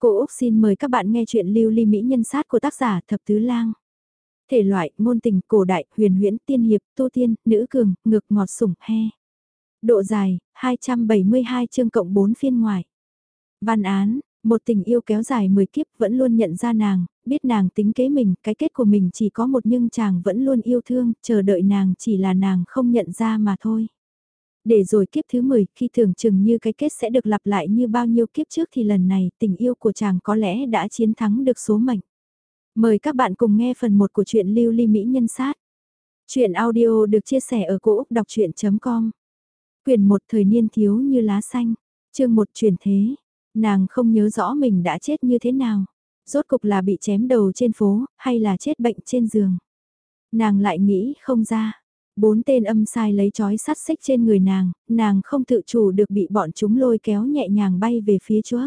Cô Úc xin mời các bạn nghe chuyện lưu ly mỹ nhân sát của tác giả Thập Tứ Lang. Thể loại, Môn tình, cổ đại, huyền huyễn, tiên hiệp, tu tiên, nữ cường, ngược ngọt sủng, he. Độ dài, 272 chương cộng 4 phiên ngoài. Văn án, một tình yêu kéo dài 10 kiếp vẫn luôn nhận ra nàng, biết nàng tính kế mình, cái kết của mình chỉ có một nhưng chàng vẫn luôn yêu thương, chờ đợi nàng chỉ là nàng không nhận ra mà thôi. Để rồi kiếp thứ 10, khi tưởng chừng như cái kết sẽ được lặp lại như bao nhiêu kiếp trước thì lần này tình yêu của chàng có lẽ đã chiến thắng được số mệnh. Mời các bạn cùng nghe phần 1 của truyện Lưu Ly Mỹ Nhân Sát. Chuyện audio được chia sẻ ở cỗ đọc chuyện.com Quyền một thời niên thiếu như lá xanh. chương một truyền thế. Nàng không nhớ rõ mình đã chết như thế nào. Rốt cục là bị chém đầu trên phố, hay là chết bệnh trên giường. Nàng lại nghĩ không ra. Bốn tên âm sai lấy chói sắt xích trên người nàng, nàng không tự chủ được bị bọn chúng lôi kéo nhẹ nhàng bay về phía trước.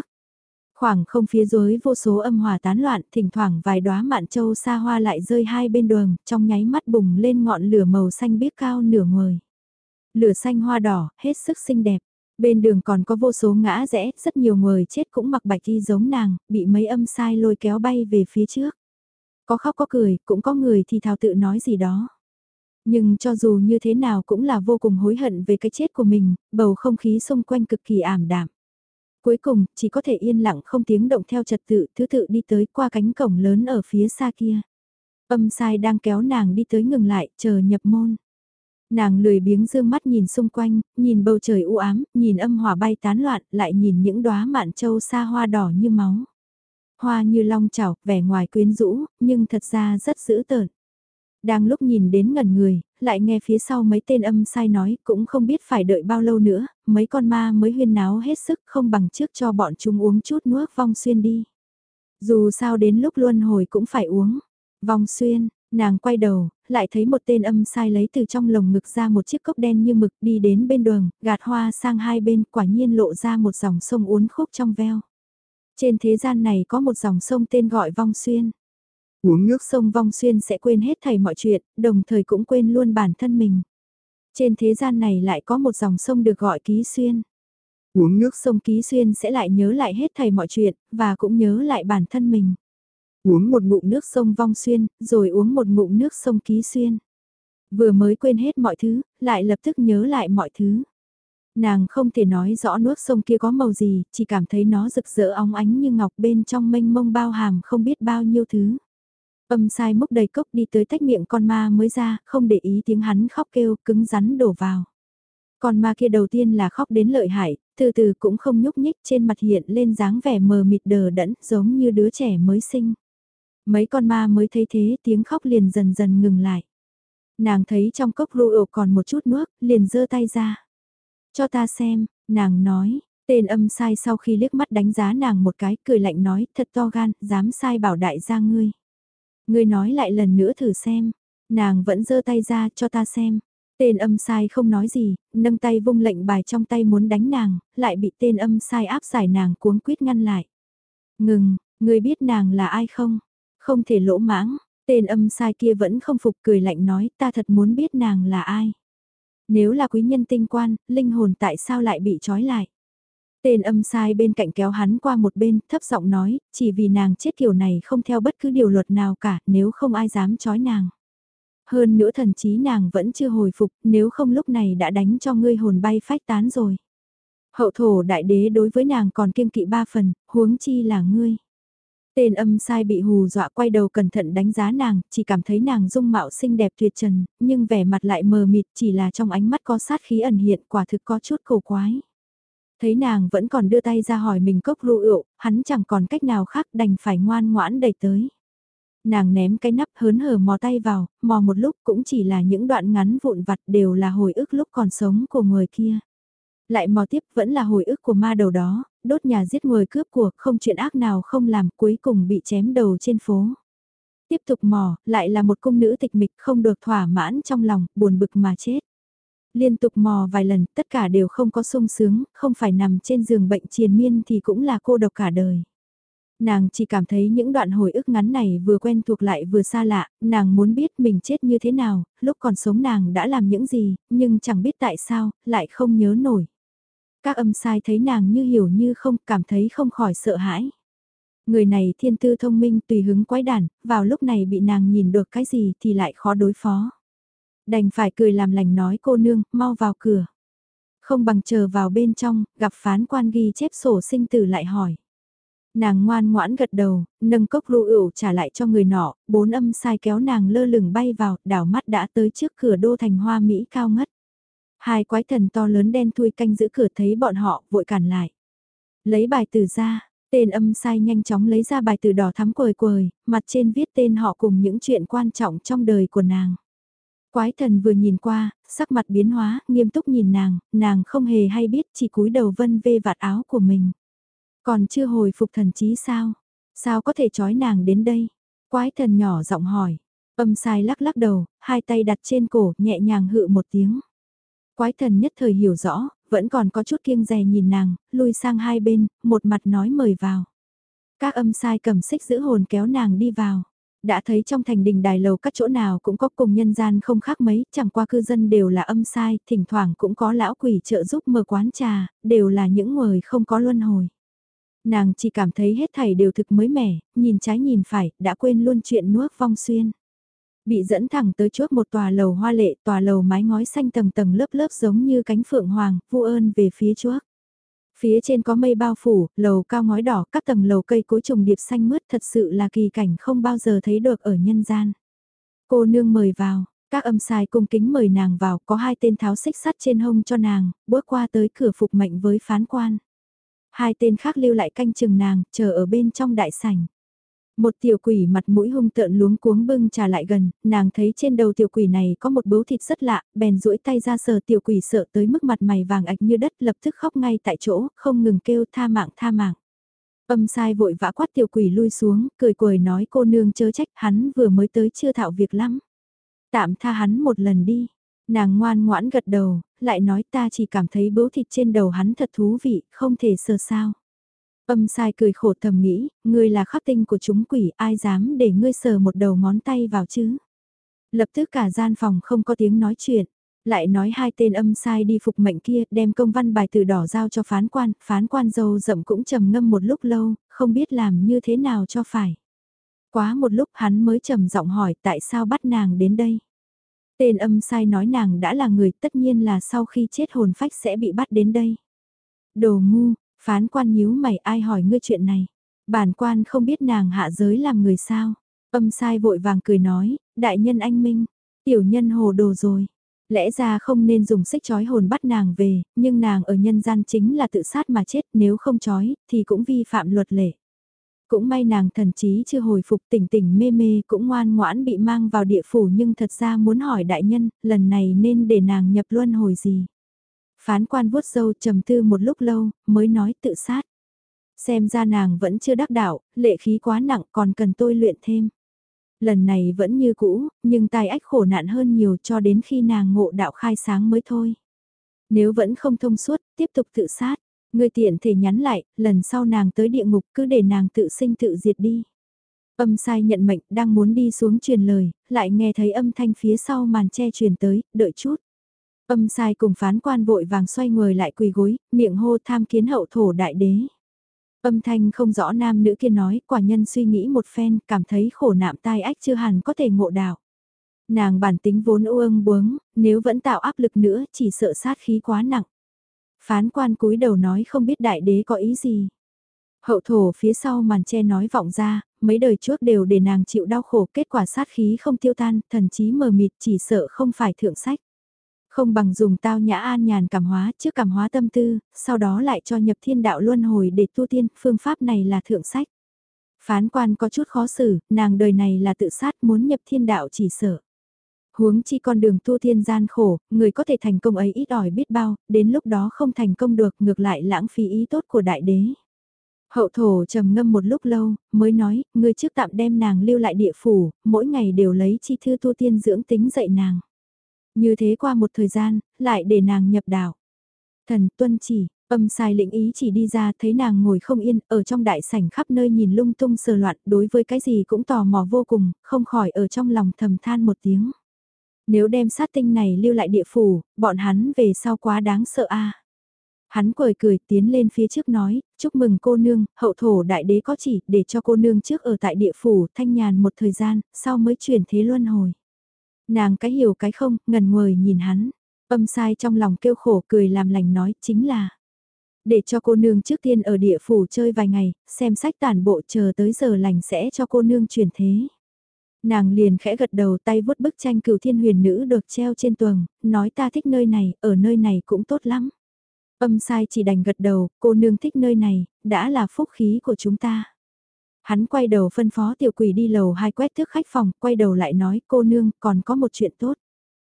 Khoảng không phía dưới vô số âm hòa tán loạn, thỉnh thoảng vài đóa mạn châu xa hoa lại rơi hai bên đường, trong nháy mắt bùng lên ngọn lửa màu xanh biếc cao nửa ngời. Lửa xanh hoa đỏ, hết sức xinh đẹp. Bên đường còn có vô số ngã rẽ, rất nhiều người chết cũng mặc bạch y giống nàng, bị mấy âm sai lôi kéo bay về phía trước. Có khóc có cười, cũng có người thì thào tự nói gì đó. Nhưng cho dù như thế nào cũng là vô cùng hối hận về cái chết của mình, bầu không khí xung quanh cực kỳ ảm đạm. Cuối cùng, chỉ có thể yên lặng không tiếng động theo trật tự, thứ tự đi tới qua cánh cổng lớn ở phía xa kia. Âm sai đang kéo nàng đi tới ngừng lại, chờ nhập môn. Nàng lười biếng dương mắt nhìn xung quanh, nhìn bầu trời u ám, nhìn âm hỏa bay tán loạn, lại nhìn những đóa mạn châu xa hoa đỏ như máu. Hoa như long chảo, vẻ ngoài quyến rũ, nhưng thật ra rất dữ tợn. Đang lúc nhìn đến ngẩn người, lại nghe phía sau mấy tên âm sai nói cũng không biết phải đợi bao lâu nữa, mấy con ma mới huyên náo hết sức không bằng trước cho bọn chúng uống chút nước vong xuyên đi. Dù sao đến lúc luân hồi cũng phải uống. Vong xuyên, nàng quay đầu, lại thấy một tên âm sai lấy từ trong lồng ngực ra một chiếc cốc đen như mực đi đến bên đường, gạt hoa sang hai bên quả nhiên lộ ra một dòng sông uốn khúc trong veo. Trên thế gian này có một dòng sông tên gọi Vong Xuyên. Uống nước sông Vong Xuyên sẽ quên hết thầy mọi chuyện, đồng thời cũng quên luôn bản thân mình. Trên thế gian này lại có một dòng sông được gọi Ký Xuyên. Uống nước sông Ký Xuyên sẽ lại nhớ lại hết thầy mọi chuyện, và cũng nhớ lại bản thân mình. Uống một ngụm nước sông Vong Xuyên, rồi uống một ngụm nước sông Ký Xuyên. Vừa mới quên hết mọi thứ, lại lập tức nhớ lại mọi thứ. Nàng không thể nói rõ nước sông kia có màu gì, chỉ cảm thấy nó rực rỡ óng ánh như ngọc bên trong mênh mông bao hàm không biết bao nhiêu thứ. Âm sai múc đầy cốc đi tới tách miệng con ma mới ra, không để ý tiếng hắn khóc kêu, cứng rắn đổ vào. Con ma kia đầu tiên là khóc đến lợi hại, từ từ cũng không nhúc nhích trên mặt hiện lên dáng vẻ mờ mịt đờ đẫn giống như đứa trẻ mới sinh. Mấy con ma mới thấy thế tiếng khóc liền dần dần ngừng lại. Nàng thấy trong cốc rượu còn một chút nước, liền giơ tay ra. Cho ta xem, nàng nói, tên âm sai sau khi liếc mắt đánh giá nàng một cái cười lạnh nói thật to gan, dám sai bảo đại gia ngươi. Ngươi nói lại lần nữa thử xem. Nàng vẫn giơ tay ra cho ta xem. Tên âm sai không nói gì, nâng tay vung lệnh bài trong tay muốn đánh nàng, lại bị tên âm sai áp giải nàng cuống quýt ngăn lại. Ngừng, ngươi biết nàng là ai không? Không thể lỗ mãng, tên âm sai kia vẫn không phục cười lạnh nói ta thật muốn biết nàng là ai. Nếu là quý nhân tinh quan, linh hồn tại sao lại bị trói lại? Tên âm sai bên cạnh kéo hắn qua một bên, thấp giọng nói, chỉ vì nàng chết kiểu này không theo bất cứ điều luật nào cả, nếu không ai dám chói nàng. Hơn nữa thần trí nàng vẫn chưa hồi phục, nếu không lúc này đã đánh cho ngươi hồn bay phách tán rồi. Hậu thổ đại đế đối với nàng còn kiêng kỵ ba phần, huống chi là ngươi. Tên âm sai bị hù dọa quay đầu cẩn thận đánh giá nàng, chỉ cảm thấy nàng dung mạo xinh đẹp tuyệt trần, nhưng vẻ mặt lại mờ mịt chỉ là trong ánh mắt có sát khí ẩn hiện quả thực có chút cổ quái. Thấy nàng vẫn còn đưa tay ra hỏi mình cốc rượu hắn chẳng còn cách nào khác đành phải ngoan ngoãn đẩy tới. Nàng ném cái nắp hớn hở mò tay vào, mò một lúc cũng chỉ là những đoạn ngắn vụn vặt đều là hồi ức lúc còn sống của người kia. Lại mò tiếp vẫn là hồi ức của ma đầu đó, đốt nhà giết người cướp của, không chuyện ác nào không làm, cuối cùng bị chém đầu trên phố. Tiếp tục mò, lại là một cung nữ tịch mịch không được thỏa mãn trong lòng, buồn bực mà chết liên tục mò vài lần, tất cả đều không có sung sướng, không phải nằm trên giường bệnh triền miên thì cũng là cô độc cả đời. Nàng chỉ cảm thấy những đoạn hồi ức ngắn này vừa quen thuộc lại vừa xa lạ, nàng muốn biết mình chết như thế nào, lúc còn sống nàng đã làm những gì, nhưng chẳng biết tại sao, lại không nhớ nổi. Các âm sai thấy nàng như hiểu như không cảm thấy không khỏi sợ hãi. Người này thiên tư thông minh tùy hứng quái đản, vào lúc này bị nàng nhìn được cái gì thì lại khó đối phó. Đành phải cười làm lành nói cô nương, mau vào cửa. Không bằng chờ vào bên trong, gặp phán quan ghi chép sổ sinh tử lại hỏi. Nàng ngoan ngoãn gật đầu, nâng cốc rượu ửu trả lại cho người nọ, bốn âm sai kéo nàng lơ lửng bay vào, đảo mắt đã tới trước cửa đô thành hoa Mỹ cao ngất. Hai quái thần to lớn đen thui canh giữ cửa thấy bọn họ, vội cản lại. Lấy bài từ ra, tên âm sai nhanh chóng lấy ra bài từ đỏ thắm quời quời, mặt trên viết tên họ cùng những chuyện quan trọng trong đời của nàng. Quái thần vừa nhìn qua, sắc mặt biến hóa, nghiêm túc nhìn nàng, nàng không hề hay biết chỉ cúi đầu vân vê vạt áo của mình. Còn chưa hồi phục thần trí sao? Sao có thể trói nàng đến đây? Quái thần nhỏ giọng hỏi. Âm sai lắc lắc đầu, hai tay đặt trên cổ, nhẹ nhàng hự một tiếng. Quái thần nhất thời hiểu rõ, vẫn còn có chút kiêng dè nhìn nàng, lui sang hai bên, một mặt nói mời vào. Các âm sai cầm xích giữ hồn kéo nàng đi vào. Đã thấy trong thành đình đài lầu các chỗ nào cũng có cùng nhân gian không khác mấy, chẳng qua cư dân đều là âm sai, thỉnh thoảng cũng có lão quỷ trợ giúp mở quán trà, đều là những người không có luân hồi. Nàng chỉ cảm thấy hết thảy đều thực mới mẻ, nhìn trái nhìn phải, đã quên luôn chuyện nuốt vong xuyên. Bị dẫn thẳng tới trước một tòa lầu hoa lệ, tòa lầu mái ngói xanh tầng tầng lớp lớp giống như cánh phượng hoàng, vu ơn về phía trước. Phía trên có mây bao phủ, lầu cao ngói đỏ, các tầng lầu cây cối trùng điệp xanh mướt thật sự là kỳ cảnh không bao giờ thấy được ở nhân gian. Cô nương mời vào, các âm sai cung kính mời nàng vào, có hai tên tháo xích sắt trên hông cho nàng, bước qua tới cửa phục mệnh với phán quan. Hai tên khác lưu lại canh chừng nàng, chờ ở bên trong đại sảnh. Một tiểu quỷ mặt mũi hung tợn luống cuống bưng trà lại gần, nàng thấy trên đầu tiểu quỷ này có một bướu thịt rất lạ, bèn duỗi tay ra sờ tiểu quỷ sợ tới mức mặt mày vàng ạch như đất lập tức khóc ngay tại chỗ, không ngừng kêu tha mạng tha mạng. Âm sai vội vã quát tiểu quỷ lui xuống, cười cười nói cô nương chớ trách hắn vừa mới tới chưa thạo việc lắm. Tạm tha hắn một lần đi. Nàng ngoan ngoãn gật đầu, lại nói ta chỉ cảm thấy bướu thịt trên đầu hắn thật thú vị, không thể sờ sao. Âm sai cười khổ thầm nghĩ, ngươi là khắc tinh của chúng quỷ, ai dám để ngươi sờ một đầu ngón tay vào chứ. Lập tức cả gian phòng không có tiếng nói chuyện, lại nói hai tên âm sai đi phục mệnh kia đem công văn bài từ đỏ giao cho phán quan, phán quan dâu rậm cũng trầm ngâm một lúc lâu, không biết làm như thế nào cho phải. Quá một lúc hắn mới trầm giọng hỏi tại sao bắt nàng đến đây. Tên âm sai nói nàng đã là người tất nhiên là sau khi chết hồn phách sẽ bị bắt đến đây. Đồ ngu, phán quan nhíu mày ai hỏi ngươi chuyện này. Bản quan không biết nàng hạ giới làm người sao. Âm sai vội vàng cười nói, đại nhân anh minh, tiểu nhân hồ đồ rồi. Lẽ ra không nên dùng xích chói hồn bắt nàng về, nhưng nàng ở nhân gian chính là tự sát mà chết nếu không chói, thì cũng vi phạm luật lệ. Cũng may nàng thần trí chưa hồi phục tỉnh tỉnh mê mê cũng ngoan ngoãn bị mang vào địa phủ nhưng thật ra muốn hỏi đại nhân, lần này nên để nàng nhập luân hồi gì. Phán quan vuốt dâu trầm tư một lúc lâu, mới nói tự sát. Xem ra nàng vẫn chưa đắc đạo, lệ khí quá nặng còn cần tôi luyện thêm. Lần này vẫn như cũ, nhưng tai ách khổ nạn hơn nhiều cho đến khi nàng ngộ đạo khai sáng mới thôi. Nếu vẫn không thông suốt, tiếp tục tự sát. Người tiện thể nhắn lại, lần sau nàng tới địa ngục cứ để nàng tự sinh tự diệt đi. Âm sai nhận mệnh đang muốn đi xuống truyền lời, lại nghe thấy âm thanh phía sau màn che truyền tới, đợi chút. Âm sai cùng phán quan vội vàng xoay người lại quỳ gối, miệng hô tham kiến hậu thổ đại đế. Âm thanh không rõ nam nữ kia nói, quả nhân suy nghĩ một phen, cảm thấy khổ nạm tai ách chưa hẳn có thể ngộ đạo. Nàng bản tính vốn u ương buống, nếu vẫn tạo áp lực nữa chỉ sợ sát khí quá nặng. Phán quan cúi đầu nói không biết đại đế có ý gì. Hậu thổ phía sau màn che nói vọng ra, mấy đời trước đều để nàng chịu đau khổ kết quả sát khí không tiêu tan, thần chí mờ mịt chỉ sợ không phải thượng sách. Không bằng dùng tao nhã an nhàn cảm hóa trước cảm hóa tâm tư, sau đó lại cho nhập thiên đạo luân hồi để tu tiên, phương pháp này là thượng sách. Phán quan có chút khó xử, nàng đời này là tự sát muốn nhập thiên đạo chỉ sợ. Huống chi con đường tu thiên gian khổ, người có thể thành công ấy ít ỏi biết bao, đến lúc đó không thành công được ngược lại lãng phí ý tốt của đại đế. Hậu thổ trầm ngâm một lúc lâu, mới nói, người trước tạm đem nàng lưu lại địa phủ, mỗi ngày đều lấy chi thư tu tiên dưỡng tính dạy nàng. Như thế qua một thời gian, lại để nàng nhập đạo. Thần tuân chỉ, âm sai lĩnh ý chỉ đi ra thấy nàng ngồi không yên, ở trong đại sảnh khắp nơi nhìn lung tung sờ loạn, đối với cái gì cũng tò mò vô cùng, không khỏi ở trong lòng thầm than một tiếng. Nếu đem sát tinh này lưu lại địa phủ, bọn hắn về sau quá đáng sợ a. Hắn cười cười tiến lên phía trước nói, chúc mừng cô nương, hậu thổ đại đế có chỉ để cho cô nương trước ở tại địa phủ thanh nhàn một thời gian, sau mới chuyển thế luân hồi. Nàng cái hiểu cái không, ngần ngồi nhìn hắn, âm sai trong lòng kêu khổ cười làm lành nói chính là. Để cho cô nương trước tiên ở địa phủ chơi vài ngày, xem sách tản bộ chờ tới giờ lành sẽ cho cô nương chuyển thế. Nàng liền khẽ gật đầu tay vuốt bức tranh cửu thiên huyền nữ được treo trên tường, nói ta thích nơi này, ở nơi này cũng tốt lắm. Âm sai chỉ đành gật đầu, cô nương thích nơi này, đã là phúc khí của chúng ta. Hắn quay đầu phân phó tiểu quỷ đi lầu hai quét thước khách phòng, quay đầu lại nói cô nương còn có một chuyện tốt.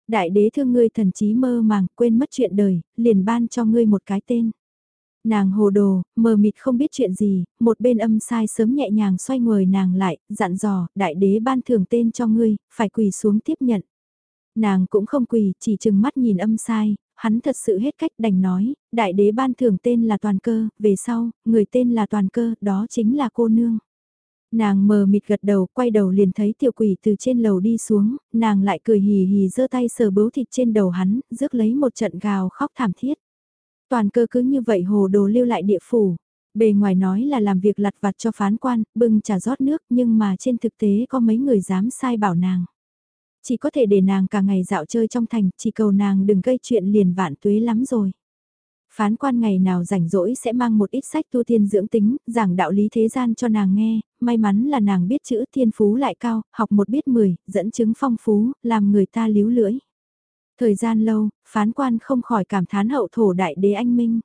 Đại đế thương ngươi thần trí mơ màng, quên mất chuyện đời, liền ban cho ngươi một cái tên. Nàng hồ đồ, mờ mịt không biết chuyện gì, một bên âm sai sớm nhẹ nhàng xoay người nàng lại, dặn dò, đại đế ban thưởng tên cho ngươi, phải quỳ xuống tiếp nhận. Nàng cũng không quỳ, chỉ chừng mắt nhìn âm sai, hắn thật sự hết cách đành nói, đại đế ban thưởng tên là toàn cơ, về sau, người tên là toàn cơ, đó chính là cô nương. Nàng mờ mịt gật đầu, quay đầu liền thấy tiểu quỷ từ trên lầu đi xuống, nàng lại cười hì hì giơ tay sờ bấu thịt trên đầu hắn, rước lấy một trận gào khóc thảm thiết. Toàn cơ cứ như vậy hồ đồ lưu lại địa phủ. Bề ngoài nói là làm việc lặt vặt cho phán quan, bưng trà rót nước nhưng mà trên thực tế có mấy người dám sai bảo nàng. Chỉ có thể để nàng cả ngày dạo chơi trong thành, chỉ cầu nàng đừng gây chuyện liền vạn tuế lắm rồi. Phán quan ngày nào rảnh rỗi sẽ mang một ít sách tu tiên dưỡng tính, giảng đạo lý thế gian cho nàng nghe, may mắn là nàng biết chữ thiên phú lại cao, học một biết mười, dẫn chứng phong phú, làm người ta líu lưỡi. Thời gian lâu, phán quan không khỏi cảm thán hậu thổ đại đế anh minh.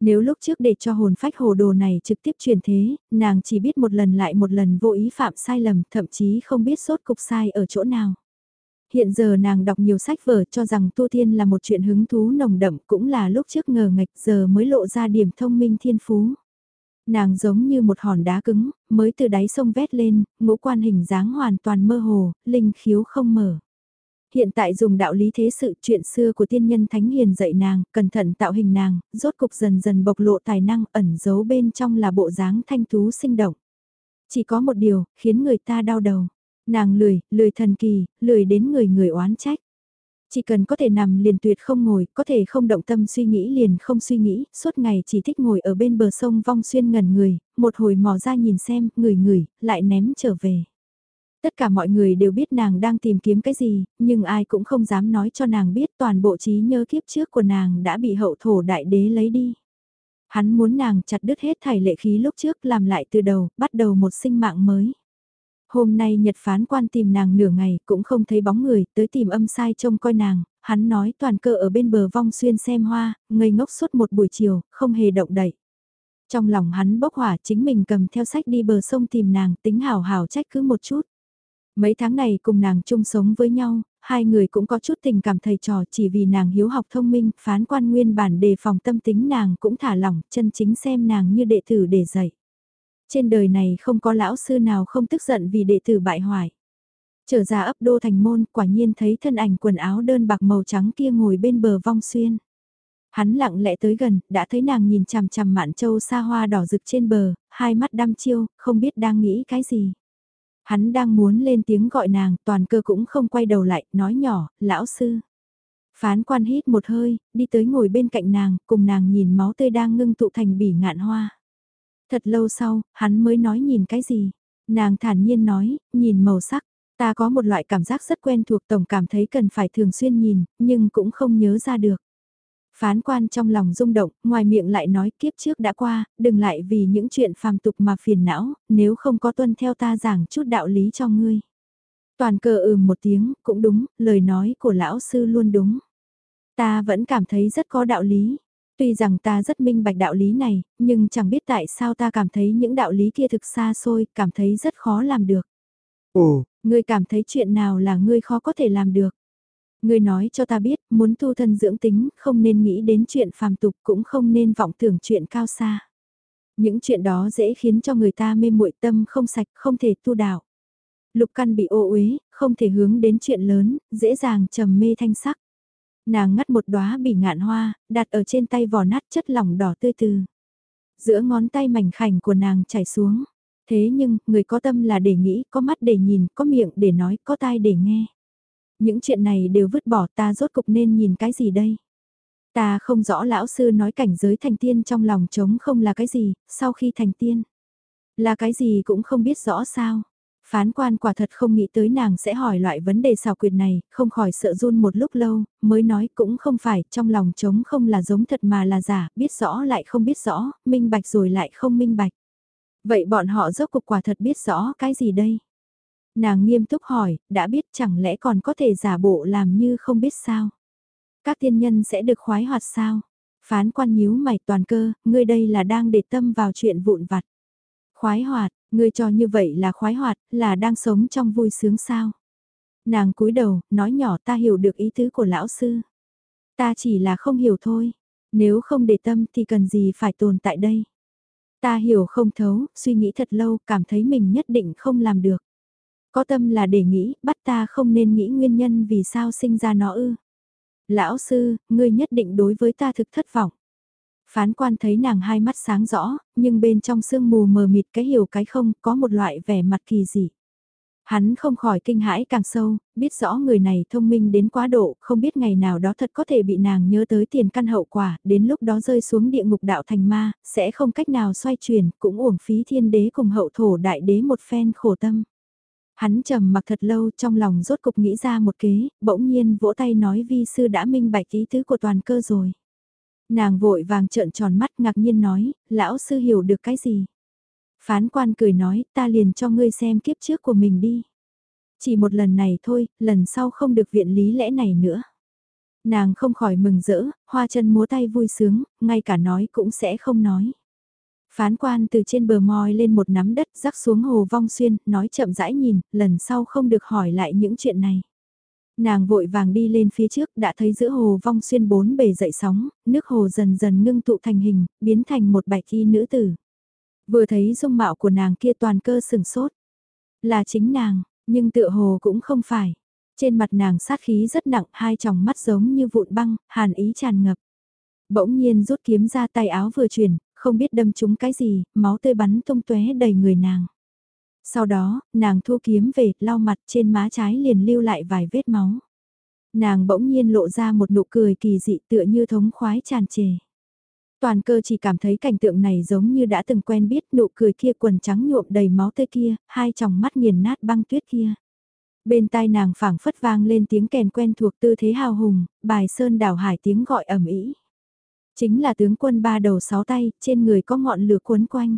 Nếu lúc trước để cho hồn phách hồ đồ này trực tiếp truyền thế, nàng chỉ biết một lần lại một lần vô ý phạm sai lầm, thậm chí không biết sốt cục sai ở chỗ nào. Hiện giờ nàng đọc nhiều sách vở cho rằng tu tiên là một chuyện hứng thú nồng đậm cũng là lúc trước ngờ ngạch giờ mới lộ ra điểm thông minh thiên phú. Nàng giống như một hòn đá cứng, mới từ đáy sông vét lên, ngũ quan hình dáng hoàn toàn mơ hồ, linh khiếu không mở hiện tại dùng đạo lý thế sự chuyện xưa của tiên nhân thánh hiền dạy nàng, cẩn thận tạo hình nàng, rốt cục dần dần bộc lộ tài năng ẩn giấu bên trong là bộ dáng thanh thú sinh động. Chỉ có một điều, khiến người ta đau đầu. Nàng lười, lười thần kỳ, lười đến người người oán trách. Chỉ cần có thể nằm liền tuyệt không ngồi, có thể không động tâm suy nghĩ liền không suy nghĩ, suốt ngày chỉ thích ngồi ở bên bờ sông vong xuyên ngẩn người, một hồi mò ra nhìn xem, người người, lại ném trở về. Tất cả mọi người đều biết nàng đang tìm kiếm cái gì, nhưng ai cũng không dám nói cho nàng biết toàn bộ trí nhớ kiếp trước của nàng đã bị hậu thổ đại đế lấy đi. Hắn muốn nàng chặt đứt hết thảy lệ khí lúc trước làm lại từ đầu, bắt đầu một sinh mạng mới. Hôm nay Nhật phán quan tìm nàng nửa ngày cũng không thấy bóng người, tới tìm âm sai trông coi nàng, hắn nói toàn cơ ở bên bờ vong xuyên xem hoa, ngây ngốc suốt một buổi chiều, không hề động đậy. Trong lòng hắn bốc hỏa chính mình cầm theo sách đi bờ sông tìm nàng tính hào hào trách cứ một chút. Mấy tháng này cùng nàng chung sống với nhau, hai người cũng có chút tình cảm thầy trò chỉ vì nàng hiếu học thông minh, phán quan nguyên bản đề phòng tâm tính nàng cũng thả lỏng, chân chính xem nàng như đệ tử để dạy. Trên đời này không có lão sư nào không tức giận vì đệ tử bại hoại. Trở ra ấp đô thành môn, quả nhiên thấy thân ảnh quần áo đơn bạc màu trắng kia ngồi bên bờ vong xuyên. Hắn lặng lẽ tới gần, đã thấy nàng nhìn chằm chằm mạn châu xa hoa đỏ rực trên bờ, hai mắt đăm chiêu, không biết đang nghĩ cái gì. Hắn đang muốn lên tiếng gọi nàng, toàn cơ cũng không quay đầu lại, nói nhỏ, lão sư. Phán quan hít một hơi, đi tới ngồi bên cạnh nàng, cùng nàng nhìn máu tươi đang ngưng tụ thành bỉ ngạn hoa. Thật lâu sau, hắn mới nói nhìn cái gì. Nàng thản nhiên nói, nhìn màu sắc, ta có một loại cảm giác rất quen thuộc tổng cảm thấy cần phải thường xuyên nhìn, nhưng cũng không nhớ ra được. Phán quan trong lòng rung động, ngoài miệng lại nói kiếp trước đã qua, đừng lại vì những chuyện phàm tục mà phiền não, nếu không có tuân theo ta giảng chút đạo lý cho ngươi. Toàn cờ ừm một tiếng, cũng đúng, lời nói của lão sư luôn đúng. Ta vẫn cảm thấy rất có đạo lý. Tuy rằng ta rất minh bạch đạo lý này, nhưng chẳng biết tại sao ta cảm thấy những đạo lý kia thực xa xôi, cảm thấy rất khó làm được. Ồ, ngươi cảm thấy chuyện nào là ngươi khó có thể làm được? Ngươi nói cho ta biết, muốn tu thân dưỡng tính, không nên nghĩ đến chuyện phàm tục cũng không nên vọng tưởng chuyện cao xa. Những chuyện đó dễ khiến cho người ta mê muội tâm không sạch, không thể tu đạo. Lục căn bị ô uế, không thể hướng đến chuyện lớn, dễ dàng trầm mê thanh sắc. Nàng ngắt một đóa bỉ ngạn hoa, đặt ở trên tay vỏ nát chất lỏng đỏ tươi từ. Giữa ngón tay mảnh khảnh của nàng chảy xuống. Thế nhưng, người có tâm là để nghĩ, có mắt để nhìn, có miệng để nói, có tai để nghe. Những chuyện này đều vứt bỏ ta rốt cục nên nhìn cái gì đây? Ta không rõ lão sư nói cảnh giới thành tiên trong lòng trống không là cái gì, sau khi thành tiên. Là cái gì cũng không biết rõ sao. Phán quan quả thật không nghĩ tới nàng sẽ hỏi loại vấn đề xào quyệt này, không khỏi sợ run một lúc lâu, mới nói cũng không phải, trong lòng trống không là giống thật mà là giả, biết rõ lại không biết rõ, minh bạch rồi lại không minh bạch. Vậy bọn họ dốc cục quả thật biết rõ cái gì đây? Nàng nghiêm túc hỏi, đã biết chẳng lẽ còn có thể giả bộ làm như không biết sao? Các tiên nhân sẽ được khoái hoạt sao? Phán quan nhíu mày toàn cơ, ngươi đây là đang để tâm vào chuyện vụn vặt. Khoái hoạt, ngươi cho như vậy là khoái hoạt, là đang sống trong vui sướng sao? Nàng cúi đầu, nói nhỏ ta hiểu được ý tứ của lão sư. Ta chỉ là không hiểu thôi. Nếu không để tâm thì cần gì phải tồn tại đây? Ta hiểu không thấu, suy nghĩ thật lâu, cảm thấy mình nhất định không làm được. Có tâm là để nghĩ, bắt ta không nên nghĩ nguyên nhân vì sao sinh ra nó ư. Lão sư, ngươi nhất định đối với ta thực thất vọng. Phán quan thấy nàng hai mắt sáng rõ, nhưng bên trong sương mù mờ mịt cái hiểu cái không có một loại vẻ mặt kỳ dị. Hắn không khỏi kinh hãi càng sâu, biết rõ người này thông minh đến quá độ, không biết ngày nào đó thật có thể bị nàng nhớ tới tiền căn hậu quả, đến lúc đó rơi xuống địa ngục đạo thành ma, sẽ không cách nào xoay chuyển, cũng uổng phí thiên đế cùng hậu thổ đại đế một phen khổ tâm. Hắn trầm mặc thật lâu trong lòng rốt cục nghĩ ra một kế, bỗng nhiên vỗ tay nói vi sư đã minh bạch ý tứ của toàn cơ rồi. Nàng vội vàng trợn tròn mắt ngạc nhiên nói, lão sư hiểu được cái gì? Phán quan cười nói, ta liền cho ngươi xem kiếp trước của mình đi. Chỉ một lần này thôi, lần sau không được viện lý lẽ này nữa. Nàng không khỏi mừng rỡ, hoa chân múa tay vui sướng, ngay cả nói cũng sẽ không nói. Phán quan từ trên bờ mòi lên một nắm đất rắc xuống hồ vong xuyên, nói chậm rãi nhìn, lần sau không được hỏi lại những chuyện này. Nàng vội vàng đi lên phía trước đã thấy giữa hồ vong xuyên bốn bề dậy sóng, nước hồ dần dần ngưng tụ thành hình, biến thành một bạch y nữ tử. Vừa thấy dung mạo của nàng kia toàn cơ sừng sốt. Là chính nàng, nhưng tựa hồ cũng không phải. Trên mặt nàng sát khí rất nặng, hai tròng mắt giống như vụn băng, hàn ý tràn ngập. Bỗng nhiên rút kiếm ra tay áo vừa chuyển, không biết đâm trúng cái gì, máu tươi bắn tung tóe đầy người nàng. Sau đó, nàng thu kiếm về, lau mặt trên má trái liền lưu lại vài vết máu. Nàng bỗng nhiên lộ ra một nụ cười kỳ dị tựa như thống khoái tràn trề. Toàn cơ chỉ cảm thấy cảnh tượng này giống như đã từng quen biết nụ cười kia quần trắng nhuộm đầy máu tươi kia, hai tròng mắt nghiền nát băng tuyết kia. Bên tai nàng phảng phất vang lên tiếng kèn quen thuộc tư thế hào hùng, bài sơn đảo hải tiếng gọi ẩm ý. Chính là tướng quân ba đầu sáu tay, trên người có ngọn lửa cuốn quanh.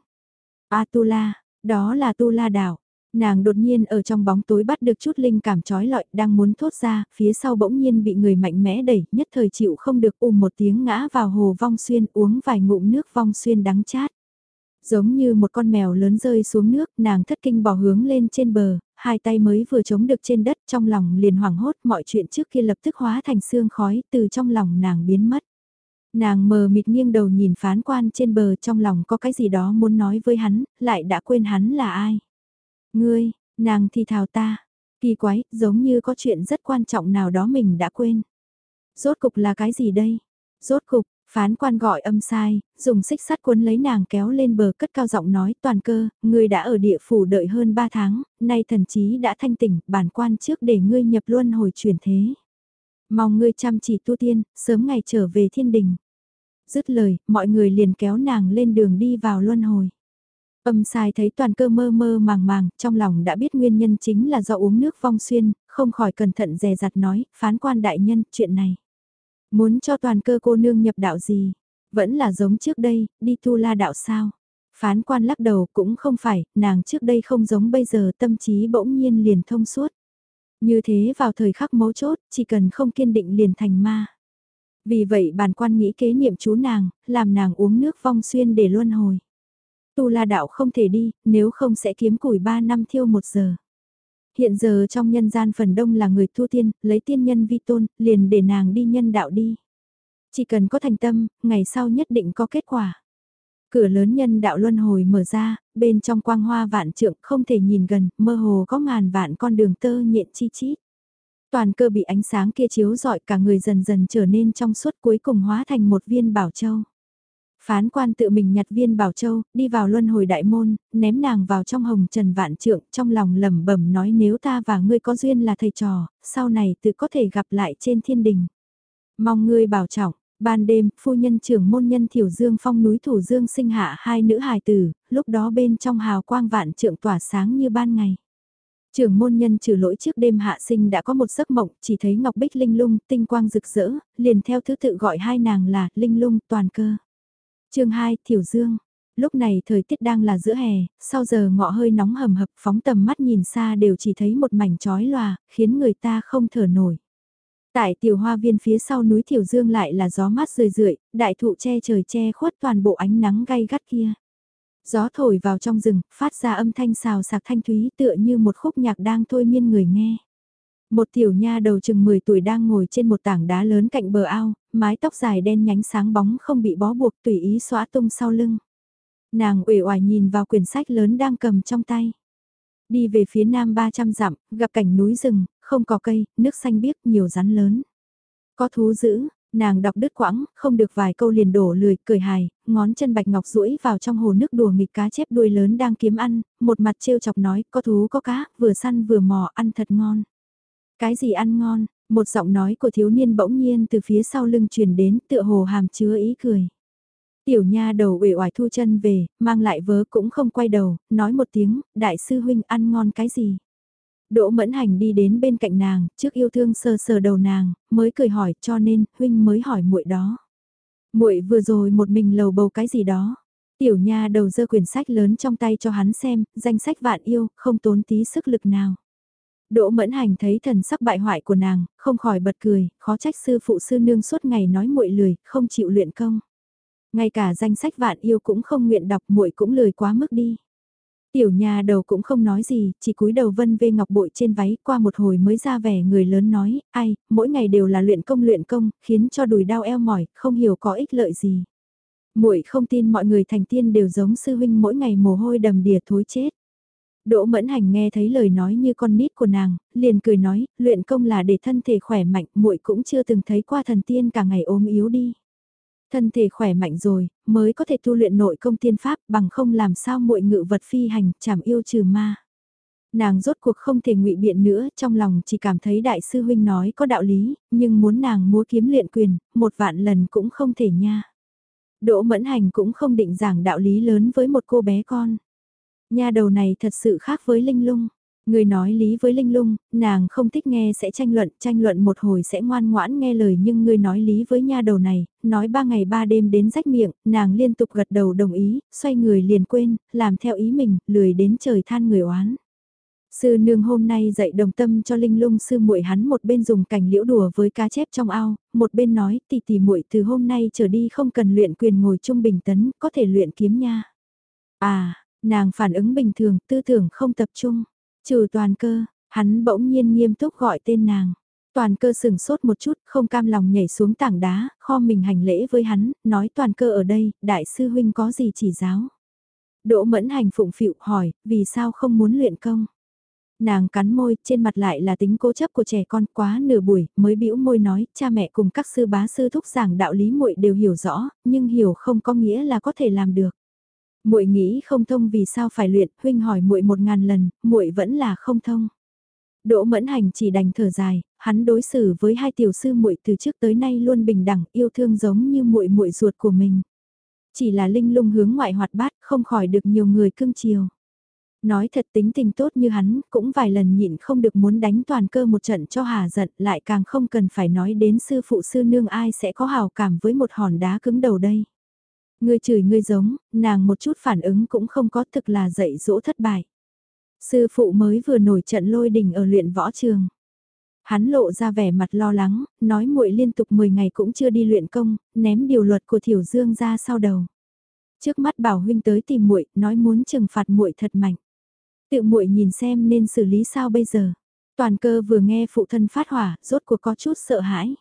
Atula, đó là Tu La đảo. Nàng đột nhiên ở trong bóng tối bắt được chút linh cảm trói lọi, đang muốn thốt ra, phía sau bỗng nhiên bị người mạnh mẽ đẩy, nhất thời chịu không được ùm một tiếng ngã vào hồ vong xuyên uống vài ngụm nước vong xuyên đắng chát. Giống như một con mèo lớn rơi xuống nước, nàng thất kinh bỏ hướng lên trên bờ, hai tay mới vừa chống được trên đất trong lòng liền hoảng hốt mọi chuyện trước kia lập tức hóa thành xương khói từ trong lòng nàng biến mất. Nàng mờ mịt nghiêng đầu nhìn phán quan trên bờ trong lòng có cái gì đó muốn nói với hắn, lại đã quên hắn là ai. Ngươi, nàng thì thào ta, kỳ quái, giống như có chuyện rất quan trọng nào đó mình đã quên. Rốt cục là cái gì đây? Rốt cục, phán quan gọi âm sai, dùng xích sắt cuốn lấy nàng kéo lên bờ cất cao giọng nói toàn cơ, ngươi đã ở địa phủ đợi hơn 3 tháng, nay thần chí đã thanh tỉnh, bản quan trước để ngươi nhập luân hồi chuyển thế. Mong ngươi chăm chỉ tu tiên, sớm ngày trở về thiên đình. Dứt lời, mọi người liền kéo nàng lên đường đi vào luân hồi. Âm sai thấy toàn cơ mơ mơ màng màng, trong lòng đã biết nguyên nhân chính là do uống nước vong xuyên, không khỏi cẩn thận dè dặt nói, phán quan đại nhân, chuyện này. Muốn cho toàn cơ cô nương nhập đạo gì? Vẫn là giống trước đây, đi tu la đạo sao? Phán quan lắc đầu cũng không phải, nàng trước đây không giống bây giờ tâm trí bỗng nhiên liền thông suốt. Như thế vào thời khắc mấu chốt, chỉ cần không kiên định liền thành ma. Vì vậy bản quan nghĩ kế niệm chú nàng, làm nàng uống nước vong xuyên để luân hồi. Tu la đạo không thể đi, nếu không sẽ kiếm củi 3 năm thiêu 1 giờ. Hiện giờ trong nhân gian phần đông là người tu tiên, lấy tiên nhân vi tôn, liền để nàng đi nhân đạo đi. Chỉ cần có thành tâm, ngày sau nhất định có kết quả. Cửa lớn nhân đạo luân hồi mở ra, bên trong quang hoa vạn trượng không thể nhìn gần, mơ hồ có ngàn vạn con đường tơ nhện chi chít. Toàn cơ bị ánh sáng kia chiếu rọi cả người dần dần trở nên trong suốt cuối cùng hóa thành một viên bảo châu. Phán quan tự mình nhặt viên bảo châu, đi vào luân hồi đại môn, ném nàng vào trong hồng trần vạn trượng, trong lòng lẩm bẩm nói nếu ta và ngươi có duyên là thầy trò, sau này tự có thể gặp lại trên thiên đình. Mong ngươi bảo trọng, Ban đêm, phu nhân trưởng môn nhân Thiểu Dương phong núi Thủ Dương sinh hạ hai nữ hài tử, lúc đó bên trong hào quang vạn trượng tỏa sáng như ban ngày. Trưởng môn nhân trừ lỗi trước đêm hạ sinh đã có một giấc mộng, chỉ thấy ngọc bích linh lung, tinh quang rực rỡ, liền theo thứ tự gọi hai nàng là linh lung toàn cơ. chương 2, Thiểu Dương. Lúc này thời tiết đang là giữa hè, sau giờ ngọ hơi nóng hầm hập phóng tầm mắt nhìn xa đều chỉ thấy một mảnh chói lòa, khiến người ta không thở nổi. Tại tiểu hoa viên phía sau núi Thiểu Dương lại là gió mát rười rượi, đại thụ che trời che khuất toàn bộ ánh nắng gay gắt kia. Gió thổi vào trong rừng, phát ra âm thanh xào sạc thanh thúy tựa như một khúc nhạc đang thôi miên người nghe. Một tiểu nha đầu chừng 10 tuổi đang ngồi trên một tảng đá lớn cạnh bờ ao, mái tóc dài đen nhánh sáng bóng không bị bó buộc tùy ý xóa tung sau lưng. Nàng uể oải nhìn vào quyển sách lớn đang cầm trong tay. Đi về phía nam 300 dặm, gặp cảnh núi rừng, không có cây, nước xanh biếc, nhiều rắn lớn. Có thú dữ, nàng đọc đứt quãng, không được vài câu liền đổ lười, cười hài, ngón chân bạch ngọc duỗi vào trong hồ nước đùa nghịch cá chép đuôi lớn đang kiếm ăn, một mặt trêu chọc nói, có thú có cá, vừa săn vừa mò, ăn thật ngon. Cái gì ăn ngon, một giọng nói của thiếu niên bỗng nhiên từ phía sau lưng truyền đến tựa hồ hàm chứa ý cười. Tiểu nha đầu uể oải thu chân về, mang lại vớ cũng không quay đầu, nói một tiếng, đại sư huynh ăn ngon cái gì. Đỗ mẫn hành đi đến bên cạnh nàng, trước yêu thương sờ sờ đầu nàng, mới cười hỏi cho nên, huynh mới hỏi muội đó. muội vừa rồi một mình lầu bầu cái gì đó. Tiểu nha đầu dơ quyển sách lớn trong tay cho hắn xem, danh sách vạn yêu, không tốn tí sức lực nào. Đỗ mẫn hành thấy thần sắc bại hoại của nàng, không khỏi bật cười, khó trách sư phụ sư nương suốt ngày nói muội lười, không chịu luyện công. Ngay cả danh sách vạn yêu cũng không nguyện đọc muội cũng lười quá mức đi. Tiểu nhà đầu cũng không nói gì, chỉ cúi đầu vân vê ngọc bội trên váy qua một hồi mới ra vẻ người lớn nói, ai, mỗi ngày đều là luyện công luyện công, khiến cho đùi đau eo mỏi, không hiểu có ích lợi gì. muội không tin mọi người thành tiên đều giống sư huynh mỗi ngày mồ hôi đầm đìa thối chết. Đỗ Mẫn Hành nghe thấy lời nói như con nít của nàng, liền cười nói, luyện công là để thân thể khỏe mạnh, muội cũng chưa từng thấy qua thần tiên cả ngày ốm yếu đi thân thể khỏe mạnh rồi, mới có thể tu luyện nội công tiên pháp bằng không làm sao muội ngự vật phi hành, chảm yêu trừ ma. Nàng rốt cuộc không thể ngụy biện nữa, trong lòng chỉ cảm thấy đại sư huynh nói có đạo lý, nhưng muốn nàng múa kiếm luyện quyền, một vạn lần cũng không thể nha. Đỗ mẫn hành cũng không định giảng đạo lý lớn với một cô bé con. Nha đầu này thật sự khác với linh lung. Người nói lý với Linh Lung, nàng không thích nghe sẽ tranh luận, tranh luận một hồi sẽ ngoan ngoãn nghe lời nhưng người nói lý với nha đầu này, nói ba ngày ba đêm đến rách miệng, nàng liên tục gật đầu đồng ý, xoay người liền quên, làm theo ý mình, lười đến trời than người oán. Sư nương hôm nay dạy đồng tâm cho Linh Lung sư muội hắn một bên dùng cảnh liễu đùa với cá chép trong ao, một bên nói tỷ tỷ muội từ hôm nay trở đi không cần luyện quyền ngồi trung bình tấn, có thể luyện kiếm nha. À, nàng phản ứng bình thường, tư tưởng không tập trung. Trừ toàn cơ, hắn bỗng nhiên nghiêm túc gọi tên nàng. Toàn cơ sừng sốt một chút, không cam lòng nhảy xuống tảng đá, kho mình hành lễ với hắn, nói toàn cơ ở đây, đại sư huynh có gì chỉ giáo. Đỗ mẫn hành phụng phịu hỏi, vì sao không muốn luyện công? Nàng cắn môi, trên mặt lại là tính cố chấp của trẻ con quá nửa buổi, mới bĩu môi nói, cha mẹ cùng các sư bá sư thúc giảng đạo lý muội đều hiểu rõ, nhưng hiểu không có nghĩa là có thể làm được muội nghĩ không thông vì sao phải luyện, huynh hỏi muội một ngàn lần, muội vẫn là không thông. Đỗ Mẫn Hành chỉ đành thở dài, hắn đối xử với hai tiểu sư muội từ trước tới nay luôn bình đẳng, yêu thương giống như muội muội ruột của mình. Chỉ là linh lung hướng ngoại hoạt bát, không khỏi được nhiều người cưng chiều. Nói thật tính tình tốt như hắn, cũng vài lần nhịn không được muốn đánh toàn cơ một trận cho hà giận, lại càng không cần phải nói đến sư phụ sư nương ai sẽ có hào cảm với một hòn đá cứng đầu đây. Ngươi chửi ngươi giống, nàng một chút phản ứng cũng không có thực là dạy dỗ thất bại. Sư phụ mới vừa nổi trận lôi đình ở luyện võ trường. Hắn lộ ra vẻ mặt lo lắng, nói muội liên tục 10 ngày cũng chưa đi luyện công, ném điều luật của Thiểu Dương ra sau đầu. Trước mắt bảo huynh tới tìm muội, nói muốn trừng phạt muội thật mạnh. Tự muội nhìn xem nên xử lý sao bây giờ. Toàn cơ vừa nghe phụ thân phát hỏa, rốt cuộc có chút sợ hãi.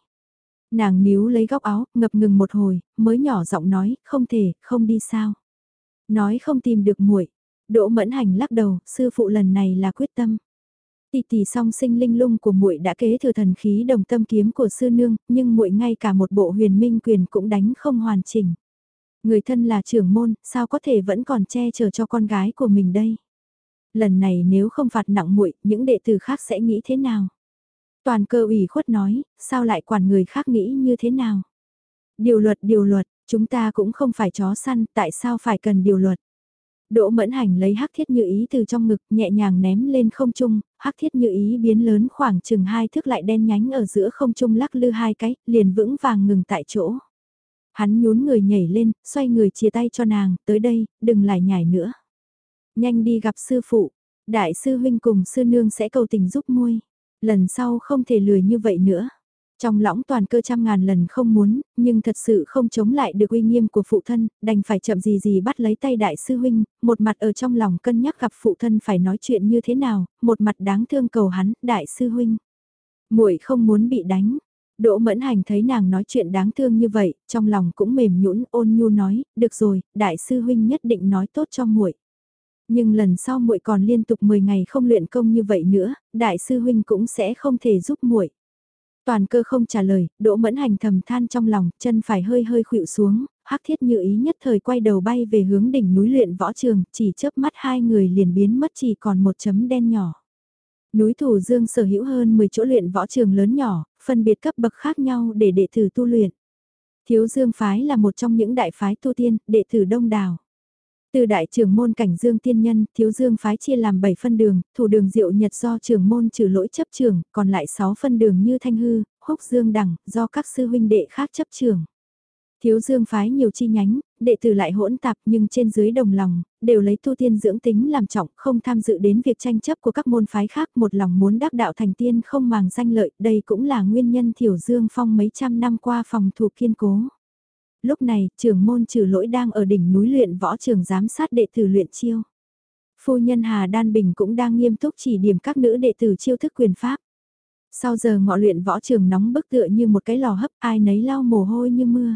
Nàng níu lấy góc áo, ngập ngừng một hồi, mới nhỏ giọng nói, không thể, không đi sao. Nói không tìm được muội Đỗ mẫn hành lắc đầu, sư phụ lần này là quyết tâm. Tỷ tỷ song sinh linh lung của muội đã kế thừa thần khí đồng tâm kiếm của sư nương, nhưng muội ngay cả một bộ huyền minh quyền cũng đánh không hoàn chỉnh. Người thân là trưởng môn, sao có thể vẫn còn che chở cho con gái của mình đây? Lần này nếu không phạt nặng muội, những đệ tử khác sẽ nghĩ thế nào? Toàn cơ ủy khuất nói, sao lại quản người khác nghĩ như thế nào? Điều luật điều luật, chúng ta cũng không phải chó săn, tại sao phải cần điều luật? Đỗ mẫn hành lấy hắc thiết như ý từ trong ngực nhẹ nhàng ném lên không trung, hắc thiết như ý biến lớn khoảng chừng hai thước lại đen nhánh ở giữa không trung lắc lư hai cái, liền vững vàng ngừng tại chỗ. Hắn nhún người nhảy lên, xoay người chia tay cho nàng, tới đây, đừng lại nhảy nữa. Nhanh đi gặp sư phụ, đại sư huynh cùng sư nương sẽ cầu tình giúp muôi. Lần sau không thể lười như vậy nữa. Trong lõng toàn cơ trăm ngàn lần không muốn, nhưng thật sự không chống lại được uy nghiêm của phụ thân, đành phải chậm gì gì bắt lấy tay đại sư huynh, một mặt ở trong lòng cân nhắc gặp phụ thân phải nói chuyện như thế nào, một mặt đáng thương cầu hắn, đại sư huynh. muội không muốn bị đánh. Đỗ Mẫn Hành thấy nàng nói chuyện đáng thương như vậy, trong lòng cũng mềm nhũn, ôn nhu nói, "Được rồi, đại sư huynh nhất định nói tốt cho muội." Nhưng lần sau muội còn liên tục 10 ngày không luyện công như vậy nữa, đại sư huynh cũng sẽ không thể giúp muội. Toàn cơ không trả lời, Đỗ Mẫn Hành thầm than trong lòng, chân phải hơi hơi khuỵu xuống, hắc thiết như ý nhất thời quay đầu bay về hướng đỉnh núi luyện võ trường, chỉ chớp mắt hai người liền biến mất chỉ còn một chấm đen nhỏ. Núi Thủ Dương sở hữu hơn 10 chỗ luyện võ trường lớn nhỏ, phân biệt cấp bậc khác nhau để đệ tử tu luyện. Thiếu Dương phái là một trong những đại phái tu tiên, đệ tử đông đảo. Từ đại trưởng môn cảnh dương tiên nhân, thiếu dương phái chia làm 7 phân đường, thủ đường diệu nhật do trưởng môn trừ lỗi chấp trưởng, còn lại 6 phân đường như thanh hư, húc dương đẳng, do các sư huynh đệ khác chấp trưởng. Thiếu dương phái nhiều chi nhánh, đệ tử lại hỗn tạp nhưng trên dưới đồng lòng, đều lấy tu tiên dưỡng tính làm trọng, không tham dự đến việc tranh chấp của các môn phái khác một lòng muốn đắc đạo thành tiên không màng danh lợi, đây cũng là nguyên nhân thiểu dương phong mấy trăm năm qua phòng thủ kiên cố lúc này trưởng môn trừ lỗi đang ở đỉnh núi luyện võ trường giám sát đệ tử luyện chiêu. Phu nhân Hà Đan Bình cũng đang nghiêm túc chỉ điểm các nữ đệ tử chiêu thức quyền pháp. Sau giờ ngọ luyện võ trường nóng bức tựa như một cái lò hấp ai nấy lau mồ hôi như mưa.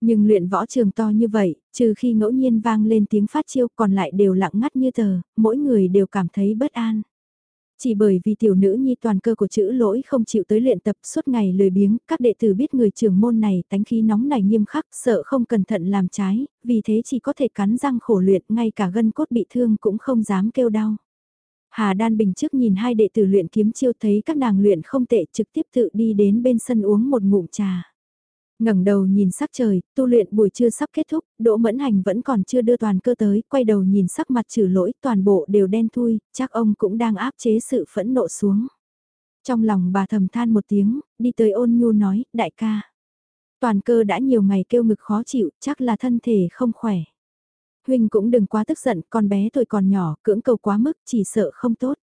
Nhưng luyện võ trường to như vậy, trừ khi ngẫu nhiên vang lên tiếng phát chiêu còn lại đều lặng ngắt như tờ, mỗi người đều cảm thấy bất an. Chỉ bởi vì tiểu nữ nhi toàn cơ của chữ lỗi không chịu tới luyện tập suốt ngày lười biếng, các đệ tử biết người trưởng môn này tánh khí nóng này nghiêm khắc, sợ không cẩn thận làm trái, vì thế chỉ có thể cắn răng khổ luyện, ngay cả gân cốt bị thương cũng không dám kêu đau. Hà Đan Bình trước nhìn hai đệ tử luyện kiếm chiêu thấy các nàng luyện không tệ trực tiếp tự đi đến bên sân uống một ngụm trà ngẩng đầu nhìn sắc trời, tu luyện buổi trưa sắp kết thúc, Đỗ Mẫn Hành vẫn còn chưa đưa toàn cơ tới, quay đầu nhìn sắc mặt trừ lỗi, toàn bộ đều đen thui, chắc ông cũng đang áp chế sự phẫn nộ xuống. Trong lòng bà thầm than một tiếng, đi tới ôn nhu nói, đại ca. Toàn cơ đã nhiều ngày kêu ngực khó chịu, chắc là thân thể không khỏe. Huynh cũng đừng quá tức giận, con bé tuổi còn nhỏ, cưỡng cầu quá mức, chỉ sợ không tốt.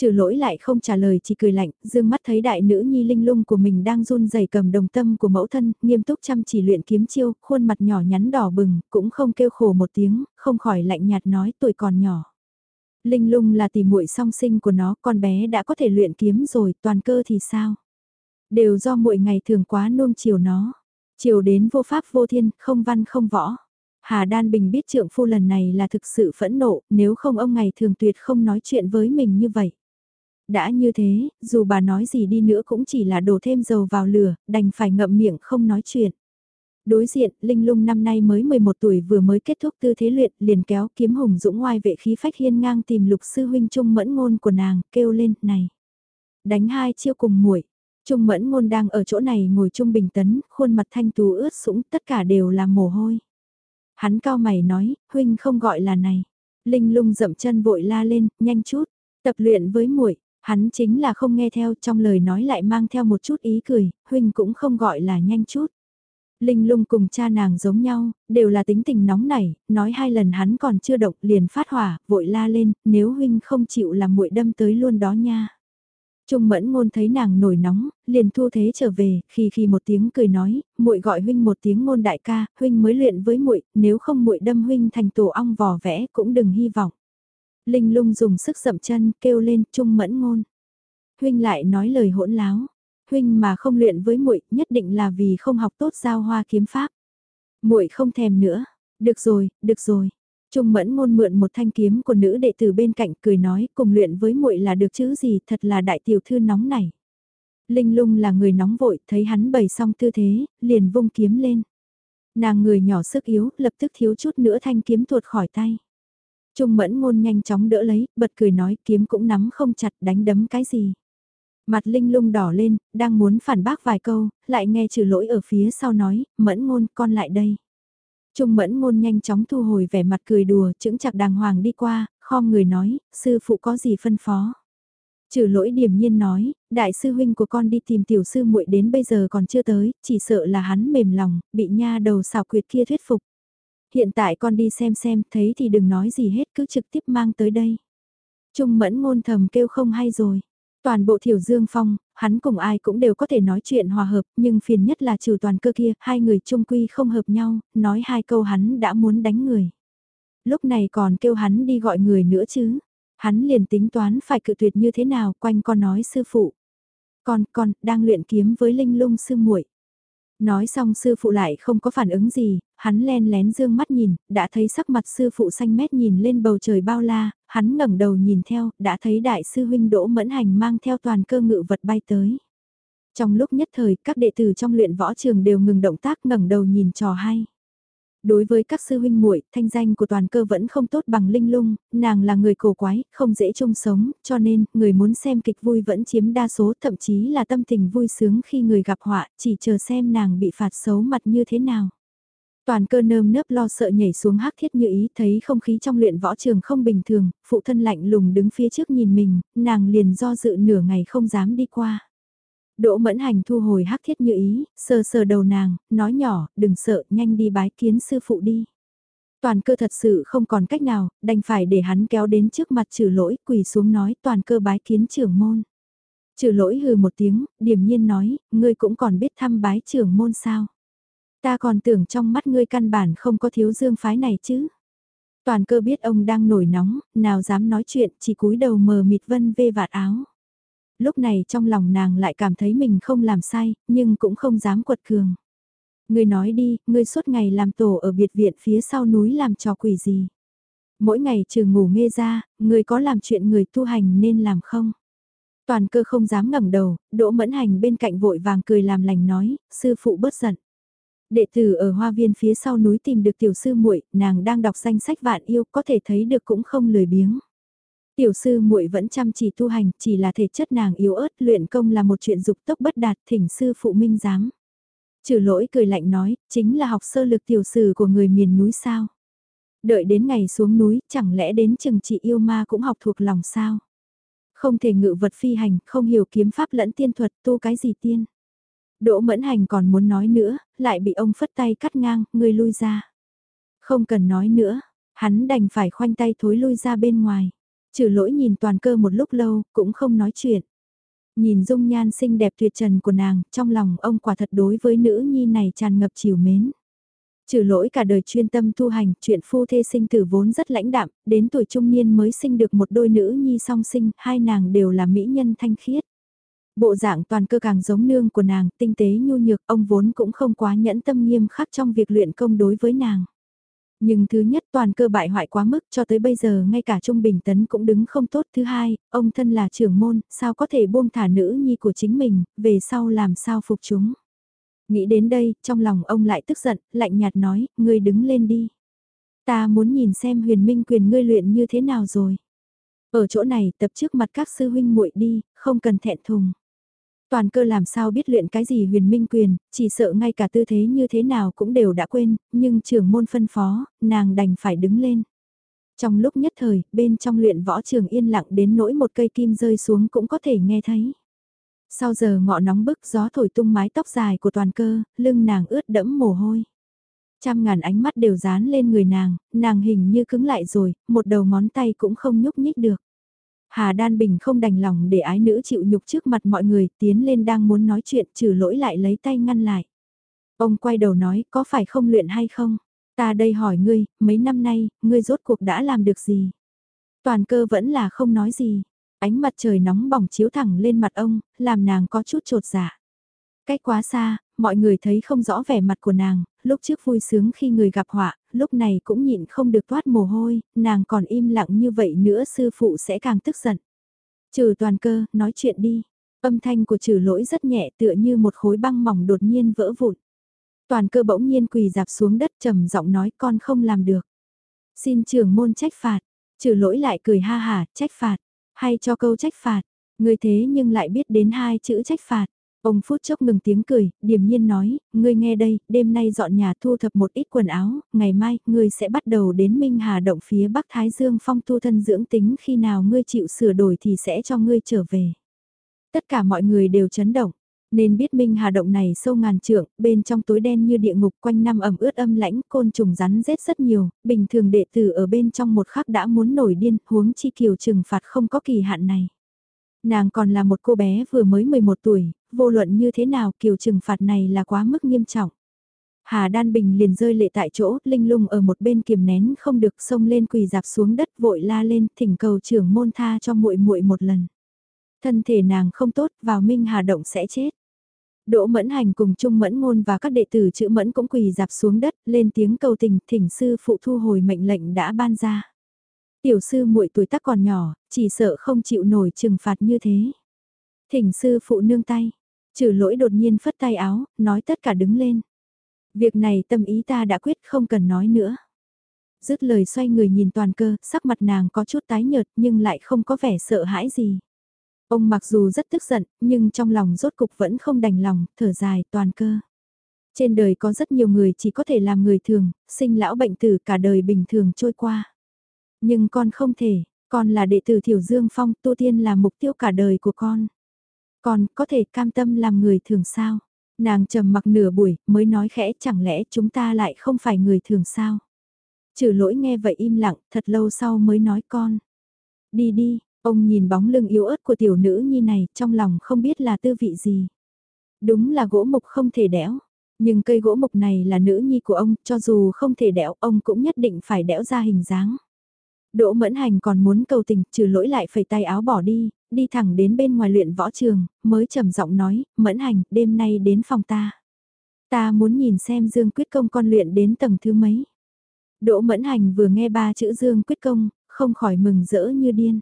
Trừ lỗi lại không trả lời chỉ cười lạnh, dương mắt thấy đại nữ nhi linh lung của mình đang run rẩy cầm đồng tâm của mẫu thân, nghiêm túc chăm chỉ luyện kiếm chiêu, khuôn mặt nhỏ nhắn đỏ bừng, cũng không kêu khổ một tiếng, không khỏi lạnh nhạt nói tuổi còn nhỏ. Linh lung là tỷ muội song sinh của nó, con bé đã có thể luyện kiếm rồi, toàn cơ thì sao? Đều do muội ngày thường quá nuông chiều nó. Chiều đến vô pháp vô thiên, không văn không võ. Hà Đan Bình biết trượng phu lần này là thực sự phẫn nộ, nếu không ông ngày thường tuyệt không nói chuyện với mình như vậy đã như thế, dù bà nói gì đi nữa cũng chỉ là đổ thêm dầu vào lửa, đành phải ngậm miệng không nói chuyện. Đối diện, Linh Lung năm nay mới 11 tuổi vừa mới kết thúc tư thế luyện, liền kéo kiếm hùng dũng ngoài vệ khí phách hiên ngang tìm lục sư huynh trung mẫn ngôn của nàng, kêu lên, này. Đánh hai chiêu cùng muội Trung mẫn ngôn đang ở chỗ này ngồi trung bình tấn, khuôn mặt thanh tú ướt sũng, tất cả đều là mồ hôi. Hắn cao mày nói, huynh không gọi là này. Linh lung dậm chân vội la lên, nhanh chút, tập luyện với muội Hắn chính là không nghe theo trong lời nói lại mang theo một chút ý cười, huynh cũng không gọi là nhanh chút. Linh lung cùng cha nàng giống nhau, đều là tính tình nóng nảy, nói hai lần hắn còn chưa động liền phát hỏa, vội la lên, nếu huynh không chịu làm muội đâm tới luôn đó nha. Trung mẫn ngôn thấy nàng nổi nóng, liền thu thế trở về, khi khi một tiếng cười nói, muội gọi huynh một tiếng ngôn đại ca, huynh mới luyện với muội, nếu không muội đâm huynh thành tổ ong vò vẽ cũng đừng hy vọng. Linh lung dùng sức dậm chân kêu lên trung mẫn ngôn. Huynh lại nói lời hỗn láo. Huynh mà không luyện với muội nhất định là vì không học tốt giao hoa kiếm pháp. muội không thèm nữa. Được rồi, được rồi. Trung mẫn ngôn mượn một thanh kiếm của nữ đệ tử bên cạnh cười nói cùng luyện với muội là được chữ gì thật là đại tiểu thư nóng này. Linh lung là người nóng vội thấy hắn bày xong tư thế, liền vung kiếm lên. Nàng người nhỏ sức yếu, lập tức thiếu chút nữa thanh kiếm tuột khỏi tay. Trung mẫn ngôn nhanh chóng đỡ lấy, bật cười nói kiếm cũng nắm không chặt đánh đấm cái gì. Mặt Linh lung đỏ lên, đang muốn phản bác vài câu, lại nghe trừ lỗi ở phía sau nói, mẫn ngôn con lại đây. Trung mẫn ngôn nhanh chóng thu hồi vẻ mặt cười đùa, chững chặt đàng hoàng đi qua, khom người nói, sư phụ có gì phân phó. Trừ lỗi điềm nhiên nói, đại sư huynh của con đi tìm tiểu sư muội đến bây giờ còn chưa tới, chỉ sợ là hắn mềm lòng, bị nha đầu xào quyệt kia thuyết phục. Hiện tại con đi xem xem, thấy thì đừng nói gì hết, cứ trực tiếp mang tới đây. Trung mẫn ngôn thầm kêu không hay rồi. Toàn bộ thiểu dương phong, hắn cùng ai cũng đều có thể nói chuyện hòa hợp, nhưng phiền nhất là trừ toàn cơ kia, hai người trung quy không hợp nhau, nói hai câu hắn đã muốn đánh người. Lúc này còn kêu hắn đi gọi người nữa chứ. Hắn liền tính toán phải cự tuyệt như thế nào, quanh con nói sư phụ. Con, con, đang luyện kiếm với linh lung sư muội Nói xong sư phụ lại không có phản ứng gì, hắn len lén dương mắt nhìn, đã thấy sắc mặt sư phụ xanh mét nhìn lên bầu trời bao la, hắn ngẩng đầu nhìn theo, đã thấy đại sư huynh Đỗ Mẫn Hành mang theo toàn cơ ngự vật bay tới. Trong lúc nhất thời, các đệ tử trong luyện võ trường đều ngừng động tác ngẩng đầu nhìn trò hay. Đối với các sư huynh muội, thanh danh của toàn cơ vẫn không tốt bằng linh lung, nàng là người cổ quái, không dễ chung sống, cho nên, người muốn xem kịch vui vẫn chiếm đa số, thậm chí là tâm tình vui sướng khi người gặp họa, chỉ chờ xem nàng bị phạt xấu mặt như thế nào. Toàn cơ nơm nớp lo sợ nhảy xuống hắc thiết như ý thấy không khí trong luyện võ trường không bình thường, phụ thân lạnh lùng đứng phía trước nhìn mình, nàng liền do dự nửa ngày không dám đi qua. Đỗ mẫn hành thu hồi hắc thiết như ý, sờ sờ đầu nàng, nói nhỏ, đừng sợ, nhanh đi bái kiến sư phụ đi. Toàn cơ thật sự không còn cách nào, đành phải để hắn kéo đến trước mặt trừ lỗi, quỳ xuống nói toàn cơ bái kiến trưởng môn. Trừ lỗi hừ một tiếng, điềm nhiên nói, ngươi cũng còn biết thăm bái trưởng môn sao. Ta còn tưởng trong mắt ngươi căn bản không có thiếu dương phái này chứ. Toàn cơ biết ông đang nổi nóng, nào dám nói chuyện, chỉ cúi đầu mờ mịt vân vê vạt áo. Lúc này trong lòng nàng lại cảm thấy mình không làm sai, nhưng cũng không dám quật cường. Ngươi nói đi, ngươi suốt ngày làm tổ ở biệt viện phía sau núi làm trò quỷ gì. Mỗi ngày trừ ngủ nghe ra, ngươi có làm chuyện người tu hành nên làm không? Toàn cơ không dám ngẩng đầu, đỗ mẫn hành bên cạnh vội vàng cười làm lành nói, sư phụ bớt giận. Đệ tử ở hoa viên phía sau núi tìm được tiểu sư muội, nàng đang đọc danh sách vạn yêu, có thể thấy được cũng không lười biếng. Tiểu sư muội vẫn chăm chỉ tu hành, chỉ là thể chất nàng yếu ớt, luyện công là một chuyện dục tốc bất đạt, thỉnh sư phụ minh giám. Trừ lỗi cười lạnh nói, chính là học sơ lực tiểu sử của người miền núi sao. Đợi đến ngày xuống núi, chẳng lẽ đến chừng chị yêu ma cũng học thuộc lòng sao. Không thể ngự vật phi hành, không hiểu kiếm pháp lẫn tiên thuật, tu cái gì tiên. Đỗ mẫn hành còn muốn nói nữa, lại bị ông phất tay cắt ngang, người lui ra. Không cần nói nữa, hắn đành phải khoanh tay thối lui ra bên ngoài. Trừ lỗi nhìn toàn cơ một lúc lâu, cũng không nói chuyện. Nhìn dung nhan xinh đẹp tuyệt trần của nàng, trong lòng ông quả thật đối với nữ nhi này tràn ngập chiều mến. Trừ lỗi cả đời chuyên tâm tu hành, chuyện phu thê sinh tử vốn rất lãnh đạm, đến tuổi trung niên mới sinh được một đôi nữ nhi song sinh, hai nàng đều là mỹ nhân thanh khiết. Bộ dạng toàn cơ càng giống nương của nàng, tinh tế nhu nhược, ông vốn cũng không quá nhẫn tâm nghiêm khắc trong việc luyện công đối với nàng. Nhưng thứ nhất toàn cơ bại hoại quá mức cho tới bây giờ ngay cả Trung Bình Tấn cũng đứng không tốt. Thứ hai, ông thân là trưởng môn, sao có thể buông thả nữ nhi của chính mình, về sau làm sao phục chúng. Nghĩ đến đây, trong lòng ông lại tức giận, lạnh nhạt nói, ngươi đứng lên đi. Ta muốn nhìn xem huyền minh quyền ngươi luyện như thế nào rồi. Ở chỗ này tập trước mặt các sư huynh muội đi, không cần thẹn thùng. Toàn cơ làm sao biết luyện cái gì huyền minh quyền, chỉ sợ ngay cả tư thế như thế nào cũng đều đã quên, nhưng trưởng môn phân phó, nàng đành phải đứng lên. Trong lúc nhất thời, bên trong luyện võ trường yên lặng đến nỗi một cây kim rơi xuống cũng có thể nghe thấy. Sau giờ ngọ nóng bức gió thổi tung mái tóc dài của toàn cơ, lưng nàng ướt đẫm mồ hôi. Trăm ngàn ánh mắt đều dán lên người nàng, nàng hình như cứng lại rồi, một đầu ngón tay cũng không nhúc nhích được. Hà Đan Bình không đành lòng để ái nữ chịu nhục trước mặt mọi người, tiến lên đang muốn nói chuyện trừ lỗi lại lấy tay ngăn lại. Ông quay đầu nói, có phải không luyện hay không? Ta đây hỏi ngươi, mấy năm nay, ngươi rốt cuộc đã làm được gì? Toàn cơ vẫn là không nói gì. Ánh mặt trời nóng bỏng chiếu thẳng lên mặt ông, làm nàng có chút trột dạ. Cách quá xa, mọi người thấy không rõ vẻ mặt của nàng, lúc trước vui sướng khi người gặp họa, lúc này cũng nhịn không được toát mồ hôi, nàng còn im lặng như vậy nữa sư phụ sẽ càng tức giận. Trừ toàn cơ, nói chuyện đi. Âm thanh của trừ lỗi rất nhẹ tựa như một khối băng mỏng đột nhiên vỡ vụn. Toàn cơ bỗng nhiên quỳ dạp xuống đất trầm giọng nói con không làm được. Xin trưởng môn trách phạt, trừ lỗi lại cười ha hà, trách phạt, hay cho câu trách phạt. người thế nhưng lại biết đến hai chữ trách phạt. Ông phút chốc ngừng tiếng cười, điềm nhiên nói, ngươi nghe đây, đêm nay dọn nhà thu thập một ít quần áo, ngày mai, ngươi sẽ bắt đầu đến Minh Hà Động phía Bắc Thái Dương phong tu thân dưỡng tính khi nào ngươi chịu sửa đổi thì sẽ cho ngươi trở về. Tất cả mọi người đều chấn động, nên biết Minh Hà Động này sâu ngàn trượng, bên trong tối đen như địa ngục quanh năm ẩm ướt âm lãnh, côn trùng rắn rết rất nhiều, bình thường đệ tử ở bên trong một khắc đã muốn nổi điên, huống chi kiều trừng phạt không có kỳ hạn này. Nàng còn là một cô bé vừa mới 11 tuổi, vô luận như thế nào kiều trừng phạt này là quá mức nghiêm trọng. Hà Đan Bình liền rơi lệ tại chỗ, linh lung ở một bên kiềm nén không được xông lên quỳ dạp xuống đất vội la lên thỉnh cầu trưởng môn tha cho muội muội một lần. Thân thể nàng không tốt vào Minh Hà Động sẽ chết. Đỗ Mẫn Hành cùng Trung Mẫn Ngôn và các đệ tử chữ Mẫn cũng quỳ dạp xuống đất lên tiếng cầu tình thỉnh sư phụ thu hồi mệnh lệnh đã ban ra. Tiểu sư muội tuổi tác còn nhỏ, chỉ sợ không chịu nổi trừng phạt như thế. Thỉnh sư phụ nương tay, trừ lỗi đột nhiên phất tay áo, nói tất cả đứng lên. Việc này tâm ý ta đã quyết không cần nói nữa. Dứt lời xoay người nhìn toàn cơ, sắc mặt nàng có chút tái nhợt nhưng lại không có vẻ sợ hãi gì. Ông mặc dù rất tức giận, nhưng trong lòng rốt cục vẫn không đành lòng, thở dài toàn cơ. Trên đời có rất nhiều người chỉ có thể làm người thường, sinh lão bệnh tử cả đời bình thường trôi qua. Nhưng con không thể, con là đệ tử Thiểu Dương Phong, tu tiên là mục tiêu cả đời của con. Con có thể cam tâm làm người thường sao? Nàng trầm mặc nửa buổi, mới nói khẽ chẳng lẽ chúng ta lại không phải người thường sao? Trừ lỗi nghe vậy im lặng, thật lâu sau mới nói con. Đi đi, ông nhìn bóng lưng yếu ớt của tiểu nữ nhi này, trong lòng không biết là tư vị gì. Đúng là gỗ mục không thể đẽo, nhưng cây gỗ mục này là nữ nhi của ông, cho dù không thể đẽo, ông cũng nhất định phải đẽo ra hình dáng. Đỗ Mẫn Hành còn muốn cầu tình, trừ lỗi lại phẩy tay áo bỏ đi, đi thẳng đến bên ngoài luyện võ trường, mới trầm giọng nói, Mẫn Hành, đêm nay đến phòng ta. Ta muốn nhìn xem Dương Quyết Công con luyện đến tầng thứ mấy. Đỗ Mẫn Hành vừa nghe ba chữ Dương Quyết Công, không khỏi mừng rỡ như điên.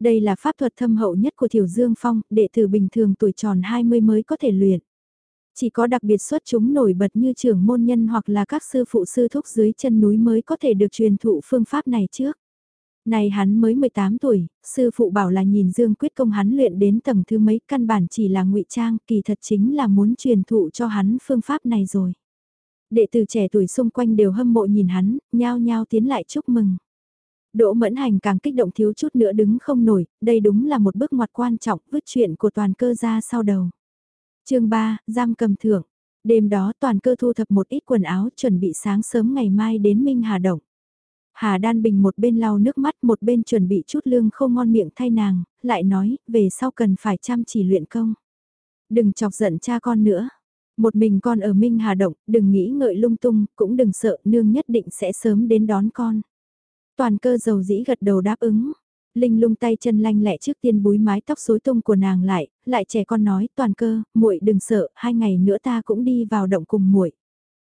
Đây là pháp thuật thâm hậu nhất của Thiểu Dương Phong, đệ tử bình thường tuổi tròn 20 mới có thể luyện. Chỉ có đặc biệt xuất chúng nổi bật như trưởng môn nhân hoặc là các sư phụ sư thúc dưới chân núi mới có thể được truyền thụ phương pháp này trước. Này hắn mới 18 tuổi, sư phụ bảo là nhìn Dương Quyết Công hắn luyện đến tầng thứ mấy căn bản chỉ là ngụy trang, kỳ thật chính là muốn truyền thụ cho hắn phương pháp này rồi. Đệ tử trẻ tuổi xung quanh đều hâm mộ nhìn hắn, nhao nhao tiến lại chúc mừng. Đỗ Mẫn Hành càng kích động thiếu chút nữa đứng không nổi, đây đúng là một bước ngoặt quan trọng vứt chuyện của toàn cơ ra sau đầu. chương 3, giam cầm thưởng. Đêm đó toàn cơ thu thập một ít quần áo chuẩn bị sáng sớm ngày mai đến Minh Hà Động. Hà Đan Bình một bên lau nước mắt một bên chuẩn bị chút lương không ngon miệng thay nàng, lại nói, về sau cần phải chăm chỉ luyện công. Đừng chọc giận cha con nữa. Một mình con ở Minh Hà Động, đừng nghĩ ngợi lung tung, cũng đừng sợ, nương nhất định sẽ sớm đến đón con. Toàn cơ dầu dĩ gật đầu đáp ứng. Linh lung tay chân lanh lẹ trước tiên búi mái tóc rối tung của nàng lại, lại trẻ con nói, toàn cơ, muội đừng sợ, hai ngày nữa ta cũng đi vào động cùng muội.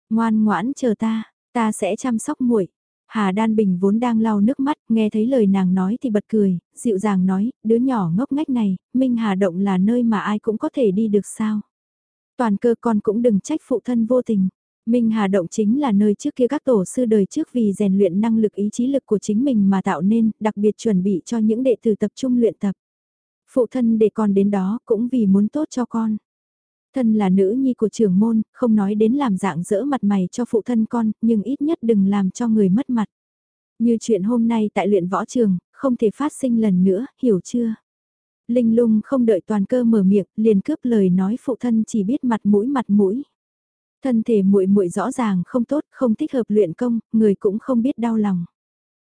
Ngoan ngoãn chờ ta, ta sẽ chăm sóc muội. Hà Đan Bình vốn đang lau nước mắt, nghe thấy lời nàng nói thì bật cười, dịu dàng nói, đứa nhỏ ngốc ngách này, Minh Hà Động là nơi mà ai cũng có thể đi được sao. Toàn cơ con cũng đừng trách phụ thân vô tình. Minh Hà Động chính là nơi trước kia các tổ sư đời trước vì rèn luyện năng lực ý chí lực của chính mình mà tạo nên, đặc biệt chuẩn bị cho những đệ tử tập trung luyện tập. Phụ thân để con đến đó cũng vì muốn tốt cho con. Thân là nữ nhi của trưởng môn, không nói đến làm dạng dỡ mặt mày cho phụ thân con, nhưng ít nhất đừng làm cho người mất mặt. Như chuyện hôm nay tại luyện võ trường, không thể phát sinh lần nữa, hiểu chưa? Linh lung không đợi toàn cơ mở miệng, liền cướp lời nói phụ thân chỉ biết mặt mũi mặt mũi. Thân thể muội muội rõ ràng không tốt, không thích hợp luyện công, người cũng không biết đau lòng.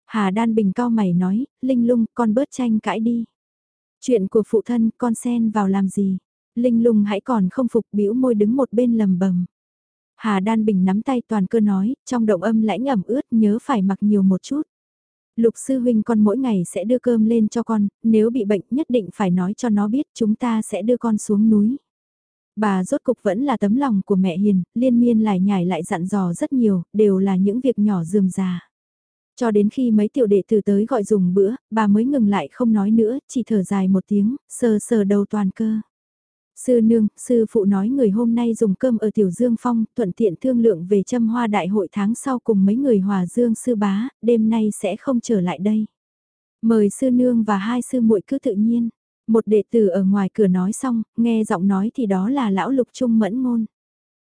Hà Đan Bình cao mày nói, Linh lung, con bớt tranh cãi đi. Chuyện của phụ thân, con xen vào làm gì? Linh lung hãy còn không phục bĩu môi đứng một bên lầm bầm. Hà Đan Bình nắm tay toàn cơ nói, trong động âm lãnh ẩm ướt nhớ phải mặc nhiều một chút. Lục sư huynh con mỗi ngày sẽ đưa cơm lên cho con, nếu bị bệnh nhất định phải nói cho nó biết chúng ta sẽ đưa con xuống núi. Bà rốt cục vẫn là tấm lòng của mẹ hiền, liên miên lại nhảy lại dặn dò rất nhiều, đều là những việc nhỏ dườm già. Cho đến khi mấy tiểu đệ tử tới gọi dùng bữa, bà mới ngừng lại không nói nữa, chỉ thở dài một tiếng, sờ sờ đầu toàn cơ. Sư nương, sư phụ nói người hôm nay dùng cơm ở Tiểu Dương Phong, thuận tiện thương lượng về châm hoa đại hội tháng sau cùng mấy người hòa dương sư bá, đêm nay sẽ không trở lại đây. Mời sư nương và hai sư muội cứ tự nhiên. Một đệ tử ở ngoài cửa nói xong, nghe giọng nói thì đó là lão lục trung mẫn ngôn.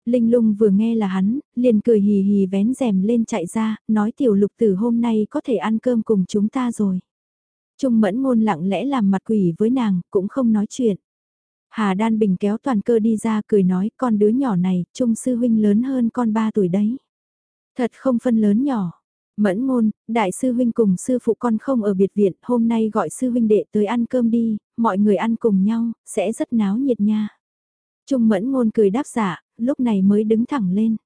Linh lung vừa nghe là hắn, liền cười hì hì vén rèm lên chạy ra, nói tiểu lục tử hôm nay có thể ăn cơm cùng chúng ta rồi. Trung mẫn ngôn lặng lẽ làm mặt quỷ với nàng, cũng không nói chuyện. Hà Đan Bình kéo toàn cơ đi ra cười nói con đứa nhỏ này, Trung sư huynh lớn hơn con ba tuổi đấy. Thật không phân lớn nhỏ. Mẫn ngôn, đại sư huynh cùng sư phụ con không ở biệt viện, hôm nay gọi sư huynh đệ tới ăn cơm đi, mọi người ăn cùng nhau, sẽ rất náo nhiệt nha. Trung mẫn ngôn cười đáp giả, lúc này mới đứng thẳng lên.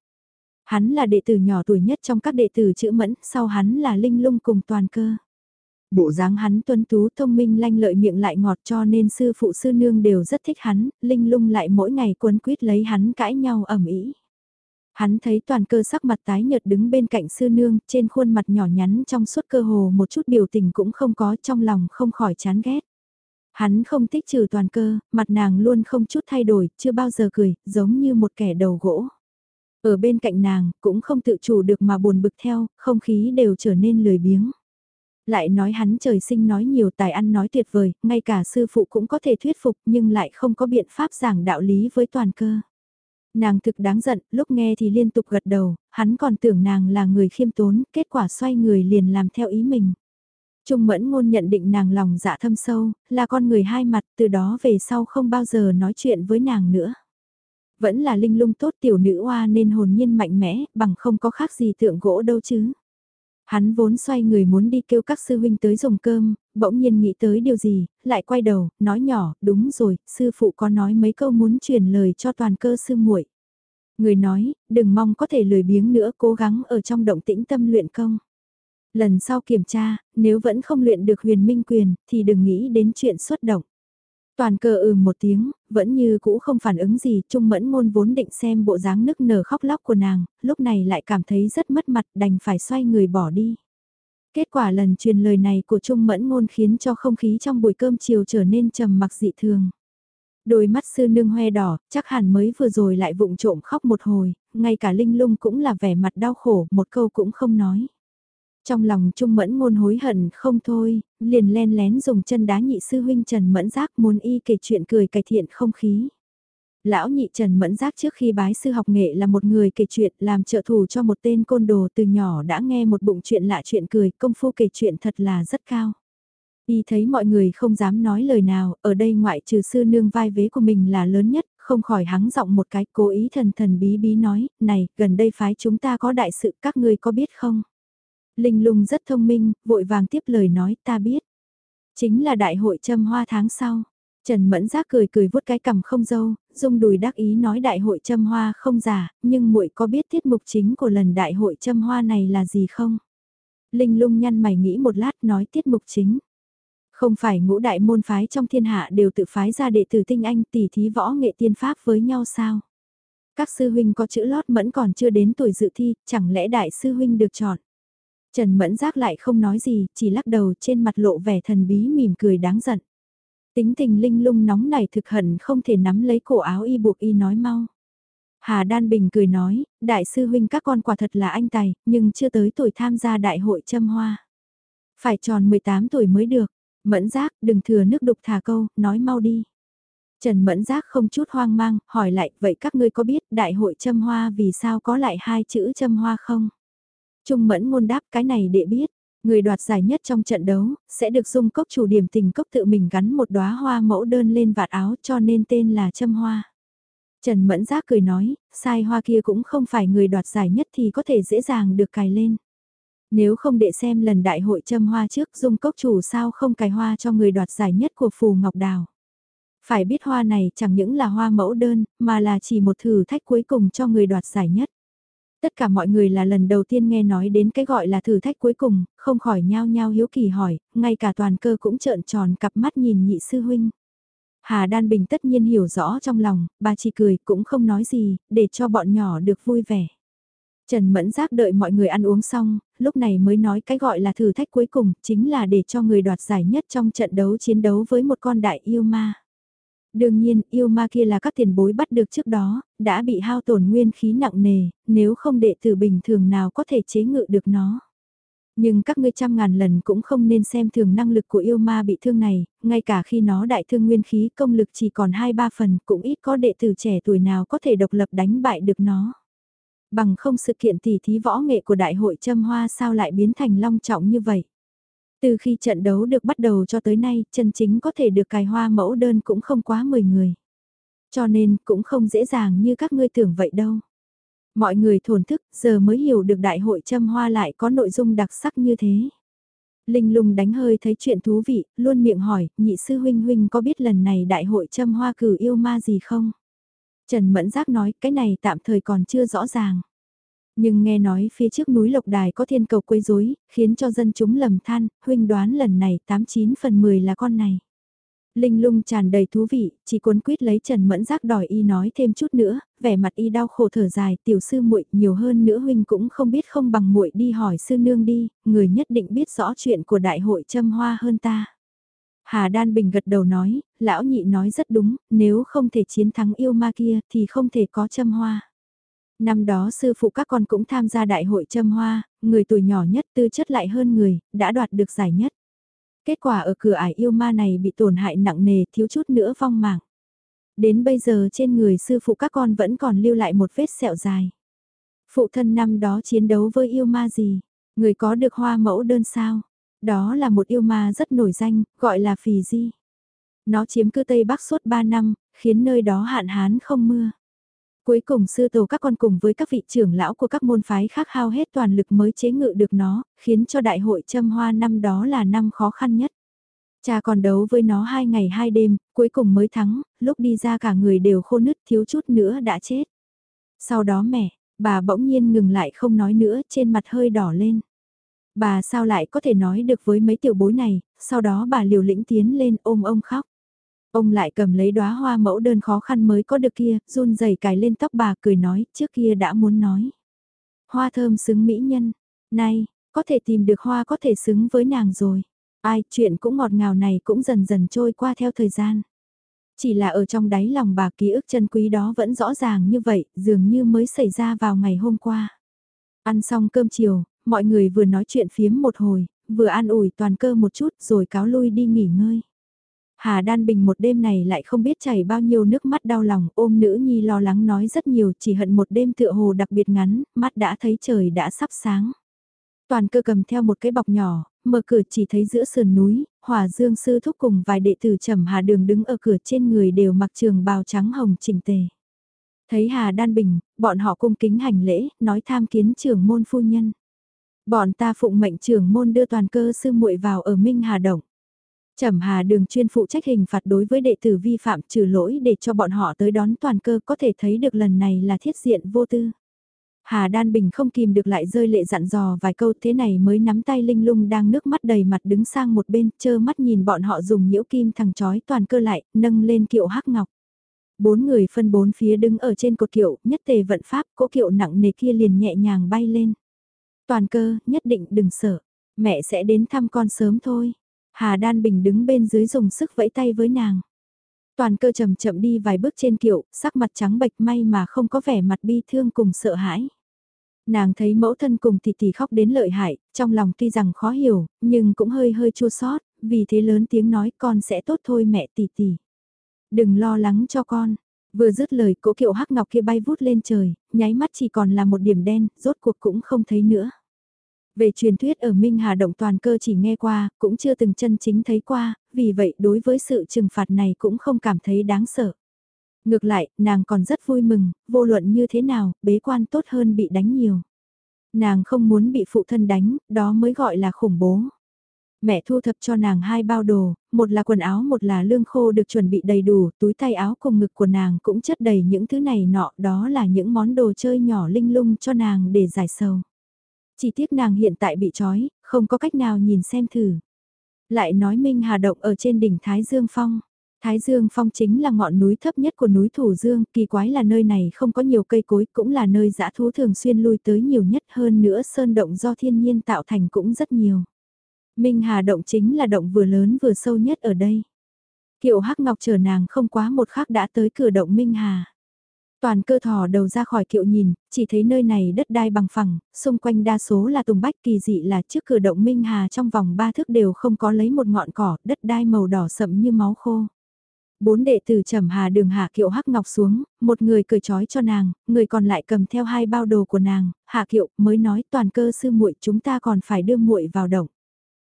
Hắn là đệ tử nhỏ tuổi nhất trong các đệ tử chữ mẫn, sau hắn là linh lung cùng toàn cơ. Bộ dáng hắn tuân tú thông minh lanh lợi miệng lại ngọt cho nên sư phụ sư nương đều rất thích hắn, linh lung lại mỗi ngày quấn quýt lấy hắn cãi nhau ẩm ý. Hắn thấy toàn cơ sắc mặt tái nhợt đứng bên cạnh sư nương, trên khuôn mặt nhỏ nhắn trong suốt cơ hồ một chút biểu tình cũng không có trong lòng không khỏi chán ghét. Hắn không thích trừ toàn cơ, mặt nàng luôn không chút thay đổi, chưa bao giờ cười, giống như một kẻ đầu gỗ. Ở bên cạnh nàng, cũng không tự chủ được mà buồn bực theo, không khí đều trở nên lười biếng. Lại nói hắn trời sinh nói nhiều tài ăn nói tuyệt vời, ngay cả sư phụ cũng có thể thuyết phục nhưng lại không có biện pháp giảng đạo lý với toàn cơ. Nàng thực đáng giận, lúc nghe thì liên tục gật đầu, hắn còn tưởng nàng là người khiêm tốn, kết quả xoay người liền làm theo ý mình. Trung mẫn ngôn nhận định nàng lòng dạ thâm sâu, là con người hai mặt, từ đó về sau không bao giờ nói chuyện với nàng nữa. Vẫn là linh lung tốt tiểu nữ oa nên hồn nhiên mạnh mẽ, bằng không có khác gì tượng gỗ đâu chứ. Hắn vốn xoay người muốn đi kêu các sư huynh tới dùng cơm, bỗng nhiên nghĩ tới điều gì, lại quay đầu, nói nhỏ, đúng rồi, sư phụ có nói mấy câu muốn truyền lời cho toàn cơ sư muội. Người nói, đừng mong có thể lười biếng nữa cố gắng ở trong động tĩnh tâm luyện công. Lần sau kiểm tra, nếu vẫn không luyện được huyền minh quyền, thì đừng nghĩ đến chuyện xuất động. Toàn cờ ừ một tiếng, vẫn như cũ không phản ứng gì, Trung Mẫn Ngôn vốn định xem bộ dáng nức nở khóc lóc của nàng, lúc này lại cảm thấy rất mất mặt đành phải xoay người bỏ đi. Kết quả lần truyền lời này của Trung Mẫn Ngôn khiến cho không khí trong buổi cơm chiều trở nên trầm mặc dị thường. Đôi mắt sư nương hoe đỏ, chắc hẳn mới vừa rồi lại vụng trộm khóc một hồi, ngay cả Linh Lung cũng là vẻ mặt đau khổ, một câu cũng không nói. Trong lòng Trung Mẫn ngôn hối hận không thôi, liền len lén dùng chân đá nhị sư huynh Trần Mẫn Giác muốn y kể chuyện cười cải thiện không khí. Lão nhị Trần Mẫn Giác trước khi bái sư học nghệ là một người kể chuyện làm trợ thủ cho một tên côn đồ từ nhỏ đã nghe một bụng chuyện lạ chuyện cười, công phu kể chuyện thật là rất cao. Y thấy mọi người không dám nói lời nào, ở đây ngoại trừ sư nương vai vế của mình là lớn nhất, không khỏi hắng giọng một cái cố ý thần thần bí bí nói, này, gần đây phái chúng ta có đại sự các ngươi có biết không? Linh lung rất thông minh, vội vàng tiếp lời nói ta biết. Chính là đại hội châm hoa tháng sau. Trần Mẫn Giác cười cười vuốt cái cằm không dâu, dung đùi đắc ý nói đại hội châm hoa không giả, nhưng muội có biết tiết mục chính của lần đại hội châm hoa này là gì không? Linh lung nhăn mày nghĩ một lát nói tiết mục chính. Không phải ngũ đại môn phái trong thiên hạ đều tự phái ra đệ tử tinh anh tỷ thí võ nghệ tiên pháp với nhau sao? Các sư huynh có chữ lót mẫn còn chưa đến tuổi dự thi, chẳng lẽ đại sư huynh được chọn? Trần Mẫn Giác lại không nói gì, chỉ lắc đầu trên mặt lộ vẻ thần bí mỉm cười đáng giận. Tính tình linh lung nóng này thực hận không thể nắm lấy cổ áo y buộc y nói mau. Hà Đan Bình cười nói, đại sư huynh các con quả thật là anh tài, nhưng chưa tới tuổi tham gia đại hội châm hoa. Phải tròn 18 tuổi mới được, Mẫn Giác đừng thừa nước đục thả câu, nói mau đi. Trần Mẫn Giác không chút hoang mang, hỏi lại, vậy các ngươi có biết đại hội châm hoa vì sao có lại hai chữ châm hoa không? Trung mẫn ngôn đáp cái này để biết, người đoạt giải nhất trong trận đấu, sẽ được dung cốc chủ điểm tình cốc tự mình gắn một đóa hoa mẫu đơn lên vạt áo cho nên tên là châm hoa. Trần Mẫn Giác cười nói, sai hoa kia cũng không phải người đoạt giải nhất thì có thể dễ dàng được cài lên. Nếu không để xem lần đại hội châm hoa trước dung cốc chủ sao không cài hoa cho người đoạt giải nhất của Phù Ngọc Đào. Phải biết hoa này chẳng những là hoa mẫu đơn, mà là chỉ một thử thách cuối cùng cho người đoạt giải nhất. Tất cả mọi người là lần đầu tiên nghe nói đến cái gọi là thử thách cuối cùng, không khỏi nhao nhao hiếu kỳ hỏi, ngay cả toàn cơ cũng trợn tròn cặp mắt nhìn nhị sư huynh. Hà Đan Bình tất nhiên hiểu rõ trong lòng, bà chỉ cười cũng không nói gì, để cho bọn nhỏ được vui vẻ. Trần Mẫn Giác đợi mọi người ăn uống xong, lúc này mới nói cái gọi là thử thách cuối cùng, chính là để cho người đoạt giải nhất trong trận đấu chiến đấu với một con đại yêu ma. Đương nhiên, yêu ma kia là các tiền bối bắt được trước đó, đã bị hao tổn nguyên khí nặng nề, nếu không đệ tử bình thường nào có thể chế ngự được nó. Nhưng các ngươi trăm ngàn lần cũng không nên xem thường năng lực của yêu ma bị thương này, ngay cả khi nó đại thương nguyên khí công lực chỉ còn 2-3 phần cũng ít có đệ tử trẻ tuổi nào có thể độc lập đánh bại được nó. Bằng không sự kiện tỷ thí võ nghệ của đại hội châm hoa sao lại biến thành long trọng như vậy. Từ khi trận đấu được bắt đầu cho tới nay, chân chính có thể được cài hoa mẫu đơn cũng không quá 10 người. Cho nên cũng không dễ dàng như các ngươi tưởng vậy đâu. Mọi người thổn thức giờ mới hiểu được đại hội châm hoa lại có nội dung đặc sắc như thế. Linh lùng đánh hơi thấy chuyện thú vị, luôn miệng hỏi, nhị sư huynh huynh có biết lần này đại hội châm hoa cử yêu ma gì không? Trần Mẫn Giác nói, cái này tạm thời còn chưa rõ ràng. Nhưng nghe nói phía trước núi Lộc Đài có thiên cầu quấy rối, khiến cho dân chúng lầm than, huynh đoán lần này 89 phần 10 là con này. Linh lung tràn đầy thú vị, chỉ cuốn quýt lấy Trần Mẫn Giác đòi y nói thêm chút nữa, vẻ mặt y đau khổ thở dài, tiểu sư muội nhiều hơn nữa huynh cũng không biết không bằng muội đi hỏi sư nương đi, người nhất định biết rõ chuyện của đại hội châm hoa hơn ta. Hà Đan Bình gật đầu nói, lão nhị nói rất đúng, nếu không thể chiến thắng yêu ma kia thì không thể có châm hoa. Năm đó sư phụ các con cũng tham gia đại hội châm hoa, người tuổi nhỏ nhất tư chất lại hơn người, đã đoạt được giải nhất. Kết quả ở cửa ải yêu ma này bị tổn hại nặng nề thiếu chút nữa vong mạng. Đến bây giờ trên người sư phụ các con vẫn còn lưu lại một vết sẹo dài. Phụ thân năm đó chiến đấu với yêu ma gì? Người có được hoa mẫu đơn sao? Đó là một yêu ma rất nổi danh, gọi là phì di. Nó chiếm cư Tây Bắc suốt 3 năm, khiến nơi đó hạn hán không mưa. Cuối cùng sư tổ các con cùng với các vị trưởng lão của các môn phái khác hao hết toàn lực mới chế ngự được nó, khiến cho đại hội châm hoa năm đó là năm khó khăn nhất. Cha còn đấu với nó hai ngày hai đêm, cuối cùng mới thắng, lúc đi ra cả người đều khô nứt thiếu chút nữa đã chết. Sau đó mẹ, bà bỗng nhiên ngừng lại không nói nữa, trên mặt hơi đỏ lên. Bà sao lại có thể nói được với mấy tiểu bối này, sau đó bà liều lĩnh tiến lên ôm ông khóc. Ông lại cầm lấy đóa hoa mẫu đơn khó khăn mới có được kia, run rẩy cài lên tóc bà cười nói, trước kia đã muốn nói. Hoa thơm xứng mỹ nhân, nay, có thể tìm được hoa có thể xứng với nàng rồi. Ai, chuyện cũng ngọt ngào này cũng dần dần trôi qua theo thời gian. Chỉ là ở trong đáy lòng bà ký ức chân quý đó vẫn rõ ràng như vậy, dường như mới xảy ra vào ngày hôm qua. Ăn xong cơm chiều, mọi người vừa nói chuyện phiếm một hồi, vừa an ủi toàn cơ một chút rồi cáo lui đi nghỉ ngơi. Hà Đan Bình một đêm này lại không biết chảy bao nhiêu nước mắt đau lòng ôm nữ nhi lo lắng nói rất nhiều chỉ hận một đêm tựa hồ đặc biệt ngắn, mắt đã thấy trời đã sắp sáng. Toàn cơ cầm theo một cái bọc nhỏ, mở cửa chỉ thấy giữa sườn núi, Hòa Dương Sư Thúc cùng vài đệ tử trầm Hà Đường đứng ở cửa trên người đều mặc trường bào trắng hồng chỉnh tề. Thấy Hà Đan Bình, bọn họ cung kính hành lễ, nói tham kiến trưởng môn phu nhân. Bọn ta phụng mệnh trưởng môn đưa toàn cơ sư muội vào ở Minh Hà Động. Trầm Hà Đường chuyên phụ trách hình phạt đối với đệ tử vi phạm trừ lỗi để cho bọn họ tới đón toàn cơ có thể thấy được lần này là thiết diện vô tư. Hà Đan Bình không kìm được lại rơi lệ dặn dò vài câu thế này mới nắm tay Linh Lung đang nước mắt đầy mặt đứng sang một bên, chơ mắt nhìn bọn họ dùng nhiễu kim thằng chói toàn cơ lại, nâng lên kiệu hắc ngọc. Bốn người phân bốn phía đứng ở trên cột kiệu, nhất tề vận pháp, cỗ kiệu nặng nề kia liền nhẹ nhàng bay lên. Toàn cơ, nhất định đừng sợ, mẹ sẽ đến thăm con sớm thôi. Hà Đan Bình đứng bên dưới dùng sức vẫy tay với nàng. Toàn cơ chậm chậm đi vài bước trên kiệu, sắc mặt trắng bệch may mà không có vẻ mặt bi thương cùng sợ hãi. Nàng thấy mẫu thân cùng tỷ tỷ khóc đến lợi hại, trong lòng tuy rằng khó hiểu, nhưng cũng hơi hơi chua xót, vì thế lớn tiếng nói con sẽ tốt thôi mẹ tỷ tỷ. Đừng lo lắng cho con. Vừa dứt lời cỗ kiệu hắc ngọc kia bay vút lên trời, nháy mắt chỉ còn là một điểm đen, rốt cuộc cũng không thấy nữa. Về truyền thuyết ở Minh Hà Động toàn cơ chỉ nghe qua, cũng chưa từng chân chính thấy qua, vì vậy đối với sự trừng phạt này cũng không cảm thấy đáng sợ. Ngược lại, nàng còn rất vui mừng, vô luận như thế nào, bế quan tốt hơn bị đánh nhiều. Nàng không muốn bị phụ thân đánh, đó mới gọi là khủng bố. Mẹ thu thập cho nàng hai bao đồ, một là quần áo một là lương khô được chuẩn bị đầy đủ, túi tay áo cùng ngực của nàng cũng chất đầy những thứ này nọ, đó là những món đồ chơi nhỏ linh lung cho nàng để giải sầu. Chỉ tiếc nàng hiện tại bị trói, không có cách nào nhìn xem thử. Lại nói Minh Hà Động ở trên đỉnh Thái Dương Phong. Thái Dương Phong chính là ngọn núi thấp nhất của núi Thủ Dương, kỳ quái là nơi này không có nhiều cây cối, cũng là nơi dã thú thường xuyên lui tới nhiều nhất hơn nữa sơn động do thiên nhiên tạo thành cũng rất nhiều. Minh Hà Động chính là động vừa lớn vừa sâu nhất ở đây. Kiệu Hắc Ngọc chờ nàng không quá một khắc đã tới cửa động Minh Hà. Toàn cơ thò đầu ra khỏi kiệu nhìn, chỉ thấy nơi này đất đai bằng phẳng, xung quanh đa số là tùng bách kỳ dị là trước cửa động Minh Hà trong vòng ba thước đều không có lấy một ngọn cỏ, đất đai màu đỏ sậm như máu khô. Bốn đệ tử trầm hà đường hạ kiệu hắc ngọc xuống, một người cười trói cho nàng, người còn lại cầm theo hai bao đồ của nàng, hạ kiệu mới nói toàn cơ sư muội chúng ta còn phải đưa muội vào động.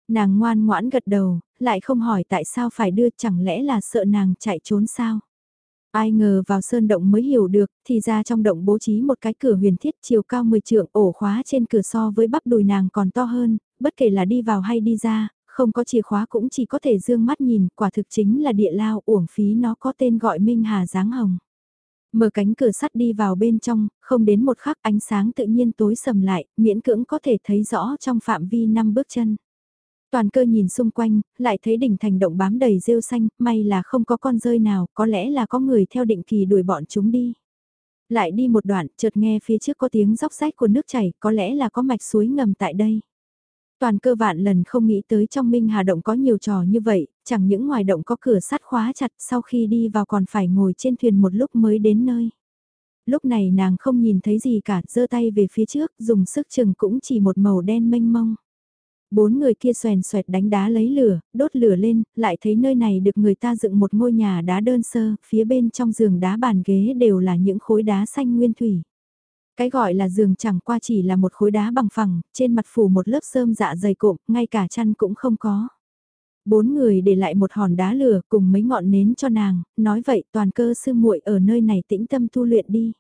Nàng ngoan ngoãn gật đầu, lại không hỏi tại sao phải đưa chẳng lẽ là sợ nàng chạy trốn sao. Ai ngờ vào sơn động mới hiểu được, thì ra trong động bố trí một cái cửa huyền thiết chiều cao 10 trượng ổ khóa trên cửa so với bắp đùi nàng còn to hơn, bất kể là đi vào hay đi ra, không có chìa khóa cũng chỉ có thể dương mắt nhìn, quả thực chính là địa lao uổng phí nó có tên gọi Minh Hà Giáng Hồng. Mở cánh cửa sắt đi vào bên trong, không đến một khắc ánh sáng tự nhiên tối sầm lại, miễn cưỡng có thể thấy rõ trong phạm vi năm bước chân. Toàn cơ nhìn xung quanh, lại thấy đỉnh thành động bám đầy rêu xanh, may là không có con rơi nào, có lẽ là có người theo định kỳ đuổi bọn chúng đi. Lại đi một đoạn, chợt nghe phía trước có tiếng róc rách của nước chảy, có lẽ là có mạch suối ngầm tại đây. Toàn cơ vạn lần không nghĩ tới trong Minh Hà Động có nhiều trò như vậy, chẳng những ngoài động có cửa sắt khóa chặt sau khi đi vào còn phải ngồi trên thuyền một lúc mới đến nơi. Lúc này nàng không nhìn thấy gì cả, giơ tay về phía trước, dùng sức chừng cũng chỉ một màu đen mênh mông. Bốn người kia xoèn xoẹt đánh đá lấy lửa, đốt lửa lên, lại thấy nơi này được người ta dựng một ngôi nhà đá đơn sơ, phía bên trong giường đá bàn ghế đều là những khối đá xanh nguyên thủy. Cái gọi là giường chẳng qua chỉ là một khối đá bằng phẳng, trên mặt phủ một lớp sơm dạ dày cộm, ngay cả chăn cũng không có. Bốn người để lại một hòn đá lửa cùng mấy ngọn nến cho nàng, nói vậy toàn cơ sư muội ở nơi này tĩnh tâm tu luyện đi.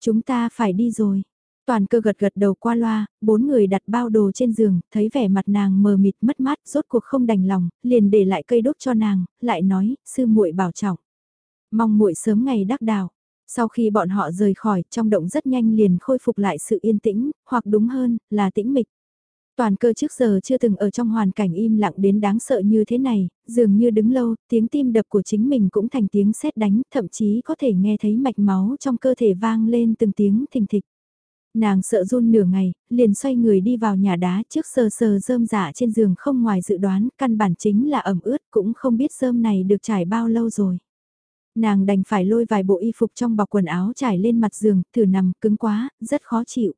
Chúng ta phải đi rồi. Toàn cơ gật gật đầu qua loa, bốn người đặt bao đồ trên giường, thấy vẻ mặt nàng mờ mịt mất mát, rốt cuộc không đành lòng, liền để lại cây đốt cho nàng, lại nói, sư muội bảo trọng. Mong muội sớm ngày đắc đào. Sau khi bọn họ rời khỏi, trong động rất nhanh liền khôi phục lại sự yên tĩnh, hoặc đúng hơn, là tĩnh mịch. Toàn cơ trước giờ chưa từng ở trong hoàn cảnh im lặng đến đáng sợ như thế này, dường như đứng lâu, tiếng tim đập của chính mình cũng thành tiếng sét đánh, thậm chí có thể nghe thấy mạch máu trong cơ thể vang lên từng tiếng thình thịch. Nàng sợ run nửa ngày, liền xoay người đi vào nhà đá trước sờ sờ rơm giả trên giường không ngoài dự đoán, căn bản chính là ẩm ướt cũng không biết rơm này được trải bao lâu rồi. Nàng đành phải lôi vài bộ y phục trong bọc quần áo trải lên mặt giường, thử nằm cứng quá, rất khó chịu.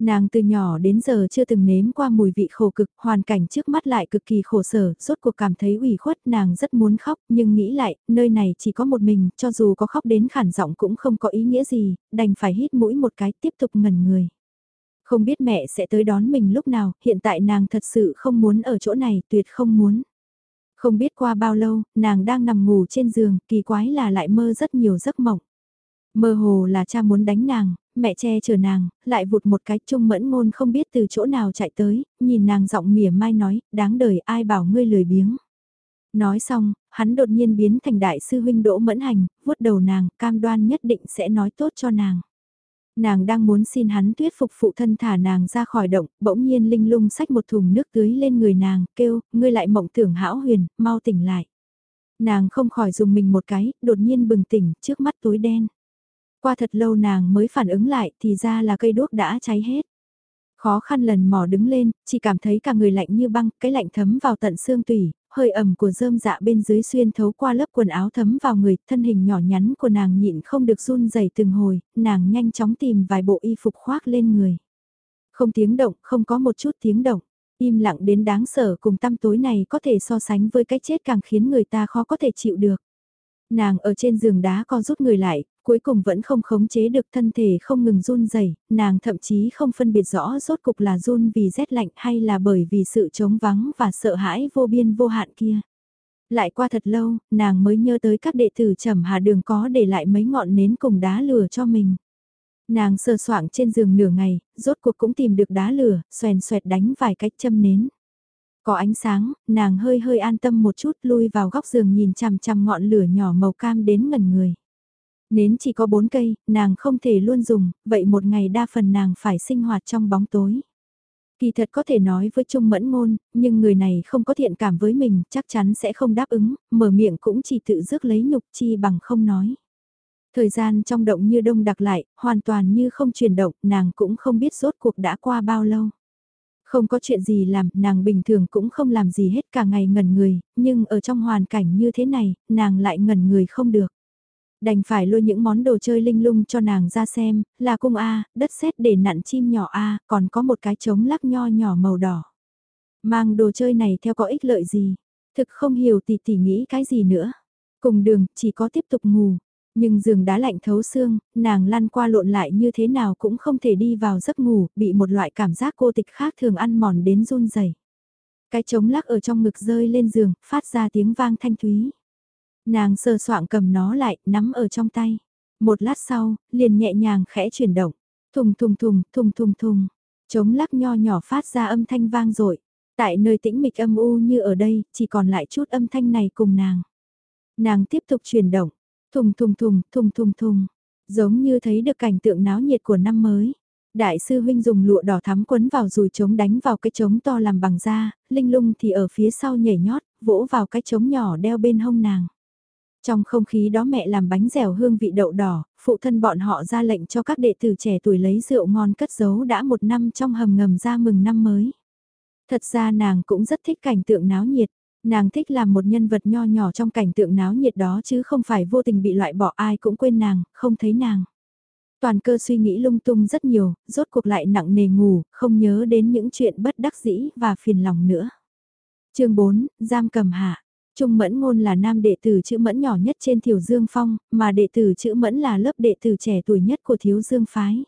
Nàng từ nhỏ đến giờ chưa từng nếm qua mùi vị khổ cực, hoàn cảnh trước mắt lại cực kỳ khổ sở, rốt cuộc cảm thấy ủy khuất, nàng rất muốn khóc, nhưng nghĩ lại, nơi này chỉ có một mình, cho dù có khóc đến khản giọng cũng không có ý nghĩa gì, đành phải hít mũi một cái tiếp tục ngẩn người. Không biết mẹ sẽ tới đón mình lúc nào, hiện tại nàng thật sự không muốn ở chỗ này, tuyệt không muốn. Không biết qua bao lâu, nàng đang nằm ngủ trên giường, kỳ quái là lại mơ rất nhiều giấc mộng. Mơ hồ là cha muốn đánh nàng, mẹ che chở nàng, lại vụt một cái trung mẫn ngôn không biết từ chỗ nào chạy tới, nhìn nàng giọng mỉa mai nói, đáng đời ai bảo ngươi lười biếng. Nói xong, hắn đột nhiên biến thành đại sư huynh đỗ mẫn hành, vuốt đầu nàng, cam đoan nhất định sẽ nói tốt cho nàng. Nàng đang muốn xin hắn thuyết phục phụ thân thả nàng ra khỏi động, bỗng nhiên linh lung xách một thùng nước tưới lên người nàng, kêu, ngươi lại mộng tưởng hão huyền, mau tỉnh lại. Nàng không khỏi dùng mình một cái, đột nhiên bừng tỉnh, trước mắt tối đen. Qua thật lâu nàng mới phản ứng lại thì ra là cây đuốc đã cháy hết. Khó khăn lần mò đứng lên, chỉ cảm thấy cả người lạnh như băng, cái lạnh thấm vào tận xương tủy, hơi ẩm của rơm dạ bên dưới xuyên thấu qua lớp quần áo thấm vào người, thân hình nhỏ nhắn của nàng nhịn không được run rẩy từng hồi, nàng nhanh chóng tìm vài bộ y phục khoác lên người. Không tiếng động, không có một chút tiếng động. Im lặng đến đáng sợ cùng tăm tối này có thể so sánh với cái chết càng khiến người ta khó có thể chịu được. Nàng ở trên giường đá co rút người lại, cuối cùng vẫn không khống chế được thân thể không ngừng run rẩy, nàng thậm chí không phân biệt rõ rốt cục là run vì rét lạnh hay là bởi vì sự trống vắng và sợ hãi vô biên vô hạn kia. Lại qua thật lâu, nàng mới nhớ tới các đệ tử trầm hà đường có để lại mấy ngọn nến cùng đá lửa cho mình. Nàng sờ soạng trên giường nửa ngày, rốt cuộc cũng tìm được đá lửa, xoèn xoẹt đánh vài cách châm nến. Có ánh sáng, nàng hơi hơi an tâm một chút lui vào góc giường nhìn chằm chằm ngọn lửa nhỏ màu cam đến ngần người. Nến chỉ có bốn cây, nàng không thể luôn dùng, vậy một ngày đa phần nàng phải sinh hoạt trong bóng tối. Kỳ thật có thể nói với Trung Mẫn Ngôn, nhưng người này không có thiện cảm với mình, chắc chắn sẽ không đáp ứng, mở miệng cũng chỉ tự rước lấy nhục chi bằng không nói. Thời gian trong động như đông đặc lại, hoàn toàn như không chuyển động, nàng cũng không biết rốt cuộc đã qua bao lâu. Không có chuyện gì làm, nàng bình thường cũng không làm gì hết cả ngày ngẩn người, nhưng ở trong hoàn cảnh như thế này, nàng lại ngẩn người không được. Đành phải lôi những món đồ chơi linh lung cho nàng ra xem, là cung A, đất sét để nặn chim nhỏ A, còn có một cái trống lắc nho nhỏ màu đỏ. Mang đồ chơi này theo có ích lợi gì? Thực không hiểu tỷ tỷ nghĩ cái gì nữa. Cùng đường, chỉ có tiếp tục ngủ. Nhưng giường đá lạnh thấu xương, nàng lăn qua lộn lại như thế nào cũng không thể đi vào giấc ngủ, bị một loại cảm giác cô tịch khác thường ăn mòn đến run rẩy. Cái trống lắc ở trong ngực rơi lên giường, phát ra tiếng vang thanh thúy. Nàng sờ soạng cầm nó lại, nắm ở trong tay. Một lát sau, liền nhẹ nhàng khẽ chuyển động. Thùng thùng thùng, thùng thùng thùng. Trống lắc nho nhỏ phát ra âm thanh vang dội Tại nơi tĩnh mịch âm u như ở đây, chỉ còn lại chút âm thanh này cùng nàng. Nàng tiếp tục chuyển động, thùng thùng thùng, thùng thùng thùng, giống như thấy được cảnh tượng náo nhiệt của năm mới. Đại sư huynh dùng lụa đỏ thắm quấn vào rùi trống đánh vào cái trống to làm bằng da, linh lung thì ở phía sau nhảy nhót, vỗ vào cái trống nhỏ đeo bên hông nàng. Trong không khí đó mẹ làm bánh dẻo hương vị đậu đỏ, phụ thân bọn họ ra lệnh cho các đệ tử trẻ tuổi lấy rượu ngon cất giấu đã một năm trong hầm ngầm ra mừng năm mới. Thật ra nàng cũng rất thích cảnh tượng náo nhiệt. Nàng thích làm một nhân vật nho nhỏ trong cảnh tượng náo nhiệt đó chứ không phải vô tình bị loại bỏ ai cũng quên nàng, không thấy nàng. Toàn cơ suy nghĩ lung tung rất nhiều, rốt cuộc lại nặng nề ngủ, không nhớ đến những chuyện bất đắc dĩ và phiền lòng nữa. chương 4, Giam cầm hạ. Trung Mẫn Ngôn là nam đệ tử chữ Mẫn nhỏ nhất trên Thiểu Dương Phong, mà đệ tử chữ Mẫn là lớp đệ tử trẻ tuổi nhất của Thiếu Dương Phái.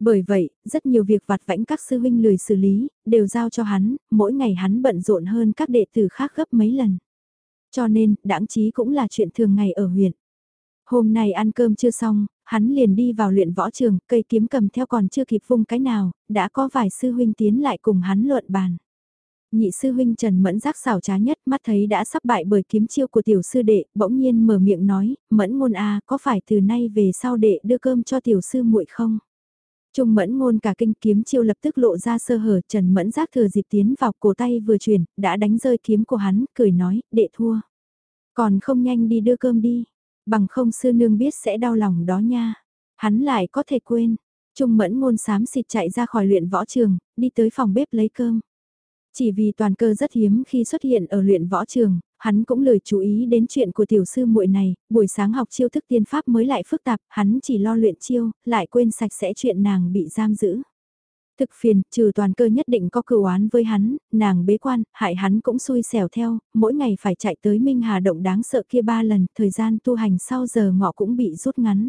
Bởi vậy, rất nhiều việc vặt vãnh các sư huynh lười xử lý, đều giao cho hắn, mỗi ngày hắn bận rộn hơn các đệ tử khác gấp mấy lần. Cho nên, đãng trí cũng là chuyện thường ngày ở huyện. Hôm nay ăn cơm chưa xong, hắn liền đi vào luyện võ trường, cây kiếm cầm theo còn chưa kịp vung cái nào, đã có vài sư huynh tiến lại cùng hắn luận bàn. Nhị sư huynh Trần Mẫn giác xảo trá nhất mắt thấy đã sắp bại bởi kiếm chiêu của tiểu sư đệ, bỗng nhiên mở miệng nói, Mẫn ngôn a có phải từ nay về sau đệ đưa cơm cho tiểu sư muội không? Trung mẫn ngôn cả kinh kiếm chiêu lập tức lộ ra sơ hở Trần mẫn giác thừa dịp tiến vào cổ tay vừa chuyển, đã đánh rơi kiếm của hắn, cười nói, đệ thua. Còn không nhanh đi đưa cơm đi, bằng không sư nương biết sẽ đau lòng đó nha. Hắn lại có thể quên. Trung mẫn ngôn sám xịt chạy ra khỏi luyện võ trường, đi tới phòng bếp lấy cơm. Chỉ vì toàn cơ rất hiếm khi xuất hiện ở luyện võ trường, hắn cũng lời chú ý đến chuyện của tiểu sư muội này, buổi sáng học chiêu thức tiên pháp mới lại phức tạp, hắn chỉ lo luyện chiêu, lại quên sạch sẽ chuyện nàng bị giam giữ. Thực phiền, trừ toàn cơ nhất định có cửu oán với hắn, nàng bế quan, hại hắn cũng xui xẻo theo, mỗi ngày phải chạy tới Minh Hà Động đáng sợ kia ba lần, thời gian tu hành sau giờ ngọ cũng bị rút ngắn.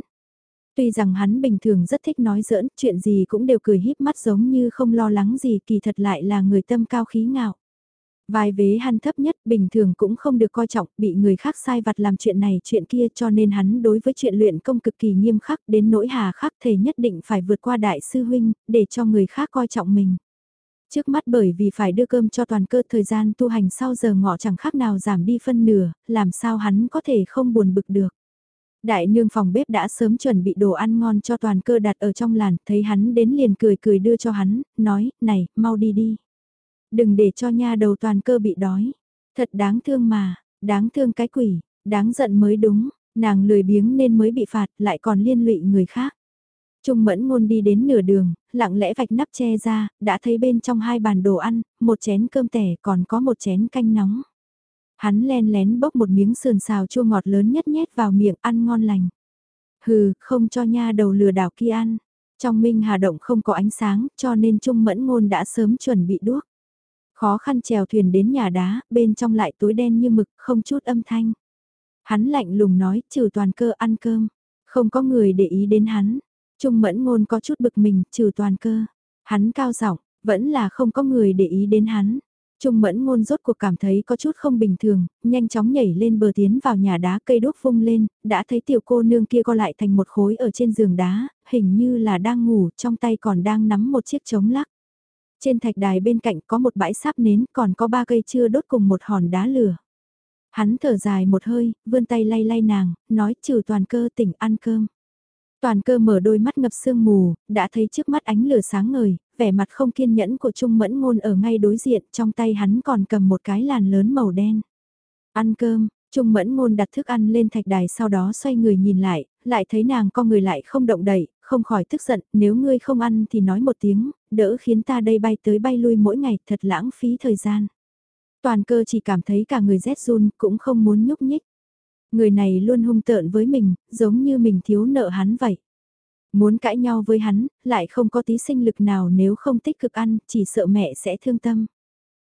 Tuy rằng hắn bình thường rất thích nói giỡn, chuyện gì cũng đều cười híp mắt giống như không lo lắng gì kỳ thật lại là người tâm cao khí ngạo vai vế hắn thấp nhất bình thường cũng không được coi trọng, bị người khác sai vặt làm chuyện này chuyện kia cho nên hắn đối với chuyện luyện công cực kỳ nghiêm khắc đến nỗi hà khắc thề nhất định phải vượt qua đại sư huynh, để cho người khác coi trọng mình. Trước mắt bởi vì phải đưa cơm cho toàn cơ thời gian tu hành sau giờ ngọ chẳng khác nào giảm đi phân nửa, làm sao hắn có thể không buồn bực được. Đại nương phòng bếp đã sớm chuẩn bị đồ ăn ngon cho toàn cơ đặt ở trong làn, thấy hắn đến liền cười cười đưa cho hắn, nói, này, mau đi đi. Đừng để cho nha đầu toàn cơ bị đói. Thật đáng thương mà, đáng thương cái quỷ, đáng giận mới đúng, nàng lười biếng nên mới bị phạt lại còn liên lụy người khác. Trung mẫn ngôn đi đến nửa đường, lặng lẽ vạch nắp che ra, đã thấy bên trong hai bàn đồ ăn, một chén cơm tẻ còn có một chén canh nóng. Hắn len lén bốc một miếng sườn xào chua ngọt lớn nhất nhét vào miệng ăn ngon lành. Hừ, không cho nha đầu lừa đảo kia ăn. Trong minh hà động không có ánh sáng cho nên Trung mẫn ngôn đã sớm chuẩn bị đuốc. Khó khăn chèo thuyền đến nhà đá, bên trong lại tối đen như mực, không chút âm thanh. Hắn lạnh lùng nói, trừ toàn cơ ăn cơm. Không có người để ý đến hắn. Trung mẫn ngôn có chút bực mình, trừ toàn cơ. Hắn cao giọng vẫn là không có người để ý đến hắn. Trung mẫn ngôn rốt cuộc cảm thấy có chút không bình thường, nhanh chóng nhảy lên bờ tiến vào nhà đá cây đốt vung lên, đã thấy tiểu cô nương kia co lại thành một khối ở trên giường đá, hình như là đang ngủ, trong tay còn đang nắm một chiếc trống lắc. Trên thạch đài bên cạnh có một bãi sáp nến, còn có ba cây chưa đốt cùng một hòn đá lửa. Hắn thở dài một hơi, vươn tay lay lay nàng, nói trừ toàn cơ tỉnh ăn cơm. Toàn cơ mở đôi mắt ngập sương mù, đã thấy trước mắt ánh lửa sáng ngời, vẻ mặt không kiên nhẫn của Trung Mẫn Ngôn ở ngay đối diện, trong tay hắn còn cầm một cái làn lớn màu đen. Ăn cơm, Trung Mẫn Ngôn đặt thức ăn lên thạch đài sau đó xoay người nhìn lại, lại thấy nàng con người lại không động đậy, không khỏi tức giận, nếu ngươi không ăn thì nói một tiếng, đỡ khiến ta đây bay tới bay lui mỗi ngày thật lãng phí thời gian. Toàn cơ chỉ cảm thấy cả người rét run cũng không muốn nhúc nhích. Người này luôn hung tợn với mình, giống như mình thiếu nợ hắn vậy. Muốn cãi nhau với hắn, lại không có tí sinh lực nào nếu không tích cực ăn, chỉ sợ mẹ sẽ thương tâm.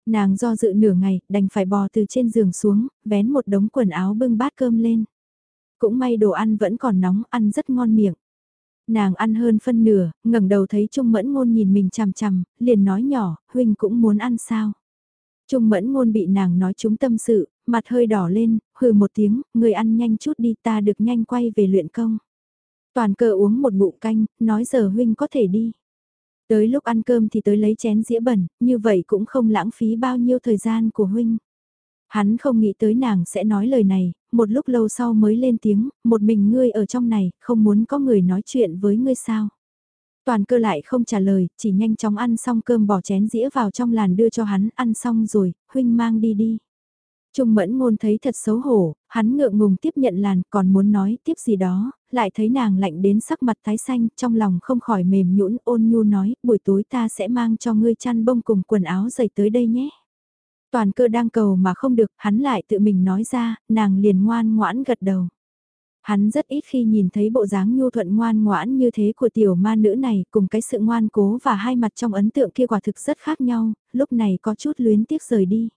Nàng do dự nửa ngày, đành phải bò từ trên giường xuống, vén một đống quần áo bưng bát cơm lên. Cũng may đồ ăn vẫn còn nóng, ăn rất ngon miệng. Nàng ăn hơn phân nửa, ngẩng đầu thấy Trung Mẫn Ngôn nhìn mình chằm chằm, liền nói nhỏ, huynh cũng muốn ăn sao. Trung Mẫn Ngôn bị nàng nói trúng tâm sự, mặt hơi đỏ lên, hừ một tiếng, người ăn nhanh chút đi ta được nhanh quay về luyện công. Toàn cơ uống một bụng canh, nói giờ huynh có thể đi. Tới lúc ăn cơm thì tới lấy chén dĩa bẩn, như vậy cũng không lãng phí bao nhiêu thời gian của huynh. Hắn không nghĩ tới nàng sẽ nói lời này, một lúc lâu sau mới lên tiếng, một mình ngươi ở trong này, không muốn có người nói chuyện với ngươi sao. Toàn cơ lại không trả lời, chỉ nhanh chóng ăn xong cơm bỏ chén dĩa vào trong làn đưa cho hắn, ăn xong rồi, huynh mang đi đi. Trung mẫn ngôn thấy thật xấu hổ, hắn ngượng ngùng tiếp nhận làn còn muốn nói tiếp gì đó, lại thấy nàng lạnh đến sắc mặt tái xanh, trong lòng không khỏi mềm nhũn ôn nhu nói, buổi tối ta sẽ mang cho ngươi chăn bông cùng quần áo dày tới đây nhé. Toàn cơ đang cầu mà không được, hắn lại tự mình nói ra, nàng liền ngoan ngoãn gật đầu. Hắn rất ít khi nhìn thấy bộ dáng nhu thuận ngoan ngoãn như thế của tiểu ma nữ này cùng cái sự ngoan cố và hai mặt trong ấn tượng kia quả thực rất khác nhau, lúc này có chút luyến tiếc rời đi.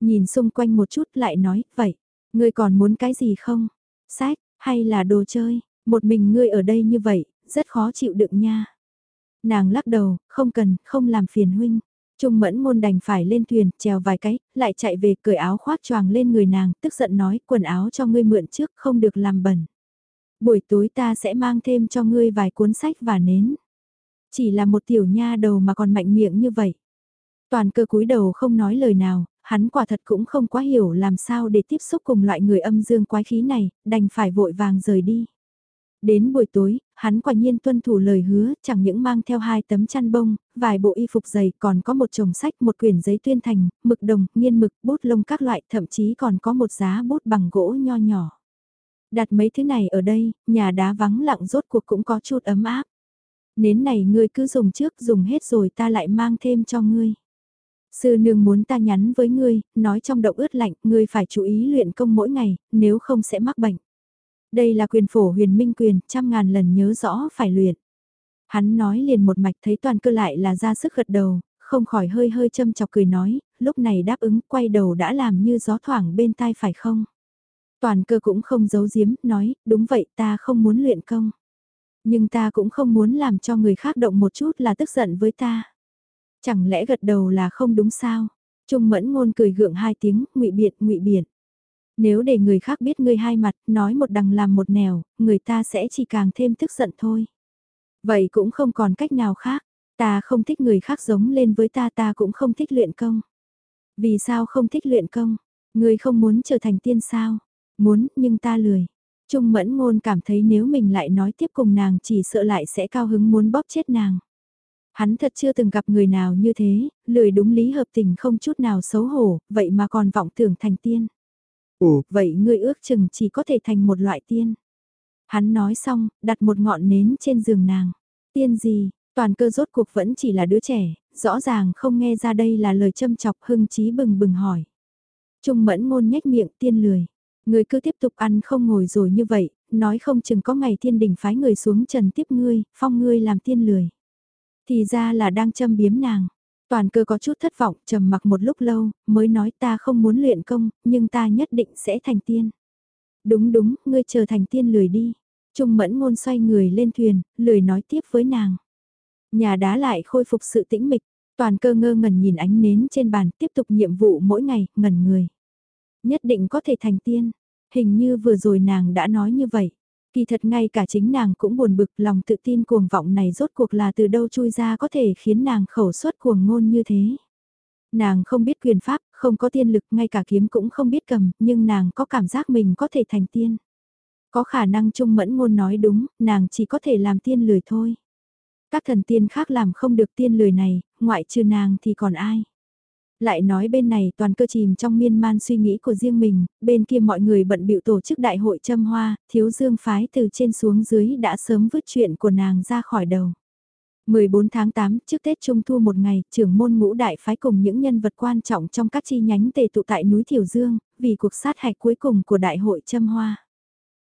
Nhìn xung quanh một chút lại nói, vậy, ngươi còn muốn cái gì không? Sách, hay là đồ chơi, một mình ngươi ở đây như vậy, rất khó chịu đựng nha. Nàng lắc đầu, không cần, không làm phiền huynh. Trung mẫn ngôn đành phải lên thuyền, trèo vài cái, lại chạy về cởi áo khoác choàng lên người nàng, tức giận nói quần áo cho ngươi mượn trước không được làm bẩn. Buổi tối ta sẽ mang thêm cho ngươi vài cuốn sách và nến. Chỉ là một tiểu nha đầu mà còn mạnh miệng như vậy. Toàn cơ cúi đầu không nói lời nào, hắn quả thật cũng không quá hiểu làm sao để tiếp xúc cùng loại người âm dương quái khí này, đành phải vội vàng rời đi. Đến buổi tối, hắn quả nhiên tuân thủ lời hứa, chẳng những mang theo hai tấm chăn bông, vài bộ y phục dày, còn có một chồng sách, một quyển giấy tuyên thành, mực đồng, nghiên mực, bút lông các loại, thậm chí còn có một giá bút bằng gỗ nho nhỏ. Đặt mấy thứ này ở đây, nhà đá vắng lặng rốt cuộc cũng có chút ấm áp. Nến này ngươi cứ dùng trước, dùng hết rồi ta lại mang thêm cho ngươi. Sư nương muốn ta nhắn với ngươi, nói trong động ướt lạnh, ngươi phải chú ý luyện công mỗi ngày, nếu không sẽ mắc bệnh. Đây là quyền phổ huyền minh quyền, trăm ngàn lần nhớ rõ phải luyện. Hắn nói liền một mạch thấy toàn cơ lại là ra sức gật đầu, không khỏi hơi hơi châm chọc cười nói, lúc này đáp ứng quay đầu đã làm như gió thoảng bên tai phải không? Toàn cơ cũng không giấu giếm, nói, đúng vậy ta không muốn luyện công. Nhưng ta cũng không muốn làm cho người khác động một chút là tức giận với ta. Chẳng lẽ gật đầu là không đúng sao? Trung mẫn ngôn cười gượng hai tiếng, ngụy biện, ngụy biện. Nếu để người khác biết ngươi hai mặt, nói một đằng làm một nẻo, người ta sẽ chỉ càng thêm tức giận thôi. Vậy cũng không còn cách nào khác, ta không thích người khác giống lên với ta ta cũng không thích luyện công. Vì sao không thích luyện công? Ngươi không muốn trở thành tiên sao? Muốn, nhưng ta lười. Trung mẫn ngôn cảm thấy nếu mình lại nói tiếp cùng nàng chỉ sợ lại sẽ cao hứng muốn bóp chết nàng. Hắn thật chưa từng gặp người nào như thế, lười đúng lý hợp tình không chút nào xấu hổ, vậy mà còn vọng tưởng thành tiên. Ồ, vậy ngươi ước chừng chỉ có thể thành một loại tiên. Hắn nói xong, đặt một ngọn nến trên giường nàng. Tiên gì, toàn cơ rốt cuộc vẫn chỉ là đứa trẻ, rõ ràng không nghe ra đây là lời châm chọc hưng trí bừng bừng hỏi. Trung mẫn ngôn nhếch miệng tiên lười. Ngươi cứ tiếp tục ăn không ngồi rồi như vậy, nói không chừng có ngày thiên đình phái người xuống trần tiếp ngươi, phong ngươi làm tiên lười. Thì ra là đang châm biếm nàng. Toàn cơ có chút thất vọng, trầm mặc một lúc lâu, mới nói ta không muốn luyện công, nhưng ta nhất định sẽ thành tiên. Đúng đúng, ngươi chờ thành tiên lười đi. Trung mẫn ngôn xoay người lên thuyền, lười nói tiếp với nàng. Nhà đá lại khôi phục sự tĩnh mịch, toàn cơ ngơ ngẩn nhìn ánh nến trên bàn tiếp tục nhiệm vụ mỗi ngày, ngẩn người. Nhất định có thể thành tiên, hình như vừa rồi nàng đã nói như vậy. Kỳ thật ngay cả chính nàng cũng buồn bực lòng tự tin cuồng vọng này rốt cuộc là từ đâu chui ra có thể khiến nàng khẩu suất cuồng ngôn như thế. Nàng không biết quyền pháp, không có tiên lực, ngay cả kiếm cũng không biết cầm, nhưng nàng có cảm giác mình có thể thành tiên. Có khả năng trung mẫn ngôn nói đúng, nàng chỉ có thể làm tiên lười thôi. Các thần tiên khác làm không được tiên lười này, ngoại trừ nàng thì còn ai. Lại nói bên này toàn cơ chìm trong miên man suy nghĩ của riêng mình, bên kia mọi người bận bịu tổ chức đại hội châm hoa, thiếu dương phái từ trên xuống dưới đã sớm vứt chuyện của nàng ra khỏi đầu. 14 tháng 8, trước Tết Trung Thu một ngày, trưởng môn ngũ đại phái cùng những nhân vật quan trọng trong các chi nhánh tề tụ tại núi Thiểu Dương, vì cuộc sát hạch cuối cùng của đại hội châm hoa.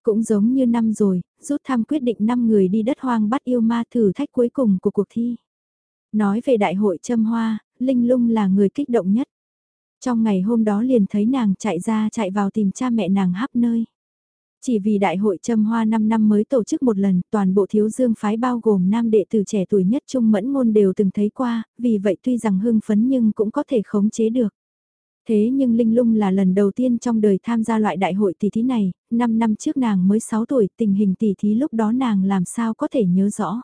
Cũng giống như năm rồi, rút thăm quyết định 5 người đi đất hoang bắt yêu ma thử thách cuối cùng của cuộc thi. Nói về đại hội châm hoa, Linh Lung là người kích động nhất. Trong ngày hôm đó liền thấy nàng chạy ra chạy vào tìm cha mẹ nàng hắp nơi. Chỉ vì đại hội châm hoa 5 năm mới tổ chức một lần, toàn bộ thiếu dương phái bao gồm nam đệ tử trẻ tuổi nhất Trung Mẫn Ngôn đều từng thấy qua, vì vậy tuy rằng hưng phấn nhưng cũng có thể khống chế được. Thế nhưng Linh Lung là lần đầu tiên trong đời tham gia loại đại hội tỷ thí này, 5 năm trước nàng mới 6 tuổi, tình hình tỷ thí lúc đó nàng làm sao có thể nhớ rõ.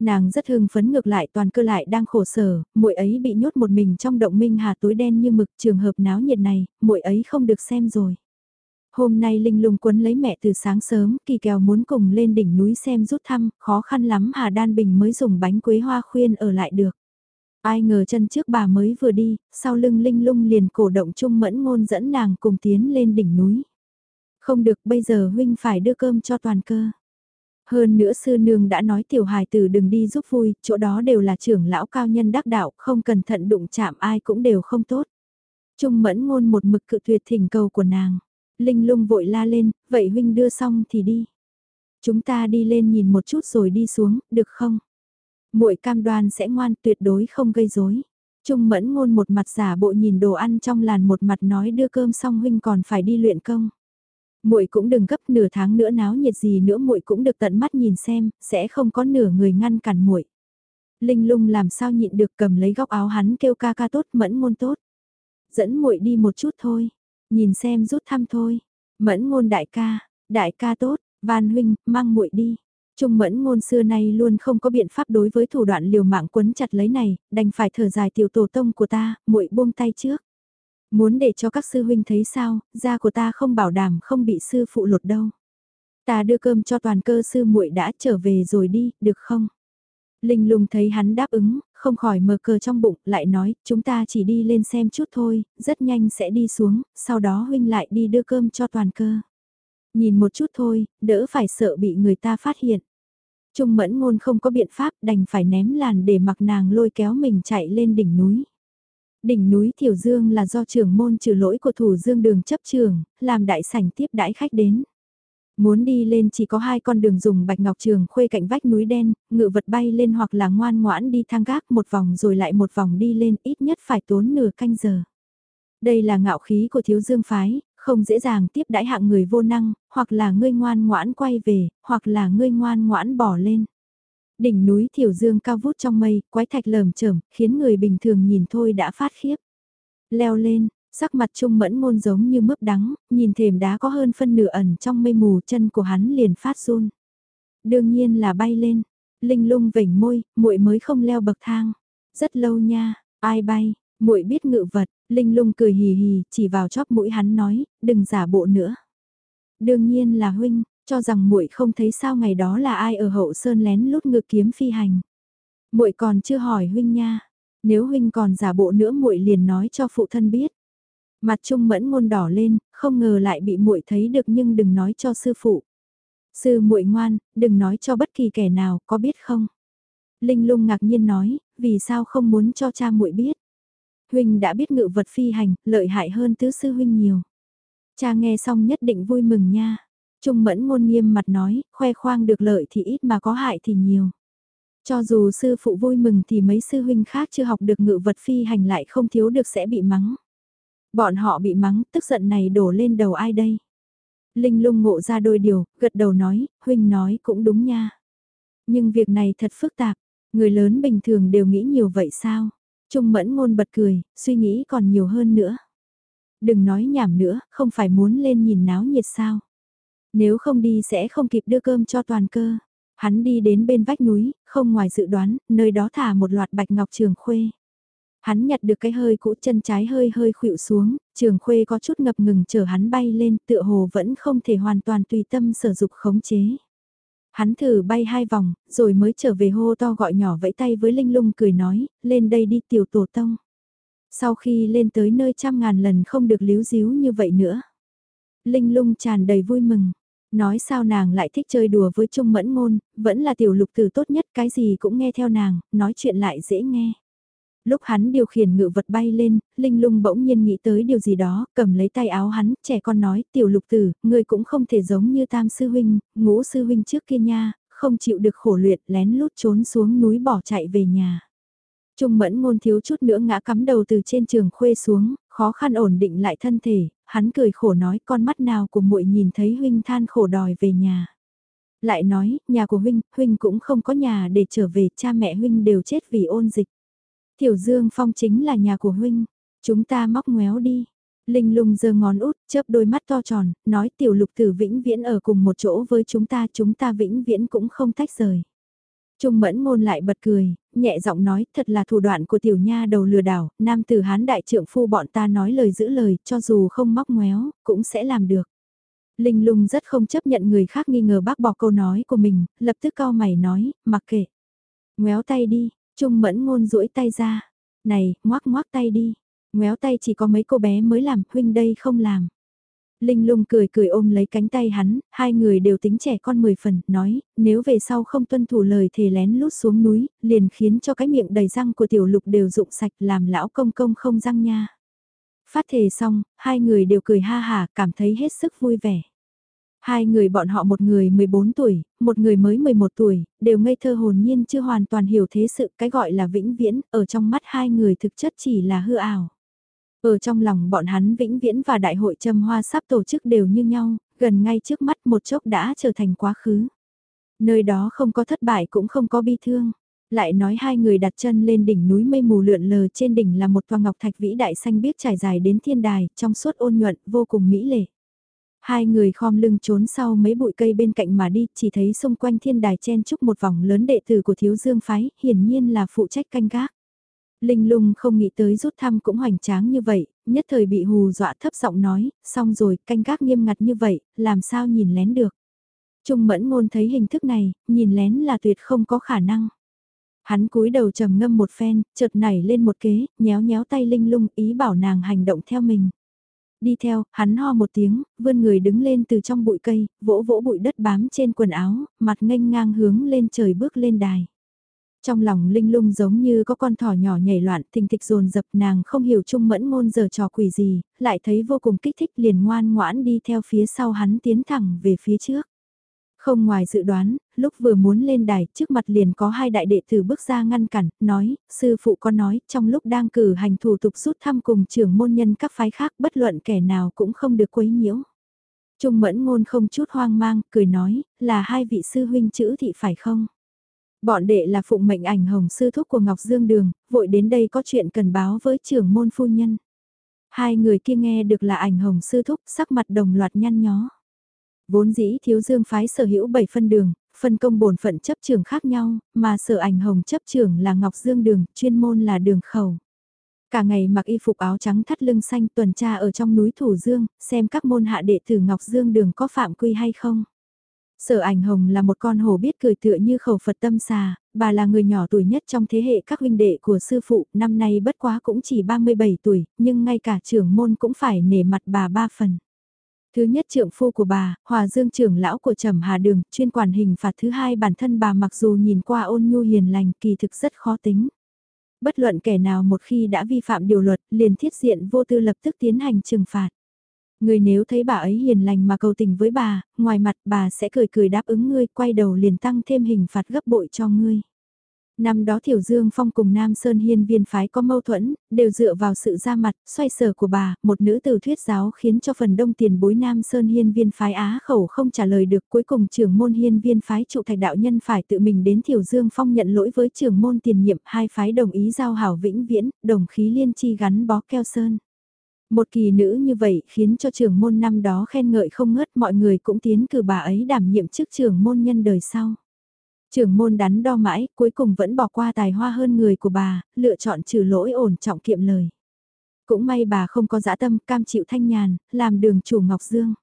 Nàng rất hưng phấn ngược lại toàn cơ lại đang khổ sở, muội ấy bị nhốt một mình trong động minh hà tối đen như mực trường hợp náo nhiệt này, muội ấy không được xem rồi. Hôm nay Linh lung quấn lấy mẹ từ sáng sớm, kỳ kèo muốn cùng lên đỉnh núi xem rút thăm, khó khăn lắm Hà Đan Bình mới dùng bánh quế hoa khuyên ở lại được. Ai ngờ chân trước bà mới vừa đi, sau lưng Linh lung liền cổ động chung mẫn ngôn dẫn nàng cùng tiến lên đỉnh núi. Không được bây giờ huynh phải đưa cơm cho toàn cơ. Hơn nữa sư nương đã nói tiểu hài tử đừng đi giúp vui, chỗ đó đều là trưởng lão cao nhân đắc đạo, không cẩn thận đụng chạm ai cũng đều không tốt. Trung mẫn ngôn một mực cự tuyệt thỉnh cầu của nàng. Linh lung vội la lên, vậy huynh đưa xong thì đi. Chúng ta đi lên nhìn một chút rồi đi xuống, được không? muội cam đoan sẽ ngoan tuyệt đối không gây rối. Trung mẫn ngôn một mặt giả bộ nhìn đồ ăn trong làn một mặt nói đưa cơm xong huynh còn phải đi luyện công. Muội cũng đừng gấp nửa tháng nữa náo nhiệt gì nữa muội cũng được tận mắt nhìn xem, sẽ không có nửa người ngăn cản muội. Linh lung làm sao nhịn được cầm lấy góc áo hắn kêu ca ca tốt mẫn ngôn tốt. Dẫn muội đi một chút thôi, nhìn xem rút thăm thôi. Mẫn ngôn đại ca, đại ca tốt, van huynh, mang muội đi. Trung mẫn ngôn xưa nay luôn không có biện pháp đối với thủ đoạn liều mạng quấn chặt lấy này, đành phải thở dài tiểu tổ tông của ta, muội buông tay trước. Muốn để cho các sư huynh thấy sao, da của ta không bảo đảm không bị sư phụ lột đâu. Ta đưa cơm cho toàn cơ sư muội đã trở về rồi đi, được không? Linh lùng thấy hắn đáp ứng, không khỏi mờ cờ trong bụng, lại nói, chúng ta chỉ đi lên xem chút thôi, rất nhanh sẽ đi xuống, sau đó huynh lại đi đưa cơm cho toàn cơ. Nhìn một chút thôi, đỡ phải sợ bị người ta phát hiện. Trung mẫn ngôn không có biện pháp đành phải ném làn để mặc nàng lôi kéo mình chạy lên đỉnh núi. Đỉnh núi Thiểu Dương là do trưởng môn trừ lỗi của thủ dương đường chấp trường, làm đại sảnh tiếp đãi khách đến. Muốn đi lên chỉ có hai con đường dùng bạch ngọc trường khuê cạnh vách núi đen, ngự vật bay lên hoặc là ngoan ngoãn đi thang gác một vòng rồi lại một vòng đi lên ít nhất phải tốn nửa canh giờ. Đây là ngạo khí của thiếu dương phái, không dễ dàng tiếp đãi hạng người vô năng, hoặc là ngươi ngoan ngoãn quay về, hoặc là ngươi ngoan ngoãn bỏ lên. Đỉnh núi Thiểu Dương cao vút trong mây, quái thạch lởm chởm, khiến người bình thường nhìn thôi đã phát khiếp. Leo lên, sắc mặt trung mẫn ngôn giống như mướp đắng, nhìn thềm đá có hơn phân nửa ẩn trong mây mù chân của hắn liền phát run. Đương nhiên là bay lên, linh lung vểnh môi, muội mới không leo bậc thang. Rất lâu nha, ai bay, muội biết ngự vật, linh lung cười hì hì, chỉ vào chóp mũi hắn nói, đừng giả bộ nữa. Đương nhiên là huynh, cho rằng muội không thấy sao ngày đó là ai ở hậu sơn lén lút ngược kiếm phi hành. Muội còn chưa hỏi huynh nha, nếu huynh còn giả bộ nữa muội liền nói cho phụ thân biết. Mặt trung mẫn ngôn đỏ lên, không ngờ lại bị muội thấy được nhưng đừng nói cho sư phụ. Sư muội ngoan, đừng nói cho bất kỳ kẻ nào, có biết không? Linh lung ngạc nhiên nói, vì sao không muốn cho cha muội biết? Huynh đã biết ngự vật phi hành, lợi hại hơn tứ sư huynh nhiều. Cha nghe xong nhất định vui mừng nha. Trung mẫn ngôn nghiêm mặt nói, khoe khoang được lợi thì ít mà có hại thì nhiều. Cho dù sư phụ vui mừng thì mấy sư huynh khác chưa học được ngự vật phi hành lại không thiếu được sẽ bị mắng. Bọn họ bị mắng, tức giận này đổ lên đầu ai đây? Linh lung ngộ ra đôi điều, gật đầu nói, huynh nói cũng đúng nha. Nhưng việc này thật phức tạp, người lớn bình thường đều nghĩ nhiều vậy sao? Trung mẫn ngôn bật cười, suy nghĩ còn nhiều hơn nữa. Đừng nói nhảm nữa, không phải muốn lên nhìn náo nhiệt sao. Nếu không đi sẽ không kịp đưa cơm cho toàn cơ. Hắn đi đến bên vách núi, không ngoài dự đoán, nơi đó thả một loạt bạch ngọc trường khuê. Hắn nhặt được cái hơi cũ chân trái hơi hơi khuỵu xuống, trường khuê có chút ngập ngừng chờ hắn bay lên tựa hồ vẫn không thể hoàn toàn tùy tâm sử dụng khống chế. Hắn thử bay hai vòng, rồi mới trở về hô to gọi nhỏ vẫy tay với Linh Lung cười nói, lên đây đi tiểu tổ tông. Sau khi lên tới nơi trăm ngàn lần không được líu díu như vậy nữa. Linh Lung tràn đầy vui mừng. Nói sao nàng lại thích chơi đùa với Trung Mẫn Ngôn, vẫn là tiểu lục tử tốt nhất cái gì cũng nghe theo nàng, nói chuyện lại dễ nghe. Lúc hắn điều khiển ngự vật bay lên, Linh lung bỗng nhiên nghĩ tới điều gì đó, cầm lấy tay áo hắn, trẻ con nói, tiểu lục tử, ngươi cũng không thể giống như tam sư huynh, ngũ sư huynh trước kia nha, không chịu được khổ luyện, lén lút trốn xuống núi bỏ chạy về nhà. Trung mẫn ngôn thiếu chút nữa ngã cắm đầu từ trên trường khuê xuống, khó khăn ổn định lại thân thể, hắn cười khổ nói con mắt nào của muội nhìn thấy huynh than khổ đòi về nhà. Lại nói, nhà của huynh, huynh cũng không có nhà để trở về, cha mẹ huynh đều chết vì ôn dịch. Tiểu Dương Phong chính là nhà của huynh, chúng ta móc ngoéo đi. Linh lung giơ ngón út, chớp đôi mắt to tròn, nói tiểu lục tử vĩnh viễn ở cùng một chỗ với chúng ta, chúng ta vĩnh viễn cũng không tách rời. Trung mẫn ngôn lại bật cười, nhẹ giọng nói thật là thủ đoạn của tiểu nha đầu lừa đảo, nam tử hán đại trượng phu bọn ta nói lời giữ lời, cho dù không móc ngoéo, cũng sẽ làm được. Linh lung rất không chấp nhận người khác nghi ngờ bác bỏ câu nói của mình, lập tức cao mày nói, mặc kệ. Ngoéo tay đi, Trung mẫn ngôn duỗi tay ra. Này, ngoác ngoác tay đi. Ngoéo tay chỉ có mấy cô bé mới làm, huynh đây không làm. Linh lung cười cười ôm lấy cánh tay hắn, hai người đều tính trẻ con mười phần, nói, nếu về sau không tuân thủ lời thề lén lút xuống núi, liền khiến cho cái miệng đầy răng của tiểu lục đều rụng sạch làm lão công công không răng nha. Phát thề xong, hai người đều cười ha hà, cảm thấy hết sức vui vẻ. Hai người bọn họ một người 14 tuổi, một người mới 11 tuổi, đều ngây thơ hồn nhiên chưa hoàn toàn hiểu thế sự cái gọi là vĩnh viễn, ở trong mắt hai người thực chất chỉ là hư ảo. Ở trong lòng bọn hắn vĩnh viễn và đại hội châm hoa sắp tổ chức đều như nhau, gần ngay trước mắt một chốc đã trở thành quá khứ. Nơi đó không có thất bại cũng không có bi thương. Lại nói hai người đặt chân lên đỉnh núi mây mù lượn lờ trên đỉnh là một tòa ngọc thạch vĩ đại xanh biếc trải dài đến thiên đài, trong suốt ôn nhuận, vô cùng mỹ lệ. Hai người khom lưng trốn sau mấy bụi cây bên cạnh mà đi, chỉ thấy xung quanh thiên đài chen chúc một vòng lớn đệ tử của thiếu dương phái, hiển nhiên là phụ trách canh gác. Linh lung không nghĩ tới rút thăm cũng hoành tráng như vậy, nhất thời bị hù dọa thấp giọng nói, xong rồi, canh gác nghiêm ngặt như vậy, làm sao nhìn lén được. Trung mẫn ngôn thấy hình thức này, nhìn lén là tuyệt không có khả năng. Hắn cúi đầu trầm ngâm một phen, chợt nảy lên một kế, nhéo nhéo tay linh lung ý bảo nàng hành động theo mình. Đi theo, hắn ho một tiếng, vươn người đứng lên từ trong bụi cây, vỗ vỗ bụi đất bám trên quần áo, mặt nghênh ngang hướng lên trời bước lên đài. Trong lòng linh lung giống như có con thỏ nhỏ nhảy loạn thình thịch dồn dập nàng không hiểu trung mẫn ngôn giờ trò quỷ gì, lại thấy vô cùng kích thích liền ngoan ngoãn đi theo phía sau hắn tiến thẳng về phía trước. Không ngoài dự đoán, lúc vừa muốn lên đài trước mặt liền có hai đại đệ tử bước ra ngăn cản, nói, sư phụ có nói, trong lúc đang cử hành thủ tục rút thăm cùng trưởng môn nhân các phái khác bất luận kẻ nào cũng không được quấy nhiễu. Trung mẫn ngôn không chút hoang mang, cười nói, là hai vị sư huynh chữ thị phải không? Bọn đệ là phụng mệnh ảnh hồng sư thúc của Ngọc Dương Đường, vội đến đây có chuyện cần báo với trưởng môn phu nhân. Hai người kia nghe được là ảnh hồng sư thúc sắc mặt đồng loạt nhăn nhó. Vốn dĩ thiếu dương phái sở hữu 7 phân đường, phân công bổn phận chấp trường khác nhau, mà sở ảnh hồng chấp trường là Ngọc Dương Đường, chuyên môn là đường khẩu. Cả ngày mặc y phục áo trắng thắt lưng xanh tuần tra ở trong núi Thủ Dương, xem các môn hạ đệ tử Ngọc Dương Đường có phạm quy hay không. Sở ảnh hồng là một con hổ biết cười tựa như khẩu Phật tâm xà, bà là người nhỏ tuổi nhất trong thế hệ các huynh đệ của sư phụ, năm nay bất quá cũng chỉ 37 tuổi, nhưng ngay cả trưởng môn cũng phải nể mặt bà ba phần. Thứ nhất trưởng phu của bà, Hòa Dương trưởng lão của Trầm Hà Đường, chuyên quản hình phạt thứ hai bản thân bà mặc dù nhìn qua ôn nhu hiền lành kỳ thực rất khó tính. Bất luận kẻ nào một khi đã vi phạm điều luật, liền thiết diện vô tư lập tức tiến hành trừng phạt. Người nếu thấy bà ấy hiền lành mà cầu tình với bà, ngoài mặt bà sẽ cười cười đáp ứng ngươi, quay đầu liền tăng thêm hình phạt gấp bội cho ngươi. Năm đó Thiểu Dương Phong cùng Nam Sơn Hiên viên phái có mâu thuẫn, đều dựa vào sự ra mặt, xoay sở của bà, một nữ từ thuyết giáo khiến cho phần đông tiền bối Nam Sơn Hiên viên phái Á khẩu không trả lời được cuối cùng trưởng môn hiên viên phái trụ thạch đạo nhân phải tự mình đến Thiểu Dương Phong nhận lỗi với trưởng môn tiền nhiệm hai phái đồng ý giao hảo vĩnh viễn, đồng khí liên chi gắn bó keo sơn. Một kỳ nữ như vậy khiến cho trưởng môn năm đó khen ngợi không ngớt mọi người cũng tiến cử bà ấy đảm nhiệm chức trưởng môn nhân đời sau. Trưởng môn đắn đo mãi, cuối cùng vẫn bỏ qua tài hoa hơn người của bà, lựa chọn trừ lỗi ổn trọng kiệm lời. Cũng may bà không có dã tâm cam chịu thanh nhàn, làm đường chủ Ngọc Dương.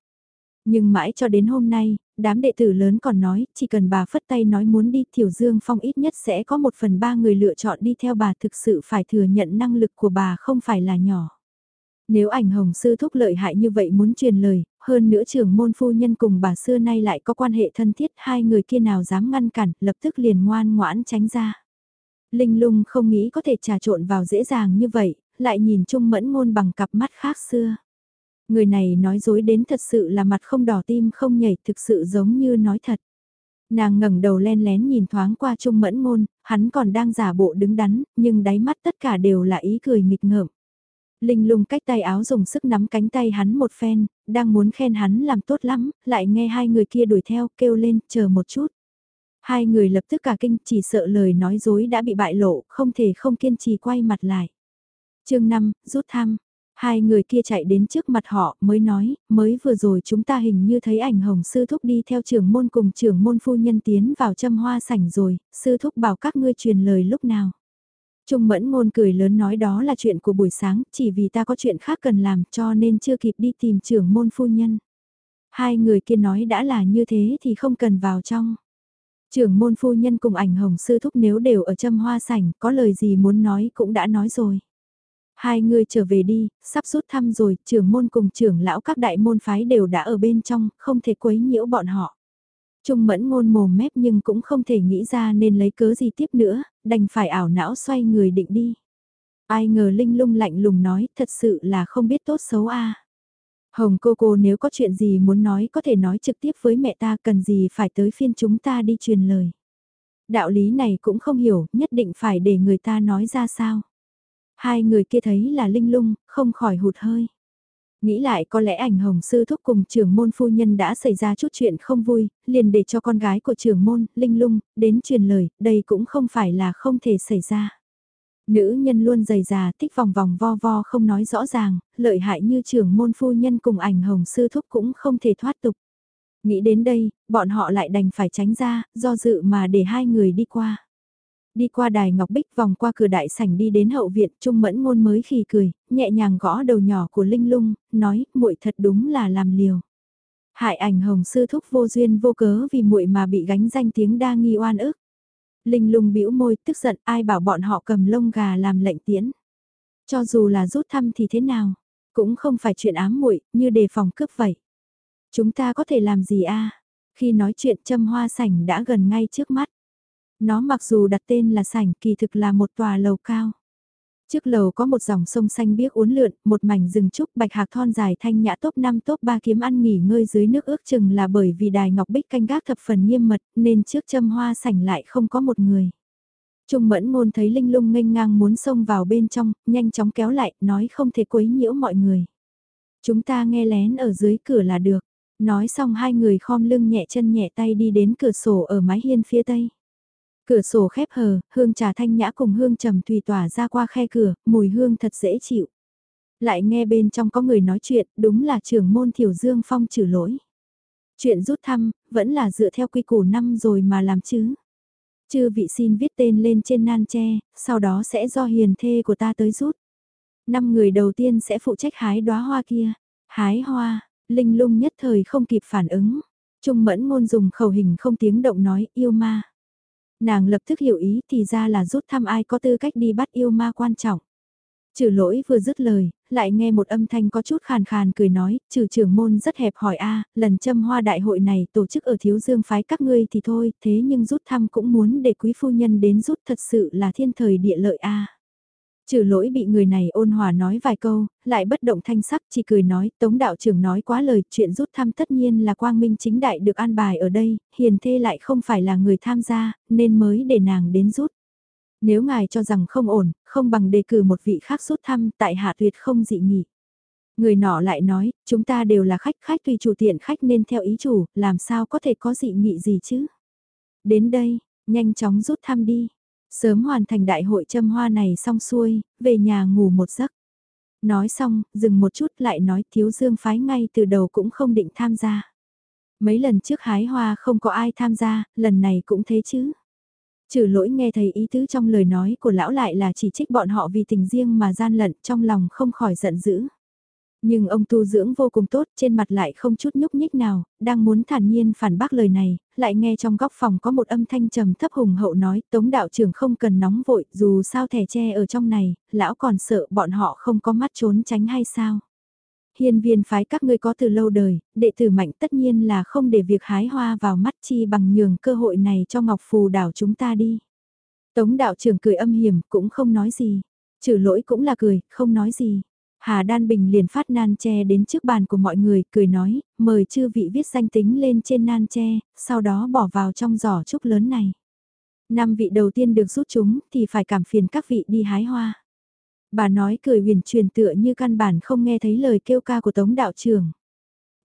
Nhưng mãi cho đến hôm nay, đám đệ tử lớn còn nói, chỉ cần bà phất tay nói muốn đi Thiểu Dương Phong ít nhất sẽ có một phần ba người lựa chọn đi theo bà thực sự phải thừa nhận năng lực của bà không phải là nhỏ. Nếu ảnh hồng sư thúc lợi hại như vậy muốn truyền lời, hơn nữa trưởng môn phu nhân cùng bà xưa nay lại có quan hệ thân thiết, hai người kia nào dám ngăn cản, lập tức liền ngoan ngoãn tránh ra. Linh lung không nghĩ có thể trà trộn vào dễ dàng như vậy, lại nhìn Trung Mẫn Ngôn bằng cặp mắt khác xưa. Người này nói dối đến thật sự là mặt không đỏ tim không nhảy thực sự giống như nói thật. Nàng ngẩng đầu len lén nhìn thoáng qua Trung Mẫn Ngôn, hắn còn đang giả bộ đứng đắn, nhưng đáy mắt tất cả đều là ý cười nghịch ngợm. Linh lung cách tay áo dùng sức nắm cánh tay hắn một phen, đang muốn khen hắn làm tốt lắm, lại nghe hai người kia đuổi theo, kêu lên, chờ một chút. Hai người lập tức cả kinh, chỉ sợ lời nói dối đã bị bại lộ, không thể không kiên trì quay mặt lại. chương 5, rút thăm. Hai người kia chạy đến trước mặt họ mới nói, mới vừa rồi chúng ta hình như thấy ảnh hồng sư thúc đi theo trưởng môn cùng trưởng môn phu nhân tiến vào châm hoa sảnh rồi, sư thúc bảo các ngươi truyền lời lúc nào. Trung mẫn ngôn cười lớn nói đó là chuyện của buổi sáng, chỉ vì ta có chuyện khác cần làm cho nên chưa kịp đi tìm trưởng môn phu nhân. Hai người kia nói đã là như thế thì không cần vào trong. Trưởng môn phu nhân cùng ảnh hồng sư thúc nếu đều ở châm hoa sảnh, có lời gì muốn nói cũng đã nói rồi. Hai người trở về đi, sắp rút thăm rồi, trưởng môn cùng trưởng lão các đại môn phái đều đã ở bên trong, không thể quấy nhiễu bọn họ. Trung mẫn ngôn mồm mép nhưng cũng không thể nghĩ ra nên lấy cớ gì tiếp nữa, đành phải ảo não xoay người định đi. Ai ngờ Linh lung lạnh lùng nói, thật sự là không biết tốt xấu a. Hồng cô cô nếu có chuyện gì muốn nói có thể nói trực tiếp với mẹ ta cần gì phải tới phiên chúng ta đi truyền lời. Đạo lý này cũng không hiểu, nhất định phải để người ta nói ra sao. Hai người kia thấy là Linh lung, không khỏi hụt hơi. Nghĩ lại có lẽ ảnh hồng sư thúc cùng trưởng môn phu nhân đã xảy ra chút chuyện không vui, liền để cho con gái của trưởng môn, Linh Lung, đến truyền lời, đây cũng không phải là không thể xảy ra. Nữ nhân luôn dày già thích vòng vòng vo vo không nói rõ ràng, lợi hại như trưởng môn phu nhân cùng ảnh hồng sư thúc cũng không thể thoát tục. Nghĩ đến đây, bọn họ lại đành phải tránh ra, do dự mà để hai người đi qua. Đi qua đài ngọc bích vòng qua cửa đại sảnh đi đến hậu viện, Trung Mẫn Ngôn mới khi cười, nhẹ nhàng gõ đầu nhỏ của Linh Lung, nói, muội thật đúng là làm liều. Hại ảnh hồng sư thúc vô duyên vô cớ vì muội mà bị gánh danh tiếng đa nghi oan ức. Linh Lung bĩu môi, tức giận, ai bảo bọn họ cầm lông gà làm lệnh tiễn. Cho dù là rút thăm thì thế nào, cũng không phải chuyện ám muội, như đề phòng cướp vậy. Chúng ta có thể làm gì a? Khi nói chuyện châm hoa sảnh đã gần ngay trước mắt. Nó mặc dù đặt tên là sảnh kỳ thực là một tòa lầu cao. Trước lầu có một dòng sông xanh biếc uốn lượn, một mảnh rừng trúc bạch hạc thon dài thanh nhã top 5 top 3 kiếm ăn nghỉ ngơi dưới nước ước chừng là bởi vì đài ngọc bích canh gác thập phần nghiêm mật nên trước châm hoa sảnh lại không có một người. Trung mẫn ngôn thấy linh lung nghênh ngang muốn xông vào bên trong, nhanh chóng kéo lại, nói không thể quấy nhiễu mọi người. Chúng ta nghe lén ở dưới cửa là được. Nói xong hai người khom lưng nhẹ chân nhẹ tay đi đến cửa sổ ở mái hiên phía tây. Cửa sổ khép hờ, hương trà thanh nhã cùng hương trầm tùy tỏa ra qua khe cửa, mùi hương thật dễ chịu. Lại nghe bên trong có người nói chuyện, đúng là trưởng môn Thiểu Dương Phong trừ lỗi. Chuyện rút thăm, vẫn là dựa theo quy củ năm rồi mà làm chứ. Chư vị xin viết tên lên trên nan tre, sau đó sẽ do hiền thê của ta tới rút. Năm người đầu tiên sẽ phụ trách hái đóa hoa kia. Hái hoa, linh lung nhất thời không kịp phản ứng. Trung mẫn ngôn dùng khẩu hình không tiếng động nói yêu ma. Nàng lập tức hiểu ý thì ra là rút thăm ai có tư cách đi bắt yêu ma quan trọng. Trừ lỗi vừa dứt lời, lại nghe một âm thanh có chút khàn khàn cười nói, trừ trưởng môn rất hẹp hỏi a lần châm hoa đại hội này tổ chức ở thiếu dương phái các ngươi thì thôi, thế nhưng rút thăm cũng muốn để quý phu nhân đến rút thật sự là thiên thời địa lợi a Trừ lỗi bị người này ôn hòa nói vài câu, lại bất động thanh sắc chỉ cười nói, tống đạo trưởng nói quá lời, chuyện rút thăm tất nhiên là quang minh chính đại được an bài ở đây, hiền thê lại không phải là người tham gia, nên mới để nàng đến rút. Nếu ngài cho rằng không ổn, không bằng đề cử một vị khác rút thăm, tại hạ tuyệt không dị nghị. Người nọ lại nói, chúng ta đều là khách, khách tùy chủ tiện khách nên theo ý chủ, làm sao có thể có dị nghị gì chứ? Đến đây, nhanh chóng rút thăm đi. Sớm hoàn thành đại hội châm hoa này xong xuôi, về nhà ngủ một giấc. Nói xong, dừng một chút lại nói thiếu dương phái ngay từ đầu cũng không định tham gia. Mấy lần trước hái hoa không có ai tham gia, lần này cũng thế chứ. Trừ lỗi nghe thấy ý tứ trong lời nói của lão lại là chỉ trích bọn họ vì tình riêng mà gian lận trong lòng không khỏi giận dữ. Nhưng ông tu dưỡng vô cùng tốt, trên mặt lại không chút nhúc nhích nào, đang muốn thản nhiên phản bác lời này, lại nghe trong góc phòng có một âm thanh trầm thấp hùng hậu nói, tống đạo trưởng không cần nóng vội, dù sao thẻ tre ở trong này, lão còn sợ bọn họ không có mắt trốn tránh hay sao. hiên viên phái các ngươi có từ lâu đời, đệ tử mạnh tất nhiên là không để việc hái hoa vào mắt chi bằng nhường cơ hội này cho Ngọc Phù đảo chúng ta đi. Tống đạo trưởng cười âm hiểm cũng không nói gì, trừ lỗi cũng là cười, không nói gì. Hà Đan Bình liền phát nan tre đến trước bàn của mọi người, cười nói, mời chư vị viết danh tính lên trên nan tre sau đó bỏ vào trong giỏ trúc lớn này. Năm vị đầu tiên được rút chúng thì phải cảm phiền các vị đi hái hoa. Bà nói cười huyền truyền tựa như căn bản không nghe thấy lời kêu ca của Tống đạo trưởng.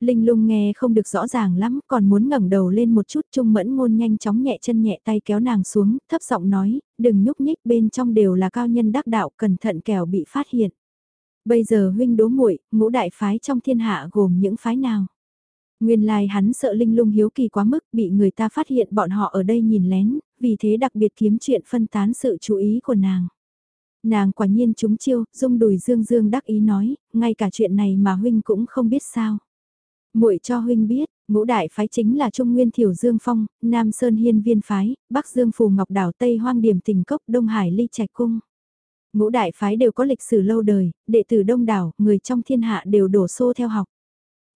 Linh lung nghe không được rõ ràng lắm, còn muốn ngẩng đầu lên một chút trung mẫn ngôn nhanh chóng nhẹ chân nhẹ tay kéo nàng xuống, thấp giọng nói, đừng nhúc nhích bên trong đều là cao nhân đắc đạo, cẩn thận kẻo bị phát hiện. Bây giờ huynh đố muội ngũ đại phái trong thiên hạ gồm những phái nào? Nguyên lai like hắn sợ linh lung hiếu kỳ quá mức bị người ta phát hiện bọn họ ở đây nhìn lén, vì thế đặc biệt kiếm chuyện phân tán sự chú ý của nàng. Nàng quả nhiên chúng chiêu, dung đùi dương dương đắc ý nói, ngay cả chuyện này mà huynh cũng không biết sao. muội cho huynh biết, ngũ đại phái chính là Trung Nguyên Thiểu Dương Phong, Nam Sơn Hiên Viên Phái, Bắc Dương Phù Ngọc Đảo Tây Hoang Điểm Tình Cốc Đông Hải Ly Trạch Cung. Ngũ đại phái đều có lịch sử lâu đời, đệ tử đông đảo, người trong thiên hạ đều đổ xô theo học.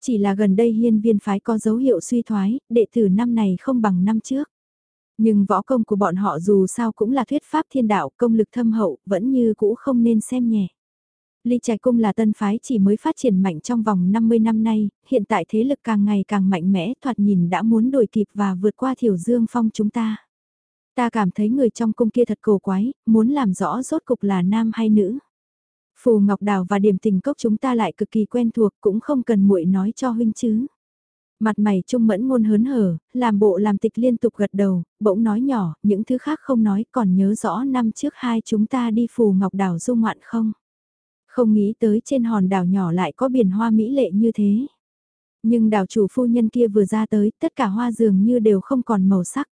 Chỉ là gần đây hiên viên phái có dấu hiệu suy thoái, đệ tử năm này không bằng năm trước. Nhưng võ công của bọn họ dù sao cũng là thuyết pháp thiên đạo, công lực thâm hậu, vẫn như cũ không nên xem nhẹ. Ly Trạch Cung là tân phái chỉ mới phát triển mạnh trong vòng 50 năm nay, hiện tại thế lực càng ngày càng mạnh mẽ, thoạt nhìn đã muốn đuổi kịp và vượt qua Thiểu Dương Phong chúng ta. Ta cảm thấy người trong cung kia thật cổ quái, muốn làm rõ rốt cục là nam hay nữ. Phù Ngọc Đào và điểm tình cốc chúng ta lại cực kỳ quen thuộc cũng không cần muội nói cho huynh chứ. Mặt mày trung mẫn ngôn hớn hở, làm bộ làm tịch liên tục gật đầu, bỗng nói nhỏ, những thứ khác không nói còn nhớ rõ năm trước hai chúng ta đi Phù Ngọc Đảo du ngoạn không? Không nghĩ tới trên hòn đảo nhỏ lại có biển hoa mỹ lệ như thế. Nhưng đảo chủ phu nhân kia vừa ra tới, tất cả hoa dường như đều không còn màu sắc.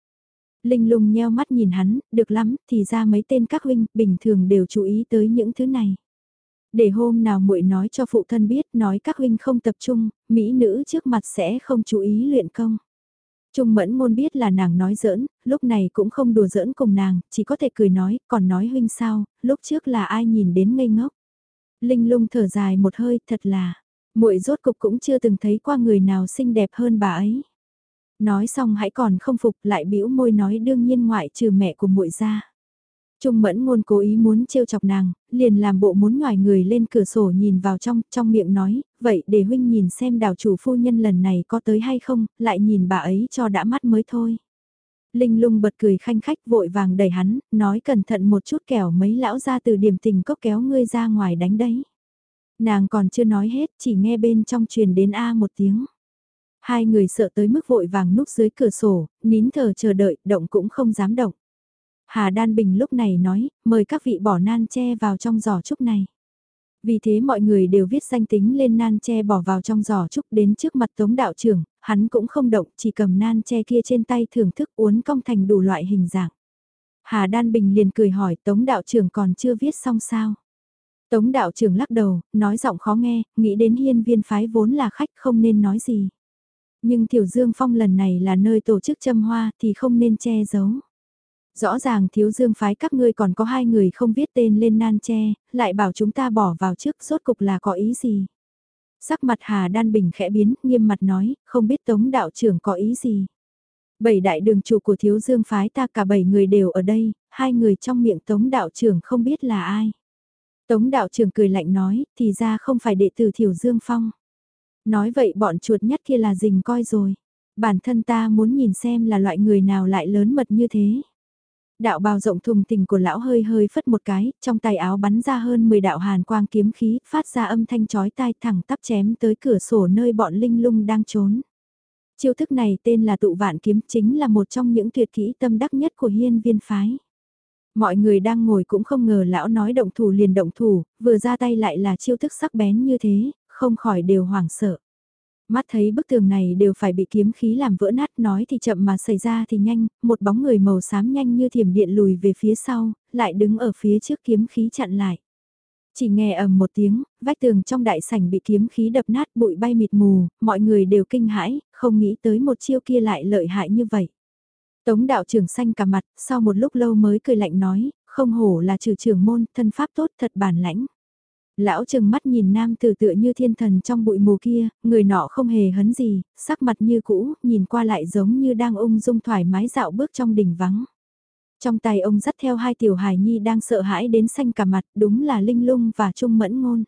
Linh lung nheo mắt nhìn hắn, được lắm, thì ra mấy tên các huynh, bình thường đều chú ý tới những thứ này. Để hôm nào muội nói cho phụ thân biết, nói các huynh không tập trung, mỹ nữ trước mặt sẽ không chú ý luyện công. Trung mẫn môn biết là nàng nói giỡn, lúc này cũng không đùa giỡn cùng nàng, chỉ có thể cười nói, còn nói huynh sao, lúc trước là ai nhìn đến ngây ngốc. Linh lung thở dài một hơi, thật là, muội rốt cục cũng chưa từng thấy qua người nào xinh đẹp hơn bà ấy. Nói xong hãy còn không phục lại bĩu môi nói đương nhiên ngoại trừ mẹ của muội ra. Trung mẫn ngôn cố ý muốn trêu chọc nàng, liền làm bộ muốn ngoài người lên cửa sổ nhìn vào trong, trong miệng nói, vậy để huynh nhìn xem đào chủ phu nhân lần này có tới hay không, lại nhìn bà ấy cho đã mắt mới thôi. Linh lung bật cười khanh khách vội vàng đẩy hắn, nói cẩn thận một chút kẻo mấy lão ra từ điểm tình cốc kéo ngươi ra ngoài đánh đấy. Nàng còn chưa nói hết, chỉ nghe bên trong truyền đến A một tiếng. Hai người sợ tới mức vội vàng núp dưới cửa sổ, nín thở chờ đợi, động cũng không dám động. Hà Đan Bình lúc này nói, mời các vị bỏ nan che vào trong giỏ trúc này. Vì thế mọi người đều viết danh tính lên nan che bỏ vào trong giỏ trúc đến trước mặt tống đạo trưởng, hắn cũng không động, chỉ cầm nan che kia trên tay thưởng thức uốn cong thành đủ loại hình dạng. Hà Đan Bình liền cười hỏi tống đạo trưởng còn chưa viết xong sao. Tống đạo trưởng lắc đầu, nói giọng khó nghe, nghĩ đến hiên viên phái vốn là khách không nên nói gì. Nhưng Tiểu Dương Phong lần này là nơi tổ chức châm hoa thì không nên che giấu. Rõ ràng thiếu dương phái các ngươi còn có hai người không viết tên lên nan tre, lại bảo chúng ta bỏ vào trước rốt cục là có ý gì. Sắc mặt Hà Đan Bình khẽ biến, nghiêm mặt nói, không biết Tống đạo trưởng có ý gì. Bảy đại đường chủ của thiếu dương phái ta cả bảy người đều ở đây, hai người trong miệng Tống đạo trưởng không biết là ai. Tống đạo trưởng cười lạnh nói, thì ra không phải đệ tử Thiểu Dương Phong. Nói vậy bọn chuột nhất kia là rình coi rồi. Bản thân ta muốn nhìn xem là loại người nào lại lớn mật như thế. Đạo bào rộng thùng tình của lão hơi hơi phất một cái, trong tay áo bắn ra hơn 10 đạo hàn quang kiếm khí, phát ra âm thanh chói tai thẳng tắp chém tới cửa sổ nơi bọn linh lung đang trốn. Chiêu thức này tên là tụ vạn kiếm chính là một trong những tuyệt kỹ tâm đắc nhất của hiên viên phái. Mọi người đang ngồi cũng không ngờ lão nói động thủ liền động thủ, vừa ra tay lại là chiêu thức sắc bén như thế, không khỏi đều hoảng sợ. Mắt thấy bức tường này đều phải bị kiếm khí làm vỡ nát nói thì chậm mà xảy ra thì nhanh, một bóng người màu xám nhanh như thiểm điện lùi về phía sau, lại đứng ở phía trước kiếm khí chặn lại. Chỉ nghe ầm một tiếng, vách tường trong đại sảnh bị kiếm khí đập nát bụi bay mịt mù, mọi người đều kinh hãi, không nghĩ tới một chiêu kia lại lợi hại như vậy. Tống đạo trưởng xanh cả mặt, sau một lúc lâu mới cười lạnh nói, không hổ là trừ trưởng môn, thân pháp tốt thật bản lãnh. Lão chừng mắt nhìn nam tử tựa như thiên thần trong bụi mù kia, người nọ không hề hấn gì, sắc mặt như cũ, nhìn qua lại giống như đang ung dung thoải mái dạo bước trong đỉnh vắng. Trong tay ông dắt theo hai tiểu hài nhi đang sợ hãi đến xanh cả mặt, đúng là Linh Lung và Trung Mẫn Ngôn.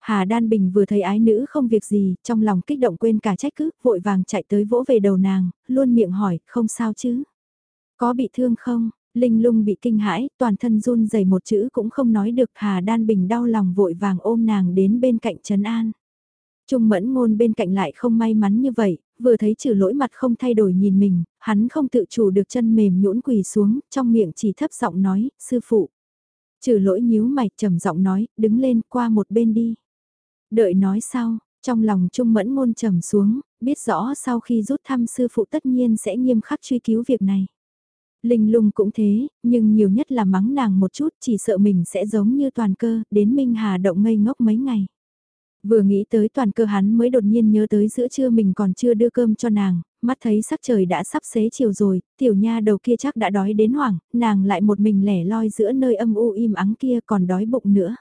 Hà Đan Bình vừa thấy ái nữ không việc gì, trong lòng kích động quên cả trách cứ, vội vàng chạy tới vỗ về đầu nàng, luôn miệng hỏi, không sao chứ? Có bị thương không? Linh lung bị kinh hãi, toàn thân run rẩy một chữ cũng không nói được Hà Đan Bình đau lòng vội vàng ôm nàng đến bên cạnh Trấn An. Trung mẫn ngôn bên cạnh lại không may mắn như vậy, vừa thấy trừ lỗi mặt không thay đổi nhìn mình, hắn không tự chủ được chân mềm nhũn quỳ xuống, trong miệng chỉ thấp giọng nói, sư phụ. Trừ lỗi nhíu mày trầm giọng nói, đứng lên qua một bên đi. Đợi nói sau, trong lòng Trung mẫn ngôn trầm xuống, biết rõ sau khi rút thăm sư phụ tất nhiên sẽ nghiêm khắc truy cứu việc này. Linh lung cũng thế, nhưng nhiều nhất là mắng nàng một chút chỉ sợ mình sẽ giống như toàn cơ, đến Minh Hà động ngây ngốc mấy ngày. Vừa nghĩ tới toàn cơ hắn mới đột nhiên nhớ tới giữa trưa mình còn chưa đưa cơm cho nàng, mắt thấy sắc trời đã sắp xế chiều rồi, tiểu nha đầu kia chắc đã đói đến hoảng, nàng lại một mình lẻ loi giữa nơi âm u im ắng kia còn đói bụng nữa.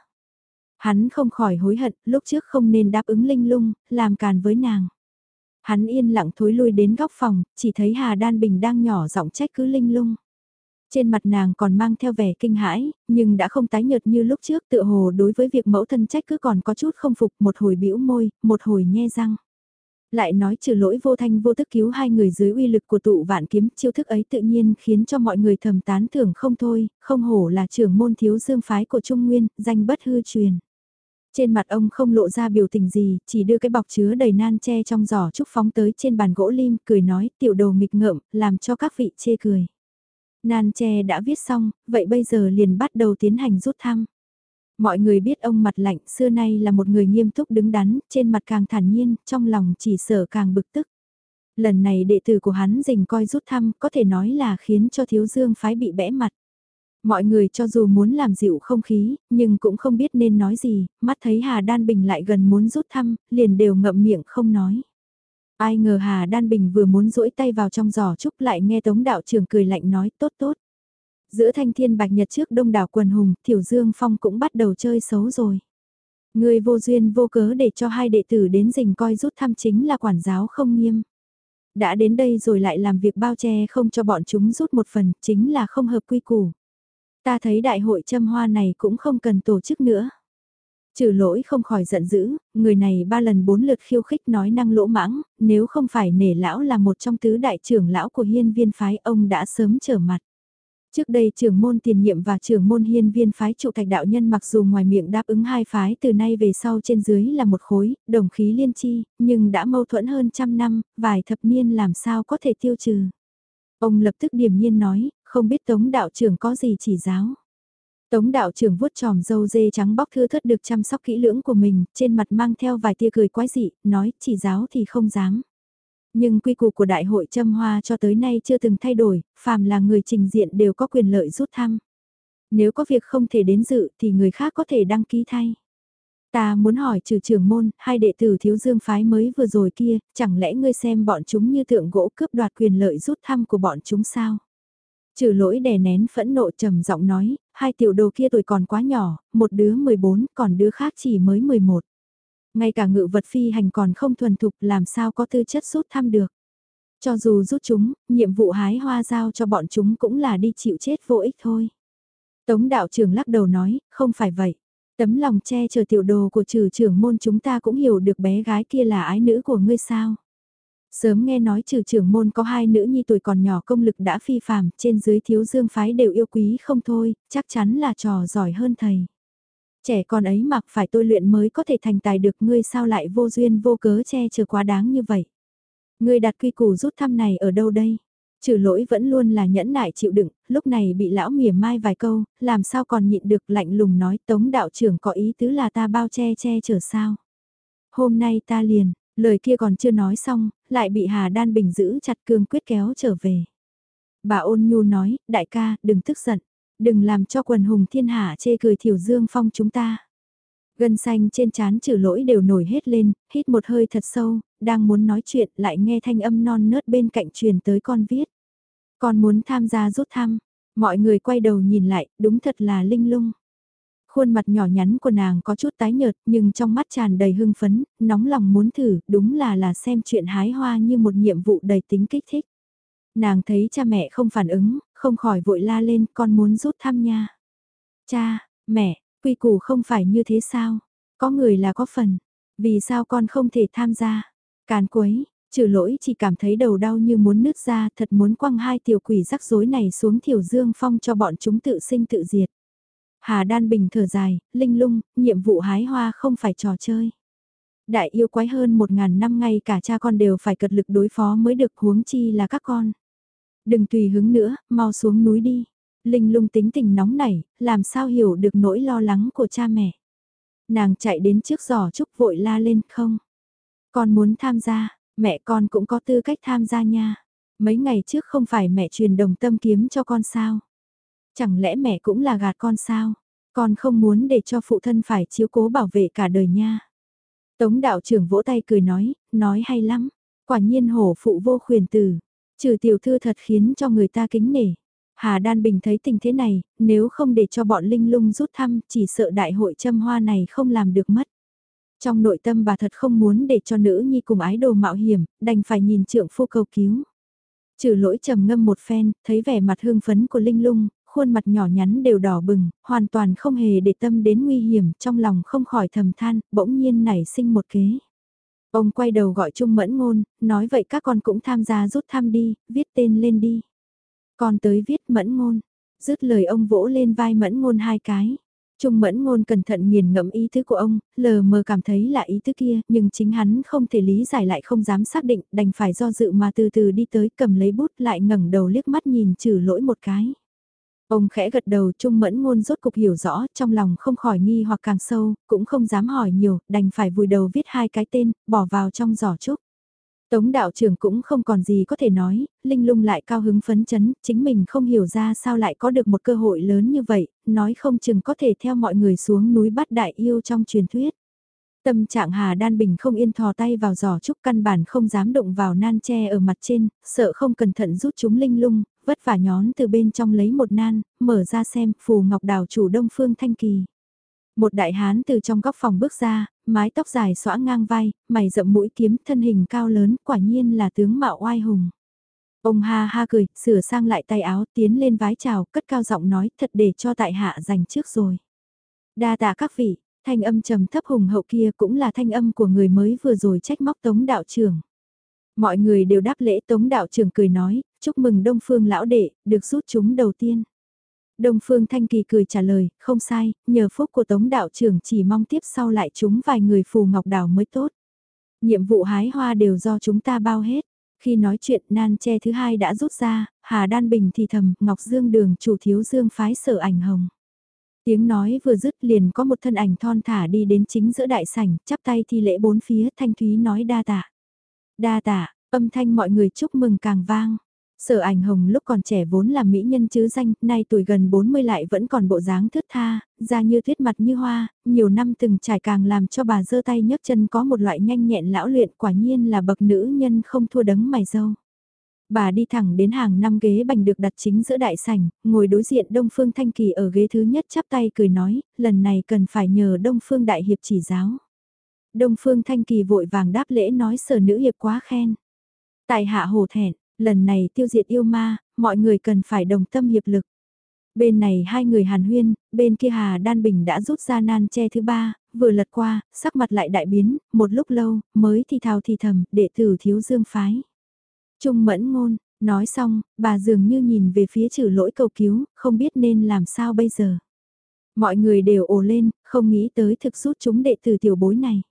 Hắn không khỏi hối hận, lúc trước không nên đáp ứng linh lung, làm càn với nàng. Hắn yên lặng thối lui đến góc phòng, chỉ thấy Hà Đan Bình đang nhỏ giọng trách cứ linh lung. Trên mặt nàng còn mang theo vẻ kinh hãi, nhưng đã không tái nhợt như lúc trước tựa hồ đối với việc mẫu thân trách cứ còn có chút không phục một hồi bĩu môi, một hồi nhe răng. Lại nói trừ lỗi vô thanh vô tức cứu hai người dưới uy lực của tụ vạn kiếm chiêu thức ấy tự nhiên khiến cho mọi người thầm tán thưởng không thôi, không hổ là trưởng môn thiếu dương phái của Trung Nguyên, danh bất hư truyền. Trên mặt ông không lộ ra biểu tình gì, chỉ đưa cái bọc chứa đầy nan tre trong giỏ trúc phóng tới trên bàn gỗ lim, cười nói tiểu đồ nghịch ngợm, làm cho các vị chê cười. Nan tre đã viết xong, vậy bây giờ liền bắt đầu tiến hành rút thăm. Mọi người biết ông mặt lạnh xưa nay là một người nghiêm túc đứng đắn, trên mặt càng thản nhiên, trong lòng chỉ sợ càng bực tức. Lần này đệ tử của hắn dình coi rút thăm có thể nói là khiến cho thiếu dương phái bị bẽ mặt. Mọi người cho dù muốn làm dịu không khí, nhưng cũng không biết nên nói gì, mắt thấy Hà Đan Bình lại gần muốn rút thăm, liền đều ngậm miệng không nói. Ai ngờ Hà Đan Bình vừa muốn duỗi tay vào trong giỏ trúc lại nghe Tống đạo trưởng cười lạnh nói tốt tốt. Giữa thanh thiên bạch nhật trước đông đảo quần hùng, Tiểu Dương Phong cũng bắt đầu chơi xấu rồi. Người vô duyên vô cớ để cho hai đệ tử đến rình coi rút thăm chính là quản giáo không nghiêm. Đã đến đây rồi lại làm việc bao che không cho bọn chúng rút một phần, chính là không hợp quy củ. Ta thấy đại hội châm hoa này cũng không cần tổ chức nữa. Trừ lỗi không khỏi giận dữ, người này ba lần bốn lượt khiêu khích nói năng lỗ mãng, nếu không phải nể lão là một trong tứ đại trưởng lão của hiên viên phái ông đã sớm trở mặt. Trước đây trưởng môn tiền nhiệm và trưởng môn hiên viên phái trụ thạch đạo nhân mặc dù ngoài miệng đáp ứng hai phái từ nay về sau trên dưới là một khối, đồng khí liên chi, nhưng đã mâu thuẫn hơn trăm năm, vài thập niên làm sao có thể tiêu trừ. Ông lập tức điềm nhiên nói, không biết Tống đạo trưởng có gì chỉ giáo. Tống đạo trưởng vuốt tròm dâu dê trắng bóc thư thất được chăm sóc kỹ lưỡng của mình, trên mặt mang theo vài tia cười quái dị, nói chỉ giáo thì không dám. Nhưng quy củ của đại hội châm hoa cho tới nay chưa từng thay đổi, phàm là người trình diện đều có quyền lợi rút thăm. Nếu có việc không thể đến dự thì người khác có thể đăng ký thay. Ta muốn hỏi trừ trưởng môn, hai đệ tử thiếu dương phái mới vừa rồi kia, chẳng lẽ ngươi xem bọn chúng như tượng gỗ cướp đoạt quyền lợi rút thăm của bọn chúng sao? Trừ lỗi đè nén phẫn nộ trầm giọng nói, hai tiểu đồ kia tuổi còn quá nhỏ, một đứa 14, còn đứa khác chỉ mới 11. Ngay cả ngự vật phi hành còn không thuần thục làm sao có tư chất rút thăm được. Cho dù rút chúng, nhiệm vụ hái hoa giao cho bọn chúng cũng là đi chịu chết vô ích thôi. Tống đạo trưởng lắc đầu nói, không phải vậy. Tấm lòng che chở tiểu đồ của trừ trưởng môn chúng ta cũng hiểu được bé gái kia là ái nữ của ngươi sao. Sớm nghe nói trừ trưởng môn có hai nữ nhi tuổi còn nhỏ công lực đã phi phàm, trên dưới thiếu dương phái đều yêu quý không thôi, chắc chắn là trò giỏi hơn thầy. Trẻ con ấy mặc phải tôi luyện mới có thể thành tài được ngươi sao lại vô duyên vô cớ che chở quá đáng như vậy. Ngươi đặt quy củ rút thăm này ở đâu đây? Trừ lỗi vẫn luôn là nhẫn nại chịu đựng, lúc này bị lão mỉa mai vài câu, làm sao còn nhịn được lạnh lùng nói tống đạo trưởng có ý tứ là ta bao che che chở sao. Hôm nay ta liền, lời kia còn chưa nói xong, lại bị Hà Đan Bình giữ chặt cương quyết kéo trở về. Bà ôn nhu nói, đại ca, đừng tức giận, đừng làm cho quần hùng thiên hạ chê cười thiểu dương phong chúng ta. Gân xanh trên trán trừ lỗi đều nổi hết lên, hít một hơi thật sâu, đang muốn nói chuyện lại nghe thanh âm non nớt bên cạnh truyền tới con viết. Con muốn tham gia rút thăm, mọi người quay đầu nhìn lại, đúng thật là linh lung. Khuôn mặt nhỏ nhắn của nàng có chút tái nhợt nhưng trong mắt tràn đầy hưng phấn, nóng lòng muốn thử, đúng là là xem chuyện hái hoa như một nhiệm vụ đầy tính kích thích. Nàng thấy cha mẹ không phản ứng, không khỏi vội la lên con muốn rút thăm nha. Cha, mẹ, quy củ không phải như thế sao? Có người là có phần, vì sao con không thể tham gia? Càn quấy, trừ lỗi chỉ cảm thấy đầu đau như muốn nứt ra thật muốn quăng hai tiểu quỷ rắc rối này xuống thiểu dương phong cho bọn chúng tự sinh tự diệt. Hà Đan Bình thở dài, linh lung, nhiệm vụ hái hoa không phải trò chơi. Đại yêu quái hơn một ngàn năm ngay cả cha con đều phải cật lực đối phó mới được huống chi là các con. Đừng tùy hứng nữa, mau xuống núi đi. Linh lung tính tình nóng nảy, làm sao hiểu được nỗi lo lắng của cha mẹ. Nàng chạy đến trước giỏ trúc vội la lên không. Con muốn tham gia, mẹ con cũng có tư cách tham gia nha. Mấy ngày trước không phải mẹ truyền đồng tâm kiếm cho con sao. Chẳng lẽ mẹ cũng là gạt con sao? Con không muốn để cho phụ thân phải chiếu cố bảo vệ cả đời nha. Tống đạo trưởng vỗ tay cười nói, nói hay lắm. Quả nhiên hổ phụ vô khuyền tử. Trừ tiểu thư thật khiến cho người ta kính nể. Hà Đan Bình thấy tình thế này, nếu không để cho bọn linh lung rút thăm, chỉ sợ đại hội châm hoa này không làm được mất. Trong nội tâm bà thật không muốn để cho nữ nhi cùng ái đồ mạo hiểm, đành phải nhìn trượng phu cầu cứu. Trừ lỗi trầm ngâm một phen, thấy vẻ mặt hương phấn của linh lung, khuôn mặt nhỏ nhắn đều đỏ bừng, hoàn toàn không hề để tâm đến nguy hiểm, trong lòng không khỏi thầm than, bỗng nhiên nảy sinh một kế. Ông quay đầu gọi Trung Mẫn Ngôn, nói vậy các con cũng tham gia rút thăm đi, viết tên lên đi. Con tới viết Mẫn Ngôn, dứt lời ông vỗ lên vai Mẫn Ngôn hai cái. Trung Mẫn Ngôn cẩn thận nghiền ngẫm ý tứ của ông, lờ mờ cảm thấy là ý tứ kia, nhưng chính hắn không thể lý giải lại không dám xác định, đành phải do dự mà từ từ đi tới cầm lấy bút lại ngẩng đầu liếc mắt nhìn trừ lỗi một cái. Ông khẽ gật đầu trung mẫn ngôn rốt cục hiểu rõ, trong lòng không khỏi nghi hoặc càng sâu, cũng không dám hỏi nhiều, đành phải vùi đầu viết hai cái tên, bỏ vào trong giỏ trúc. Tống đạo trưởng cũng không còn gì có thể nói, Linh lung lại cao hứng phấn chấn, chính mình không hiểu ra sao lại có được một cơ hội lớn như vậy, nói không chừng có thể theo mọi người xuống núi bắt đại yêu trong truyền thuyết. Tâm trạng Hà Đan Bình không yên thò tay vào giỏ trúc căn bản không dám động vào nan tre ở mặt trên, sợ không cẩn thận rút chúng linh lung, vất vả nhón từ bên trong lấy một nan, mở ra xem, phù ngọc đào chủ đông phương thanh kỳ. Một đại hán từ trong góc phòng bước ra, mái tóc dài xõa ngang vai, mày rậm mũi kiếm, thân hình cao lớn, quả nhiên là tướng mạo oai hùng. Ông ha ha cười, sửa sang lại tay áo, tiến lên vái chào, cất cao giọng nói, thật để cho tại hạ dành trước rồi. Đa tạ các vị, thanh âm trầm thấp hùng hậu kia cũng là thanh âm của người mới vừa rồi trách móc tống đạo trưởng. Mọi người đều đáp lễ tống đạo trưởng cười nói, chúc mừng Đông Phương lão đệ, được rút chúng đầu tiên. Đông Phương Thanh Kỳ cười trả lời, không sai, nhờ phúc của Tống đạo trưởng chỉ mong tiếp sau lại chúng vài người phù ngọc đảo mới tốt. Nhiệm vụ hái hoa đều do chúng ta bao hết. Khi nói chuyện nan che thứ hai đã rút ra, Hà Đan Bình thì thầm, Ngọc Dương đường chủ thiếu dương phái sở ảnh hồng. Tiếng nói vừa dứt liền có một thân ảnh thon thả đi đến chính giữa đại sảnh, chắp tay thi lễ bốn phía thanh thúy nói đa tạ. Đa tạ, âm thanh mọi người chúc mừng càng vang. Sở ảnh hồng lúc còn trẻ vốn là mỹ nhân chứ danh, nay tuổi gần 40 lại vẫn còn bộ dáng thướt tha, da như tuyết mặt như hoa, nhiều năm từng trải càng làm cho bà giơ tay nhấc chân có một loại nhanh nhẹn lão luyện quả nhiên là bậc nữ nhân không thua đấng mày dâu. Bà đi thẳng đến hàng năm ghế bành được đặt chính giữa đại sảnh, ngồi đối diện Đông Phương Thanh Kỳ ở ghế thứ nhất chắp tay cười nói, lần này cần phải nhờ Đông Phương Đại Hiệp chỉ giáo. Đông Phương Thanh Kỳ vội vàng đáp lễ nói sở nữ hiệp quá khen. Tại hạ hồ thẹn, lần này tiêu diệt yêu ma, mọi người cần phải đồng tâm hiệp lực. Bên này hai người hàn huyên, bên kia Hà Đan Bình đã rút ra nan che thứ ba, vừa lật qua, sắc mặt lại đại biến, một lúc lâu, mới thì thào thì thầm, đệ tử thiếu dương phái. Trung mẫn ngôn, nói xong, bà dường như nhìn về phía trừ lỗi cầu cứu, không biết nên làm sao bây giờ. Mọi người đều ồ lên, không nghĩ tới thực rút chúng đệ tử tiểu bối này.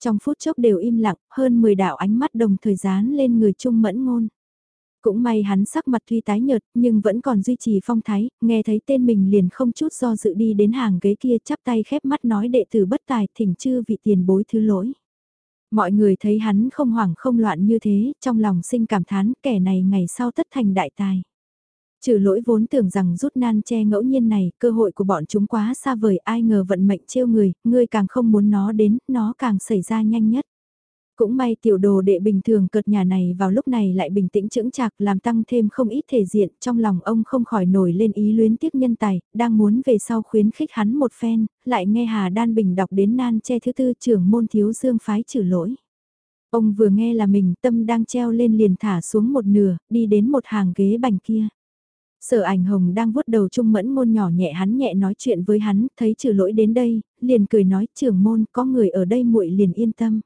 Trong phút chốc đều im lặng, hơn 10 đạo ánh mắt đồng thời dán lên người Trung mẫn ngôn. Cũng may hắn sắc mặt tuy tái nhợt, nhưng vẫn còn duy trì phong thái, nghe thấy tên mình liền không chút do dự đi đến hàng ghế kia chắp tay khép mắt nói đệ tử bất tài thỉnh chư vị tiền bối thứ lỗi. Mọi người thấy hắn không hoảng không loạn như thế, trong lòng sinh cảm thán kẻ này ngày sau tất thành đại tài. Trừ lỗi vốn tưởng rằng rút nan che ngẫu nhiên này, cơ hội của bọn chúng quá xa vời ai ngờ vận mệnh trêu người, người càng không muốn nó đến, nó càng xảy ra nhanh nhất. Cũng may tiểu đồ đệ bình thường cợt nhà này vào lúc này lại bình tĩnh chững chạc làm tăng thêm không ít thể diện, trong lòng ông không khỏi nổi lên ý luyến tiếc nhân tài, đang muốn về sau khuyến khích hắn một phen, lại nghe Hà Đan Bình đọc đến nan che thứ tư trưởng môn thiếu dương phái trừ lỗi. Ông vừa nghe là mình tâm đang treo lên liền thả xuống một nửa, đi đến một hàng ghế bành kia. Sở ảnh hồng đang vuốt đầu trung mẫn môn nhỏ nhẹ hắn nhẹ nói chuyện với hắn, thấy trừ lỗi đến đây, liền cười nói trưởng môn có người ở đây muội liền yên tâm.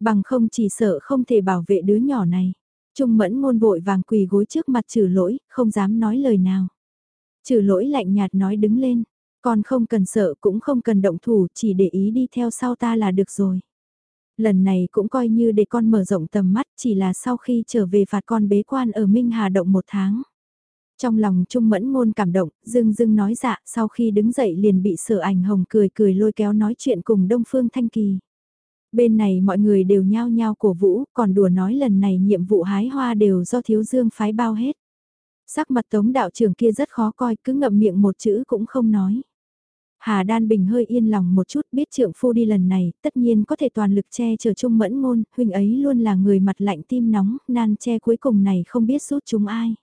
Bằng không chỉ sợ không thể bảo vệ đứa nhỏ này. Trung mẫn ngôn vội vàng quỳ gối trước mặt trừ lỗi, không dám nói lời nào. Trừ lỗi lạnh nhạt nói đứng lên, con không cần sợ cũng không cần động thủ, chỉ để ý đi theo sau ta là được rồi. Lần này cũng coi như để con mở rộng tầm mắt, chỉ là sau khi trở về phạt con bế quan ở Minh Hà Động một tháng. Trong lòng Trung Mẫn Ngôn cảm động, dưng dưng nói dạ, sau khi đứng dậy liền bị sở ảnh hồng cười cười lôi kéo nói chuyện cùng Đông Phương Thanh Kỳ. Bên này mọi người đều nhao nhao cổ vũ, còn đùa nói lần này nhiệm vụ hái hoa đều do thiếu dương phái bao hết. Sắc mặt tống đạo trưởng kia rất khó coi, cứ ngậm miệng một chữ cũng không nói. Hà Đan Bình hơi yên lòng một chút biết trượng phu đi lần này, tất nhiên có thể toàn lực che chở trung mẫn ngôn, huynh ấy luôn là người mặt lạnh tim nóng, nan che cuối cùng này không biết rút chúng ai.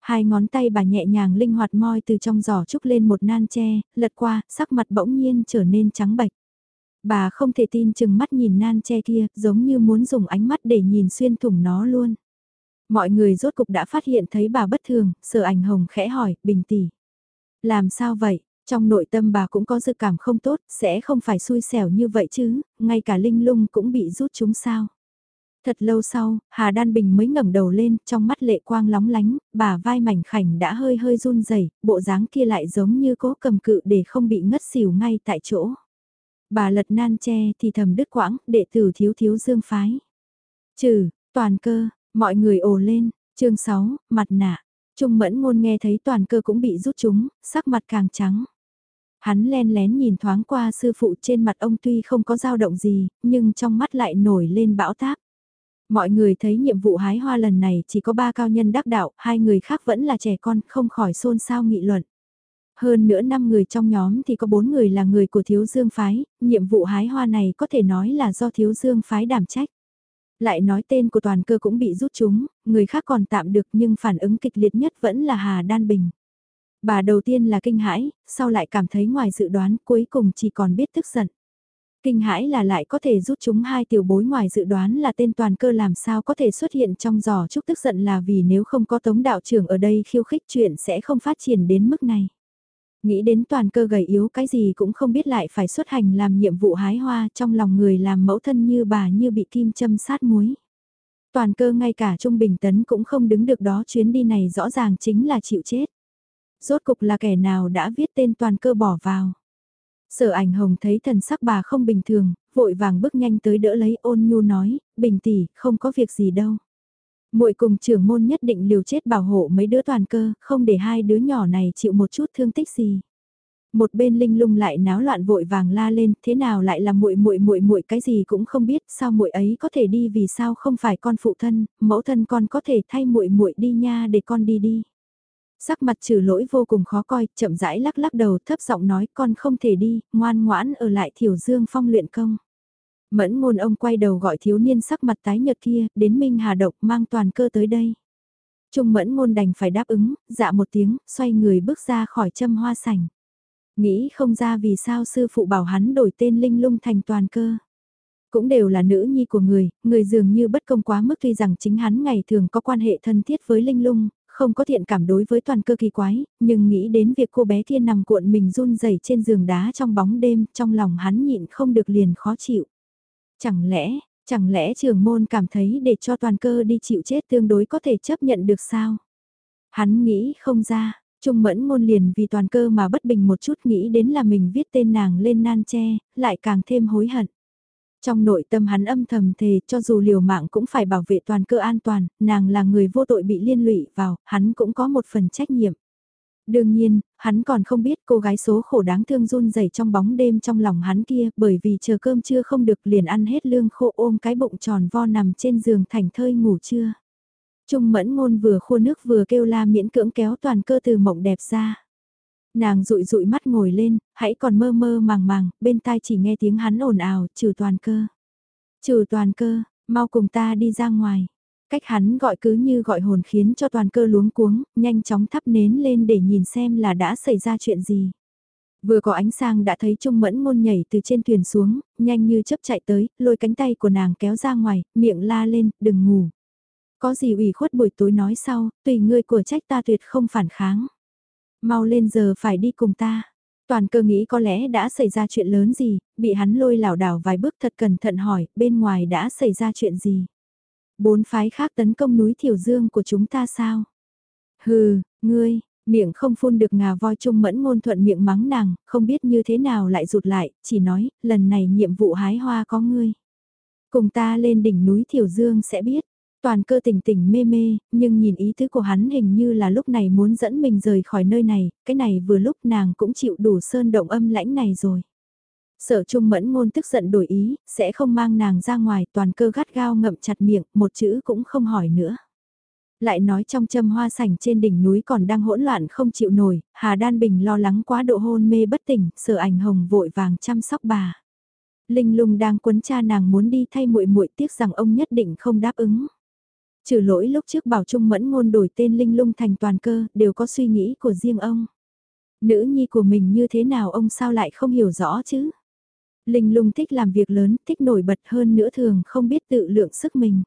Hai ngón tay bà nhẹ nhàng linh hoạt moi từ trong giỏ trúc lên một nan che, lật qua, sắc mặt bỗng nhiên trở nên trắng bệch. Bà không thể tin chừng mắt nhìn nan che kia, giống như muốn dùng ánh mắt để nhìn xuyên thủng nó luôn. Mọi người rốt cục đã phát hiện thấy bà bất thường, sở ảnh hồng khẽ hỏi, bình tỷ. Làm sao vậy? Trong nội tâm bà cũng có dự cảm không tốt, sẽ không phải xui xẻo như vậy chứ, ngay cả linh lung cũng bị rút chúng sao. Thật lâu sau, Hà Đan Bình mới ngẩng đầu lên, trong mắt lệ quang lóng lánh, bà vai mảnh khảnh đã hơi hơi run rẩy, bộ dáng kia lại giống như cố cầm cự để không bị ngất xỉu ngay tại chỗ. Bà lật nan che thì thầm đứt quãng, đệ tử thiếu thiếu dương phái. Trừ, toàn cơ, mọi người ồ lên, chương 6, mặt nạ. Trung mẫn ngôn nghe thấy toàn cơ cũng bị rút chúng, sắc mặt càng trắng. Hắn len lén nhìn thoáng qua sư phụ trên mặt ông tuy không có dao động gì, nhưng trong mắt lại nổi lên bão táp. Mọi người thấy nhiệm vụ hái hoa lần này chỉ có ba cao nhân đắc đạo, hai người khác vẫn là trẻ con, không khỏi xôn xao nghị luận. Hơn nữa năm người trong nhóm thì có bốn người là người của Thiếu Dương Phái, nhiệm vụ hái hoa này có thể nói là do Thiếu Dương Phái đảm trách. Lại nói tên của toàn cơ cũng bị rút chúng, người khác còn tạm được nhưng phản ứng kịch liệt nhất vẫn là Hà Đan Bình. Bà đầu tiên là kinh hãi, sau lại cảm thấy ngoài dự đoán cuối cùng chỉ còn biết tức giận. Kinh hãi là lại có thể rút chúng hai tiểu bối ngoài dự đoán là tên toàn cơ làm sao có thể xuất hiện trong giò chúc tức giận là vì nếu không có tống đạo trưởng ở đây khiêu khích chuyện sẽ không phát triển đến mức này. Nghĩ đến toàn cơ gầy yếu cái gì cũng không biết lại phải xuất hành làm nhiệm vụ hái hoa trong lòng người làm mẫu thân như bà như bị kim châm sát muối. Toàn cơ ngay cả Trung Bình Tấn cũng không đứng được đó chuyến đi này rõ ràng chính là chịu chết. Rốt cục là kẻ nào đã viết tên toàn cơ bỏ vào. Sở ảnh hồng thấy thần sắc bà không bình thường, vội vàng bước nhanh tới đỡ lấy ôn nhu nói, bình tỷ, không có việc gì đâu muội cùng trưởng môn nhất định liều chết bảo hộ mấy đứa toàn cơ, không để hai đứa nhỏ này chịu một chút thương tích gì. Một bên linh lung lại náo loạn vội vàng la lên, thế nào lại là muội muội muội muội cái gì cũng không biết, sao muội ấy có thể đi vì sao không phải con phụ thân, mẫu thân con có thể thay muội muội đi nha để con đi đi. Sắc mặt trừ lỗi vô cùng khó coi, chậm rãi lắc lắc đầu thấp giọng nói con không thể đi, ngoan ngoãn ở lại thiểu dương phong luyện công. Mẫn ngôn ông quay đầu gọi thiếu niên sắc mặt tái nhợt kia, đến Minh Hà Độc mang toàn cơ tới đây. Trung mẫn ngôn đành phải đáp ứng, dạ một tiếng, xoay người bước ra khỏi châm hoa sảnh. Nghĩ không ra vì sao sư phụ bảo hắn đổi tên linh lung thành toàn cơ. Cũng đều là nữ nhi của người, người dường như bất công quá mức tuy rằng chính hắn ngày thường có quan hệ thân thiết với linh lung, không có thiện cảm đối với toàn cơ kỳ quái, nhưng nghĩ đến việc cô bé kia nằm cuộn mình run rẩy trên giường đá trong bóng đêm, trong lòng hắn nhịn không được liền khó chịu. Chẳng lẽ, chẳng lẽ trường môn cảm thấy để cho toàn cơ đi chịu chết tương đối có thể chấp nhận được sao? Hắn nghĩ không ra, Trung mẫn ngôn liền vì toàn cơ mà bất bình một chút nghĩ đến là mình viết tên nàng lên nan tre, lại càng thêm hối hận. Trong nội tâm hắn âm thầm thề cho dù liều mạng cũng phải bảo vệ toàn cơ an toàn, nàng là người vô tội bị liên lụy vào, hắn cũng có một phần trách nhiệm. Đương nhiên, hắn còn không biết cô gái số khổ đáng thương run rẩy trong bóng đêm trong lòng hắn kia bởi vì chờ cơm trưa không được liền ăn hết lương khô ôm cái bụng tròn vo nằm trên giường thành thơi ngủ trưa. Trung mẫn ngôn vừa khua nước vừa kêu la miễn cưỡng kéo toàn cơ từ mộng đẹp ra. Nàng rụi rụi mắt ngồi lên, hãy còn mơ mơ màng màng, bên tai chỉ nghe tiếng hắn ồn ào, trừ toàn cơ. Trừ toàn cơ, mau cùng ta đi ra ngoài. Cách hắn gọi cứ như gọi hồn khiến cho toàn cơ luống cuống, nhanh chóng thắp nến lên để nhìn xem là đã xảy ra chuyện gì. Vừa có ánh sang đã thấy Trung Mẫn Ngôn nhảy từ trên thuyền xuống, nhanh như chấp chạy tới, lôi cánh tay của nàng kéo ra ngoài, miệng la lên, đừng ngủ. Có gì ủy khuất buổi tối nói sau, tùy ngươi của trách ta tuyệt không phản kháng. Mau lên giờ phải đi cùng ta. Toàn cơ nghĩ có lẽ đã xảy ra chuyện lớn gì, bị hắn lôi lảo đảo vài bước thật cẩn thận hỏi, bên ngoài đã xảy ra chuyện gì. Bốn phái khác tấn công núi Thiểu Dương của chúng ta sao? Hừ, ngươi, miệng không phun được ngà voi trung mẫn ngôn thuận miệng mắng nàng, không biết như thế nào lại rụt lại, chỉ nói, lần này nhiệm vụ hái hoa có ngươi. Cùng ta lên đỉnh núi Thiểu Dương sẽ biết, toàn cơ tỉnh tỉnh mê mê, nhưng nhìn ý tứ của hắn hình như là lúc này muốn dẫn mình rời khỏi nơi này, cái này vừa lúc nàng cũng chịu đủ sơn động âm lãnh này rồi. Sở trung mẫn ngôn tức giận đổi ý, sẽ không mang nàng ra ngoài toàn cơ gắt gao ngậm chặt miệng, một chữ cũng không hỏi nữa. Lại nói trong châm hoa sảnh trên đỉnh núi còn đang hỗn loạn không chịu nổi, Hà Đan Bình lo lắng quá độ hôn mê bất tỉnh, sở ảnh hồng vội vàng chăm sóc bà. Linh lung đang quấn cha nàng muốn đi thay muội muội tiếc rằng ông nhất định không đáp ứng. Trừ lỗi lúc trước bảo Trung Mẫn Ngôn đổi tên Linh lung thành toàn cơ, đều có suy nghĩ của riêng ông. Nữ nhi của mình như thế nào ông sao lại không hiểu rõ chứ? Linh lung thích làm việc lớn, thích nổi bật hơn nữa thường không biết tự lượng sức mình.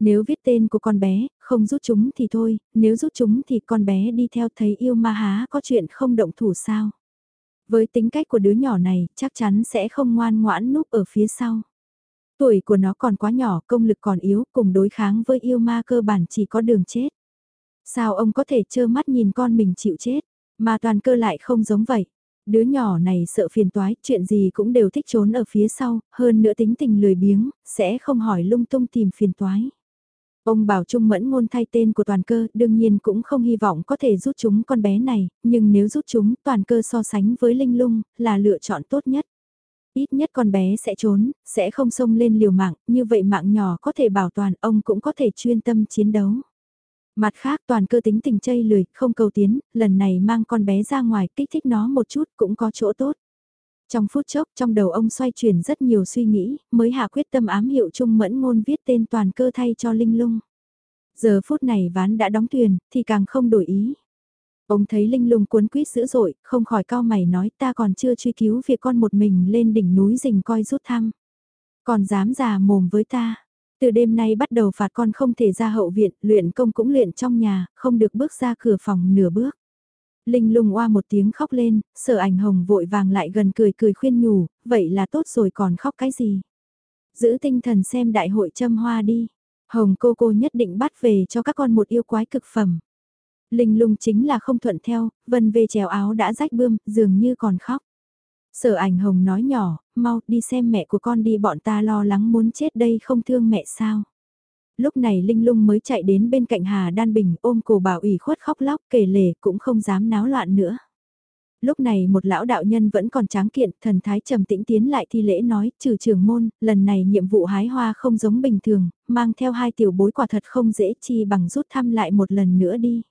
Nếu viết tên của con bé, không rút chúng thì thôi, nếu rút chúng thì con bé đi theo thấy yêu ma há có chuyện không động thủ sao. Với tính cách của đứa nhỏ này, chắc chắn sẽ không ngoan ngoãn núp ở phía sau. Tuổi của nó còn quá nhỏ, công lực còn yếu, cùng đối kháng với yêu ma cơ bản chỉ có đường chết. Sao ông có thể trơ mắt nhìn con mình chịu chết, mà toàn cơ lại không giống vậy. Đứa nhỏ này sợ phiền toái, chuyện gì cũng đều thích trốn ở phía sau, hơn nữa tính tình lười biếng, sẽ không hỏi lung tung tìm phiền toái. Ông bảo Trung Mẫn ngôn thay tên của toàn cơ, đương nhiên cũng không hy vọng có thể rút chúng con bé này, nhưng nếu rút chúng toàn cơ so sánh với Linh Lung, là lựa chọn tốt nhất. Ít nhất con bé sẽ trốn, sẽ không xông lên liều mạng, như vậy mạng nhỏ có thể bảo toàn, ông cũng có thể chuyên tâm chiến đấu. Mặt khác toàn cơ tính tình chây lười, không cầu tiến, lần này mang con bé ra ngoài kích thích nó một chút cũng có chỗ tốt. Trong phút chốc trong đầu ông xoay chuyển rất nhiều suy nghĩ, mới hạ quyết tâm ám hiệu trung mẫn ngôn viết tên toàn cơ thay cho Linh Lung. Giờ phút này ván đã đóng thuyền, thì càng không đổi ý. Ông thấy Linh Lung cuốn quýt dữ dội, không khỏi cao mày nói ta còn chưa truy cứu việc con một mình lên đỉnh núi rình coi rút thăm. Còn dám già mồm với ta. Từ đêm nay bắt đầu phạt con không thể ra hậu viện, luyện công cũng luyện trong nhà, không được bước ra cửa phòng nửa bước. Linh lung oa một tiếng khóc lên, sở ảnh hồng vội vàng lại gần cười cười khuyên nhủ, vậy là tốt rồi còn khóc cái gì. Giữ tinh thần xem đại hội châm hoa đi. Hồng cô cô nhất định bắt về cho các con một yêu quái cực phẩm. Linh lung chính là không thuận theo, vân về trèo áo đã rách bươm, dường như còn khóc. Sở ảnh hồng nói nhỏ, mau đi xem mẹ của con đi bọn ta lo lắng muốn chết đây không thương mẹ sao. Lúc này Linh lung mới chạy đến bên cạnh Hà Đan Bình ôm cổ bảo ủy khuất khóc lóc kể lể cũng không dám náo loạn nữa. Lúc này một lão đạo nhân vẫn còn tráng kiện, thần thái trầm tĩnh tiến lại thi lễ nói, trừ trưởng môn, lần này nhiệm vụ hái hoa không giống bình thường, mang theo hai tiểu bối quả thật không dễ chi bằng rút thăm lại một lần nữa đi.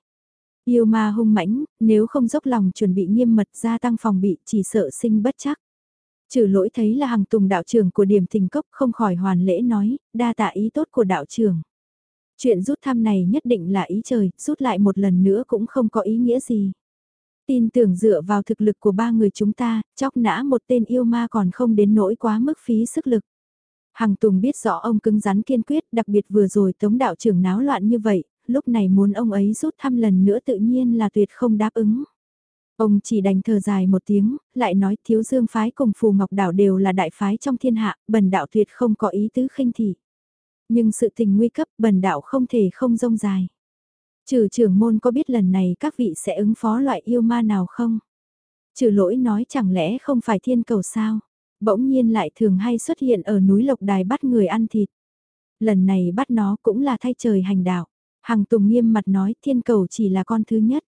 Yêu ma hung mãnh, nếu không dốc lòng chuẩn bị nghiêm mật gia tăng phòng bị chỉ sợ sinh bất chắc. Trừ lỗi thấy là hàng tùng đạo trưởng của điểm tình cốc không khỏi hoàn lễ nói, đa tạ ý tốt của đạo trưởng. Chuyện rút thăm này nhất định là ý trời, rút lại một lần nữa cũng không có ý nghĩa gì. Tin tưởng dựa vào thực lực của ba người chúng ta, chóc nã một tên yêu ma còn không đến nỗi quá mức phí sức lực. Hằng Tùng biết rõ ông cứng rắn kiên quyết, đặc biệt vừa rồi tống đạo trưởng náo loạn như vậy, lúc này muốn ông ấy rút thăm lần nữa tự nhiên là tuyệt không đáp ứng. Ông chỉ đành thở dài một tiếng, lại nói thiếu dương phái cùng phù ngọc đảo đều là đại phái trong thiên hạ, bần đạo tuyệt không có ý tứ khinh thị. Nhưng sự tình nguy cấp bần đạo không thể không rông dài. Trừ trưởng môn có biết lần này các vị sẽ ứng phó loại yêu ma nào không? Trừ lỗi nói chẳng lẽ không phải thiên cầu sao? Bỗng nhiên lại thường hay xuất hiện ở núi Lộc Đài bắt người ăn thịt. Lần này bắt nó cũng là thay trời hành đạo. Hằng Tùng nghiêm mặt nói thiên cầu chỉ là con thứ nhất.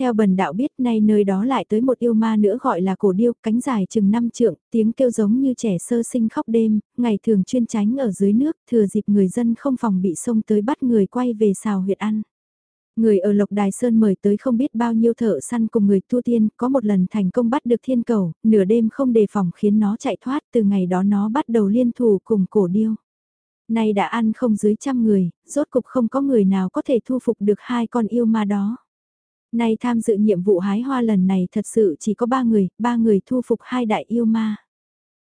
Theo bần đạo biết nay nơi đó lại tới một yêu ma nữa gọi là cổ điêu, cánh dài chừng năm trượng, tiếng kêu giống như trẻ sơ sinh khóc đêm, ngày thường chuyên tránh ở dưới nước, thừa dịp người dân không phòng bị sông tới bắt người quay về xào huyệt ăn. Người ở Lộc Đài Sơn mời tới không biết bao nhiêu thợ săn cùng người tu tiên, có một lần thành công bắt được thiên cầu, nửa đêm không đề phòng khiến nó chạy thoát, từ ngày đó nó bắt đầu liên thủ cùng cổ điêu. Nay đã ăn không dưới trăm người, rốt cục không có người nào có thể thu phục được hai con yêu ma đó. Nay tham dự nhiệm vụ hái hoa lần này thật sự chỉ có ba người, ba người thu phục hai đại yêu ma.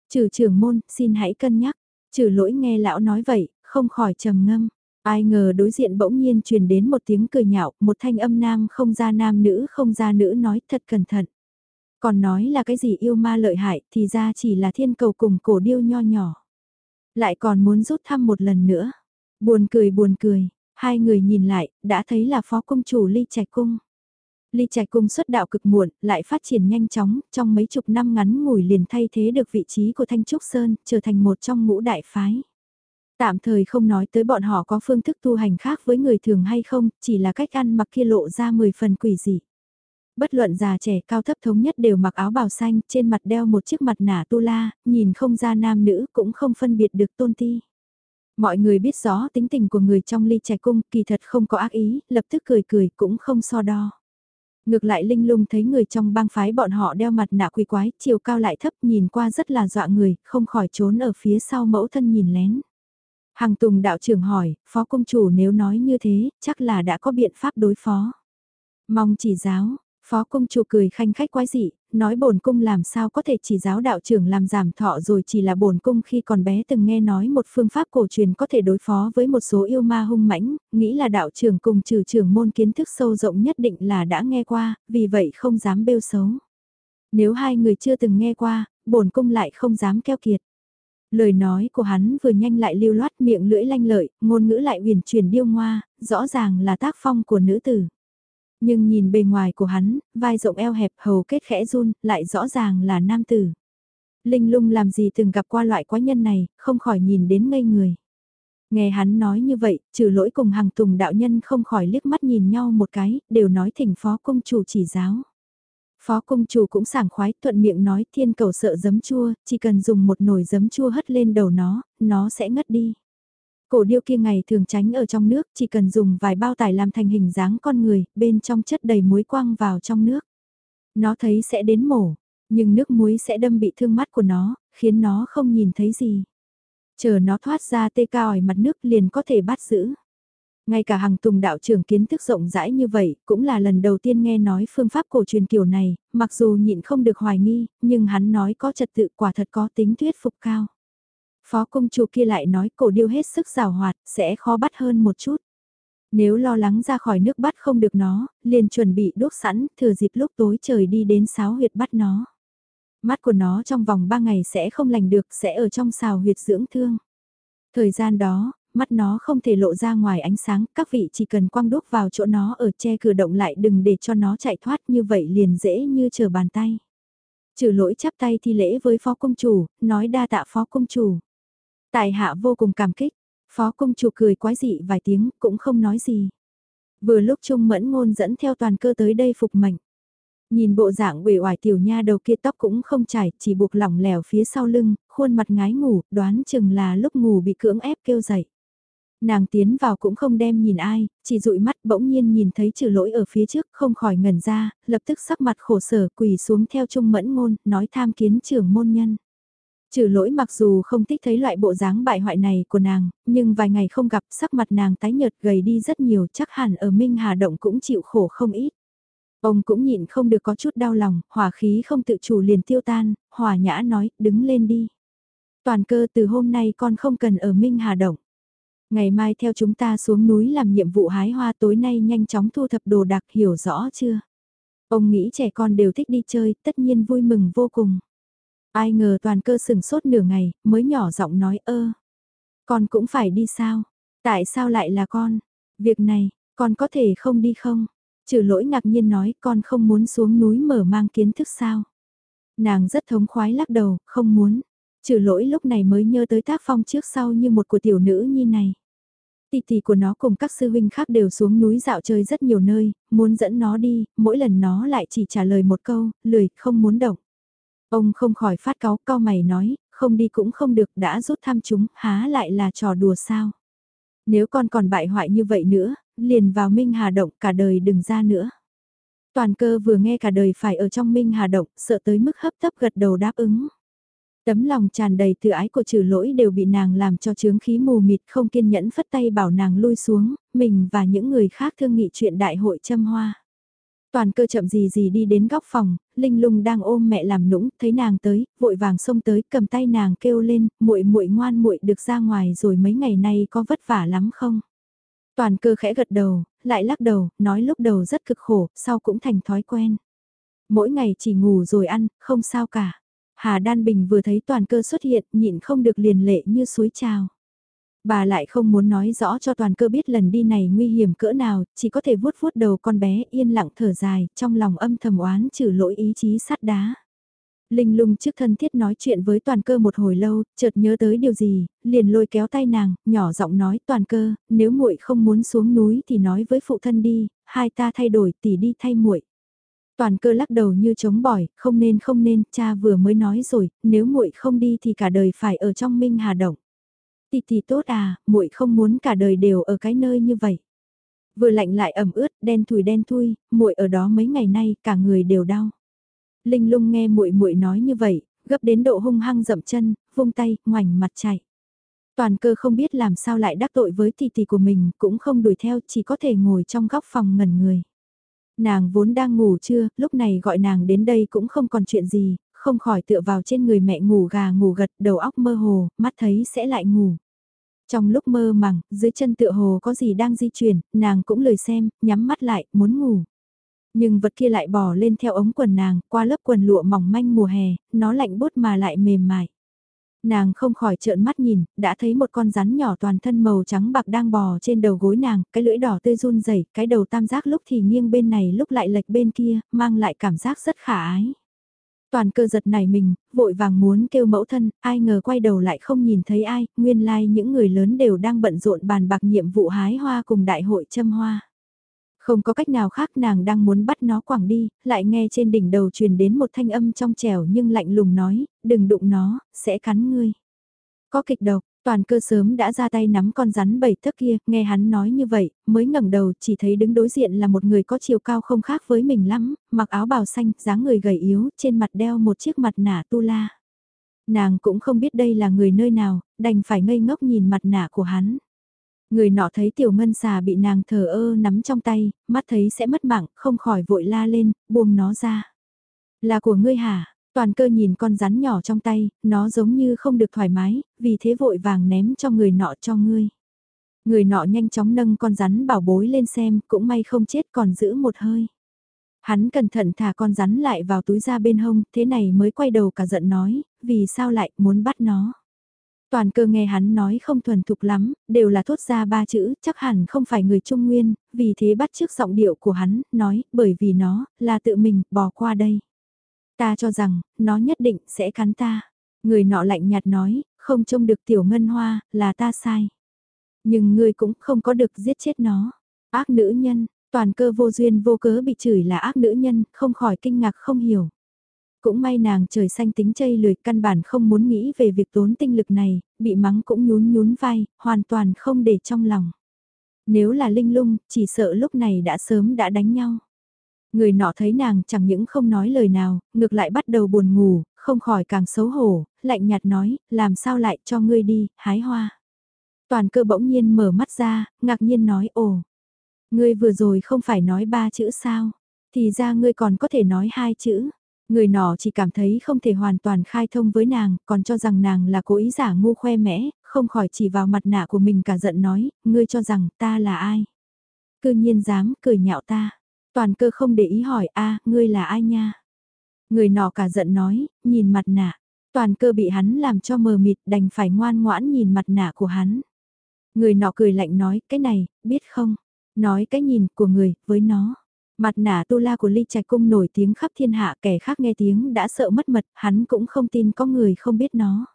Trừ trưởng môn, xin hãy cân nhắc. Trừ lỗi nghe lão nói vậy, không khỏi trầm ngâm. Ai ngờ đối diện bỗng nhiên truyền đến một tiếng cười nhạo, một thanh âm nam không ra nam nữ không ra nữ nói thật cẩn thận. Còn nói là cái gì yêu ma lợi hại thì ra chỉ là thiên cầu cùng cổ điêu nho nhỏ. Lại còn muốn rút thăm một lần nữa. Buồn cười buồn cười, hai người nhìn lại, đã thấy là phó công chủ ly trạch cung. Ly Trạch Cung xuất đạo cực muộn, lại phát triển nhanh chóng, trong mấy chục năm ngắn ngủi liền thay thế được vị trí của Thanh Trúc Sơn, trở thành một trong ngũ đại phái. Tạm thời không nói tới bọn họ có phương thức tu hành khác với người thường hay không, chỉ là cách ăn mặc kia lộ ra 10 phần quỷ dị. Bất luận già trẻ cao thấp thống nhất đều mặc áo bào xanh, trên mặt đeo một chiếc mặt nả tu la, nhìn không ra nam nữ cũng không phân biệt được tôn ti. Mọi người biết rõ tính tình của người trong ly trẻ cung, kỳ thật không có ác ý, lập tức cười cười cũng không so đo. Ngược lại Linh Lung thấy người trong bang phái bọn họ đeo mặt nạ quỷ quái, chiều cao lại thấp nhìn qua rất là dọa người, không khỏi trốn ở phía sau mẫu thân nhìn lén. Hằng Tùng đạo trưởng hỏi, phó công chủ nếu nói như thế, chắc là đã có biện pháp đối phó. Mong chỉ giáo, phó công chủ cười khanh khách quái dị, nói bổn cung làm sao có thể chỉ giáo đạo trưởng làm giảm thọ rồi chỉ là bổn cung khi còn bé từng nghe nói một phương pháp cổ truyền có thể đối phó với một số yêu ma hung mãnh, nghĩ là đạo trưởng cùng trừ trưởng môn kiến thức sâu rộng nhất định là đã nghe qua, vì vậy không dám bêu xấu. Nếu hai người chưa từng nghe qua, bổn cung lại không dám keo kiệt. Lời nói của hắn vừa nhanh lại lưu loát miệng lưỡi lanh lợi, ngôn ngữ lại uyển chuyển điêu ngoa, rõ ràng là tác phong của nữ tử. Nhưng nhìn bề ngoài của hắn, vai rộng eo hẹp hầu kết khẽ run, lại rõ ràng là nam tử. Linh lung làm gì từng gặp qua loại quái nhân này, không khỏi nhìn đến ngây người. Nghe hắn nói như vậy, trừ lỗi cùng hàng tùng đạo nhân không khỏi liếc mắt nhìn nhau một cái, đều nói thỉnh phó công chủ chỉ giáo. Phó công chủ cũng sảng khoái thuận miệng nói thiên cầu sợ giấm chua, chỉ cần dùng một nồi giấm chua hất lên đầu nó, nó sẽ ngất đi. Cổ điêu kia ngày thường tránh ở trong nước, chỉ cần dùng vài bao tải làm thành hình dáng con người, bên trong chất đầy muối quăng vào trong nước. Nó thấy sẽ đến mổ, nhưng nước muối sẽ đâm bị thương mắt của nó, khiến nó không nhìn thấy gì. Chờ nó thoát ra tê cao ỏi mặt nước liền có thể bắt giữ. Ngay cả hàng tùng đạo trưởng kiến thức rộng rãi như vậy, cũng là lần đầu tiên nghe nói phương pháp cổ truyền kiểu này, mặc dù nhịn không được hoài nghi, nhưng hắn nói có trật tự quả thật có tính thuyết phục cao. Phó công chủ kia lại nói cổ điêu hết sức rào hoạt, sẽ khó bắt hơn một chút. Nếu lo lắng ra khỏi nước bắt không được nó, liền chuẩn bị đốt sẵn, thừa dịp lúc tối trời đi đến sáo huyệt bắt nó. Mắt của nó trong vòng 3 ngày sẽ không lành được, sẽ ở trong xào huyệt dưỡng thương. Thời gian đó, mắt nó không thể lộ ra ngoài ánh sáng, các vị chỉ cần quăng đốt vào chỗ nó ở che cửa động lại đừng để cho nó chạy thoát như vậy liền dễ như chờ bàn tay. Trừ lỗi chắp tay thi lễ với phó công chủ, nói đa tạ phó công chủ. Tài hạ vô cùng cảm kích, phó công chủ cười quái dị vài tiếng cũng không nói gì. Vừa lúc Trung Mẫn Ngôn dẫn theo toàn cơ tới đây phục mệnh. Nhìn bộ dạng uể oải tiểu nha đầu kia tóc cũng không chảy, chỉ buộc lỏng lẻo phía sau lưng, khuôn mặt ngái ngủ, đoán chừng là lúc ngủ bị cưỡng ép kêu dậy. Nàng tiến vào cũng không đem nhìn ai, chỉ dụi mắt bỗng nhiên nhìn thấy trừ lỗi ở phía trước không khỏi ngẩn ra, lập tức sắc mặt khổ sở quỳ xuống theo trung mẫn ngôn, nói tham kiến trưởng môn nhân. Trừ lỗi mặc dù không thích thấy loại bộ dáng bại hoại này của nàng, nhưng vài ngày không gặp sắc mặt nàng tái nhợt gầy đi rất nhiều chắc hẳn ở Minh Hà Động cũng chịu khổ không ít. Ông cũng nhịn không được có chút đau lòng, hỏa khí không tự chủ liền tiêu tan, hòa nhã nói, đứng lên đi. Toàn cơ từ hôm nay con không cần ở Minh Hà Động. Ngày mai theo chúng ta xuống núi làm nhiệm vụ hái hoa tối nay nhanh chóng thu thập đồ đặc hiểu rõ chưa? Ông nghĩ trẻ con đều thích đi chơi, tất nhiên vui mừng vô cùng. Ai ngờ toàn cơ sừng sốt nửa ngày, mới nhỏ giọng nói ơ. Con cũng phải đi sao? Tại sao lại là con? Việc này, con có thể không đi không? Trừ lỗi ngạc nhiên nói con không muốn xuống núi mở mang kiến thức sao? Nàng rất thống khoái lắc đầu, không muốn. Trừ lỗi lúc này mới nhớ tới tác phong trước sau như một của tiểu nữ nhi này. Tỷ tỷ của nó cùng các sư huynh khác đều xuống núi dạo chơi rất nhiều nơi, muốn dẫn nó đi, mỗi lần nó lại chỉ trả lời một câu, lười, không muốn động. Ông không khỏi phát cáu cao mày nói, không đi cũng không được đã rút thăm chúng, há lại là trò đùa sao. Nếu con còn bại hoại như vậy nữa, liền vào Minh Hà Động cả đời đừng ra nữa. Toàn cơ vừa nghe cả đời phải ở trong Minh Hà Động, sợ tới mức hấp tấp gật đầu đáp ứng. Tấm lòng tràn đầy tự ái của trừ lỗi đều bị nàng làm cho chướng khí mù mịt không kiên nhẫn phất tay bảo nàng lui xuống, mình và những người khác thương nghị chuyện đại hội châm hoa. Toàn cơ chậm gì gì đi đến góc phòng, Linh Lung đang ôm mẹ làm nũng, thấy nàng tới, vội vàng xông tới, cầm tay nàng kêu lên, muội muội ngoan muội được ra ngoài rồi mấy ngày nay có vất vả lắm không? Toàn cơ khẽ gật đầu, lại lắc đầu, nói lúc đầu rất cực khổ, sau cũng thành thói quen. Mỗi ngày chỉ ngủ rồi ăn, không sao cả. Hà Đan Bình vừa thấy toàn cơ xuất hiện, nhịn không được liền lệ như suối trào. Bà lại không muốn nói rõ cho toàn cơ biết lần đi này nguy hiểm cỡ nào, chỉ có thể vuốt vuốt đầu con bé yên lặng thở dài, trong lòng âm thầm oán trừ lỗi ý chí sắt đá. Linh lung trước thân thiết nói chuyện với toàn cơ một hồi lâu, chợt nhớ tới điều gì, liền lôi kéo tay nàng, nhỏ giọng nói toàn cơ, nếu muội không muốn xuống núi thì nói với phụ thân đi, hai ta thay đổi tỷ đi thay muội. Toàn cơ lắc đầu như chống bỏi, không nên không nên, cha vừa mới nói rồi, nếu muội không đi thì cả đời phải ở trong Minh Hà Động. Tì tì tốt à, muội không muốn cả đời đều ở cái nơi như vậy. Vừa lạnh lại ẩm ướt, đen thùi đen thui, muội ở đó mấy ngày nay, cả người đều đau. Linh Lung nghe muội muội nói như vậy, gấp đến độ hung hăng dậm chân, vung tay, ngoảnh mặt chạy. Toàn cơ không biết làm sao lại đắc tội với tỷ tỷ của mình, cũng không đuổi theo, chỉ có thể ngồi trong góc phòng ngẩn người. Nàng vốn đang ngủ trưa, lúc này gọi nàng đến đây cũng không còn chuyện gì, không khỏi tựa vào trên người mẹ ngủ gà ngủ gật, đầu óc mơ hồ, mắt thấy sẽ lại ngủ. Trong lúc mơ màng, dưới chân tựa hồ có gì đang di chuyển, nàng cũng lười xem, nhắm mắt lại, muốn ngủ. Nhưng vật kia lại bò lên theo ống quần nàng, qua lớp quần lụa mỏng manh mùa hè, nó lạnh bốt mà lại mềm mại. Nàng không khỏi trợn mắt nhìn, đã thấy một con rắn nhỏ toàn thân màu trắng bạc đang bò trên đầu gối nàng, cái lưỡi đỏ tươi run rẩy, cái đầu tam giác lúc thì nghiêng bên này lúc lại lệch bên kia, mang lại cảm giác rất khả ái. Toàn cơ giật này mình, vội vàng muốn kêu mẫu thân, ai ngờ quay đầu lại không nhìn thấy ai, nguyên lai like những người lớn đều đang bận rộn bàn bạc nhiệm vụ hái hoa cùng đại hội châm hoa. Không có cách nào khác nàng đang muốn bắt nó quẳng đi, lại nghe trên đỉnh đầu truyền đến một thanh âm trong trẻo nhưng lạnh lùng nói, đừng đụng nó, sẽ cắn ngươi. Có kịch độc, toàn cơ sớm đã ra tay nắm con rắn bảy thước kia, nghe hắn nói như vậy, mới ngẩng đầu chỉ thấy đứng đối diện là một người có chiều cao không khác với mình lắm, mặc áo bào xanh, dáng người gầy yếu, trên mặt đeo một chiếc mặt nạ tu la. Nàng cũng không biết đây là người nơi nào, đành phải ngây ngốc nhìn mặt nạ của hắn. Người nọ thấy tiểu ngân xà bị nàng thờ ơ nắm trong tay, mắt thấy sẽ mất mạng, không khỏi vội la lên, buông nó ra. Là của ngươi hả? Toàn cơ nhìn con rắn nhỏ trong tay, nó giống như không được thoải mái, vì thế vội vàng ném cho người nọ cho ngươi. Người nọ nhanh chóng nâng con rắn bảo bối lên xem, cũng may không chết còn giữ một hơi. Hắn cẩn thận thả con rắn lại vào túi ra bên hông, thế này mới quay đầu cả giận nói, vì sao lại muốn bắt nó. Toàn cơ nghe hắn nói không thuần thục lắm, đều là thốt ra ba chữ, chắc hẳn không phải người Trung Nguyên, vì thế bắt trước giọng điệu của hắn, nói, bởi vì nó, là tự mình, bỏ qua đây. Ta cho rằng, nó nhất định sẽ cắn ta. Người nọ lạnh nhạt nói, không trông được tiểu ngân hoa, là ta sai. Nhưng ngươi cũng không có được giết chết nó. Ác nữ nhân, toàn cơ vô duyên vô cớ bị chửi là ác nữ nhân, không khỏi kinh ngạc không hiểu. Cũng may nàng trời xanh tính chây lười căn bản không muốn nghĩ về việc tốn tinh lực này, bị mắng cũng nhún nhún vai, hoàn toàn không để trong lòng. Nếu là linh lung, chỉ sợ lúc này đã sớm đã đánh nhau. Người nọ thấy nàng chẳng những không nói lời nào, ngược lại bắt đầu buồn ngủ, không khỏi càng xấu hổ, lạnh nhạt nói, làm sao lại cho ngươi đi, hái hoa. Toàn cơ bỗng nhiên mở mắt ra, ngạc nhiên nói, ồ, ngươi vừa rồi không phải nói ba chữ sao, thì ra ngươi còn có thể nói hai chữ. Người nọ chỉ cảm thấy không thể hoàn toàn khai thông với nàng, còn cho rằng nàng là cố ý giả ngu khoe mẽ, không khỏi chỉ vào mặt nạ của mình cả giận nói, ngươi cho rằng ta là ai. Cư nhiên dám cười nhạo ta. Toàn cơ không để ý hỏi a ngươi là ai nha. Người nọ cả giận nói, nhìn mặt nạ. Toàn cơ bị hắn làm cho mờ mịt đành phải ngoan ngoãn nhìn mặt nạ của hắn. Người nọ cười lạnh nói, cái này, biết không? Nói cái nhìn của người, với nó. Mặt nạ tu la của ly trạch cung nổi tiếng khắp thiên hạ kẻ khác nghe tiếng đã sợ mất mật, hắn cũng không tin có người không biết nó.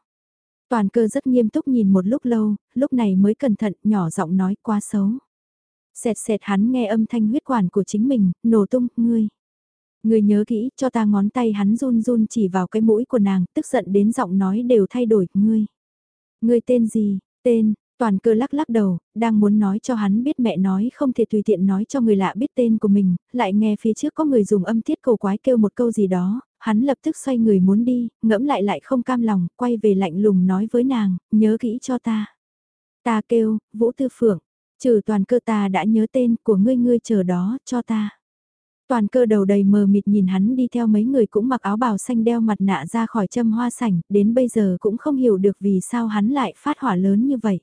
Toàn cơ rất nghiêm túc nhìn một lúc lâu, lúc này mới cẩn thận nhỏ giọng nói quá xấu. Xẹt xẹt hắn nghe âm thanh huyết quản của chính mình, nổ tung, ngươi. Ngươi nhớ kỹ, cho ta ngón tay hắn run run chỉ vào cái mũi của nàng, tức giận đến giọng nói đều thay đổi, ngươi. Ngươi tên gì, tên, Toàn cơ lắc lắc đầu, đang muốn nói cho hắn biết mẹ nói không thể tùy tiện nói cho người lạ biết tên của mình, lại nghe phía trước có người dùng âm tiết cầu quái kêu một câu gì đó, hắn lập tức xoay người muốn đi, ngẫm lại lại không cam lòng, quay về lạnh lùng nói với nàng, nhớ kỹ cho ta. Ta kêu, Vũ Tư Phượng, trừ toàn cơ ta đã nhớ tên của ngươi ngươi chờ đó, cho ta. Toàn cơ đầu đầy mờ mịt nhìn hắn đi theo mấy người cũng mặc áo bào xanh đeo mặt nạ ra khỏi châm hoa sảnh, đến bây giờ cũng không hiểu được vì sao hắn lại phát hỏa lớn như vậy.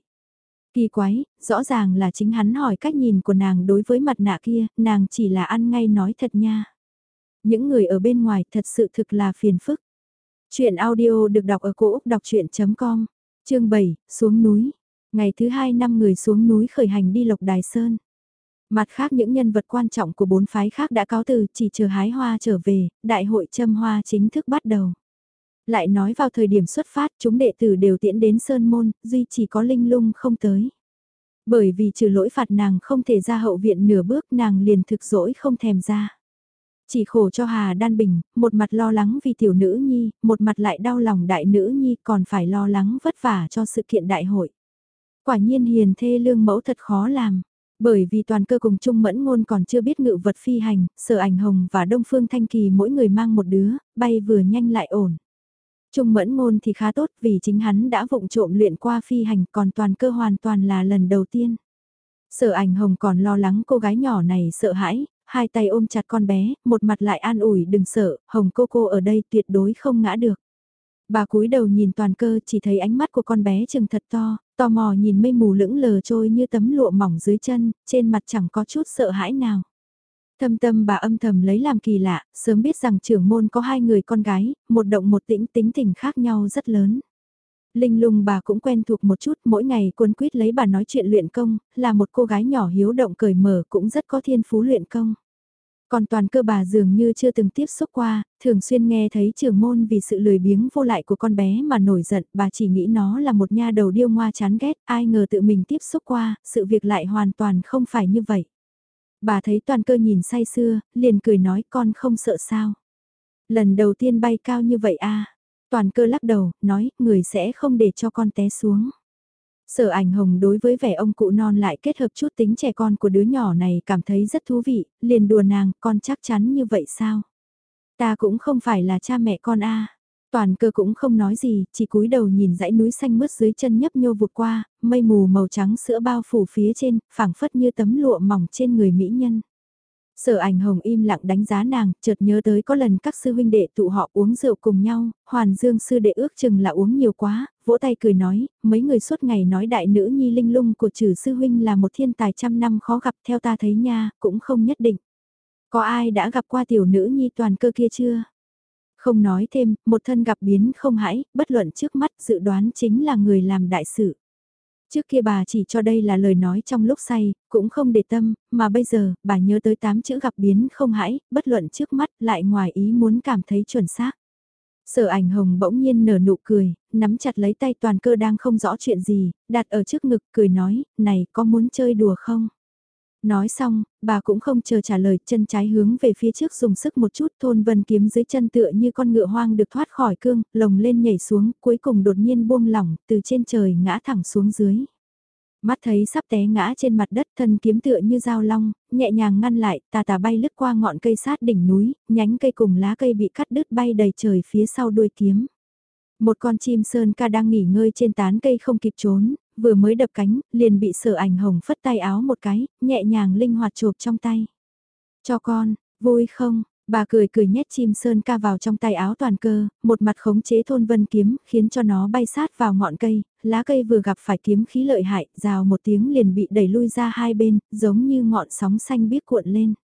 Kỳ quái, rõ ràng là chính hắn hỏi cách nhìn của nàng đối với mặt nạ kia, nàng chỉ là ăn ngay nói thật nha. Những người ở bên ngoài thật sự thực là phiền phức. Chuyện audio được đọc ở cổ Úc đọc chuyện.com, chương 7, xuống núi. Ngày thứ hai năm người xuống núi khởi hành đi Lộc Đài Sơn. Mặt khác những nhân vật quan trọng của bốn phái khác đã cáo từ chỉ chờ hái hoa trở về, đại hội châm hoa chính thức bắt đầu. Lại nói vào thời điểm xuất phát chúng đệ tử đều tiễn đến Sơn Môn, duy chỉ có Linh Lung không tới. Bởi vì trừ lỗi phạt nàng không thể ra hậu viện nửa bước nàng liền thực dỗi không thèm ra. Chỉ khổ cho Hà Đan Bình, một mặt lo lắng vì tiểu nữ nhi, một mặt lại đau lòng đại nữ nhi còn phải lo lắng vất vả cho sự kiện đại hội. Quả nhiên hiền thê lương mẫu thật khó làm. Bởi vì toàn cơ cùng Trung Mẫn Ngôn còn chưa biết ngự vật phi hành, sở ảnh hồng và Đông Phương Thanh Kỳ mỗi người mang một đứa, bay vừa nhanh lại ổn. Trung Mẫn Ngôn thì khá tốt vì chính hắn đã vụng trộm luyện qua phi hành còn toàn cơ hoàn toàn là lần đầu tiên. Sở ảnh hồng còn lo lắng cô gái nhỏ này sợ hãi, hai tay ôm chặt con bé, một mặt lại an ủi đừng sợ, hồng cô cô ở đây tuyệt đối không ngã được. Bà cúi đầu nhìn toàn cơ chỉ thấy ánh mắt của con bé chừng thật to, tò mò nhìn mây mù lững lờ trôi như tấm lụa mỏng dưới chân, trên mặt chẳng có chút sợ hãi nào. Thâm tâm bà âm thầm lấy làm kỳ lạ, sớm biết rằng trưởng môn có hai người con gái, một động một tĩnh tính tình khác nhau rất lớn. Linh lung bà cũng quen thuộc một chút, mỗi ngày quân quyết lấy bà nói chuyện luyện công, là một cô gái nhỏ hiếu động cởi mở cũng rất có thiên phú luyện công. Còn toàn cơ bà dường như chưa từng tiếp xúc qua, thường xuyên nghe thấy trưởng môn vì sự lười biếng vô lại của con bé mà nổi giận, bà chỉ nghĩ nó là một nha đầu điêu ngoa chán ghét, ai ngờ tự mình tiếp xúc qua, sự việc lại hoàn toàn không phải như vậy. Bà thấy toàn cơ nhìn say xưa, liền cười nói con không sợ sao. Lần đầu tiên bay cao như vậy à, toàn cơ lắc đầu, nói, người sẽ không để cho con té xuống. Sở ảnh hồng đối với vẻ ông cụ non lại kết hợp chút tính trẻ con của đứa nhỏ này cảm thấy rất thú vị, liền đùa nàng, con chắc chắn như vậy sao? Ta cũng không phải là cha mẹ con a. Toàn cơ cũng không nói gì, chỉ cúi đầu nhìn dãy núi xanh mướt dưới chân nhấp nhô vụt qua, mây mù màu trắng sữa bao phủ phía trên, phảng phất như tấm lụa mỏng trên người mỹ nhân. Sở ảnh hồng im lặng đánh giá nàng, chợt nhớ tới có lần các sư huynh đệ tụ họ uống rượu cùng nhau, hoàn dương sư đệ ước chừng là uống nhiều quá, vỗ tay cười nói, mấy người suốt ngày nói đại nữ nhi linh lung của trừ sư huynh là một thiên tài trăm năm khó gặp theo ta thấy nha, cũng không nhất định. Có ai đã gặp qua tiểu nữ nhi toàn cơ kia chưa? Không nói thêm, một thân gặp biến không hãi, bất luận trước mắt dự đoán chính là người làm đại sự. Trước kia bà chỉ cho đây là lời nói trong lúc say, cũng không để tâm, mà bây giờ, bà nhớ tới tám chữ gặp biến không hãi, bất luận trước mắt lại ngoài ý muốn cảm thấy chuẩn xác. Sở ảnh hồng bỗng nhiên nở nụ cười, nắm chặt lấy tay toàn cơ đang không rõ chuyện gì, đặt ở trước ngực cười nói, này có muốn chơi đùa không? Nói xong, bà cũng không chờ trả lời chân trái hướng về phía trước dùng sức một chút thôn vân kiếm dưới chân tựa như con ngựa hoang được thoát khỏi cương, lồng lên nhảy xuống, cuối cùng đột nhiên buông lỏng, từ trên trời ngã thẳng xuống dưới. Mắt thấy sắp té ngã trên mặt đất thân kiếm tựa như dao long, nhẹ nhàng ngăn lại, tà tà bay lướt qua ngọn cây sát đỉnh núi, nhánh cây cùng lá cây bị cắt đứt bay đầy trời phía sau đuôi kiếm. Một con chim sơn ca đang nghỉ ngơi trên tán cây không kịp trốn, vừa mới đập cánh, liền bị sở ảnh hồng phất tay áo một cái, nhẹ nhàng linh hoạt chụp trong tay. Cho con, vui không? Bà cười cười nhét chim sơn ca vào trong tay áo toàn cơ, một mặt khống chế thôn vân kiếm, khiến cho nó bay sát vào ngọn cây, lá cây vừa gặp phải kiếm khí lợi hại, rào một tiếng liền bị đẩy lui ra hai bên, giống như ngọn sóng xanh biếc cuộn lên.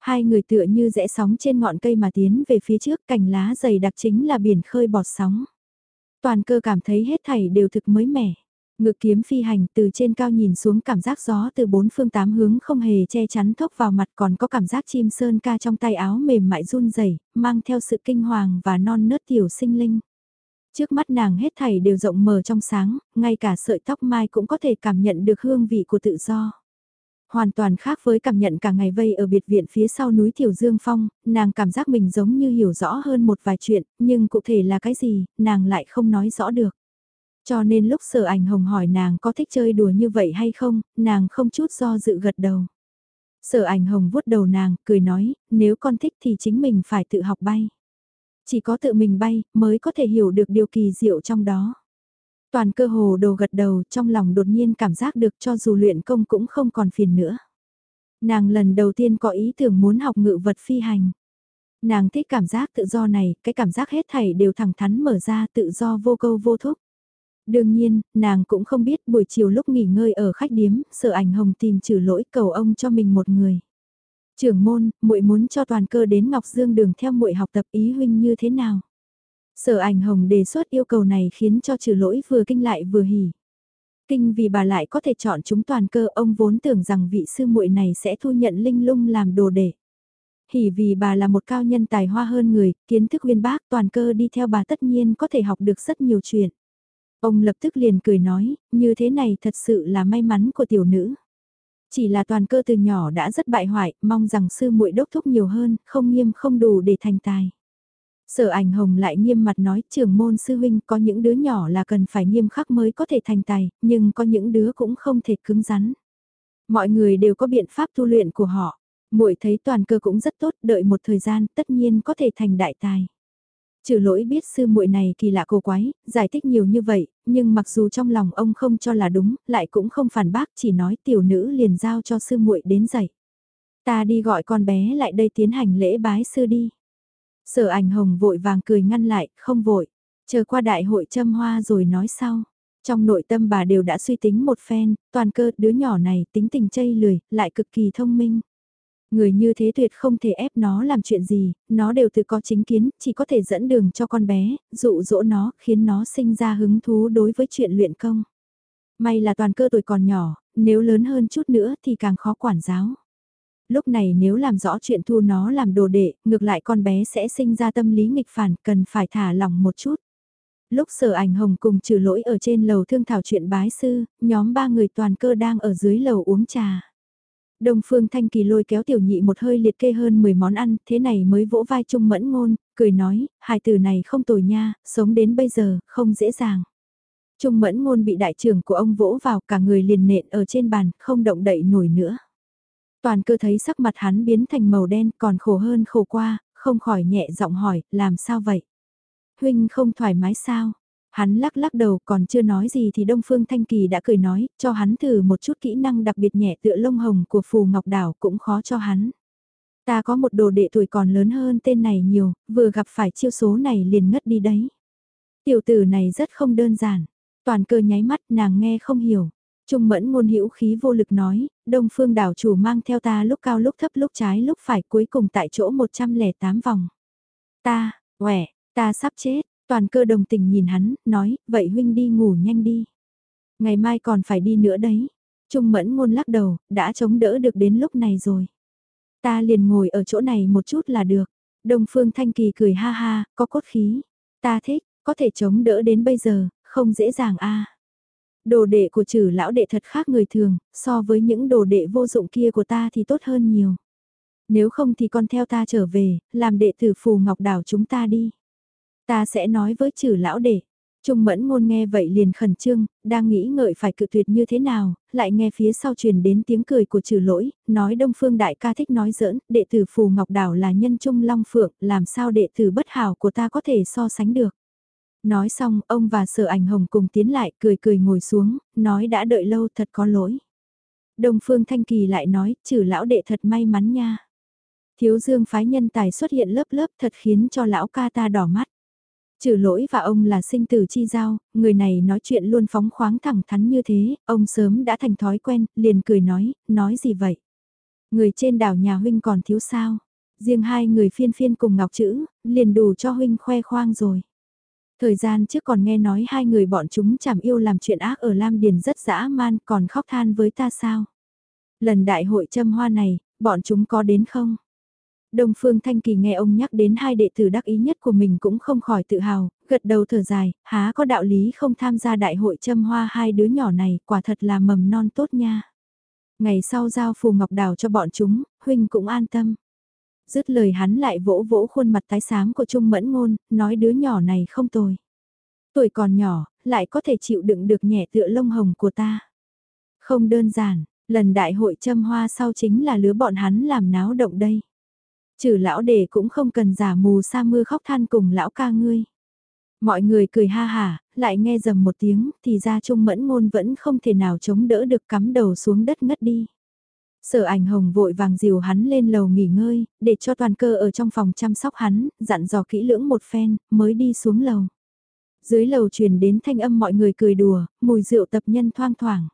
Hai người tựa như rẽ sóng trên ngọn cây mà tiến về phía trước, cành lá dày đặc chính là biển khơi bọt sóng. Toàn cơ cảm thấy hết thảy đều thực mới mẻ. Ngự kiếm phi hành từ trên cao nhìn xuống cảm giác gió từ bốn phương tám hướng không hề che chắn thốc vào mặt còn có cảm giác chim sơn ca trong tay áo mềm mại run rẩy mang theo sự kinh hoàng và non nớt tiểu sinh linh. Trước mắt nàng hết thảy đều rộng mở trong sáng, ngay cả sợi tóc mai cũng có thể cảm nhận được hương vị của tự do. Hoàn toàn khác với cảm nhận cả ngày vây ở biệt viện phía sau núi Tiểu Dương Phong, nàng cảm giác mình giống như hiểu rõ hơn một vài chuyện, nhưng cụ thể là cái gì, nàng lại không nói rõ được. Cho nên lúc sở ảnh hồng hỏi nàng có thích chơi đùa như vậy hay không, nàng không chút do dự gật đầu. Sở ảnh hồng vuốt đầu nàng, cười nói, nếu con thích thì chính mình phải tự học bay. Chỉ có tự mình bay, mới có thể hiểu được điều kỳ diệu trong đó. Toàn cơ hồ đồ gật đầu trong lòng đột nhiên cảm giác được cho dù luyện công cũng không còn phiền nữa. Nàng lần đầu tiên có ý tưởng muốn học ngự vật phi hành. Nàng thích cảm giác tự do này, cái cảm giác hết thảy đều thẳng thắn mở ra tự do vô câu vô thúc. Đương nhiên, nàng cũng không biết buổi chiều lúc nghỉ ngơi ở khách điếm, sợ ảnh hồng tìm trừ lỗi cầu ông cho mình một người. Trưởng môn, muội muốn cho toàn cơ đến Ngọc Dương đường theo muội học tập ý huynh như thế nào? Sở ảnh hồng đề xuất yêu cầu này khiến cho trừ lỗi vừa kinh lại vừa hỉ. Kinh vì bà lại có thể chọn chúng toàn cơ ông vốn tưởng rằng vị sư muội này sẽ thu nhận linh lung làm đồ đệ. Hỉ vì bà là một cao nhân tài hoa hơn người, kiến thức uyên bác toàn cơ đi theo bà tất nhiên có thể học được rất nhiều chuyện. Ông lập tức liền cười nói, như thế này thật sự là may mắn của tiểu nữ. Chỉ là toàn cơ từ nhỏ đã rất bại hoại, mong rằng sư muội đốc thúc nhiều hơn, không nghiêm không đủ để thành tài. Sở ảnh hồng lại nghiêm mặt nói trưởng môn sư huynh có những đứa nhỏ là cần phải nghiêm khắc mới có thể thành tài, nhưng có những đứa cũng không thể cứng rắn. Mọi người đều có biện pháp tu luyện của họ. muội thấy toàn cơ cũng rất tốt, đợi một thời gian tất nhiên có thể thành đại tài. Trừ lỗi biết sư muội này kỳ lạ cổ quái, giải thích nhiều như vậy, nhưng mặc dù trong lòng ông không cho là đúng, lại cũng không phản bác chỉ nói tiểu nữ liền giao cho sư muội đến dạy. Ta đi gọi con bé lại đây tiến hành lễ bái sư đi. Sở ảnh hồng vội vàng cười ngăn lại, không vội, chờ qua đại hội châm hoa rồi nói sau. Trong nội tâm bà đều đã suy tính một phen, toàn cơ đứa nhỏ này tính tình chây lười, lại cực kỳ thông minh. Người như thế tuyệt không thể ép nó làm chuyện gì, nó đều tự có chính kiến, chỉ có thể dẫn đường cho con bé, dụ dỗ nó, khiến nó sinh ra hứng thú đối với chuyện luyện công. May là toàn cơ tuổi còn nhỏ, nếu lớn hơn chút nữa thì càng khó quản giáo. Lúc này nếu làm rõ chuyện thu nó làm đồ đệ, ngược lại con bé sẽ sinh ra tâm lý nghịch phản, cần phải thả lỏng một chút. Lúc sở ảnh hồng cùng trừ lỗi ở trên lầu thương thảo chuyện bái sư, nhóm ba người toàn cơ đang ở dưới lầu uống trà. Đông Phương Thanh Kỳ lôi kéo tiểu nhị một hơi liệt kê hơn 10 món ăn, thế này mới vỗ vai Trung Mẫn Ngôn, cười nói, hai từ này không tồi nha, sống đến bây giờ, không dễ dàng. Trung Mẫn Ngôn bị đại trưởng của ông vỗ vào cả người liền nện ở trên bàn, không động đậy nổi nữa. Toàn cơ thấy sắc mặt hắn biến thành màu đen còn khổ hơn khổ qua, không khỏi nhẹ giọng hỏi, làm sao vậy? Huynh không thoải mái sao? Hắn lắc lắc đầu còn chưa nói gì thì Đông Phương Thanh Kỳ đã cười nói, cho hắn thử một chút kỹ năng đặc biệt nhẹ tựa lông hồng của Phù Ngọc Đảo cũng khó cho hắn. Ta có một đồ đệ tuổi còn lớn hơn tên này nhiều, vừa gặp phải chiêu số này liền ngất đi đấy. Tiểu tử này rất không đơn giản, toàn cơ nháy mắt nàng nghe không hiểu. Trung mẫn ngôn hữu khí vô lực nói, Đông Phương đảo chủ mang theo ta lúc cao lúc thấp lúc trái lúc phải cuối cùng tại chỗ 108 vòng. Ta, quẻ, ta sắp chết, Toàn cơ đồng tình nhìn hắn, nói, vậy huynh đi ngủ nhanh đi. Ngày mai còn phải đi nữa đấy. Trung mẫn ngôn lắc đầu, đã chống đỡ được đến lúc này rồi. Ta liền ngồi ở chỗ này một chút là được. Đông Phương Thanh Kỳ cười ha ha, có cốt khí. Ta thích, có thể chống đỡ đến bây giờ, không dễ dàng a. Đồ đệ của trừ lão đệ thật khác người thường, so với những đồ đệ vô dụng kia của ta thì tốt hơn nhiều. Nếu không thì con theo ta trở về, làm đệ tử phù ngọc đảo chúng ta đi. Ta sẽ nói với trừ lão đệ. Trung mẫn ngôn nghe vậy liền khẩn trương, đang nghĩ ngợi phải cự tuyệt như thế nào, lại nghe phía sau truyền đến tiếng cười của trừ lỗi, nói Đông Phương Đại ca thích nói giỡn, đệ tử Phù Ngọc Đảo là nhân trung long phượng, làm sao đệ tử bất hảo của ta có thể so sánh được. Nói xong, ông và sở ảnh hồng cùng tiến lại, cười cười ngồi xuống, nói đã đợi lâu thật có lỗi. Đông Phương Thanh Kỳ lại nói, trừ lão đệ thật may mắn nha. Thiếu dương phái nhân tài xuất hiện lớp lớp thật khiến cho lão ca ta đỏ mắt. Trừ lỗi và ông là sinh tử chi giao, người này nói chuyện luôn phóng khoáng thẳng thắn như thế, ông sớm đã thành thói quen, liền cười nói, nói gì vậy? Người trên đảo nhà huynh còn thiếu sao? Riêng hai người phiên phiên cùng ngọc chữ, liền đủ cho huynh khoe khoang rồi. Thời gian trước còn nghe nói hai người bọn chúng chảm yêu làm chuyện ác ở Lam Điền rất dã man còn khóc than với ta sao? Lần đại hội châm hoa này, bọn chúng có đến không? Đông Phương Thanh Kỳ nghe ông nhắc đến hai đệ tử đắc ý nhất của mình cũng không khỏi tự hào, gật đầu thở dài, há có đạo lý không tham gia đại hội châm hoa hai đứa nhỏ này, quả thật là mầm non tốt nha. Ngày sau giao phù ngọc đào cho bọn chúng, huynh cũng an tâm. Dứt lời hắn lại vỗ vỗ khuôn mặt tái xám của Trung Mẫn Ngôn, nói đứa nhỏ này không tồi. Tuổi còn nhỏ, lại có thể chịu đựng được nhẹ tựa lông hồng của ta. Không đơn giản, lần đại hội châm hoa sau chính là lứa bọn hắn làm náo động đây. Trừ lão đề cũng không cần giả mù sa mưa khóc than cùng lão ca ngươi. Mọi người cười ha hả, lại nghe dầm một tiếng, thì ra Trung Mẫn Ngôn vẫn không thể nào chống đỡ được cắm đầu xuống đất ngất đi. Sở ảnh hồng vội vàng dìu hắn lên lầu nghỉ ngơi, để cho toàn cơ ở trong phòng chăm sóc hắn, dặn dò kỹ lưỡng một phen, mới đi xuống lầu. Dưới lầu truyền đến thanh âm mọi người cười đùa, mùi rượu tập nhân thoang thoảng.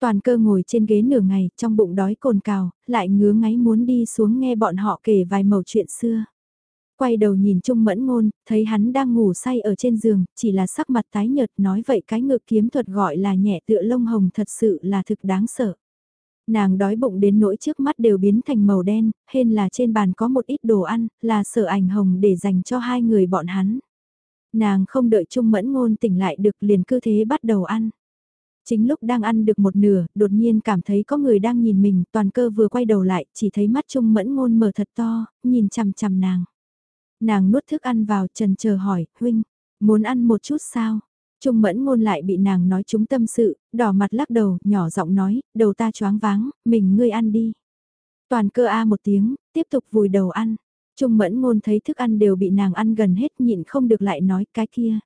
Toàn cơ ngồi trên ghế nửa ngày, trong bụng đói cồn cào, lại ngứa ngáy muốn đi xuống nghe bọn họ kể vài mẩu chuyện xưa. Quay đầu nhìn Trung Mẫn Ngôn, thấy hắn đang ngủ say ở trên giường, chỉ là sắc mặt tái nhợt nói vậy cái ngược kiếm thuật gọi là nhẹ tựa lông hồng thật sự là thực đáng sợ. Nàng đói bụng đến nỗi trước mắt đều biến thành màu đen, hên là trên bàn có một ít đồ ăn, là sở ảnh hồng để dành cho hai người bọn hắn. Nàng không đợi Trung Mẫn Ngôn tỉnh lại được liền cứ thế bắt đầu ăn. Chính lúc đang ăn được một nửa, đột nhiên cảm thấy có người đang nhìn mình, toàn cơ vừa quay đầu lại, chỉ thấy mắt Trung Mẫn Ngôn mở thật to, nhìn chằm chằm nàng. Nàng nuốt thức ăn vào trần chờ hỏi, huynh, muốn ăn một chút sao? Trung mẫn ngôn lại bị nàng nói chúng tâm sự, đỏ mặt lắc đầu, nhỏ giọng nói, đầu ta choáng váng, mình ngươi ăn đi. Toàn cơ a một tiếng, tiếp tục vùi đầu ăn. Trung mẫn ngôn thấy thức ăn đều bị nàng ăn gần hết nhịn không được lại nói cái kia.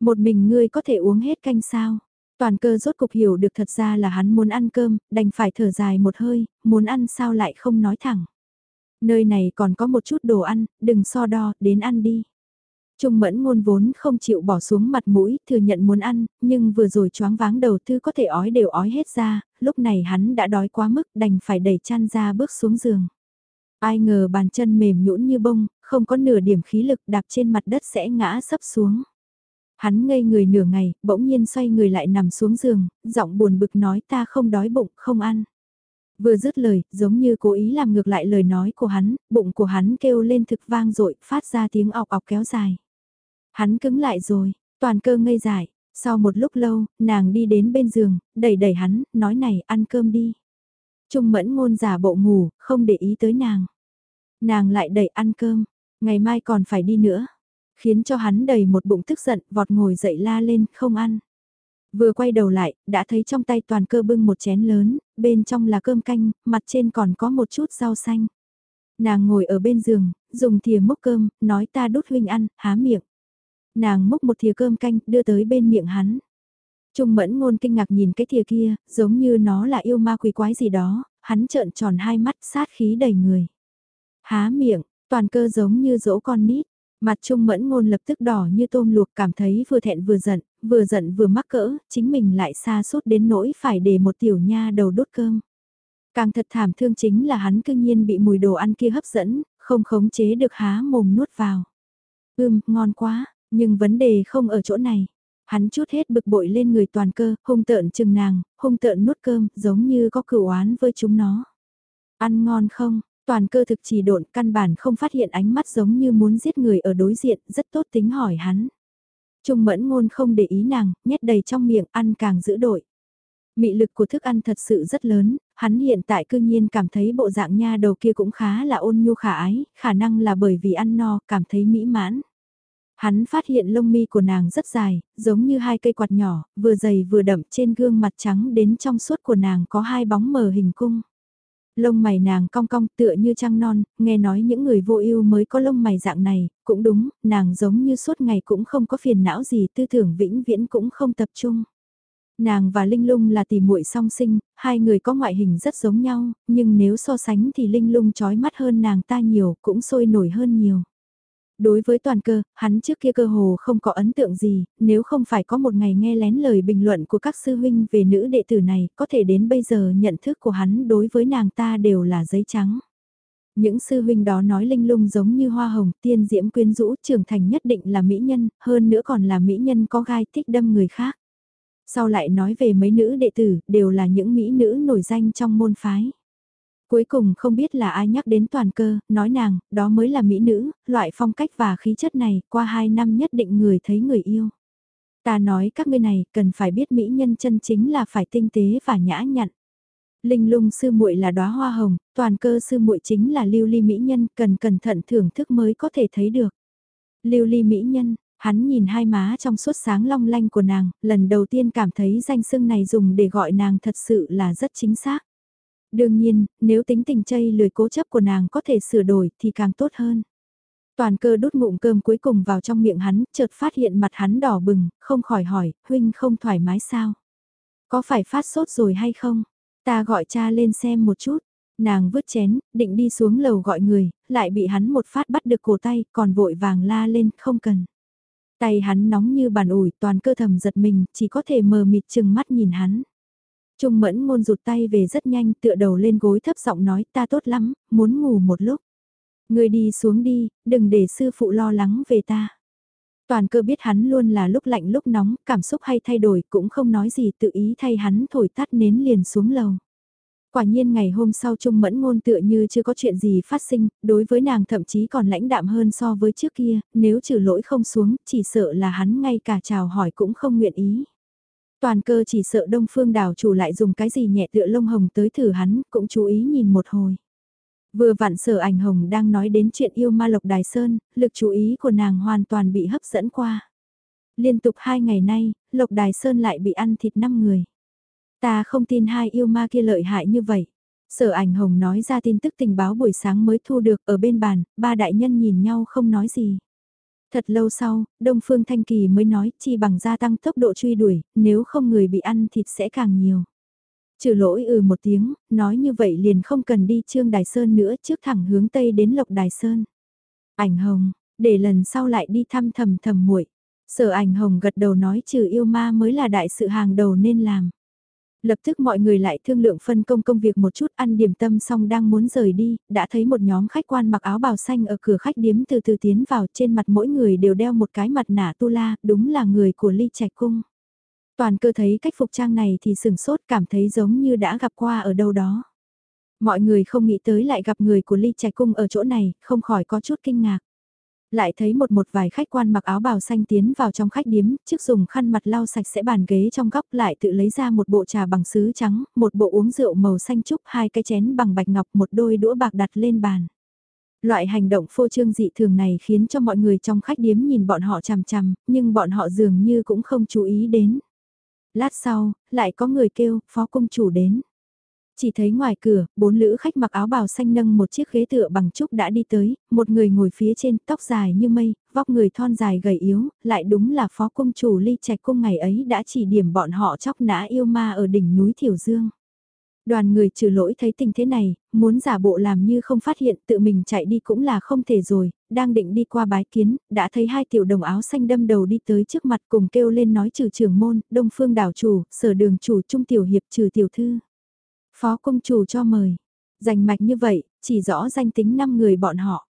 Một mình ngươi có thể uống hết canh sao? Toàn cơ rốt cục hiểu được thật ra là hắn muốn ăn cơm, đành phải thở dài một hơi, muốn ăn sao lại không nói thẳng. Nơi này còn có một chút đồ ăn, đừng so đo, đến ăn đi. Trung mẫn ngôn vốn không chịu bỏ xuống mặt mũi, thừa nhận muốn ăn, nhưng vừa rồi choáng váng đầu thư có thể ói đều ói hết ra, lúc này hắn đã đói quá mức đành phải đẩy chăn ra bước xuống giường. Ai ngờ bàn chân mềm nhũn như bông, không có nửa điểm khí lực đạp trên mặt đất sẽ ngã sấp xuống. Hắn ngây người nửa ngày, bỗng nhiên xoay người lại nằm xuống giường, giọng buồn bực nói ta không đói bụng, không ăn. Vừa dứt lời, giống như cố ý làm ngược lại lời nói của hắn, bụng của hắn kêu lên thực vang dội phát ra tiếng ọc ọc kéo dài. Hắn cứng lại rồi, toàn cơ ngây dại, sau một lúc lâu, nàng đi đến bên giường, đẩy đẩy hắn, nói này, ăn cơm đi. Trung mẫn ngôn giả bộ ngủ, không để ý tới nàng. Nàng lại đẩy ăn cơm, ngày mai còn phải đi nữa. Khiến cho hắn đầy một bụng tức giận, vọt ngồi dậy la lên, không ăn. Vừa quay đầu lại, đã thấy trong tay toàn cơ bưng một chén lớn, bên trong là cơm canh, mặt trên còn có một chút rau xanh. Nàng ngồi ở bên giường, dùng thìa múc cơm, nói ta đút huynh ăn, há miệng. Nàng múc một thìa cơm canh, đưa tới bên miệng hắn. Trung mẫn ngôn kinh ngạc nhìn cái thìa kia, giống như nó là yêu ma quỷ quái gì đó, hắn trợn tròn hai mắt sát khí đầy người. Há miệng, toàn cơ giống như dỗ con nít, mặt trung mẫn ngôn lập tức đỏ như tôm luộc cảm thấy vừa thẹn vừa giận, vừa giận vừa mắc cỡ, chính mình lại xa suốt đến nỗi phải để một tiểu nha đầu đốt cơm. Càng thật thảm thương chính là hắn cương nhiên bị mùi đồ ăn kia hấp dẫn, không khống chế được há mồm nuốt vào. Ưm, ngon quá, nhưng vấn đề không ở chỗ này. Hắn chút hết bực bội lên người toàn cơ, hung tợn chừng nàng, hung tợn nuốt cơm, giống như có cửu oán với chúng nó. Ăn ngon không? Toàn cơ thực chỉ độn căn bản không phát hiện ánh mắt giống như muốn giết người ở đối diện, rất tốt tính hỏi hắn. Trung mẫn ngôn không để ý nàng, nhét đầy trong miệng, ăn càng giữ đội. Mị lực của thức ăn thật sự rất lớn, hắn hiện tại cư nhiên cảm thấy bộ dạng nha đầu kia cũng khá là ôn nhu khả ái, khả năng là bởi vì ăn no, cảm thấy mỹ mãn. Hắn phát hiện lông mi của nàng rất dài, giống như hai cây quạt nhỏ, vừa dày vừa đậm trên gương mặt trắng đến trong suốt của nàng có hai bóng mờ hình cung. Lông mày nàng cong cong tựa như trăng non, nghe nói những người vô ưu mới có lông mày dạng này, cũng đúng, nàng giống như suốt ngày cũng không có phiền não gì tư tưởng vĩnh viễn cũng không tập trung. Nàng và Linh Lung là tỷ muội song sinh, hai người có ngoại hình rất giống nhau, nhưng nếu so sánh thì Linh Lung trói mắt hơn nàng ta nhiều, cũng sôi nổi hơn nhiều. Đối với toàn cơ, hắn trước kia cơ hồ không có ấn tượng gì, nếu không phải có một ngày nghe lén lời bình luận của các sư huynh về nữ đệ tử này, có thể đến bây giờ nhận thức của hắn đối với nàng ta đều là giấy trắng. Những sư huynh đó nói linh lung giống như hoa hồng, tiên diễm quyến rũ, trưởng thành nhất định là mỹ nhân, hơn nữa còn là mỹ nhân có gai thích đâm người khác. Sau lại nói về mấy nữ đệ tử, đều là những mỹ nữ nổi danh trong môn phái. Cuối cùng không biết là ai nhắc đến toàn cơ, nói nàng, đó mới là mỹ nữ, loại phong cách và khí chất này, qua hai năm nhất định người thấy người yêu. Ta nói các ngươi này, cần phải biết mỹ nhân chân chính là phải tinh tế và nhã nhặn. Linh lung sư muội là đóa hoa hồng, toàn cơ sư muội chính là lưu ly mỹ nhân, cần cẩn thận thưởng thức mới có thể thấy được. Lưu ly mỹ nhân, Hắn nhìn hai má trong suốt sáng long lanh của nàng, lần đầu tiên cảm thấy danh xưng này dùng để gọi nàng thật sự là rất chính xác. Đương nhiên, nếu tính tình chây lười cố chấp của nàng có thể sửa đổi thì càng tốt hơn. Toàn cơ đút ngụm cơm cuối cùng vào trong miệng hắn, chợt phát hiện mặt hắn đỏ bừng, không khỏi hỏi, huynh không thoải mái sao? Có phải phát sốt rồi hay không? Ta gọi cha lên xem một chút. Nàng vứt chén, định đi xuống lầu gọi người, lại bị hắn một phát bắt được cổ tay, còn vội vàng la lên, không cần. Tay hắn nóng như bàn ủi, toàn cơ thầm giật mình, chỉ có thể mờ mịt chừng mắt nhìn hắn. Trung mẫn ngôn rụt tay về rất nhanh, tựa đầu lên gối thấp giọng nói ta tốt lắm, muốn ngủ một lúc. Người đi xuống đi, đừng để sư phụ lo lắng về ta. Toàn cơ biết hắn luôn là lúc lạnh lúc nóng, cảm xúc hay thay đổi cũng không nói gì tự ý thay hắn thổi tắt nến liền xuống lầu. Quả nhiên ngày hôm sau Trung Mẫn Ngôn tựa như chưa có chuyện gì phát sinh, đối với nàng thậm chí còn lãnh đạm hơn so với trước kia, nếu trừ lỗi không xuống, chỉ sợ là hắn ngay cả chào hỏi cũng không nguyện ý. Toàn cơ chỉ sợ Đông Phương đảo chủ lại dùng cái gì nhẹ tựa lông hồng tới thử hắn, cũng chú ý nhìn một hồi. Vừa vặn sở ảnh hồng đang nói đến chuyện yêu ma lộc đài sơn, lực chú ý của nàng hoàn toàn bị hấp dẫn qua. Liên tục hai ngày nay, lộc đài sơn lại bị ăn thịt năm người. Ta không tin hai yêu ma kia lợi hại như vậy. Sở ảnh hồng nói ra tin tức tình báo buổi sáng mới thu được ở bên bàn, ba đại nhân nhìn nhau không nói gì. Thật lâu sau, Đông Phương Thanh Kỳ mới nói chi bằng gia tăng tốc độ truy đuổi, nếu không người bị ăn thịt sẽ càng nhiều. Trừ lỗi ừ một tiếng, nói như vậy liền không cần đi Trương Đài Sơn nữa trước thẳng hướng Tây đến Lộc Đài Sơn. Ảnh hồng, để lần sau lại đi thăm thầm thầm muội Sở ảnh hồng gật đầu nói trừ yêu ma mới là đại sự hàng đầu nên làm. Lập tức mọi người lại thương lượng phân công công việc một chút ăn điểm tâm xong đang muốn rời đi, đã thấy một nhóm khách quan mặc áo bào xanh ở cửa khách điếm từ từ tiến vào trên mặt mỗi người đều đeo một cái mặt nạ tu la, đúng là người của ly trạch cung. Toàn cơ thấy cách phục trang này thì sừng sốt cảm thấy giống như đã gặp qua ở đâu đó. Mọi người không nghĩ tới lại gặp người của ly trạch cung ở chỗ này, không khỏi có chút kinh ngạc. Lại thấy một một vài khách quan mặc áo bào xanh tiến vào trong khách điếm, trước dùng khăn mặt lau sạch sẽ bàn ghế trong góc lại tự lấy ra một bộ trà bằng sứ trắng, một bộ uống rượu màu xanh trúc, hai cái chén bằng bạch ngọc, một đôi đũa bạc đặt lên bàn. Loại hành động phô trương dị thường này khiến cho mọi người trong khách điếm nhìn bọn họ chằm chằm, nhưng bọn họ dường như cũng không chú ý đến. Lát sau, lại có người kêu, phó công chủ đến. Chỉ thấy ngoài cửa, bốn lữ khách mặc áo bào xanh nâng một chiếc ghế tựa bằng trúc đã đi tới, một người ngồi phía trên, tóc dài như mây, vóc người thon dài gầy yếu, lại đúng là phó công chủ ly trạch cung ngày ấy đã chỉ điểm bọn họ chóc nã yêu ma ở đỉnh núi Thiểu Dương. Đoàn người trừ lỗi thấy tình thế này, muốn giả bộ làm như không phát hiện tự mình chạy đi cũng là không thể rồi, đang định đi qua bái kiến, đã thấy hai tiểu đồng áo xanh đâm đầu đi tới trước mặt cùng kêu lên nói trừ trưởng môn, đông phương đảo chủ, sở đường chủ trung tiểu hiệp trừ tiểu thư. Phó công chủ cho mời. dành mạch như vậy, chỉ rõ danh tính 5 người bọn họ.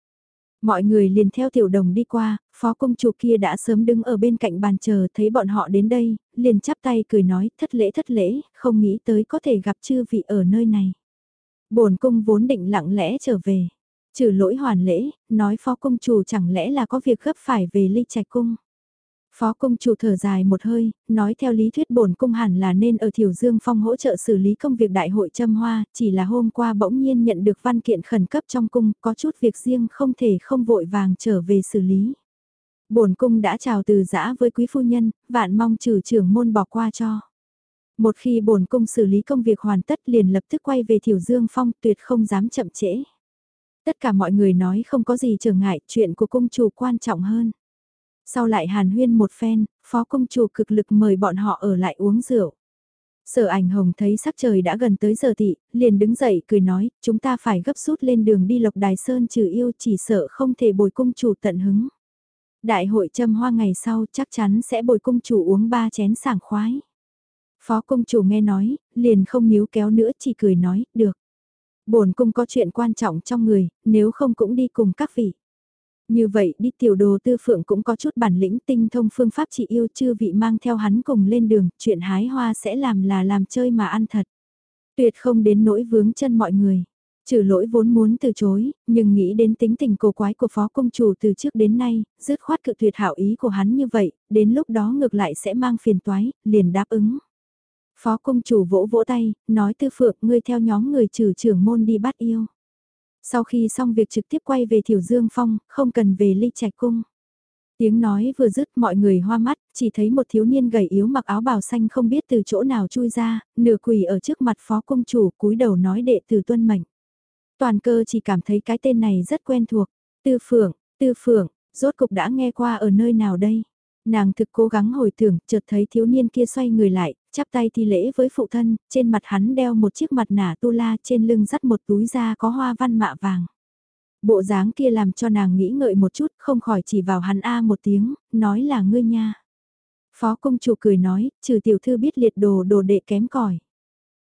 Mọi người liền theo tiểu đồng đi qua, phó công chủ kia đã sớm đứng ở bên cạnh bàn chờ thấy bọn họ đến đây, liền chắp tay cười nói thất lễ thất lễ, không nghĩ tới có thể gặp chư vị ở nơi này. bổn cung vốn định lặng lẽ trở về, trừ lỗi hoàn lễ, nói phó công chủ chẳng lẽ là có việc gấp phải về ly trạch cung. Phó công chủ thở dài một hơi, nói theo lý thuyết bổn cung hẳn là nên ở Thiểu Dương Phong hỗ trợ xử lý công việc đại hội châm hoa, chỉ là hôm qua bỗng nhiên nhận được văn kiện khẩn cấp trong cung, có chút việc riêng không thể không vội vàng trở về xử lý. Bổn cung đã chào từ giã với quý phu nhân, vạn mong trừ trưởng môn bỏ qua cho. Một khi bổn cung xử lý công việc hoàn tất liền lập tức quay về Thiểu Dương Phong tuyệt không dám chậm trễ. Tất cả mọi người nói không có gì trở ngại, chuyện của cung chủ quan trọng hơn. Sau lại hàn huyên một phen, phó công chủ cực lực mời bọn họ ở lại uống rượu. Sở ảnh hồng thấy sắc trời đã gần tới giờ tị, liền đứng dậy cười nói, chúng ta phải gấp rút lên đường đi lộc đài sơn trừ yêu chỉ sợ không thể bồi cung chủ tận hứng. Đại hội châm hoa ngày sau chắc chắn sẽ bồi cung chủ uống ba chén sảng khoái. Phó công chủ nghe nói, liền không níu kéo nữa chỉ cười nói, được. bổn cung có chuyện quan trọng trong người, nếu không cũng đi cùng các vị. Như vậy đi tiểu đồ tư phượng cũng có chút bản lĩnh tinh thông phương pháp chị yêu chư vị mang theo hắn cùng lên đường, chuyện hái hoa sẽ làm là làm chơi mà ăn thật. Tuyệt không đến nỗi vướng chân mọi người. Trừ lỗi vốn muốn từ chối, nhưng nghĩ đến tính tình cổ quái của phó công chủ từ trước đến nay, dứt khoát cự tuyệt hảo ý của hắn như vậy, đến lúc đó ngược lại sẽ mang phiền toái, liền đáp ứng. Phó công chủ vỗ vỗ tay, nói tư phượng ngươi theo nhóm người trừ trưởng môn đi bắt yêu. Sau khi xong việc trực tiếp quay về Thiểu Dương Phong, không cần về ly trạch cung. Tiếng nói vừa dứt mọi người hoa mắt, chỉ thấy một thiếu niên gầy yếu mặc áo bào xanh không biết từ chỗ nào chui ra, nửa quỳ ở trước mặt phó công chủ cúi đầu nói đệ tử tuân mệnh. Toàn cơ chỉ cảm thấy cái tên này rất quen thuộc. Tư Phượng, Tư Phượng, rốt cục đã nghe qua ở nơi nào đây? Nàng thực cố gắng hồi tưởng, chợt thấy thiếu niên kia xoay người lại, chắp tay thi lễ với phụ thân, trên mặt hắn đeo một chiếc mặt nả tu la trên lưng dắt một túi da có hoa văn mạ vàng. Bộ dáng kia làm cho nàng nghĩ ngợi một chút, không khỏi chỉ vào hắn A một tiếng, nói là ngươi nha. Phó công chủ cười nói, trừ tiểu thư biết liệt đồ đồ đệ kém cỏi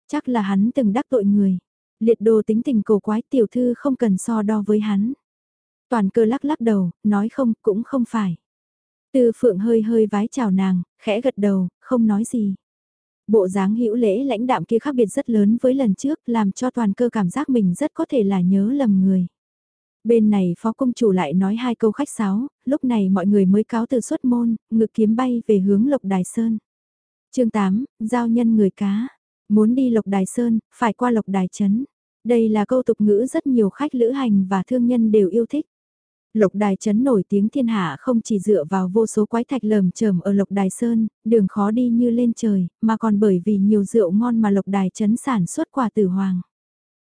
Chắc là hắn từng đắc tội người. Liệt đồ tính tình cổ quái tiểu thư không cần so đo với hắn. Toàn cơ lắc lắc đầu, nói không, cũng không phải. Tư phượng hơi hơi vái chào nàng, khẽ gật đầu, không nói gì. Bộ dáng hữu lễ lãnh đạm kia khác biệt rất lớn với lần trước, làm cho toàn cơ cảm giác mình rất có thể là nhớ lầm người. Bên này phó công chủ lại nói hai câu khách sáo, lúc này mọi người mới cáo từ xuất môn, ngực kiếm bay về hướng Lộc Đài Sơn. chương 8, giao nhân người cá. Muốn đi Lộc Đài Sơn, phải qua Lộc Đài Trấn. Đây là câu tục ngữ rất nhiều khách lữ hành và thương nhân đều yêu thích. Lộc Đài Trấn nổi tiếng thiên hạ không chỉ dựa vào vô số quái thạch lầm chởm ở Lộc Đài Sơn, đường khó đi như lên trời, mà còn bởi vì nhiều rượu ngon mà Lộc Đài Trấn sản xuất quả tử hoàng.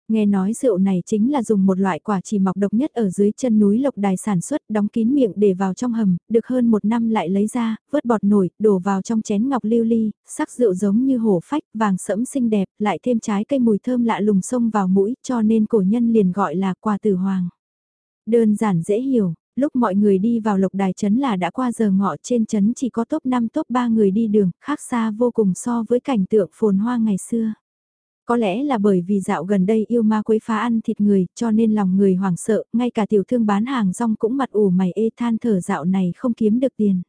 Nghe nói rượu này chính là dùng một loại quả chỉ mọc độc nhất ở dưới chân núi Lộc Đài sản xuất đóng kín miệng để vào trong hầm, được hơn một năm lại lấy ra, vớt bọt nổi, đổ vào trong chén ngọc lưu ly, sắc rượu giống như hổ phách, vàng sẫm xinh đẹp, lại thêm trái cây mùi thơm lạ lùng sông vào mũi cho nên cổ nhân liền gọi là quả tử hoàng. Đơn giản dễ hiểu, lúc mọi người đi vào lộc đài trấn là đã qua giờ ngọ trên trấn chỉ có top 5 top 3 người đi đường, khác xa vô cùng so với cảnh tượng phồn hoa ngày xưa. Có lẽ là bởi vì dạo gần đây yêu ma quấy phá ăn thịt người cho nên lòng người hoảng sợ, ngay cả tiểu thương bán hàng rong cũng mặt ủ mày ê than thở dạo này không kiếm được tiền.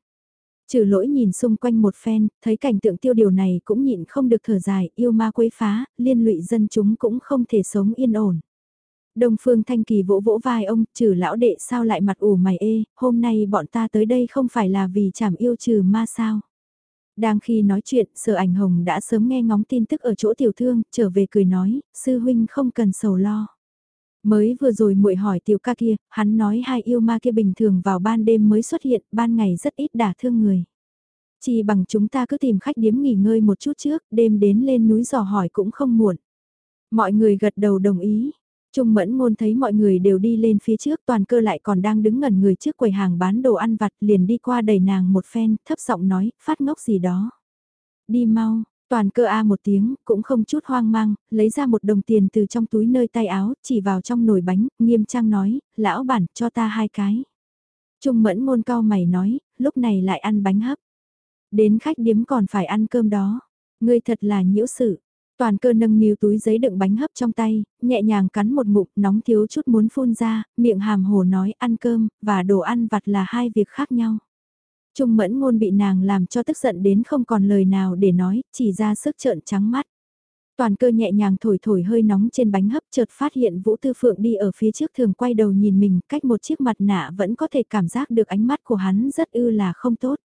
Trừ lỗi nhìn xung quanh một phen, thấy cảnh tượng tiêu điều này cũng nhịn không được thở dài, yêu ma quấy phá, liên lụy dân chúng cũng không thể sống yên ổn. Đông Phương Thanh Kỳ vỗ vỗ vai ông, trừ lão đệ sao lại mặt ủ mày ê, hôm nay bọn ta tới đây không phải là vì chảm yêu trừ ma sao. Đang khi nói chuyện, sở ảnh hồng đã sớm nghe ngóng tin tức ở chỗ tiểu thương, trở về cười nói, sư huynh không cần sầu lo. Mới vừa rồi muội hỏi tiểu ca kia, hắn nói hai yêu ma kia bình thường vào ban đêm mới xuất hiện, ban ngày rất ít đả thương người. Chỉ bằng chúng ta cứ tìm khách điếm nghỉ ngơi một chút trước, đêm đến lên núi dò hỏi cũng không muộn. Mọi người gật đầu đồng ý, Trung mẫn ngôn thấy mọi người đều đi lên phía trước toàn cơ lại còn đang đứng ngẩn người trước quầy hàng bán đồ ăn vặt liền đi qua đầy nàng một phen, thấp giọng nói, phát ngốc gì đó. Đi mau, toàn cơ A một tiếng, cũng không chút hoang mang, lấy ra một đồng tiền từ trong túi nơi tay áo, chỉ vào trong nồi bánh, nghiêm trang nói, lão bản, cho ta hai cái. Trung mẫn ngôn cao mày nói, lúc này lại ăn bánh hấp. Đến khách điếm còn phải ăn cơm đó. Ngươi thật là nhiễu sự. Toàn cơ nâng níu túi giấy đựng bánh hấp trong tay, nhẹ nhàng cắn một ngụm nóng thiếu chút muốn phun ra, miệng hàm hồ nói ăn cơm, và đồ ăn vặt là hai việc khác nhau. Trung mẫn ngôn bị nàng làm cho tức giận đến không còn lời nào để nói, chỉ ra sức trợn trắng mắt. Toàn cơ nhẹ nhàng thổi thổi hơi nóng trên bánh hấp chợt phát hiện Vũ Tư Phượng đi ở phía trước thường quay đầu nhìn mình cách một chiếc mặt nạ vẫn có thể cảm giác được ánh mắt của hắn rất ư là không tốt.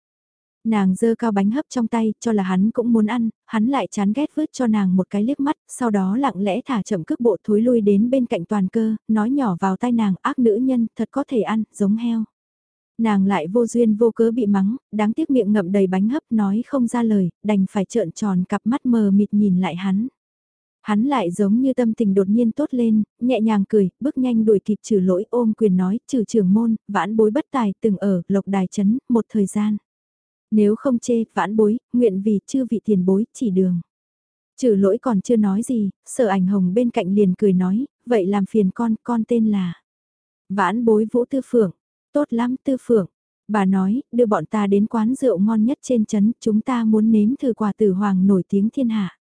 Nàng dơ cao bánh hấp trong tay, cho là hắn cũng muốn ăn, hắn lại chán ghét vứt cho nàng một cái liếc mắt, sau đó lặng lẽ thả chậm cước bộ thối lui đến bên cạnh toàn cơ, nói nhỏ vào tai nàng ác nữ nhân, thật có thể ăn, giống heo. Nàng lại vô duyên vô cớ bị mắng, đáng tiếc miệng ngậm đầy bánh hấp nói không ra lời, đành phải trợn tròn cặp mắt mờ mịt nhìn lại hắn. Hắn lại giống như tâm tình đột nhiên tốt lên, nhẹ nhàng cười, bước nhanh đuổi kịp trừ lỗi ôm quyền nói, trừ trưởng môn, vãn bối bất tài từng ở, lộc đài chấn, một thời gian. Nếu không chê, vãn bối, nguyện vì chư vị tiền bối, chỉ đường. Trừ lỗi còn chưa nói gì, sở ảnh hồng bên cạnh liền cười nói, vậy làm phiền con, con tên là. Vãn bối vũ tư phượng, tốt lắm tư phượng. Bà nói, đưa bọn ta đến quán rượu ngon nhất trên chấn, chúng ta muốn nếm thử quà tử hoàng nổi tiếng thiên hạ.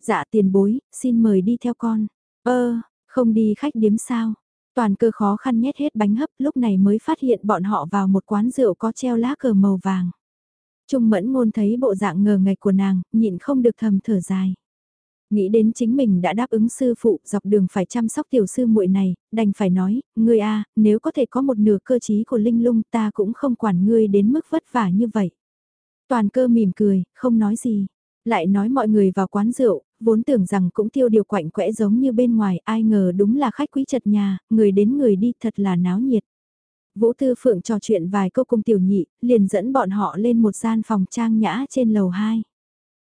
Dạ tiền bối, xin mời đi theo con. Ơ, không đi khách điếm sao? Toàn cơ khó khăn nhét hết bánh hấp lúc này mới phát hiện bọn họ vào một quán rượu có treo lá cờ màu vàng. Trung mẫn ngôn thấy bộ dạng ngờ ngạch của nàng, nhịn không được thầm thở dài. Nghĩ đến chính mình đã đáp ứng sư phụ dọc đường phải chăm sóc tiểu sư muội này, đành phải nói, ngươi a nếu có thể có một nửa cơ trí của linh lung ta cũng không quản ngươi đến mức vất vả như vậy. Toàn cơ mỉm cười, không nói gì. Lại nói mọi người vào quán rượu, vốn tưởng rằng cũng tiêu điều quạnh quẽ giống như bên ngoài, ai ngờ đúng là khách quý chật nhà, người đến người đi thật là náo nhiệt. Vũ Tư Phượng trò chuyện vài câu cùng tiểu nhị, liền dẫn bọn họ lên một gian phòng trang nhã trên lầu 2.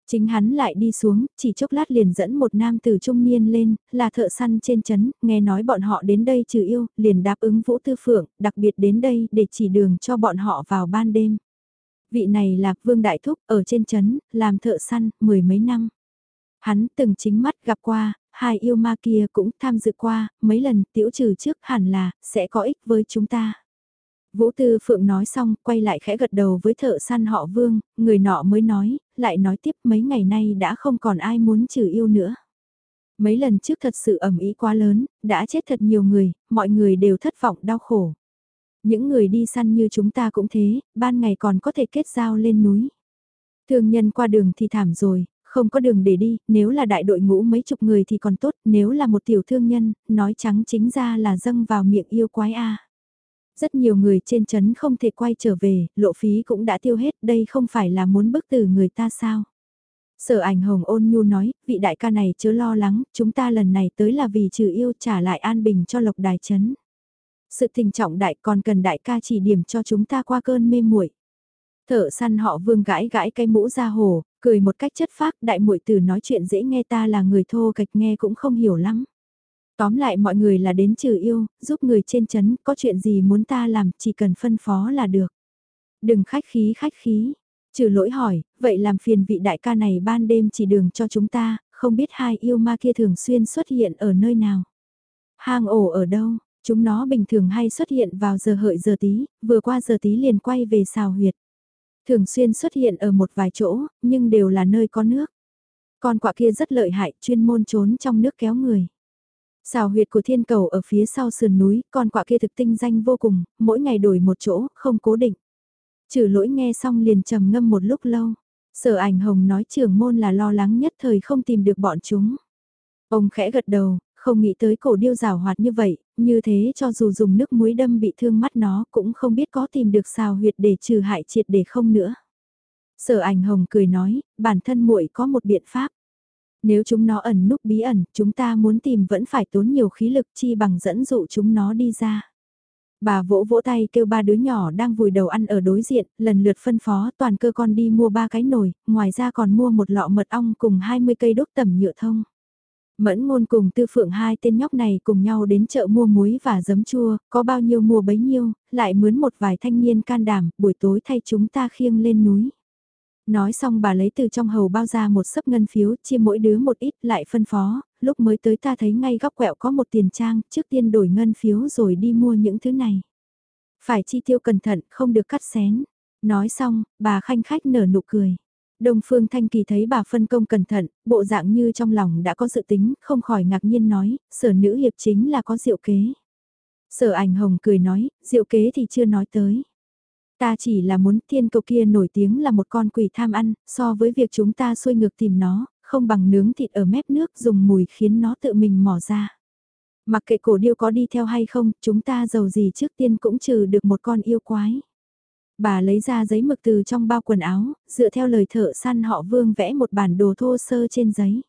Chính hắn lại đi xuống, chỉ chốc lát liền dẫn một nam tử trung niên lên, là thợ săn trên chấn, nghe nói bọn họ đến đây trừ yêu, liền đáp ứng Vũ Tư Phượng, đặc biệt đến đây để chỉ đường cho bọn họ vào ban đêm. Vị này là Vương Đại Thúc ở trên chấn, làm thợ săn, mười mấy năm. Hắn từng chính mắt gặp qua, hai yêu ma kia cũng tham dự qua, mấy lần tiểu trừ trước hẳn là, sẽ có ích với chúng ta. Vũ Tư Phượng nói xong, quay lại khẽ gật đầu với thợ săn họ Vương, người nọ mới nói, lại nói tiếp mấy ngày nay đã không còn ai muốn trừ yêu nữa. Mấy lần trước thật sự ẩm ý quá lớn, đã chết thật nhiều người, mọi người đều thất vọng đau khổ. Những người đi săn như chúng ta cũng thế, ban ngày còn có thể kết giao lên núi. Thương nhân qua đường thì thảm rồi, không có đường để đi, nếu là đại đội ngũ mấy chục người thì còn tốt, nếu là một tiểu thương nhân, nói trắng chính ra là dâng vào miệng yêu quái a. Rất nhiều người trên chấn không thể quay trở về, lộ phí cũng đã tiêu hết, đây không phải là muốn bức từ người ta sao. Sở ảnh hồng ôn nhu nói, vị đại ca này chớ lo lắng, chúng ta lần này tới là vì trừ yêu trả lại an bình cho lộc đài chấn. Sự tình trọng đại còn cần đại ca chỉ điểm cho chúng ta qua cơn mê muội. Thợ săn họ vương gãi gãi cây mũ ra hồ, cười một cách chất phác đại muội tử nói chuyện dễ nghe ta là người thô kịch nghe cũng không hiểu lắm. Tóm lại mọi người là đến trừ yêu, giúp người trên chấn, có chuyện gì muốn ta làm, chỉ cần phân phó là được. Đừng khách khí khách khí. Trừ lỗi hỏi, vậy làm phiền vị đại ca này ban đêm chỉ đường cho chúng ta, không biết hai yêu ma kia thường xuyên xuất hiện ở nơi nào. Hang ổ ở đâu, chúng nó bình thường hay xuất hiện vào giờ hợi giờ tí, vừa qua giờ tí liền quay về xào huyệt. Thường xuyên xuất hiện ở một vài chỗ, nhưng đều là nơi có nước. Con quạ kia rất lợi hại, chuyên môn trốn trong nước kéo người. Xào huyệt của thiên cầu ở phía sau sườn núi, con quạ kia thực tinh danh vô cùng, mỗi ngày đổi một chỗ, không cố định. Trừ lỗi nghe xong liền trầm ngâm một lúc lâu. Sở ảnh hồng nói trưởng môn là lo lắng nhất thời không tìm được bọn chúng. Ông khẽ gật đầu, không nghĩ tới cổ điêu rào hoạt như vậy, như thế cho dù dùng nước muối đâm bị thương mắt nó cũng không biết có tìm được xào huyệt để trừ hại triệt để không nữa. Sở ảnh hồng cười nói, bản thân muội có một biện pháp. Nếu chúng nó ẩn núp bí ẩn, chúng ta muốn tìm vẫn phải tốn nhiều khí lực chi bằng dẫn dụ chúng nó đi ra. Bà vỗ vỗ tay kêu ba đứa nhỏ đang vùi đầu ăn ở đối diện, lần lượt phân phó toàn cơ con đi mua ba cái nồi, ngoài ra còn mua một lọ mật ong cùng 20 cây đốt tẩm nhựa thông. Mẫn ngôn cùng tư phượng hai tên nhóc này cùng nhau đến chợ mua muối và giấm chua, có bao nhiêu mua bấy nhiêu, lại mướn một vài thanh niên can đảm, buổi tối thay chúng ta khiêng lên núi. Nói xong bà lấy từ trong hầu bao ra một sấp ngân phiếu, chia mỗi đứa một ít lại phân phó, lúc mới tới ta thấy ngay góc quẹo có một tiền trang, trước tiên đổi ngân phiếu rồi đi mua những thứ này. Phải chi tiêu cẩn thận, không được cắt xén. Nói xong, bà khanh khách nở nụ cười. Đông Phương Thanh Kỳ thấy bà phân công cẩn thận, bộ dạng như trong lòng đã có dự tính, không khỏi ngạc nhiên nói, sở nữ hiệp chính là có diệu kế. Sở ảnh hồng cười nói, diệu kế thì chưa nói tới. Ta chỉ là muốn thiên cầu kia nổi tiếng là một con quỷ tham ăn, so với việc chúng ta xuôi ngược tìm nó, không bằng nướng thịt ở mép nước dùng mùi khiến nó tự mình mỏ ra. Mặc kệ cổ điêu có đi theo hay không, chúng ta giàu gì trước tiên cũng trừ được một con yêu quái. Bà lấy ra giấy mực từ trong bao quần áo, dựa theo lời thợ săn họ vương vẽ một bản đồ thô sơ trên giấy.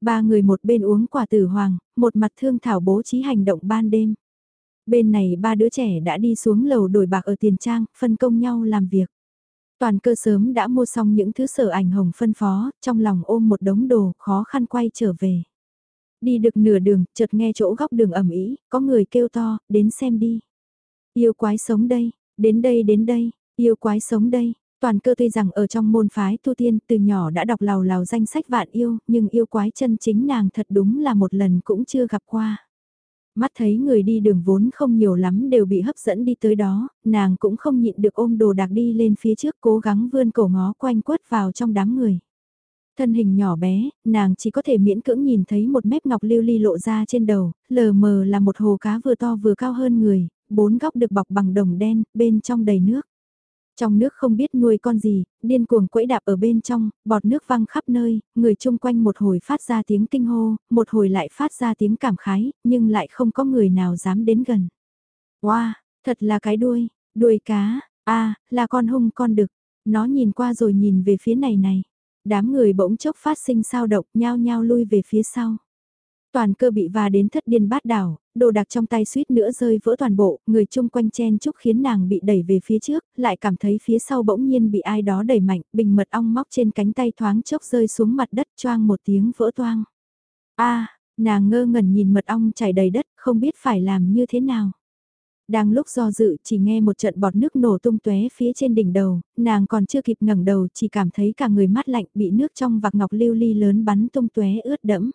Ba người một bên uống quả tử hoàng, một mặt thương thảo bố trí hành động ban đêm. Bên này ba đứa trẻ đã đi xuống lầu đổi bạc ở tiền trang, phân công nhau làm việc. Toàn cơ sớm đã mua xong những thứ sở ảnh hồng phân phó, trong lòng ôm một đống đồ, khó khăn quay trở về. Đi được nửa đường, chợt nghe chỗ góc đường ẩm ý, có người kêu to, đến xem đi. Yêu quái sống đây, đến đây đến đây, yêu quái sống đây. Toàn cơ tuy rằng ở trong môn phái tu tiên từ nhỏ đã đọc lào lào danh sách vạn yêu, nhưng yêu quái chân chính nàng thật đúng là một lần cũng chưa gặp qua. Mắt thấy người đi đường vốn không nhiều lắm đều bị hấp dẫn đi tới đó, nàng cũng không nhịn được ôm đồ đạc đi lên phía trước cố gắng vươn cổ ngó quanh quất vào trong đám người. Thân hình nhỏ bé, nàng chỉ có thể miễn cưỡng nhìn thấy một mép ngọc lưu ly lộ ra trên đầu, lờ mờ là một hồ cá vừa to vừa cao hơn người, bốn góc được bọc bằng đồng đen, bên trong đầy nước. Trong nước không biết nuôi con gì, điên cuồng quẫy đạp ở bên trong, bọt nước văng khắp nơi, người chung quanh một hồi phát ra tiếng kinh hô, một hồi lại phát ra tiếng cảm khái, nhưng lại không có người nào dám đến gần. Wow, thật là cái đuôi, đuôi cá, a là con hung con đực, nó nhìn qua rồi nhìn về phía này này. Đám người bỗng chốc phát sinh sao động nhao nhao lui về phía sau. Toàn cơ bị va đến thất điên bát đảo, đồ đặc trong tay suýt nữa rơi vỡ toàn bộ, người chung quanh chen chúc khiến nàng bị đẩy về phía trước, lại cảm thấy phía sau bỗng nhiên bị ai đó đẩy mạnh, bình mật ong móc trên cánh tay thoáng chốc rơi xuống mặt đất choang một tiếng vỡ toang. a nàng ngơ ngẩn nhìn mật ong chảy đầy đất, không biết phải làm như thế nào. Đang lúc do dự chỉ nghe một trận bọt nước nổ tung tóe phía trên đỉnh đầu, nàng còn chưa kịp ngẩng đầu chỉ cảm thấy cả người mát lạnh bị nước trong vạc ngọc lưu ly lớn bắn tung tóe ướt đẫm.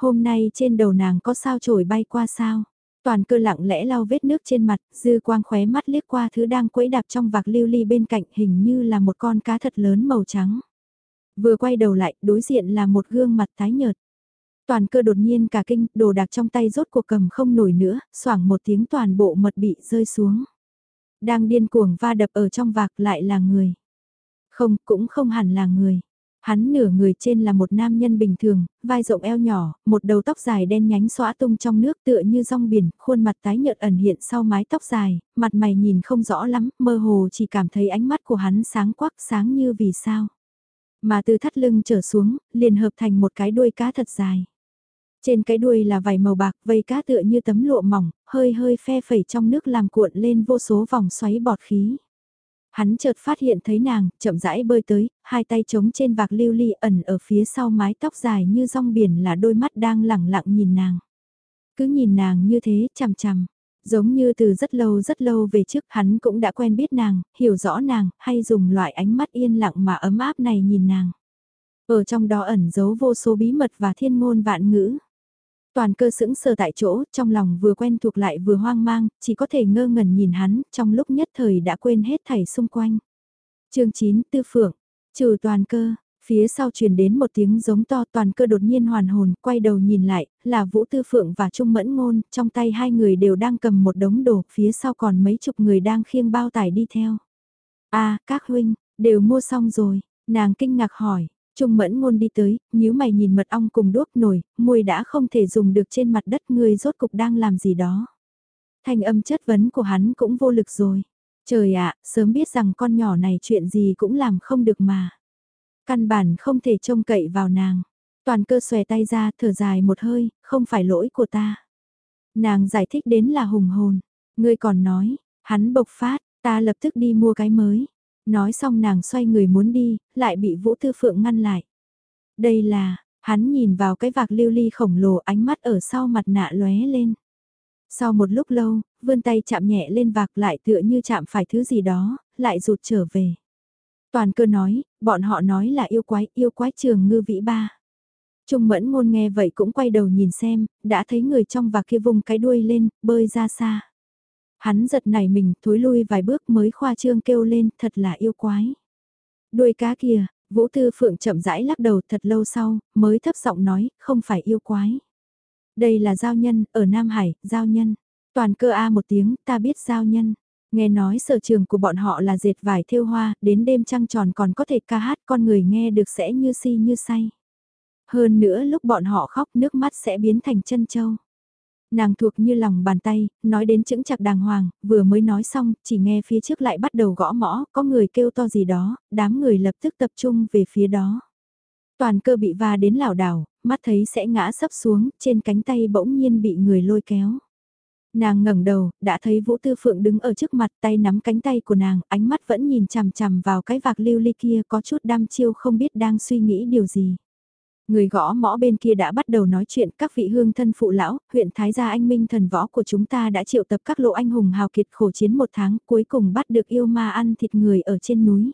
Hôm nay trên đầu nàng có sao trổi bay qua sao? Toàn cơ lặng lẽ lau vết nước trên mặt, dư quang khóe mắt liếc qua thứ đang quẫy đạp trong vạc lưu ly bên cạnh hình như là một con cá thật lớn màu trắng. Vừa quay đầu lại, đối diện là một gương mặt tái nhợt. Toàn cơ đột nhiên cả kinh, đồ đạc trong tay rốt cuộc cầm không nổi nữa, xoảng một tiếng toàn bộ mật bị rơi xuống. Đang điên cuồng va đập ở trong vạc lại là người. Không, cũng không hẳn là người. Hắn nửa người trên là một nam nhân bình thường, vai rộng eo nhỏ, một đầu tóc dài đen nhánh xõa tung trong nước tựa như rong biển, khuôn mặt tái nhợt ẩn hiện sau mái tóc dài, mặt mày nhìn không rõ lắm, mơ hồ chỉ cảm thấy ánh mắt của hắn sáng quắc sáng như vì sao. Mà từ thắt lưng trở xuống, liền hợp thành một cái đuôi cá thật dài. Trên cái đuôi là vảy màu bạc, vây cá tựa như tấm lụa mỏng, hơi hơi phe phẩy trong nước làm cuộn lên vô số vòng xoáy bọt khí. Hắn chợt phát hiện thấy nàng, chậm rãi bơi tới, hai tay trống trên vạc lưu ly ẩn ở phía sau mái tóc dài như rong biển là đôi mắt đang lẳng lặng nhìn nàng. Cứ nhìn nàng như thế, chằm chằm. Giống như từ rất lâu rất lâu về trước hắn cũng đã quen biết nàng, hiểu rõ nàng, hay dùng loại ánh mắt yên lặng mà ấm áp này nhìn nàng. Ở trong đó ẩn giấu vô số bí mật và thiên ngôn vạn ngữ. Toàn cơ sững sờ tại chỗ, trong lòng vừa quen thuộc lại vừa hoang mang, chỉ có thể ngơ ngẩn nhìn hắn, trong lúc nhất thời đã quên hết thảy xung quanh. chương 9 Tư Phượng, trừ toàn cơ, phía sau truyền đến một tiếng giống to toàn cơ đột nhiên hoàn hồn, quay đầu nhìn lại, là Vũ Tư Phượng và Trung Mẫn Ngôn, trong tay hai người đều đang cầm một đống đồ, phía sau còn mấy chục người đang khiêng bao tải đi theo. a các huynh, đều mua xong rồi, nàng kinh ngạc hỏi, Trung mẫn ngôn đi tới, nhíu mày nhìn mật ong cùng đốt nổi, mùi đã không thể dùng được trên mặt đất người rốt cục đang làm gì đó. Thanh âm chất vấn của hắn cũng vô lực rồi. Trời ạ, sớm biết rằng con nhỏ này chuyện gì cũng làm không được mà. Căn bản không thể trông cậy vào nàng. Toàn cơ xòe tay ra, thở dài một hơi, không phải lỗi của ta. Nàng giải thích đến là hùng hồn. Ngươi còn nói, hắn bộc phát, ta lập tức đi mua cái mới. Nói xong nàng xoay người muốn đi, lại bị Vũ Tư Phượng ngăn lại. Đây là, hắn nhìn vào cái vạc lưu ly khổng lồ ánh mắt ở sau mặt nạ lóe lên. Sau một lúc lâu, vươn tay chạm nhẹ lên vạc lại tựa như chạm phải thứ gì đó, lại rụt trở về. Toàn cơ nói, bọn họ nói là yêu quái, yêu quái trường ngư vĩ ba. Trung mẫn ngôn nghe vậy cũng quay đầu nhìn xem, đã thấy người trong vạc kia vùng cái đuôi lên, bơi ra xa. Hắn giật nảy mình, thối lui vài bước mới khoa trương kêu lên, thật là yêu quái. Đuôi cá kìa, Vũ Tư Phượng chậm rãi lắc đầu thật lâu sau, mới thấp giọng nói, không phải yêu quái. Đây là giao nhân, ở Nam Hải, giao nhân. Toàn cơ A một tiếng, ta biết giao nhân. Nghe nói sở trường của bọn họ là dệt vải thêu hoa, đến đêm trăng tròn còn có thể ca hát con người nghe được sẽ như si như say. Hơn nữa lúc bọn họ khóc nước mắt sẽ biến thành chân châu. Nàng thuộc như lòng bàn tay, nói đến chững chặt đàng hoàng, vừa mới nói xong, chỉ nghe phía trước lại bắt đầu gõ mõ, có người kêu to gì đó, đám người lập tức tập trung về phía đó. Toàn cơ bị va đến lảo đảo, mắt thấy sẽ ngã sấp xuống, trên cánh tay bỗng nhiên bị người lôi kéo. Nàng ngẩng đầu, đã thấy Vũ Tư Phượng đứng ở trước mặt tay nắm cánh tay của nàng, ánh mắt vẫn nhìn chằm chằm vào cái vạc lưu ly kia có chút đăm chiêu không biết đang suy nghĩ điều gì. Người gõ mõ bên kia đã bắt đầu nói chuyện các vị hương thân phụ lão, huyện Thái gia anh minh thần võ của chúng ta đã triệu tập các lộ anh hùng hào kiệt khổ chiến một tháng cuối cùng bắt được yêu ma ăn thịt người ở trên núi.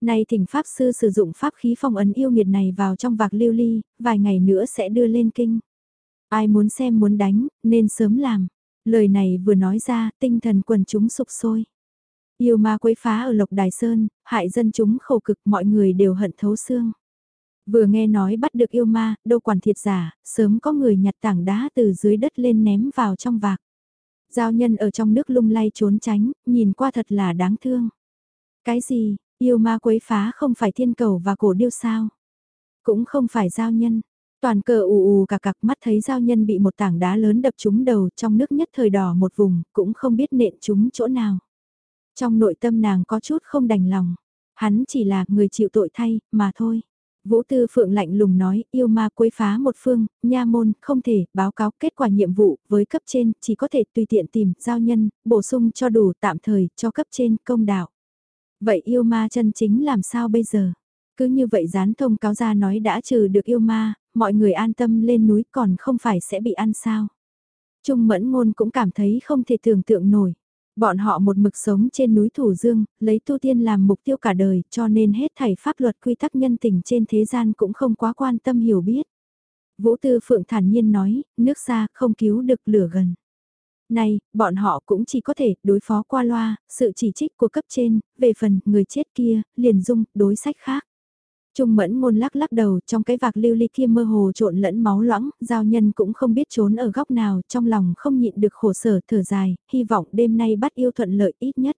Nay thỉnh Pháp Sư sử dụng pháp khí phong ấn yêu nghiệt này vào trong vạc lưu ly, vài ngày nữa sẽ đưa lên kinh. Ai muốn xem muốn đánh, nên sớm làm. Lời này vừa nói ra, tinh thần quần chúng sụp sôi. Yêu ma quấy phá ở Lộc Đài Sơn, hại dân chúng khổ cực mọi người đều hận thấu xương. Vừa nghe nói bắt được yêu ma, đâu quản thiệt giả, sớm có người nhặt tảng đá từ dưới đất lên ném vào trong vạc. Giao nhân ở trong nước lung lay trốn tránh, nhìn qua thật là đáng thương. Cái gì, yêu ma quấy phá không phải thiên cầu và cổ điêu sao? Cũng không phải giao nhân. Toàn cờ ù ù cả cặc mắt thấy giao nhân bị một tảng đá lớn đập trúng đầu trong nước nhất thời đỏ một vùng, cũng không biết nện trúng chỗ nào. Trong nội tâm nàng có chút không đành lòng. Hắn chỉ là người chịu tội thay, mà thôi. Vũ Tư Phượng lạnh lùng nói, yêu ma quấy phá một phương, nha môn, không thể, báo cáo kết quả nhiệm vụ, với cấp trên, chỉ có thể tùy tiện tìm, giao nhân, bổ sung cho đủ, tạm thời, cho cấp trên, công đạo. Vậy yêu ma chân chính làm sao bây giờ? Cứ như vậy gián thông cáo ra nói đã trừ được yêu ma, mọi người an tâm lên núi còn không phải sẽ bị ăn sao. Trung mẫn ngôn cũng cảm thấy không thể tưởng tượng nổi. Bọn họ một mực sống trên núi Thủ Dương, lấy tu tiên làm mục tiêu cả đời, cho nên hết thảy pháp luật quy tắc nhân tình trên thế gian cũng không quá quan tâm hiểu biết. Vũ Tư Phượng thản nhiên nói, nước xa không cứu được lửa gần. Này, bọn họ cũng chỉ có thể đối phó qua loa, sự chỉ trích của cấp trên, về phần người chết kia, liền dung, đối sách khác. Trung mẫn ngôn lắc lắc đầu trong cái vạc lưu ly kia mơ hồ trộn lẫn máu loãng, giao nhân cũng không biết trốn ở góc nào, trong lòng không nhịn được khổ sở thở dài, hy vọng đêm nay bắt yêu thuận lợi ít nhất.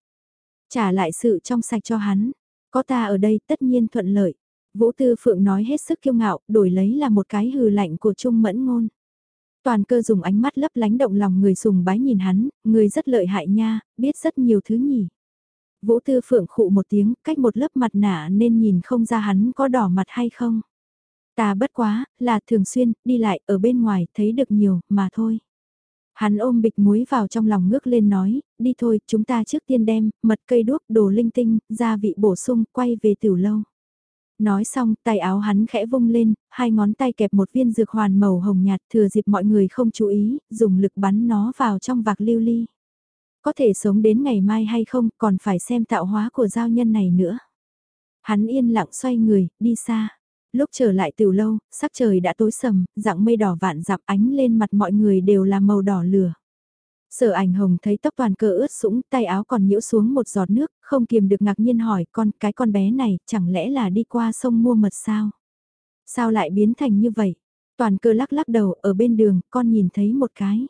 Trả lại sự trong sạch cho hắn, có ta ở đây tất nhiên thuận lợi. Vũ Tư Phượng nói hết sức kiêu ngạo, đổi lấy là một cái hừ lạnh của Trung mẫn ngôn. Toàn cơ dùng ánh mắt lấp lánh động lòng người sùng bái nhìn hắn, người rất lợi hại nha, biết rất nhiều thứ nhỉ. Vũ Tư Phượng khụ một tiếng, cách một lớp mặt nạ nên nhìn không ra hắn có đỏ mặt hay không. Ta bất quá, là thường xuyên, đi lại, ở bên ngoài, thấy được nhiều, mà thôi. Hắn ôm bịch muối vào trong lòng ngước lên nói, đi thôi, chúng ta trước tiên đem, mật cây đuốc, đồ linh tinh, gia vị bổ sung, quay về tiểu lâu. Nói xong, tay áo hắn khẽ vung lên, hai ngón tay kẹp một viên dược hoàn màu hồng nhạt thừa dịp mọi người không chú ý, dùng lực bắn nó vào trong vạc lưu ly. Có thể sống đến ngày mai hay không còn phải xem tạo hóa của giao nhân này nữa. Hắn yên lặng xoay người, đi xa. Lúc trở lại từ lâu, sắc trời đã tối sầm, dạng mây đỏ vạn dặm ánh lên mặt mọi người đều là màu đỏ lửa. Sở ảnh hồng thấy tóc toàn cơ ướt sũng, tay áo còn nhiễu xuống một giọt nước, không kiềm được ngạc nhiên hỏi con, cái con bé này, chẳng lẽ là đi qua sông mua mật sao? Sao lại biến thành như vậy? Toàn cơ lắc lắc đầu, ở bên đường, con nhìn thấy một cái.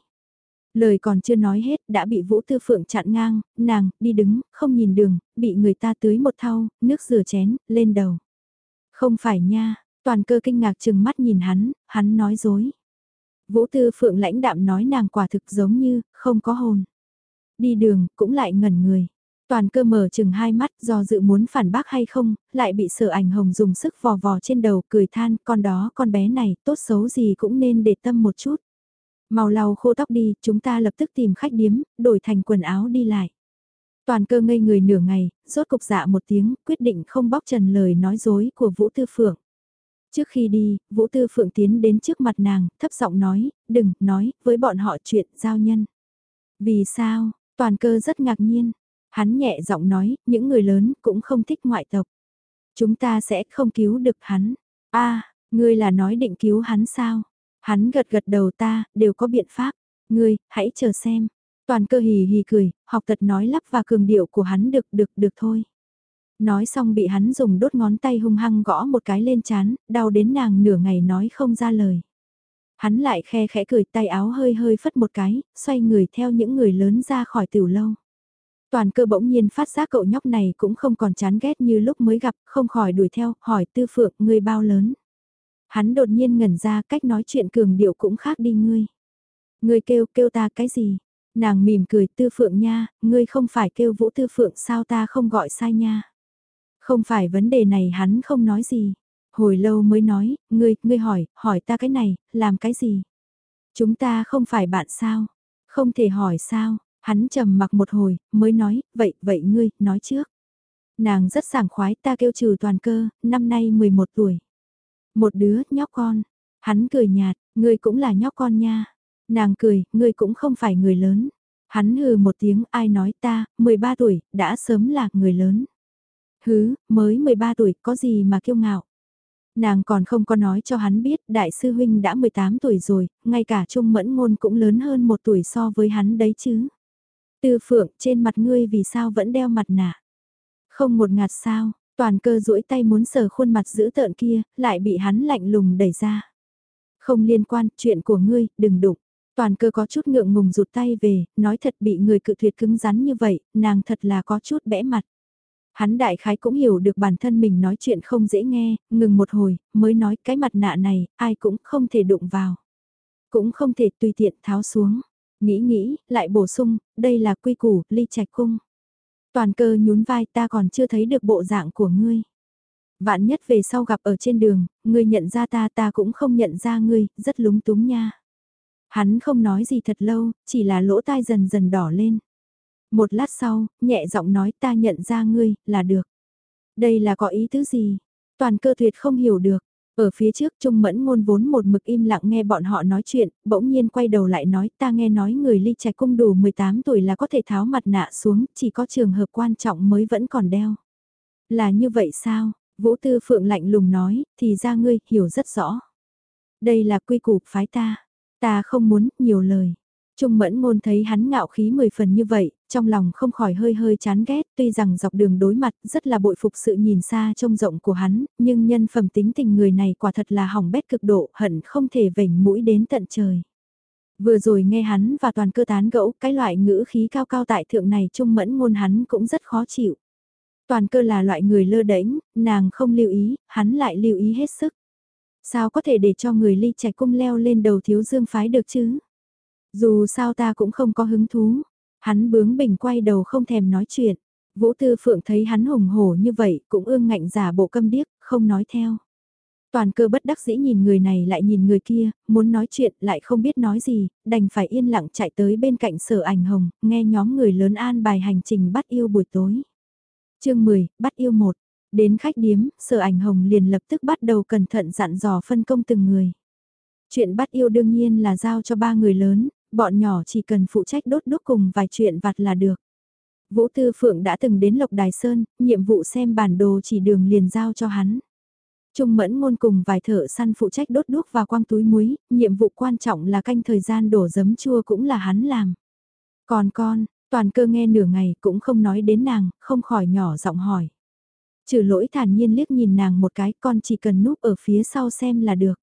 Lời còn chưa nói hết đã bị Vũ Tư Phượng chặn ngang, nàng, đi đứng, không nhìn đường, bị người ta tưới một thau, nước rửa chén, lên đầu. Không phải nha, toàn cơ kinh ngạc chừng mắt nhìn hắn, hắn nói dối. Vũ Tư Phượng lãnh đạm nói nàng quả thực giống như, không có hồn. Đi đường, cũng lại ngẩn người. Toàn cơ mở chừng hai mắt do dự muốn phản bác hay không, lại bị sở ảnh hồng dùng sức vò vò trên đầu cười than, con đó con bé này, tốt xấu gì cũng nên để tâm một chút. Mau lau khô tóc đi, chúng ta lập tức tìm khách điếm, đổi thành quần áo đi lại. Toàn cơ ngây người nửa ngày, rốt cục dạ một tiếng, quyết định không bóc trần lời nói dối của Vũ Tư Phượng. Trước khi đi, Vũ Tư Phượng tiến đến trước mặt nàng, thấp giọng nói, đừng, nói, với bọn họ chuyện giao nhân. Vì sao, toàn cơ rất ngạc nhiên. Hắn nhẹ giọng nói, những người lớn cũng không thích ngoại tộc. Chúng ta sẽ không cứu được hắn. a ngươi là nói định cứu hắn sao? Hắn gật gật đầu ta, đều có biện pháp. Ngươi, hãy chờ xem. Toàn cơ hì hì cười, học tật nói lắp và cường điệu của hắn được được được thôi. Nói xong bị hắn dùng đốt ngón tay hung hăng gõ một cái lên chán, đau đến nàng nửa ngày nói không ra lời. Hắn lại khe khẽ cười tay áo hơi hơi phất một cái, xoay người theo những người lớn ra khỏi tiểu lâu. Toàn cơ bỗng nhiên phát giác cậu nhóc này cũng không còn chán ghét như lúc mới gặp, không khỏi đuổi theo, hỏi tư phượng, người bao lớn. Hắn đột nhiên ngẩn ra cách nói chuyện cường điệu cũng khác đi ngươi. Ngươi kêu kêu ta cái gì? Nàng mỉm cười tư phượng nha, ngươi không phải kêu vũ tư phượng sao ta không gọi sai nha. Không phải vấn đề này hắn không nói gì. Hồi lâu mới nói, ngươi, ngươi hỏi, hỏi ta cái này, làm cái gì? Chúng ta không phải bạn sao? Không thể hỏi sao? Hắn trầm mặc một hồi, mới nói, vậy, vậy ngươi, nói trước. Nàng rất sảng khoái ta kêu trừ toàn cơ, năm nay 11 tuổi. Một đứa, nhóc con. Hắn cười nhạt, ngươi cũng là nhóc con nha. Nàng cười, ngươi cũng không phải người lớn. Hắn hừ một tiếng, ai nói ta, 13 tuổi, đã sớm là người lớn. Hứ, mới 13 tuổi, có gì mà kiêu ngạo. Nàng còn không có nói cho hắn biết, đại sư huynh đã 18 tuổi rồi, ngay cả trung mẫn ngôn cũng lớn hơn một tuổi so với hắn đấy chứ. Tư phượng, trên mặt ngươi vì sao vẫn đeo mặt nạ? Không một ngạt sao, Toàn cơ duỗi tay muốn sờ khuôn mặt giữ tợn kia, lại bị hắn lạnh lùng đẩy ra. Không liên quan, chuyện của ngươi, đừng đụng. Toàn cơ có chút ngượng ngùng rụt tay về, nói thật bị người cự tuyệt cứng rắn như vậy, nàng thật là có chút bẽ mặt. Hắn đại khái cũng hiểu được bản thân mình nói chuyện không dễ nghe, ngừng một hồi, mới nói cái mặt nạ này, ai cũng không thể đụng vào. Cũng không thể tùy tiện tháo xuống. Nghĩ nghĩ, lại bổ sung, đây là quy củ, ly trạch cung. Toàn cơ nhún vai ta còn chưa thấy được bộ dạng của ngươi. Vạn nhất về sau gặp ở trên đường, ngươi nhận ra ta ta cũng không nhận ra ngươi, rất lúng túng nha. Hắn không nói gì thật lâu, chỉ là lỗ tai dần dần đỏ lên. Một lát sau, nhẹ giọng nói ta nhận ra ngươi, là được. Đây là có ý tứ gì? Toàn cơ tuyệt không hiểu được. Ở phía trước Trung Mẫn ngôn vốn một mực im lặng nghe bọn họ nói chuyện, bỗng nhiên quay đầu lại nói ta nghe nói người ly trạch cung đủ 18 tuổi là có thể tháo mặt nạ xuống, chỉ có trường hợp quan trọng mới vẫn còn đeo. Là như vậy sao? Vũ Tư Phượng lạnh lùng nói, thì ra ngươi hiểu rất rõ. Đây là quy củ phái ta, ta không muốn nhiều lời. Trung mẫn ngôn thấy hắn ngạo khí mười phần như vậy, trong lòng không khỏi hơi hơi chán ghét, tuy rằng dọc đường đối mặt rất là bội phục sự nhìn xa trông rộng của hắn, nhưng nhân phẩm tính tình người này quả thật là hỏng bét cực độ, hận không thể vểnh mũi đến tận trời. Vừa rồi nghe hắn và toàn cơ tán gẫu, cái loại ngữ khí cao cao tại thượng này trung mẫn ngôn hắn cũng rất khó chịu. Toàn cơ là loại người lơ đễnh, nàng không lưu ý, hắn lại lưu ý hết sức. Sao có thể để cho người ly trẻ cung leo lên đầu thiếu dương phái được chứ? Dù sao ta cũng không có hứng thú. Hắn bướng bỉnh quay đầu không thèm nói chuyện. Vũ Tư Phượng thấy hắn hùng hổ như vậy cũng ương ngạnh giả bộ câm điếc, không nói theo. Toàn cơ bất đắc dĩ nhìn người này lại nhìn người kia, muốn nói chuyện lại không biết nói gì, đành phải yên lặng chạy tới bên cạnh sở ảnh hồng, nghe nhóm người lớn an bài hành trình bắt yêu buổi tối. chương 10, bắt yêu một Đến khách điếm, sở ảnh hồng liền lập tức bắt đầu cẩn thận dặn dò phân công từng người. Chuyện bắt yêu đương nhiên là giao cho ba người lớn, bọn nhỏ chỉ cần phụ trách đốt đốt cùng vài chuyện vặt là được. Vũ Tư Phượng đã từng đến Lộc Đài Sơn, nhiệm vụ xem bản đồ chỉ đường liền giao cho hắn. Trung mẫn ngôn cùng vài thợ săn phụ trách đốt đuốc và quang túi muối, nhiệm vụ quan trọng là canh thời gian đổ giấm chua cũng là hắn làm. Còn con, toàn cơ nghe nửa ngày cũng không nói đến nàng, không khỏi nhỏ giọng hỏi. Trừ lỗi thản nhiên liếc nhìn nàng một cái, con chỉ cần núp ở phía sau xem là được.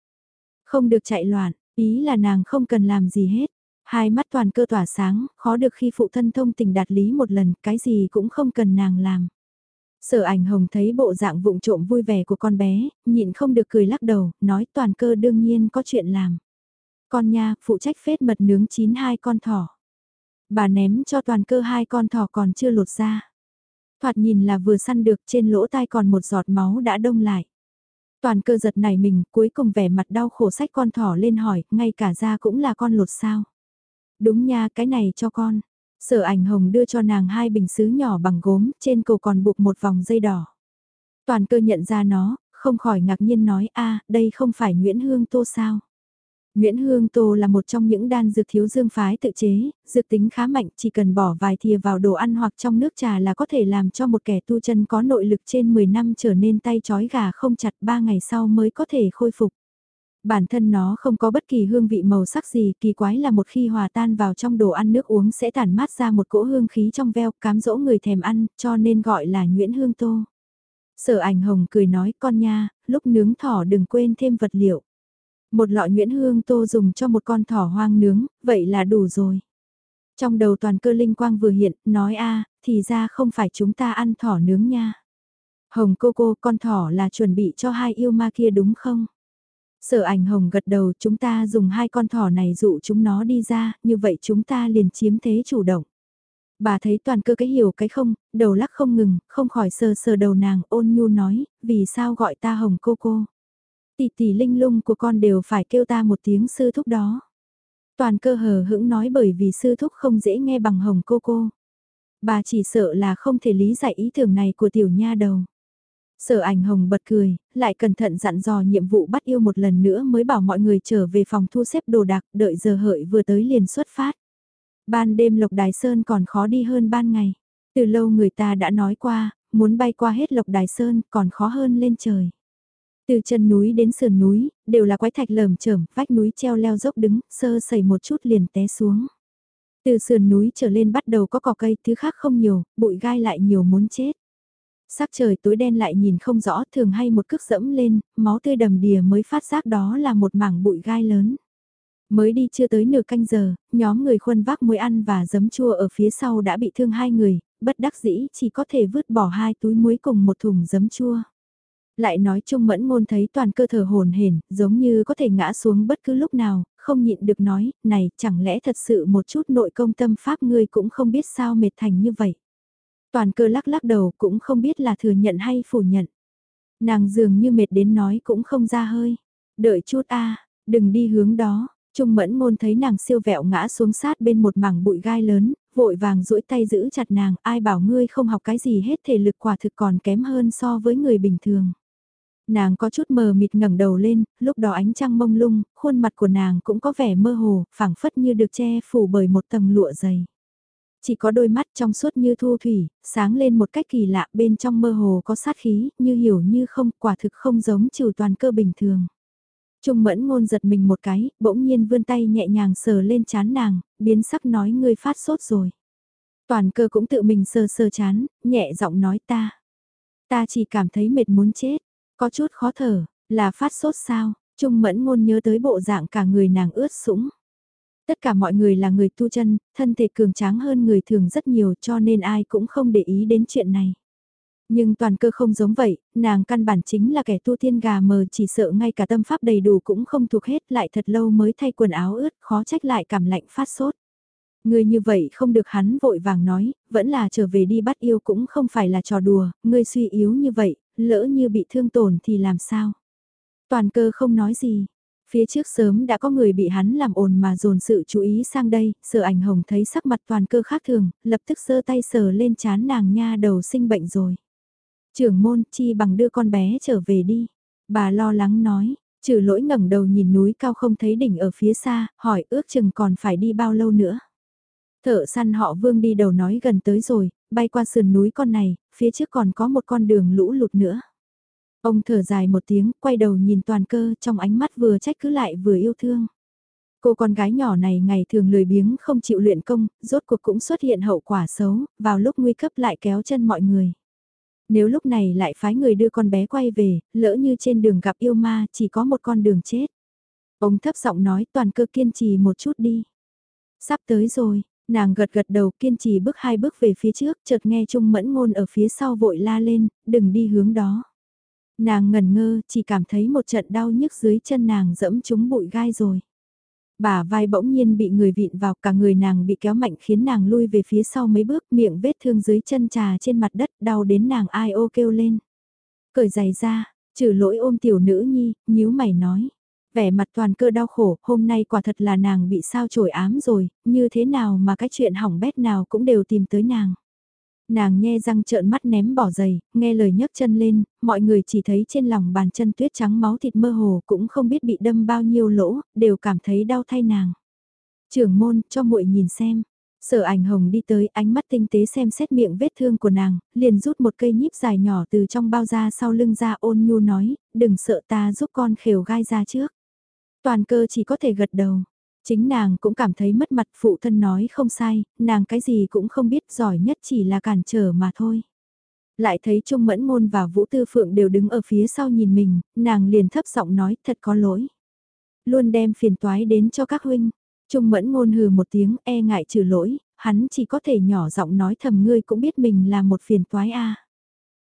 Không được chạy loạn, ý là nàng không cần làm gì hết. Hai mắt toàn cơ tỏa sáng, khó được khi phụ thân thông tình đạt lý một lần, cái gì cũng không cần nàng làm. Sở ảnh hồng thấy bộ dạng vụng trộm vui vẻ của con bé, nhịn không được cười lắc đầu, nói toàn cơ đương nhiên có chuyện làm. Con nha, phụ trách phết mật nướng chín hai con thỏ. Bà ném cho toàn cơ hai con thỏ còn chưa lột ra. Thoạt nhìn là vừa săn được trên lỗ tai còn một giọt máu đã đông lại. Toàn cơ giật này mình cuối cùng vẻ mặt đau khổ sách con thỏ lên hỏi, ngay cả da cũng là con lột sao. Đúng nha, cái này cho con. Sở ảnh hồng đưa cho nàng hai bình sứ nhỏ bằng gốm, trên cổ còn buộc một vòng dây đỏ. Toàn cơ nhận ra nó, không khỏi ngạc nhiên nói a đây không phải Nguyễn Hương Tô sao. Nguyễn Hương Tô là một trong những đan dược thiếu dương phái tự chế, dược tính khá mạnh, chỉ cần bỏ vài thìa vào đồ ăn hoặc trong nước trà là có thể làm cho một kẻ tu chân có nội lực trên 10 năm trở nên tay chói gà không chặt 3 ngày sau mới có thể khôi phục. Bản thân nó không có bất kỳ hương vị màu sắc gì, kỳ quái là một khi hòa tan vào trong đồ ăn nước uống sẽ tản mát ra một cỗ hương khí trong veo, cám dỗ người thèm ăn, cho nên gọi là nhuyễn hương tô. Sở ảnh hồng cười nói con nha, lúc nướng thỏ đừng quên thêm vật liệu. Một lọ nhuyễn hương tô dùng cho một con thỏ hoang nướng, vậy là đủ rồi. Trong đầu toàn cơ linh quang vừa hiện, nói a thì ra không phải chúng ta ăn thỏ nướng nha. Hồng cô cô, con thỏ là chuẩn bị cho hai yêu ma kia đúng không? Sở ảnh hồng gật đầu chúng ta dùng hai con thỏ này dụ chúng nó đi ra, như vậy chúng ta liền chiếm thế chủ động. Bà thấy toàn cơ cái hiểu cái không, đầu lắc không ngừng, không khỏi sờ sờ đầu nàng ôn nhu nói, vì sao gọi ta hồng cô cô. Tỷ tỷ linh lung của con đều phải kêu ta một tiếng sư thúc đó. Toàn cơ hờ hững nói bởi vì sư thúc không dễ nghe bằng hồng cô cô. Bà chỉ sợ là không thể lý giải ý tưởng này của tiểu nha đầu. Sở ảnh hồng bật cười, lại cẩn thận dặn dò nhiệm vụ bắt yêu một lần nữa mới bảo mọi người trở về phòng thu xếp đồ đạc, đợi giờ hợi vừa tới liền xuất phát. Ban đêm Lộc Đài Sơn còn khó đi hơn ban ngày. Từ lâu người ta đã nói qua, muốn bay qua hết Lộc Đài Sơn còn khó hơn lên trời. Từ chân núi đến sườn núi, đều là quái thạch lởm chởm, vách núi treo leo dốc đứng, sơ sẩy một chút liền té xuống. Từ sườn núi trở lên bắt đầu có cỏ cây, thứ khác không nhiều, bụi gai lại nhiều muốn chết. Sắc trời tối đen lại nhìn không rõ, thường hay một cước dẫm lên, máu tươi đầm đìa mới phát giác đó là một mảng bụi gai lớn. Mới đi chưa tới nửa canh giờ, nhóm người khuân vác muối ăn và giấm chua ở phía sau đã bị thương hai người, bất đắc dĩ chỉ có thể vứt bỏ hai túi muối cùng một thùng giấm chua. Lại nói chung Mẫn Ngôn thấy toàn cơ thở hồn hển, giống như có thể ngã xuống bất cứ lúc nào, không nhịn được nói, này chẳng lẽ thật sự một chút nội công tâm pháp ngươi cũng không biết sao mệt thành như vậy. Toàn cơ lắc lắc đầu cũng không biết là thừa nhận hay phủ nhận. Nàng dường như mệt đến nói cũng không ra hơi. Đợi chút a đừng đi hướng đó. Trung mẫn ngôn thấy nàng siêu vẹo ngã xuống sát bên một mảng bụi gai lớn, vội vàng duỗi tay giữ chặt nàng, ai bảo ngươi không học cái gì hết thể lực quả thực còn kém hơn so với người bình thường. Nàng có chút mờ mịt ngẩng đầu lên, lúc đó ánh trăng mông lung, khuôn mặt của nàng cũng có vẻ mơ hồ, phảng phất như được che phủ bởi một tầng lụa dày. Chỉ có đôi mắt trong suốt như thu thủy, sáng lên một cách kỳ lạ bên trong mơ hồ có sát khí, như hiểu như không, quả thực không giống trừ toàn cơ bình thường. Trung mẫn ngôn giật mình một cái, bỗng nhiên vươn tay nhẹ nhàng sờ lên chán nàng, biến sắc nói ngươi phát sốt rồi. Toàn cơ cũng tự mình sờ sờ chán, nhẹ giọng nói ta. Ta chỉ cảm thấy mệt muốn chết, có chút khó thở, là phát sốt sao, Trung mẫn ngôn nhớ tới bộ dạng cả người nàng ướt sũng. Tất cả mọi người là người tu chân, thân thể cường tráng hơn người thường rất nhiều cho nên ai cũng không để ý đến chuyện này. Nhưng toàn cơ không giống vậy, nàng căn bản chính là kẻ tu tiên gà mờ chỉ sợ ngay cả tâm pháp đầy đủ cũng không thuộc hết lại thật lâu mới thay quần áo ướt khó trách lại cảm lạnh phát sốt. Ngươi như vậy không được hắn vội vàng nói, vẫn là trở về đi bắt yêu cũng không phải là trò đùa, ngươi suy yếu như vậy, lỡ như bị thương tổn thì làm sao? Toàn cơ không nói gì. Phía trước sớm đã có người bị hắn làm ồn mà dồn sự chú ý sang đây, sở ảnh hồng thấy sắc mặt toàn cơ khác thường, lập tức sơ tay sờ lên chán nàng nha đầu sinh bệnh rồi. Trưởng môn chi bằng đưa con bé trở về đi. Bà lo lắng nói, trừ lỗi ngẩng đầu nhìn núi cao không thấy đỉnh ở phía xa, hỏi ước chừng còn phải đi bao lâu nữa. Thợ săn họ vương đi đầu nói gần tới rồi, bay qua sườn núi con này, phía trước còn có một con đường lũ lụt nữa. Ông thở dài một tiếng, quay đầu nhìn toàn cơ trong ánh mắt vừa trách cứ lại vừa yêu thương. Cô con gái nhỏ này ngày thường lười biếng không chịu luyện công, rốt cuộc cũng xuất hiện hậu quả xấu, vào lúc nguy cấp lại kéo chân mọi người. Nếu lúc này lại phái người đưa con bé quay về, lỡ như trên đường gặp yêu ma chỉ có một con đường chết. Ông thấp giọng nói toàn cơ kiên trì một chút đi. Sắp tới rồi, nàng gật gật đầu kiên trì bước hai bước về phía trước chợt nghe Trung mẫn ngôn ở phía sau vội la lên, đừng đi hướng đó. Nàng ngần ngơ chỉ cảm thấy một trận đau nhức dưới chân nàng dẫm trúng bụi gai rồi. Bà vai bỗng nhiên bị người vịn vào cả người nàng bị kéo mạnh khiến nàng lui về phía sau mấy bước miệng vết thương dưới chân trà trên mặt đất đau đến nàng ai ô kêu lên. Cởi giày ra, trừ lỗi ôm tiểu nữ nhi, nhíu mày nói. Vẻ mặt toàn cơ đau khổ, hôm nay quả thật là nàng bị sao trổi ám rồi, như thế nào mà cái chuyện hỏng bét nào cũng đều tìm tới nàng. Nàng nghe răng trợn mắt ném bỏ giày, nghe lời nhấc chân lên, mọi người chỉ thấy trên lòng bàn chân tuyết trắng máu thịt mơ hồ cũng không biết bị đâm bao nhiêu lỗ, đều cảm thấy đau thay nàng. Trưởng môn, cho muội nhìn xem. Sở ảnh hồng đi tới ánh mắt tinh tế xem xét miệng vết thương của nàng, liền rút một cây nhíp dài nhỏ từ trong bao da sau lưng ra ôn nhu nói, đừng sợ ta giúp con khều gai ra trước. Toàn cơ chỉ có thể gật đầu. Chính nàng cũng cảm thấy mất mặt phụ thân nói không sai, nàng cái gì cũng không biết giỏi nhất chỉ là cản trở mà thôi. Lại thấy Trung Mẫn Ngôn và Vũ Tư Phượng đều đứng ở phía sau nhìn mình, nàng liền thấp giọng nói thật có lỗi. Luôn đem phiền toái đến cho các huynh. Trung Mẫn Ngôn hừ một tiếng e ngại trừ lỗi, hắn chỉ có thể nhỏ giọng nói thầm ngươi cũng biết mình là một phiền toái a.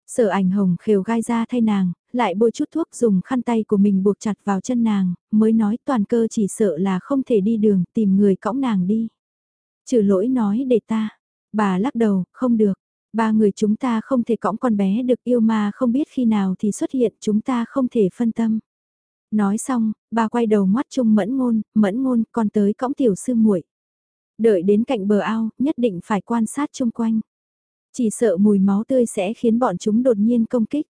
Sở ảnh hồng khều gai ra thay nàng, lại bôi chút thuốc dùng khăn tay của mình buộc chặt vào chân nàng, mới nói toàn cơ chỉ sợ là không thể đi đường, tìm người cõng nàng đi. Trừ lỗi nói để ta, bà lắc đầu, không được, ba người chúng ta không thể cõng con bé được yêu mà không biết khi nào thì xuất hiện chúng ta không thể phân tâm. Nói xong, bà quay đầu ngoắt chung mẫn ngôn, mẫn ngôn con tới cõng tiểu sư muội Đợi đến cạnh bờ ao, nhất định phải quan sát chung quanh. Chỉ sợ mùi máu tươi sẽ khiến bọn chúng đột nhiên công kích.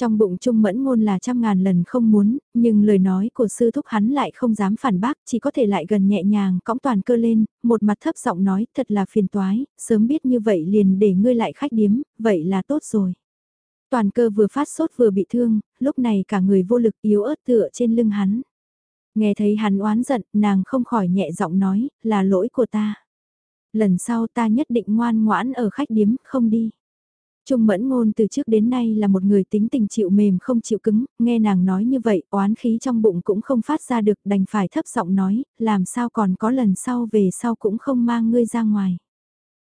Trong bụng Trung Mẫn Ngôn là trăm ngàn lần không muốn, nhưng lời nói của sư thúc hắn lại không dám phản bác, chỉ có thể lại gần nhẹ nhàng cõng toàn cơ lên, một mặt thấp giọng nói thật là phiền toái, sớm biết như vậy liền để ngươi lại khách điếm, vậy là tốt rồi. Toàn cơ vừa phát sốt vừa bị thương, lúc này cả người vô lực yếu ớt tựa trên lưng hắn. Nghe thấy hắn oán giận, nàng không khỏi nhẹ giọng nói, là lỗi của ta. Lần sau ta nhất định ngoan ngoãn ở khách điếm, không đi. Trung mẫn ngôn từ trước đến nay là một người tính tình chịu mềm không chịu cứng, nghe nàng nói như vậy, oán khí trong bụng cũng không phát ra được, đành phải thấp giọng nói, làm sao còn có lần sau về sau cũng không mang ngươi ra ngoài.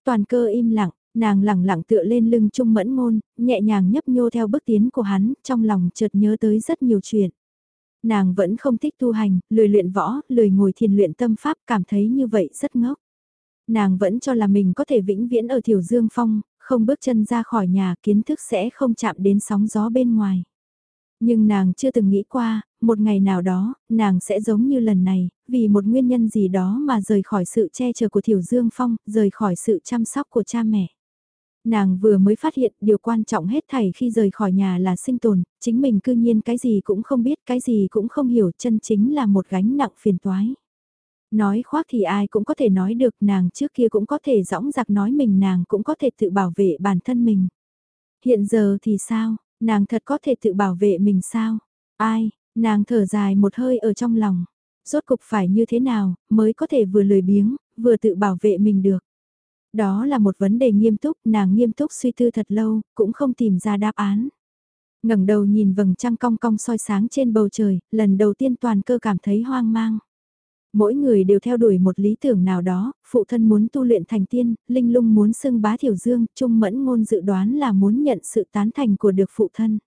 Toàn cơ im lặng, nàng lẳng lặng tựa lên lưng Trung mẫn ngôn, nhẹ nhàng nhấp nhô theo bước tiến của hắn, trong lòng chợt nhớ tới rất nhiều chuyện. Nàng vẫn không thích tu hành, lười luyện võ, lười ngồi thiền luyện tâm pháp, cảm thấy như vậy rất ngốc. Nàng vẫn cho là mình có thể vĩnh viễn ở Thiểu Dương Phong, không bước chân ra khỏi nhà kiến thức sẽ không chạm đến sóng gió bên ngoài. Nhưng nàng chưa từng nghĩ qua, một ngày nào đó, nàng sẽ giống như lần này, vì một nguyên nhân gì đó mà rời khỏi sự che chở của Thiểu Dương Phong, rời khỏi sự chăm sóc của cha mẹ. Nàng vừa mới phát hiện điều quan trọng hết thảy khi rời khỏi nhà là sinh tồn, chính mình cư nhiên cái gì cũng không biết, cái gì cũng không hiểu, chân chính là một gánh nặng phiền toái. Nói khoác thì ai cũng có thể nói được, nàng trước kia cũng có thể dõng dạc nói mình nàng cũng có thể tự bảo vệ bản thân mình. Hiện giờ thì sao, nàng thật có thể tự bảo vệ mình sao? Ai, nàng thở dài một hơi ở trong lòng. Rốt cục phải như thế nào, mới có thể vừa lười biếng, vừa tự bảo vệ mình được. Đó là một vấn đề nghiêm túc, nàng nghiêm túc suy tư thật lâu, cũng không tìm ra đáp án. ngẩng đầu nhìn vầng trăng cong cong soi sáng trên bầu trời, lần đầu tiên toàn cơ cảm thấy hoang mang. Mỗi người đều theo đuổi một lý tưởng nào đó, phụ thân muốn tu luyện thành tiên, linh lung muốn xưng bá thiểu dương, trung mẫn ngôn dự đoán là muốn nhận sự tán thành của được phụ thân.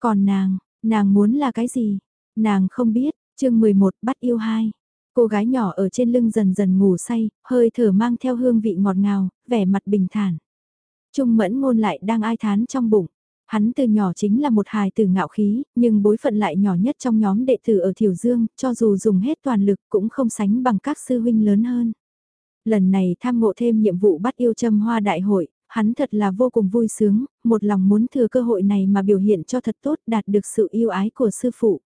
Còn nàng, nàng muốn là cái gì? Nàng không biết, chương 11 bắt yêu hai. Cô gái nhỏ ở trên lưng dần dần ngủ say, hơi thở mang theo hương vị ngọt ngào, vẻ mặt bình thản. Trung mẫn ngôn lại đang ai thán trong bụng. Hắn từ nhỏ chính là một hài tử ngạo khí, nhưng bối phận lại nhỏ nhất trong nhóm đệ tử ở Thiểu Dương, cho dù dùng hết toàn lực cũng không sánh bằng các sư huynh lớn hơn. Lần này tham ngộ thêm nhiệm vụ bắt yêu châm hoa đại hội, hắn thật là vô cùng vui sướng, một lòng muốn thừa cơ hội này mà biểu hiện cho thật tốt đạt được sự yêu ái của sư phụ.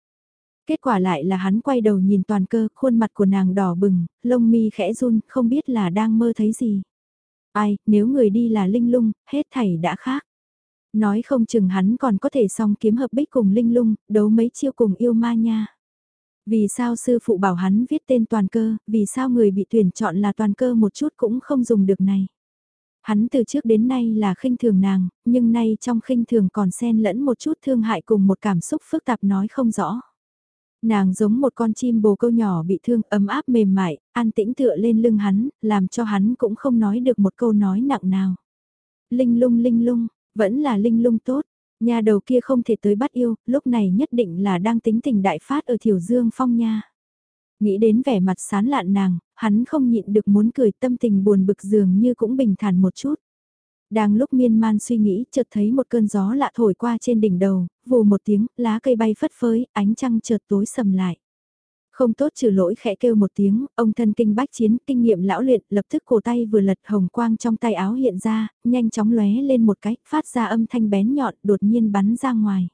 Kết quả lại là hắn quay đầu nhìn toàn cơ, khuôn mặt của nàng đỏ bừng, lông mi khẽ run, không biết là đang mơ thấy gì. Ai, nếu người đi là linh lung, hết thảy đã khác. Nói không chừng hắn còn có thể song kiếm hợp bích cùng linh lung, đấu mấy chiêu cùng yêu ma nha. Vì sao sư phụ bảo hắn viết tên toàn cơ, vì sao người bị tuyển chọn là toàn cơ một chút cũng không dùng được này. Hắn từ trước đến nay là khinh thường nàng, nhưng nay trong khinh thường còn xen lẫn một chút thương hại cùng một cảm xúc phức tạp nói không rõ. Nàng giống một con chim bồ câu nhỏ bị thương ấm áp mềm mại, an tĩnh tựa lên lưng hắn, làm cho hắn cũng không nói được một câu nói nặng nào. Linh lung linh lung, vẫn là linh lung tốt, nhà đầu kia không thể tới bắt yêu, lúc này nhất định là đang tính tình đại phát ở Thiểu Dương Phong nha. Nghĩ đến vẻ mặt sán lạn nàng, hắn không nhịn được muốn cười tâm tình buồn bực dường như cũng bình thản một chút. Đang lúc miên man suy nghĩ, chợt thấy một cơn gió lạ thổi qua trên đỉnh đầu, vù một tiếng, lá cây bay phất phới, ánh trăng chợt tối sầm lại. Không tốt trừ lỗi khẽ kêu một tiếng, ông thân kinh bách chiến, kinh nghiệm lão luyện, lập tức cổ tay vừa lật hồng quang trong tay áo hiện ra, nhanh chóng lóe lên một cái, phát ra âm thanh bén nhọn, đột nhiên bắn ra ngoài.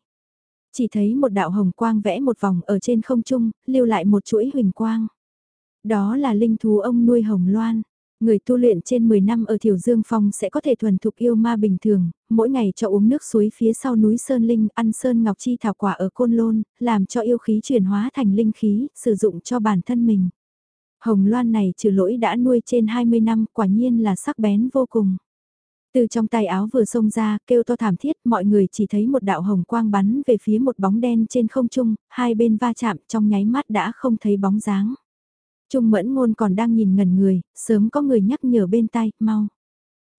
Chỉ thấy một đạo hồng quang vẽ một vòng ở trên không trung, lưu lại một chuỗi huỳnh quang. Đó là linh thú ông nuôi hồng loan. Người tu luyện trên 10 năm ở Thiểu Dương Phong sẽ có thể thuần thục yêu ma bình thường, mỗi ngày cho uống nước suối phía sau núi Sơn Linh, ăn Sơn Ngọc Chi thảo quả ở Côn Lôn, làm cho yêu khí chuyển hóa thành linh khí, sử dụng cho bản thân mình. Hồng Loan này trừ lỗi đã nuôi trên 20 năm, quả nhiên là sắc bén vô cùng. Từ trong tay áo vừa xông ra, kêu to thảm thiết, mọi người chỉ thấy một đạo hồng quang bắn về phía một bóng đen trên không trung, hai bên va chạm trong nháy mắt đã không thấy bóng dáng. Trung mẫn ngôn còn đang nhìn ngẩn người, sớm có người nhắc nhở bên tay, mau.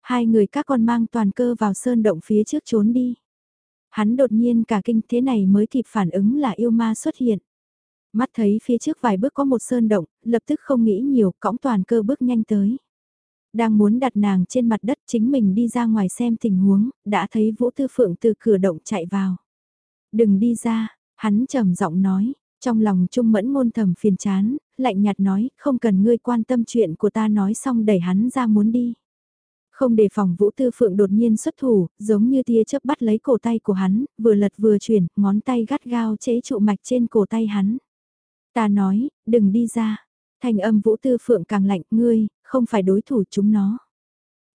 Hai người các con mang toàn cơ vào sơn động phía trước trốn đi. Hắn đột nhiên cả kinh thế này mới kịp phản ứng là yêu ma xuất hiện. Mắt thấy phía trước vài bước có một sơn động, lập tức không nghĩ nhiều, cõng toàn cơ bước nhanh tới. Đang muốn đặt nàng trên mặt đất chính mình đi ra ngoài xem tình huống, đã thấy Vũ Tư Phượng từ cửa động chạy vào. Đừng đi ra, hắn trầm giọng nói, trong lòng Trung Mẫn ngôn thầm phiền chán, lạnh nhạt nói, không cần ngươi quan tâm chuyện của ta nói xong đẩy hắn ra muốn đi. Không đề phòng Vũ Tư Phượng đột nhiên xuất thủ, giống như tia chớp bắt lấy cổ tay của hắn, vừa lật vừa chuyển, ngón tay gắt gao chế trụ mạch trên cổ tay hắn. Ta nói, đừng đi ra. Thành âm Vũ Tư Phượng càng lạnh, ngươi, không phải đối thủ chúng nó.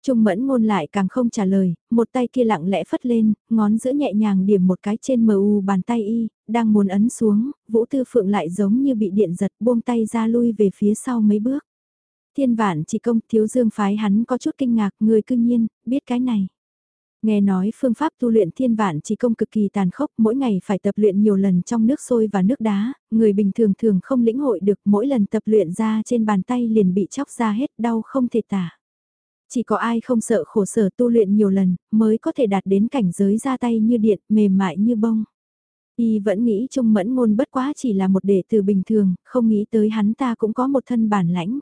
Trung mẫn ngôn lại càng không trả lời, một tay kia lặng lẽ phất lên, ngón giữa nhẹ nhàng điểm một cái trên mờ u bàn tay y, đang muốn ấn xuống, vũ tư phượng lại giống như bị điện giật buông tay ra lui về phía sau mấy bước. Thiên vạn chỉ công thiếu dương phái hắn có chút kinh ngạc người cư nhiên, biết cái này. Nghe nói phương pháp tu luyện thiên vạn chỉ công cực kỳ tàn khốc, mỗi ngày phải tập luyện nhiều lần trong nước sôi và nước đá, người bình thường thường không lĩnh hội được mỗi lần tập luyện ra trên bàn tay liền bị chóc ra hết đau không thể tả. Chỉ có ai không sợ khổ sở tu luyện nhiều lần, mới có thể đạt đến cảnh giới ra tay như điện, mềm mại như bông. Y vẫn nghĩ Trung Mẫn Ngôn bất quá chỉ là một đệ tử bình thường, không nghĩ tới hắn ta cũng có một thân bản lãnh.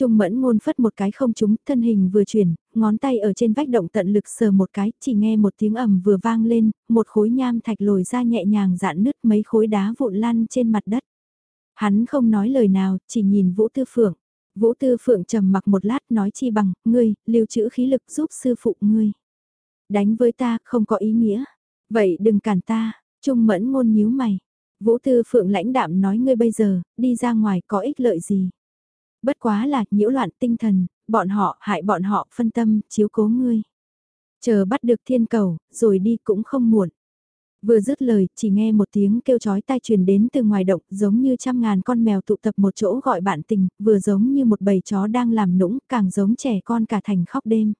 Trung mẫn ngôn phất một cái không trúng, thân hình vừa chuyển, ngón tay ở trên vách động tận lực sờ một cái, chỉ nghe một tiếng ầm vừa vang lên, một khối nham thạch lồi ra nhẹ nhàng dạn nứt mấy khối đá vụn lăn trên mặt đất. Hắn không nói lời nào, chỉ nhìn Vũ Tư Phượng. Vũ Tư Phượng trầm mặc một lát nói chi bằng, ngươi, lưu trữ khí lực giúp sư phụ ngươi. Đánh với ta, không có ý nghĩa. Vậy đừng cản ta, Trung mẫn ngôn nhíu mày. Vũ Tư Phượng lãnh đạm nói ngươi bây giờ, đi ra ngoài có ích lợi gì. Bất quá là nhiễu loạn tinh thần, bọn họ hại bọn họ phân tâm, chiếu cố ngươi. Chờ bắt được thiên cầu, rồi đi cũng không muộn. Vừa dứt lời, chỉ nghe một tiếng kêu chói tai truyền đến từ ngoài động, giống như trăm ngàn con mèo tụ tập một chỗ gọi bạn tình, vừa giống như một bầy chó đang làm nũng, càng giống trẻ con cả thành khóc đêm.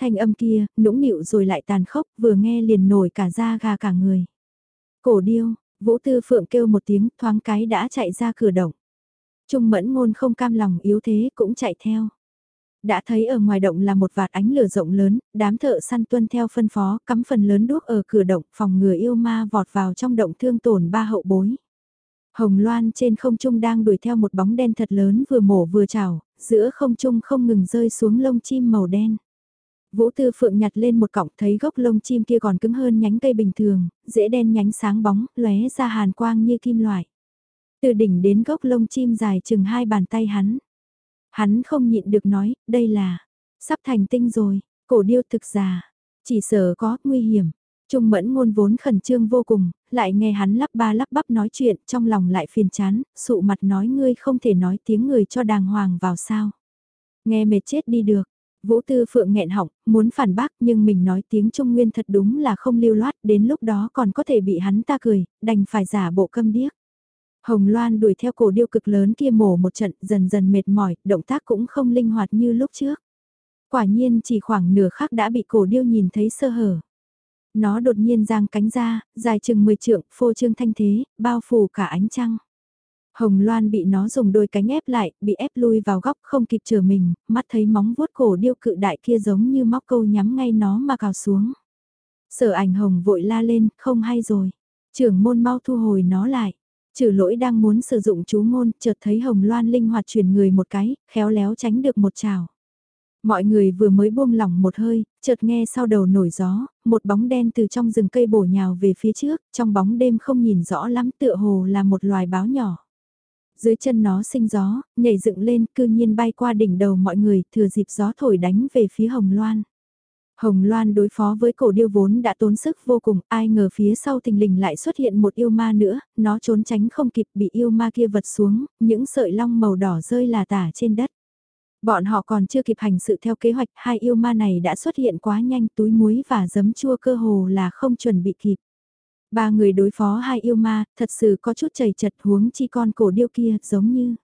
Thanh âm kia, nũng nịu rồi lại tàn khốc, vừa nghe liền nổi cả da gà cả người. Cổ điêu, Vũ Tư Phượng kêu một tiếng, thoáng cái đã chạy ra cửa động. Trung mẫn ngôn không cam lòng yếu thế cũng chạy theo. Đã thấy ở ngoài động là một vạt ánh lửa rộng lớn, đám thợ săn tuân theo phân phó, cắm phần lớn đuốc ở cửa động, phòng ngừa yêu ma vọt vào trong động thương tổn ba hậu bối. Hồng Loan trên không trung đang đuổi theo một bóng đen thật lớn vừa mổ vừa chảo, giữa không trung không ngừng rơi xuống lông chim màu đen. Vũ Tư Phượng nhặt lên một cọng thấy gốc lông chim kia còn cứng hơn nhánh cây bình thường, dễ đen nhánh sáng bóng, lóe ra hàn quang như kim loại. Từ đỉnh đến gốc lông chim dài chừng hai bàn tay hắn. Hắn không nhịn được nói, đây là, sắp thành tinh rồi, cổ điêu thực già chỉ sợ có nguy hiểm. Trung mẫn ngôn vốn khẩn trương vô cùng, lại nghe hắn lắp ba lắp bắp nói chuyện, trong lòng lại phiền chán, sụ mặt nói ngươi không thể nói tiếng người cho đàng hoàng vào sao. Nghe mệt chết đi được, Vũ Tư Phượng nghẹn họng, muốn phản bác nhưng mình nói tiếng Trung Nguyên thật đúng là không lưu loát, đến lúc đó còn có thể bị hắn ta cười, đành phải giả bộ câm điếc. Hồng Loan đuổi theo cổ điêu cực lớn kia mổ một trận dần dần mệt mỏi, động tác cũng không linh hoạt như lúc trước. Quả nhiên chỉ khoảng nửa khắc đã bị cổ điêu nhìn thấy sơ hở. Nó đột nhiên giang cánh ra, dài chừng 10 trượng, phô trương thanh thế, bao phủ cả ánh trăng. Hồng Loan bị nó dùng đôi cánh ép lại, bị ép lui vào góc không kịp trở mình, mắt thấy móng vuốt cổ điêu cự đại kia giống như móc câu nhắm ngay nó mà cào xuống. Sở ảnh hồng vội la lên, không hay rồi. Trưởng môn mau thu hồi nó lại. Trừ lỗi đang muốn sử dụng chú ngôn, chợt thấy Hồng Loan linh hoạt chuyển người một cái, khéo léo tránh được một trào. Mọi người vừa mới buông lỏng một hơi, chợt nghe sau đầu nổi gió, một bóng đen từ trong rừng cây bổ nhào về phía trước, trong bóng đêm không nhìn rõ lắm tựa hồ là một loài báo nhỏ. Dưới chân nó sinh gió, nhảy dựng lên cư nhiên bay qua đỉnh đầu mọi người, thừa dịp gió thổi đánh về phía Hồng Loan. Hồng Loan đối phó với cổ điêu vốn đã tốn sức vô cùng, ai ngờ phía sau tình lình lại xuất hiện một yêu ma nữa, nó trốn tránh không kịp bị yêu ma kia vật xuống, những sợi long màu đỏ rơi là tả trên đất. Bọn họ còn chưa kịp hành sự theo kế hoạch, hai yêu ma này đã xuất hiện quá nhanh túi muối và giấm chua cơ hồ là không chuẩn bị kịp. Ba người đối phó hai yêu ma, thật sự có chút chảy chật huống chi con cổ điêu kia giống như.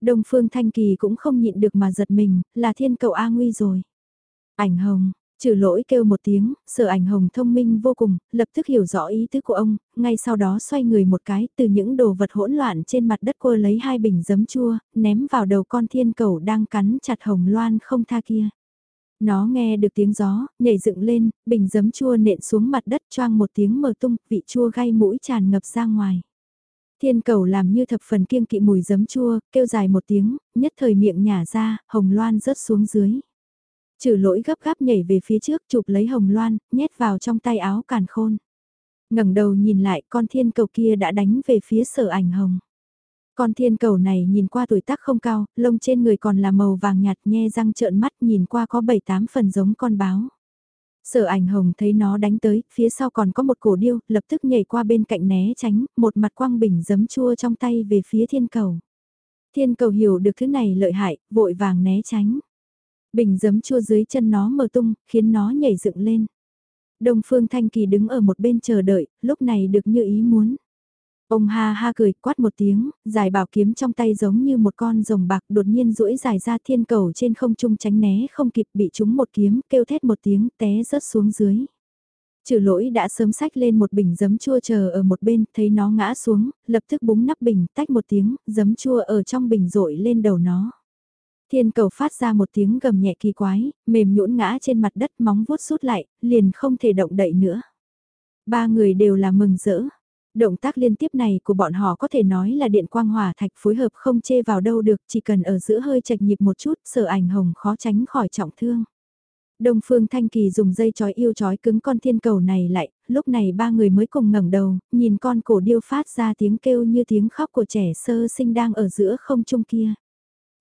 Đông Phương Thanh Kỳ cũng không nhịn được mà giật mình, là thiên cầu A Nguy rồi. Ảnh hồng, Trừ lỗi kêu một tiếng, sở ảnh hồng thông minh vô cùng, lập tức hiểu rõ ý tứ của ông, ngay sau đó xoay người một cái từ những đồ vật hỗn loạn trên mặt đất cô lấy hai bình giấm chua, ném vào đầu con thiên cầu đang cắn chặt hồng loan không tha kia. Nó nghe được tiếng gió, nhảy dựng lên, bình giấm chua nện xuống mặt đất choang một tiếng mờ tung, vị chua gai mũi tràn ngập ra ngoài. Thiên cầu làm như thập phần kiêng kỵ mùi giấm chua, kêu dài một tiếng, nhất thời miệng nhả ra, hồng loan rớt xuống dưới. Trừ lỗi gấp gáp nhảy về phía trước chụp lấy hồng loan, nhét vào trong tay áo càn khôn. ngẩng đầu nhìn lại con thiên cầu kia đã đánh về phía sở ảnh hồng. Con thiên cầu này nhìn qua tuổi tác không cao, lông trên người còn là màu vàng nhạt nhe răng trợn mắt nhìn qua có 7-8 phần giống con báo. Sở ảnh hồng thấy nó đánh tới, phía sau còn có một cổ điêu, lập tức nhảy qua bên cạnh né tránh, một mặt quang bình giấm chua trong tay về phía thiên cầu. Thiên cầu hiểu được thứ này lợi hại, vội vàng né tránh. Bình giấm chua dưới chân nó mở tung, khiến nó nhảy dựng lên. Đông Phương Thanh Kỳ đứng ở một bên chờ đợi, lúc này được như ý muốn. Ông ha ha cười quát một tiếng, dài bảo kiếm trong tay giống như một con rồng bạc đột nhiên duỗi dài ra thiên cầu trên không trung tránh né không kịp bị trúng một kiếm kêu thét một tiếng té rớt xuống dưới. Trừ lỗi đã sớm sách lên một bình giấm chua chờ ở một bên, thấy nó ngã xuống, lập tức búng nắp bình, tách một tiếng, giấm chua ở trong bình rội lên đầu nó. Thiên cầu phát ra một tiếng gầm nhẹ kỳ quái, mềm nhũn ngã trên mặt đất móng vuốt rút lại, liền không thể động đậy nữa. Ba người đều là mừng rỡ. Động tác liên tiếp này của bọn họ có thể nói là điện quang hỏa thạch phối hợp không chê vào đâu được, chỉ cần ở giữa hơi chạch nhịp một chút, sở ảnh hồng khó tránh khỏi trọng thương. Đông Phương Thanh Kỳ dùng dây chói yêu chói cứng con thiên cầu này lại, lúc này ba người mới cùng ngẩng đầu, nhìn con cổ điêu phát ra tiếng kêu như tiếng khóc của trẻ sơ sinh đang ở giữa không trung kia.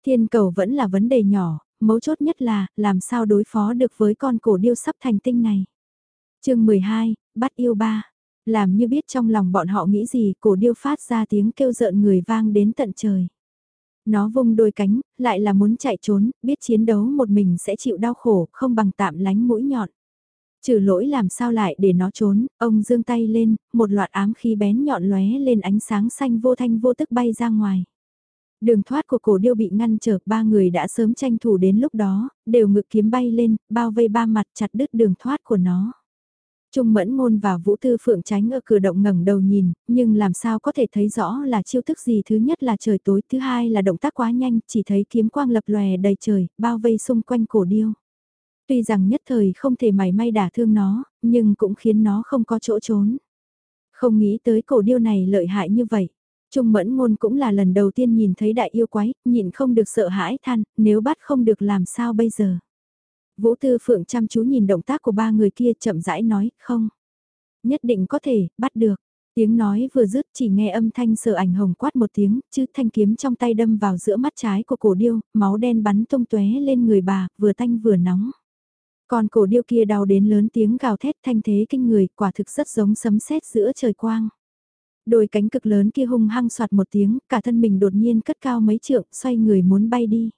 Thiên cầu vẫn là vấn đề nhỏ, mấu chốt nhất là, làm sao đối phó được với con cổ điêu sắp thành tinh này. chương 12, bắt yêu ba. Làm như biết trong lòng bọn họ nghĩ gì, cổ điêu phát ra tiếng kêu rợn người vang đến tận trời. Nó vung đôi cánh, lại là muốn chạy trốn, biết chiến đấu một mình sẽ chịu đau khổ, không bằng tạm lánh mũi nhọn. Trừ lỗi làm sao lại để nó trốn, ông dương tay lên, một loạt ám khí bén nhọn lóe lên ánh sáng xanh vô thanh vô tức bay ra ngoài. Đường thoát của cổ điêu bị ngăn trở, ba người đã sớm tranh thủ đến lúc đó, đều ngực kiếm bay lên, bao vây ba mặt chặt đứt đường thoát của nó. Trung mẫn ngôn và vũ tư phượng tránh ở cửa động ngẩng đầu nhìn, nhưng làm sao có thể thấy rõ là chiêu thức gì thứ nhất là trời tối, thứ hai là động tác quá nhanh, chỉ thấy kiếm quang lập lòe đầy trời, bao vây xung quanh cổ điêu. Tuy rằng nhất thời không thể mảy may đả thương nó, nhưng cũng khiến nó không có chỗ trốn. Không nghĩ tới cổ điêu này lợi hại như vậy. Trung mẫn ngôn cũng là lần đầu tiên nhìn thấy đại yêu quái, nhịn không được sợ hãi than, nếu bắt không được làm sao bây giờ. Vũ Tư Phượng chăm chú nhìn động tác của ba người kia chậm rãi nói, không. Nhất định có thể, bắt được. Tiếng nói vừa dứt chỉ nghe âm thanh sợ ảnh hồng quát một tiếng, chứ thanh kiếm trong tay đâm vào giữa mắt trái của cổ điêu, máu đen bắn tung tóe lên người bà, vừa tanh vừa nóng. Còn cổ điêu kia đau đến lớn tiếng gào thét thanh thế kinh người, quả thực rất giống sấm sét giữa trời quang. Đôi cánh cực lớn kia hung hăng soạt một tiếng, cả thân mình đột nhiên cất cao mấy trượng, xoay người muốn bay đi.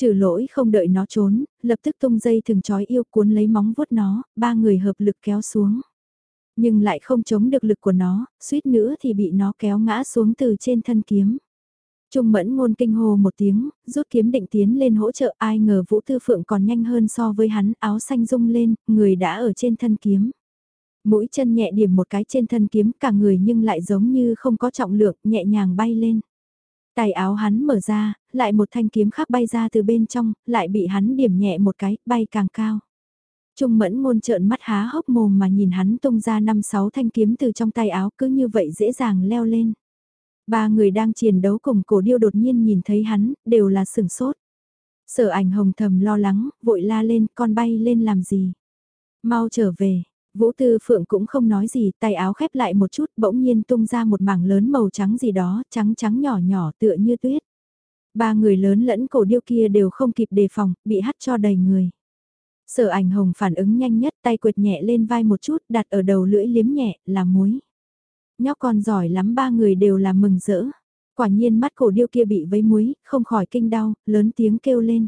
Trừ lỗi không đợi nó trốn, lập tức tung dây thường trói yêu cuốn lấy móng vuốt nó, ba người hợp lực kéo xuống. Nhưng lại không chống được lực của nó, suýt nữa thì bị nó kéo ngã xuống từ trên thân kiếm. Trung mẫn ngôn kinh hồ một tiếng, rút kiếm định tiến lên hỗ trợ ai ngờ Vũ Tư Phượng còn nhanh hơn so với hắn, áo xanh rung lên, người đã ở trên thân kiếm. Mũi chân nhẹ điểm một cái trên thân kiếm cả người nhưng lại giống như không có trọng lượng, nhẹ nhàng bay lên. Tài áo hắn mở ra, lại một thanh kiếm khác bay ra từ bên trong, lại bị hắn điểm nhẹ một cái, bay càng cao. Trung mẫn ngôn trợn mắt há hốc mồm mà nhìn hắn tung ra năm sáu thanh kiếm từ trong tay áo cứ như vậy dễ dàng leo lên. Ba người đang chiến đấu cùng cổ điêu đột nhiên nhìn thấy hắn, đều là sửng sốt. Sở ảnh hồng thầm lo lắng, vội la lên, con bay lên làm gì? Mau trở về, Vũ Tư Phượng cũng không nói gì, tay áo khép lại một chút, bỗng nhiên tung ra một mảng lớn màu trắng gì đó, trắng trắng nhỏ nhỏ tựa như tuyết. Ba người lớn lẫn cổ điêu kia đều không kịp đề phòng, bị hắt cho đầy người. Sở ảnh hồng phản ứng nhanh nhất tay quệt nhẹ lên vai một chút, đặt ở đầu lưỡi liếm nhẹ, là muối. Nhóc con giỏi lắm ba người đều là mừng rỡ. Quả nhiên mắt cổ điêu kia bị vấy muối, không khỏi kinh đau, lớn tiếng kêu lên.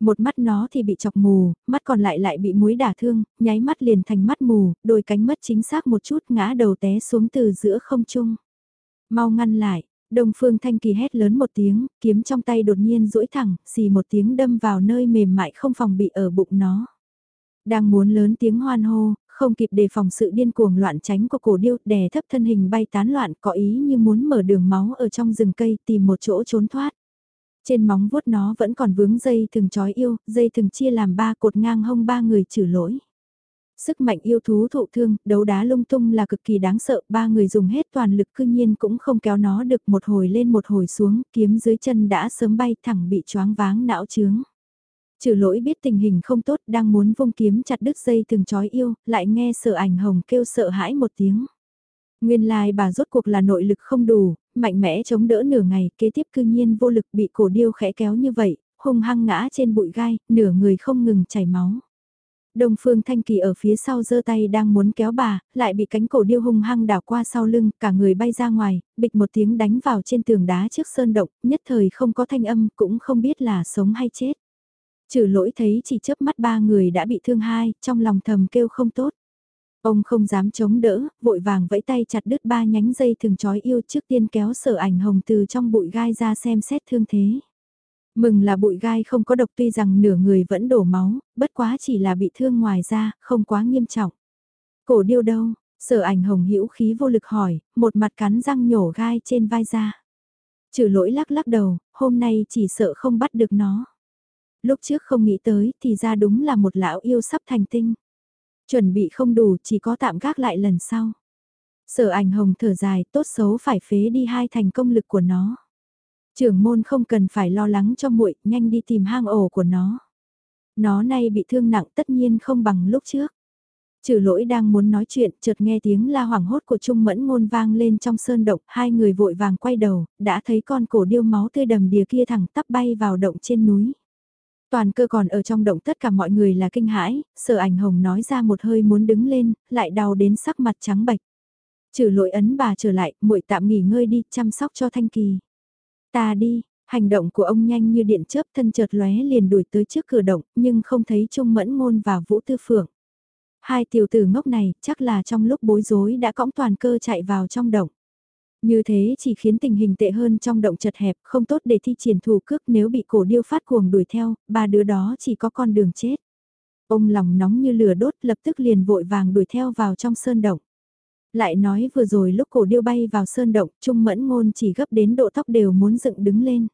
Một mắt nó thì bị chọc mù, mắt còn lại lại bị muối đả thương, nháy mắt liền thành mắt mù, đôi cánh mất chính xác một chút ngã đầu té xuống từ giữa không trung. Mau ngăn lại, Đông Phương Thanh Kỳ hét lớn một tiếng, kiếm trong tay đột nhiên duỗi thẳng, xì một tiếng đâm vào nơi mềm mại không phòng bị ở bụng nó. Đang muốn lớn tiếng hoan hô, không kịp đề phòng sự điên cuồng loạn tránh của cổ điêu, đè thấp thân hình bay tán loạn có ý như muốn mở đường máu ở trong rừng cây tìm một chỗ trốn thoát. Trên móng vuốt nó vẫn còn vướng dây thừng trói yêu, dây thừng chia làm ba cột ngang hông ba người trừ lỗi. Sức mạnh yêu thú thụ thương, đấu đá lung tung là cực kỳ đáng sợ, ba người dùng hết toàn lực cư nhiên cũng không kéo nó được một hồi lên một hồi xuống, kiếm dưới chân đã sớm bay thẳng bị choáng váng não chướng. Trừ lỗi biết tình hình không tốt đang muốn vung kiếm chặt đứt dây từng chói yêu, lại nghe sợ ảnh hồng kêu sợ hãi một tiếng. Nguyên lai bà rốt cuộc là nội lực không đủ, mạnh mẽ chống đỡ nửa ngày, kế tiếp cư nhiên vô lực bị cổ điêu khẽ kéo như vậy, hung hăng ngã trên bụi gai, nửa người không ngừng chảy máu. Đông Phương Thanh Kỳ ở phía sau giơ tay đang muốn kéo bà, lại bị cánh cổ điêu hung hăng đảo qua sau lưng, cả người bay ra ngoài, bịch một tiếng đánh vào trên tường đá trước sơn động, nhất thời không có thanh âm, cũng không biết là sống hay chết. Trừ lỗi thấy chỉ chớp mắt ba người đã bị thương hai, trong lòng thầm kêu không tốt. Ông không dám chống đỡ, vội vàng vẫy tay chặt đứt ba nhánh dây thường chói yêu trước tiên kéo sở ảnh hồng từ trong bụi gai ra xem xét thương thế. Mừng là bụi gai không có độc tuy rằng nửa người vẫn đổ máu, bất quá chỉ là bị thương ngoài ra, không quá nghiêm trọng. Cổ điêu đâu? Sở ảnh hồng hữu khí vô lực hỏi, một mặt cắn răng nhổ gai trên vai ra. Trừ lỗi lắc lắc đầu, hôm nay chỉ sợ không bắt được nó. Lúc trước không nghĩ tới thì ra đúng là một lão yêu sắp thành tinh. Chuẩn bị không đủ chỉ có tạm gác lại lần sau. Sở ảnh hồng thở dài, tốt xấu phải phế đi hai thành công lực của nó. Trưởng môn không cần phải lo lắng cho muội, nhanh đi tìm hang ổ của nó. Nó nay bị thương nặng tất nhiên không bằng lúc trước. Trừ lỗi đang muốn nói chuyện, chợt nghe tiếng la hoảng hốt của Trung Mẫn Ngôn vang lên trong sơn động, hai người vội vàng quay đầu, đã thấy con cổ điêu máu tươi đầm đìa kia thẳng tắp bay vào động trên núi. Toàn cơ còn ở trong động tất cả mọi người là kinh hãi, sở ảnh hồng nói ra một hơi muốn đứng lên, lại đau đến sắc mặt trắng bệch. Trừ lỗi ấn bà trở lại, muội tạm nghỉ ngơi đi, chăm sóc cho Thanh Kỳ. Ta đi, hành động của ông nhanh như điện chớp thân chợt lóe liền đuổi tới trước cửa động, nhưng không thấy Trung Mẫn Ngôn và Vũ Tư Phượng. Hai tiểu tử ngốc này chắc là trong lúc bối rối đã cõng toàn cơ chạy vào trong động. Như thế chỉ khiến tình hình tệ hơn trong động chật hẹp, không tốt để thi triển thủ cước nếu bị cổ điêu phát cuồng đuổi theo, ba đứa đó chỉ có con đường chết. Ông lòng nóng như lửa đốt lập tức liền vội vàng đuổi theo vào trong sơn động. Lại nói vừa rồi lúc cổ điêu bay vào sơn động, Trung Mẫn Ngôn chỉ gấp đến độ tóc đều muốn dựng đứng lên.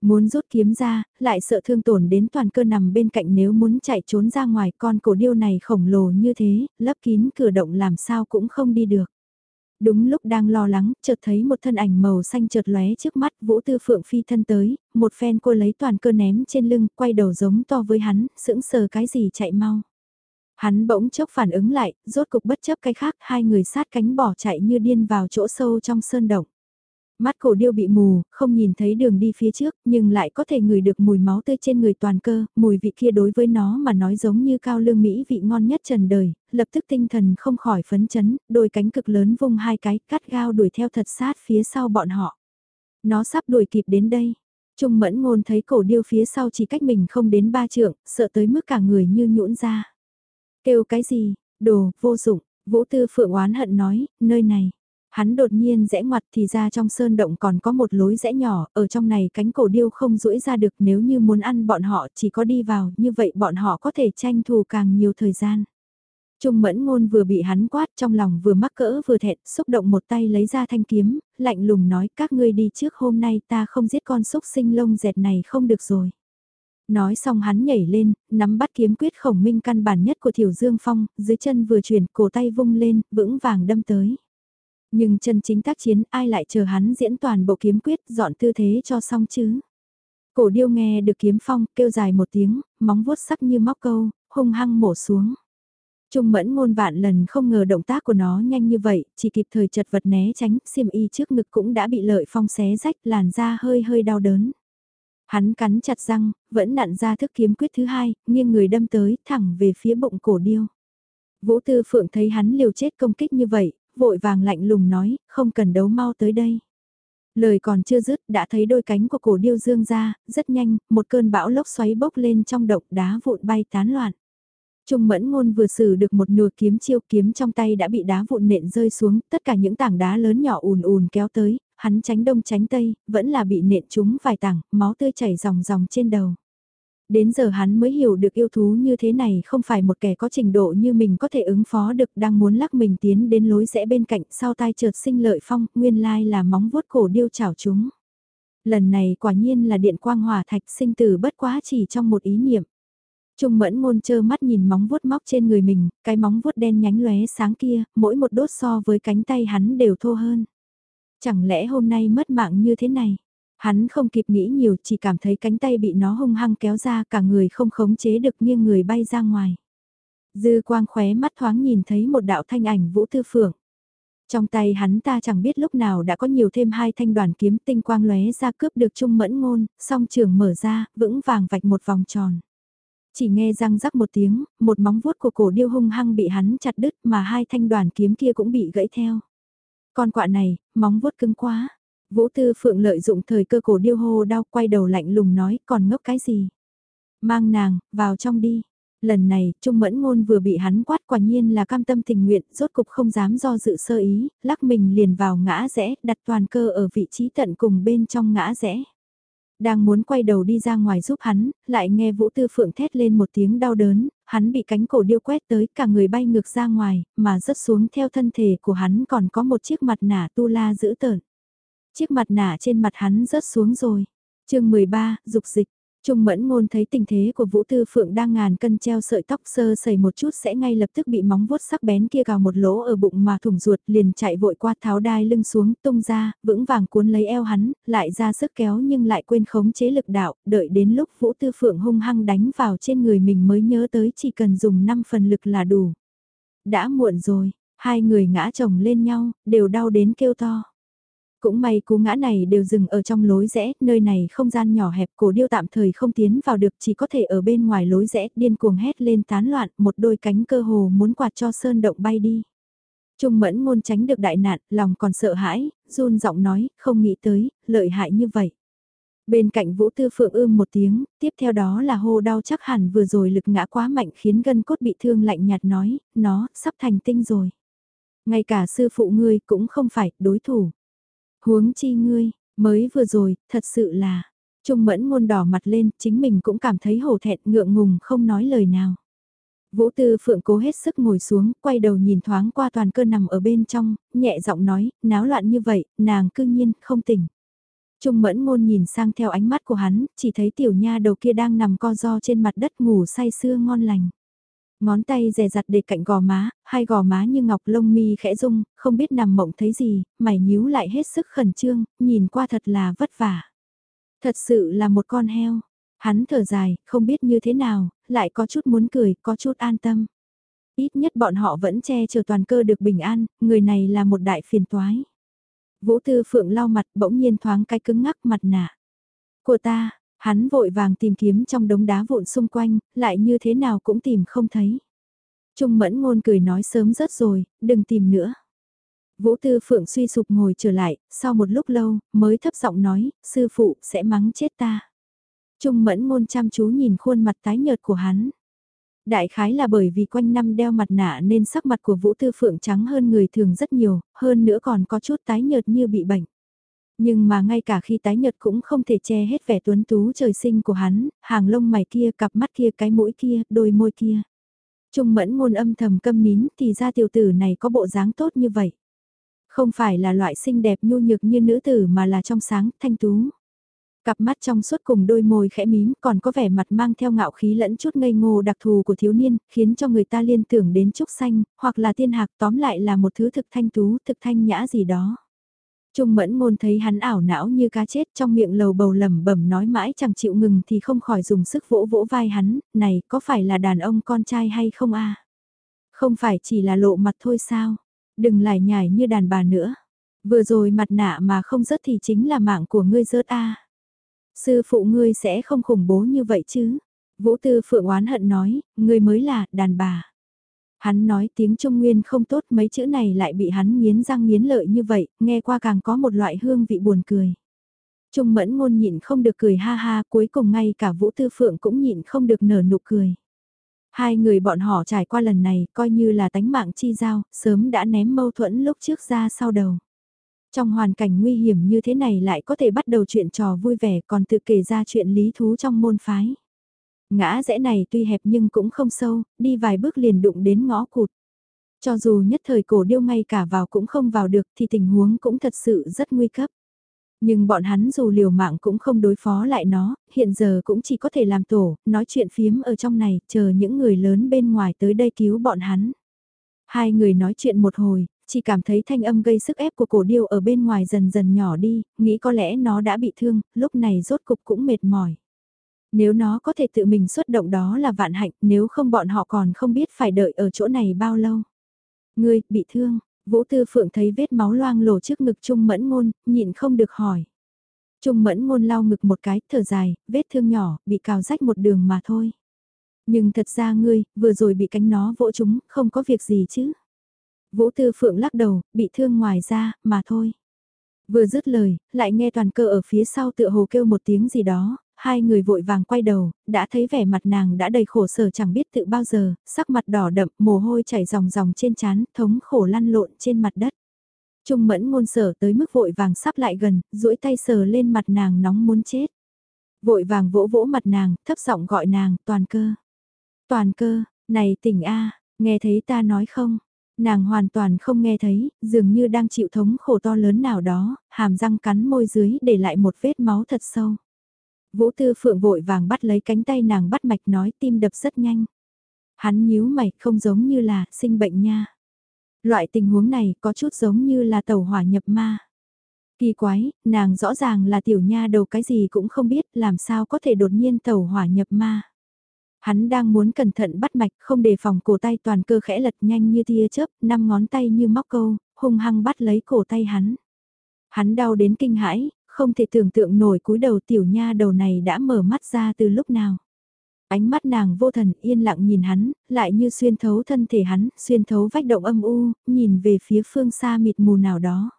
Muốn rút kiếm ra, lại sợ thương tổn đến toàn cơ nằm bên cạnh nếu muốn chạy trốn ra ngoài con cổ điêu này khổng lồ như thế, lấp kín cửa động làm sao cũng không đi được. Đúng lúc đang lo lắng, chợt thấy một thân ảnh màu xanh chợt lóe trước mắt, Vũ Tư Phượng phi thân tới, một phen cô lấy toàn cơ ném trên lưng, quay đầu giống to với hắn, sững sờ cái gì chạy mau. Hắn bỗng chốc phản ứng lại, rốt cục bất chấp cái khác, hai người sát cánh bỏ chạy như điên vào chỗ sâu trong sơn động. Mắt cổ điêu bị mù, không nhìn thấy đường đi phía trước, nhưng lại có thể ngửi được mùi máu tươi trên người toàn cơ, mùi vị kia đối với nó mà nói giống như cao lương mỹ vị ngon nhất trần đời, lập tức tinh thần không khỏi phấn chấn, đôi cánh cực lớn vung hai cái, cắt gao đuổi theo thật sát phía sau bọn họ. Nó sắp đuổi kịp đến đây. Trung mẫn ngôn thấy cổ điêu phía sau chỉ cách mình không đến ba trượng, sợ tới mức cả người như nhũn ra. Kêu cái gì, đồ, vô dụng, vũ tư phượng oán hận nói, nơi này. Hắn đột nhiên rẽ ngoặt thì ra trong sơn động còn có một lối rẽ nhỏ, ở trong này cánh cổ điêu không duỗi ra được nếu như muốn ăn bọn họ chỉ có đi vào, như vậy bọn họ có thể tranh thủ càng nhiều thời gian. Trung mẫn ngôn vừa bị hắn quát trong lòng vừa mắc cỡ vừa thẹn, xúc động một tay lấy ra thanh kiếm, lạnh lùng nói các ngươi đi trước hôm nay ta không giết con xúc sinh lông dẹt này không được rồi. Nói xong hắn nhảy lên, nắm bắt kiếm quyết khổng minh căn bản nhất của Thiểu Dương Phong, dưới chân vừa chuyển, cổ tay vung lên, vững vàng đâm tới. Nhưng chân chính tác chiến ai lại chờ hắn diễn toàn bộ kiếm quyết dọn tư thế cho xong chứ. Cổ điêu nghe được kiếm phong kêu dài một tiếng, móng vuốt sắc như móc câu, hung hăng mổ xuống. Trung mẫn ngôn vạn lần không ngờ động tác của nó nhanh như vậy, chỉ kịp thời chật vật né tránh, xiêm y trước ngực cũng đã bị lợi phong xé rách, làn da hơi hơi đau đớn. Hắn cắn chặt răng, vẫn nặn ra thức kiếm quyết thứ hai, nghiêng người đâm tới, thẳng về phía bụng cổ điêu. Vũ Tư Phượng thấy hắn liều chết công kích như vậy, vội vàng lạnh lùng nói, không cần đấu mau tới đây. Lời còn chưa dứt, đã thấy đôi cánh của cổ điêu dương ra, rất nhanh, một cơn bão lốc xoáy bốc lên trong động đá vụn bay tán loạn. Trung mẫn ngôn vừa xử được một nửa kiếm chiêu kiếm trong tay đã bị đá vụn nện rơi xuống, tất cả những tảng đá lớn nhỏ ùn ùn kéo tới, hắn tránh đông tránh tây, vẫn là bị nện trúng vài tảng, máu tươi chảy ròng ròng trên đầu. Đến giờ hắn mới hiểu được yêu thú như thế này không phải một kẻ có trình độ như mình có thể ứng phó được đang muốn lắc mình tiến đến lối rẽ bên cạnh sau tai chợt sinh lợi phong, nguyên lai là móng vuốt cổ điêu chảo chúng. Lần này quả nhiên là điện quang hỏa thạch sinh tử bất quá chỉ trong một ý niệm. Trung mẫn ngôn chơ mắt nhìn móng vuốt móc trên người mình, cái móng vuốt đen nhánh lóe sáng kia, mỗi một đốt so với cánh tay hắn đều thô hơn. Chẳng lẽ hôm nay mất mạng như thế này? Hắn không kịp nghĩ nhiều chỉ cảm thấy cánh tay bị nó hung hăng kéo ra cả người không khống chế được nghiêng người bay ra ngoài. Dư quang khóe mắt thoáng nhìn thấy một đạo thanh ảnh vũ tư phượng. Trong tay hắn ta chẳng biết lúc nào đã có nhiều thêm hai thanh đoàn kiếm tinh quang lóe ra cướp được trung mẫn ngôn, song trường mở ra, vững vàng vạch một vòng tròn. Chỉ nghe răng rắc một tiếng, một móng vuốt của cổ điêu hung hăng bị hắn chặt đứt mà hai thanh đoàn kiếm kia cũng bị gãy theo. Con quạ này, móng vuốt cứng quá. Vũ Tư Phượng lợi dụng thời cơ cổ điêu hô đau quay đầu lạnh lùng nói còn ngốc cái gì. Mang nàng, vào trong đi. Lần này, Trung Mẫn Ngôn vừa bị hắn quát quả nhiên là cam tâm tình nguyện, rốt cục không dám do dự sơ ý, lắc mình liền vào ngã rẽ, đặt toàn cơ ở vị trí tận cùng bên trong ngã rẽ. Đang muốn quay đầu đi ra ngoài giúp hắn, lại nghe Vũ Tư Phượng thét lên một tiếng đau đớn, hắn bị cánh cổ điêu quét tới cả người bay ngược ra ngoài, mà rớt xuống theo thân thể của hắn còn có một chiếc mặt nạ tu la giữ tợn. Chiếc mặt nạ trên mặt hắn rớt xuống rồi. chương 13, dục dịch. Trung mẫn ngôn thấy tình thế của Vũ Tư Phượng đang ngàn cân treo sợi tóc sơ sẩy một chút sẽ ngay lập tức bị móng vuốt sắc bén kia gào một lỗ ở bụng mà thủng ruột liền chạy vội qua tháo đai lưng xuống tung ra, vững vàng cuốn lấy eo hắn, lại ra sức kéo nhưng lại quên khống chế lực đạo, đợi đến lúc Vũ Tư Phượng hung hăng đánh vào trên người mình mới nhớ tới chỉ cần dùng 5 phần lực là đủ. Đã muộn rồi, hai người ngã chồng lên nhau, đều đau đến kêu to. Cũng may cú ngã này đều dừng ở trong lối rẽ, nơi này không gian nhỏ hẹp cổ điêu tạm thời không tiến vào được chỉ có thể ở bên ngoài lối rẽ điên cuồng hét lên tán loạn một đôi cánh cơ hồ muốn quạt cho sơn động bay đi. Trung mẫn ngôn tránh được đại nạn, lòng còn sợ hãi, run giọng nói, không nghĩ tới, lợi hại như vậy. Bên cạnh Vũ Tư Phượng ưm một tiếng, tiếp theo đó là hô đau chắc hẳn vừa rồi lực ngã quá mạnh khiến gân cốt bị thương lạnh nhạt nói, nó, sắp thành tinh rồi. Ngay cả sư phụ ngươi cũng không phải đối thủ. Huống chi ngươi, mới vừa rồi, thật sự là, Trung mẫn ngôn đỏ mặt lên, chính mình cũng cảm thấy hổ thẹn ngượng ngùng không nói lời nào. Vũ Tư Phượng cố hết sức ngồi xuống, quay đầu nhìn thoáng qua toàn cơ nằm ở bên trong, nhẹ giọng nói, náo loạn như vậy, nàng cư nhiên, không tỉnh. Trung mẫn ngôn nhìn sang theo ánh mắt của hắn, chỉ thấy tiểu nha đầu kia đang nằm co ro trên mặt đất ngủ say sưa ngon lành. Ngón tay dè dặt để cạnh gò má, hai gò má như ngọc lông mi khẽ rung, không biết nằm mộng thấy gì, mày nhíu lại hết sức khẩn trương, nhìn qua thật là vất vả. Thật sự là một con heo. Hắn thở dài, không biết như thế nào, lại có chút muốn cười, có chút an tâm. Ít nhất bọn họ vẫn che chở toàn cơ được bình an, người này là một đại phiền toái. Vũ Tư Phượng lau mặt bỗng nhiên thoáng cái cứng ngắc mặt nạ. Của ta, Hắn vội vàng tìm kiếm trong đống đá vụn xung quanh, lại như thế nào cũng tìm không thấy. Trung mẫn ngôn cười nói sớm rất rồi, đừng tìm nữa. Vũ Tư Phượng suy sụp ngồi trở lại, sau một lúc lâu, mới thấp giọng nói, sư phụ sẽ mắng chết ta. Trung mẫn ngôn chăm chú nhìn khuôn mặt tái nhợt của hắn. Đại khái là bởi vì quanh năm đeo mặt nạ nên sắc mặt của Vũ Tư Phượng trắng hơn người thường rất nhiều, hơn nữa còn có chút tái nhợt như bị bệnh. Nhưng mà ngay cả khi tái nhật cũng không thể che hết vẻ tuấn tú trời sinh của hắn, hàng lông mày kia, cặp mắt kia, cái mũi kia, đôi môi kia. Trung mẫn ngôn âm thầm câm nín thì ra tiểu tử này có bộ dáng tốt như vậy. Không phải là loại xinh đẹp nhu nhược như nữ tử mà là trong sáng, thanh tú. Cặp mắt trong suốt cùng đôi môi khẽ mím còn có vẻ mặt mang theo ngạo khí lẫn chút ngây ngô đặc thù của thiếu niên, khiến cho người ta liên tưởng đến trúc xanh, hoặc là tiên hạc tóm lại là một thứ thực thanh tú, thực thanh nhã gì đó. Trung mẫn ngôn thấy hắn ảo não như cá chết trong miệng lầu bầu lẩm bẩm nói mãi chẳng chịu ngừng thì không khỏi dùng sức vỗ vỗ vai hắn, này có phải là đàn ông con trai hay không a Không phải chỉ là lộ mặt thôi sao? Đừng lại nhải như đàn bà nữa. Vừa rồi mặt nạ mà không rớt thì chính là mạng của ngươi rớt a Sư phụ ngươi sẽ không khủng bố như vậy chứ? Vũ Tư Phượng oán hận nói, ngươi mới là đàn bà. Hắn nói tiếng Trung Nguyên không tốt mấy chữ này lại bị hắn nghiến răng nghiến lợi như vậy, nghe qua càng có một loại hương vị buồn cười. Trung mẫn ngôn nhịn không được cười ha ha, cuối cùng ngay cả Vũ Tư Phượng cũng nhịn không được nở nụ cười. Hai người bọn họ trải qua lần này coi như là tánh mạng chi giao, sớm đã ném mâu thuẫn lúc trước ra sau đầu. Trong hoàn cảnh nguy hiểm như thế này lại có thể bắt đầu chuyện trò vui vẻ còn tự kể ra chuyện lý thú trong môn phái. Ngã rẽ này tuy hẹp nhưng cũng không sâu, đi vài bước liền đụng đến ngõ cụt. Cho dù nhất thời cổ điêu ngay cả vào cũng không vào được thì tình huống cũng thật sự rất nguy cấp. Nhưng bọn hắn dù liều mạng cũng không đối phó lại nó, hiện giờ cũng chỉ có thể làm tổ, nói chuyện phiếm ở trong này, chờ những người lớn bên ngoài tới đây cứu bọn hắn. Hai người nói chuyện một hồi, chỉ cảm thấy thanh âm gây sức ép của cổ điêu ở bên ngoài dần dần nhỏ đi, nghĩ có lẽ nó đã bị thương, lúc này rốt cục cũng mệt mỏi. Nếu nó có thể tự mình xuất động đó là vạn hạnh, nếu không bọn họ còn không biết phải đợi ở chỗ này bao lâu. Ngươi, bị thương, Vũ Tư Phượng thấy vết máu loang lổ trước ngực Trung Mẫn Ngôn, nhịn không được hỏi. Trung Mẫn Ngôn lau ngực một cái, thở dài, vết thương nhỏ, bị cào rách một đường mà thôi. Nhưng thật ra ngươi, vừa rồi bị cánh nó vỗ chúng, không có việc gì chứ. Vũ Tư Phượng lắc đầu, bị thương ngoài ra, mà thôi. Vừa dứt lời, lại nghe toàn cơ ở phía sau tựa hồ kêu một tiếng gì đó, Hai người vội vàng quay đầu, đã thấy vẻ mặt nàng đã đầy khổ sở chẳng biết tự bao giờ, sắc mặt đỏ đậm, mồ hôi chảy ròng ròng trên trán, thống khổ lăn lộn trên mặt đất. Trung mẫn ngôn sở tới mức vội vàng sắp lại gần, duỗi tay sờ lên mặt nàng nóng muốn chết. Vội vàng vỗ vỗ mặt nàng, thấp giọng gọi nàng, toàn cơ. Toàn cơ, này tỉnh A, nghe thấy ta nói không? Nàng hoàn toàn không nghe thấy, dường như đang chịu thống khổ to lớn nào đó, hàm răng cắn môi dưới để lại một vết máu thật sâu. Vũ Tư Phượng vội vàng bắt lấy cánh tay nàng bắt mạch nói tim đập rất nhanh. Hắn nhíu mày không giống như là sinh bệnh nha. Loại tình huống này có chút giống như là tàu hỏa nhập ma. Kỳ quái, nàng rõ ràng là tiểu nha đầu cái gì cũng không biết làm sao có thể đột nhiên tàu hỏa nhập ma. Hắn đang muốn cẩn thận bắt mạch không đề phòng cổ tay toàn cơ khẽ lật nhanh như tia chớp, năm ngón tay như móc câu, hung hăng bắt lấy cổ tay hắn. Hắn đau đến kinh hãi, không thể tưởng tượng nổi cúi đầu tiểu nha đầu này đã mở mắt ra từ lúc nào. Ánh mắt nàng vô thần yên lặng nhìn hắn, lại như xuyên thấu thân thể hắn, xuyên thấu vách động âm u, nhìn về phía phương xa mịt mù nào đó.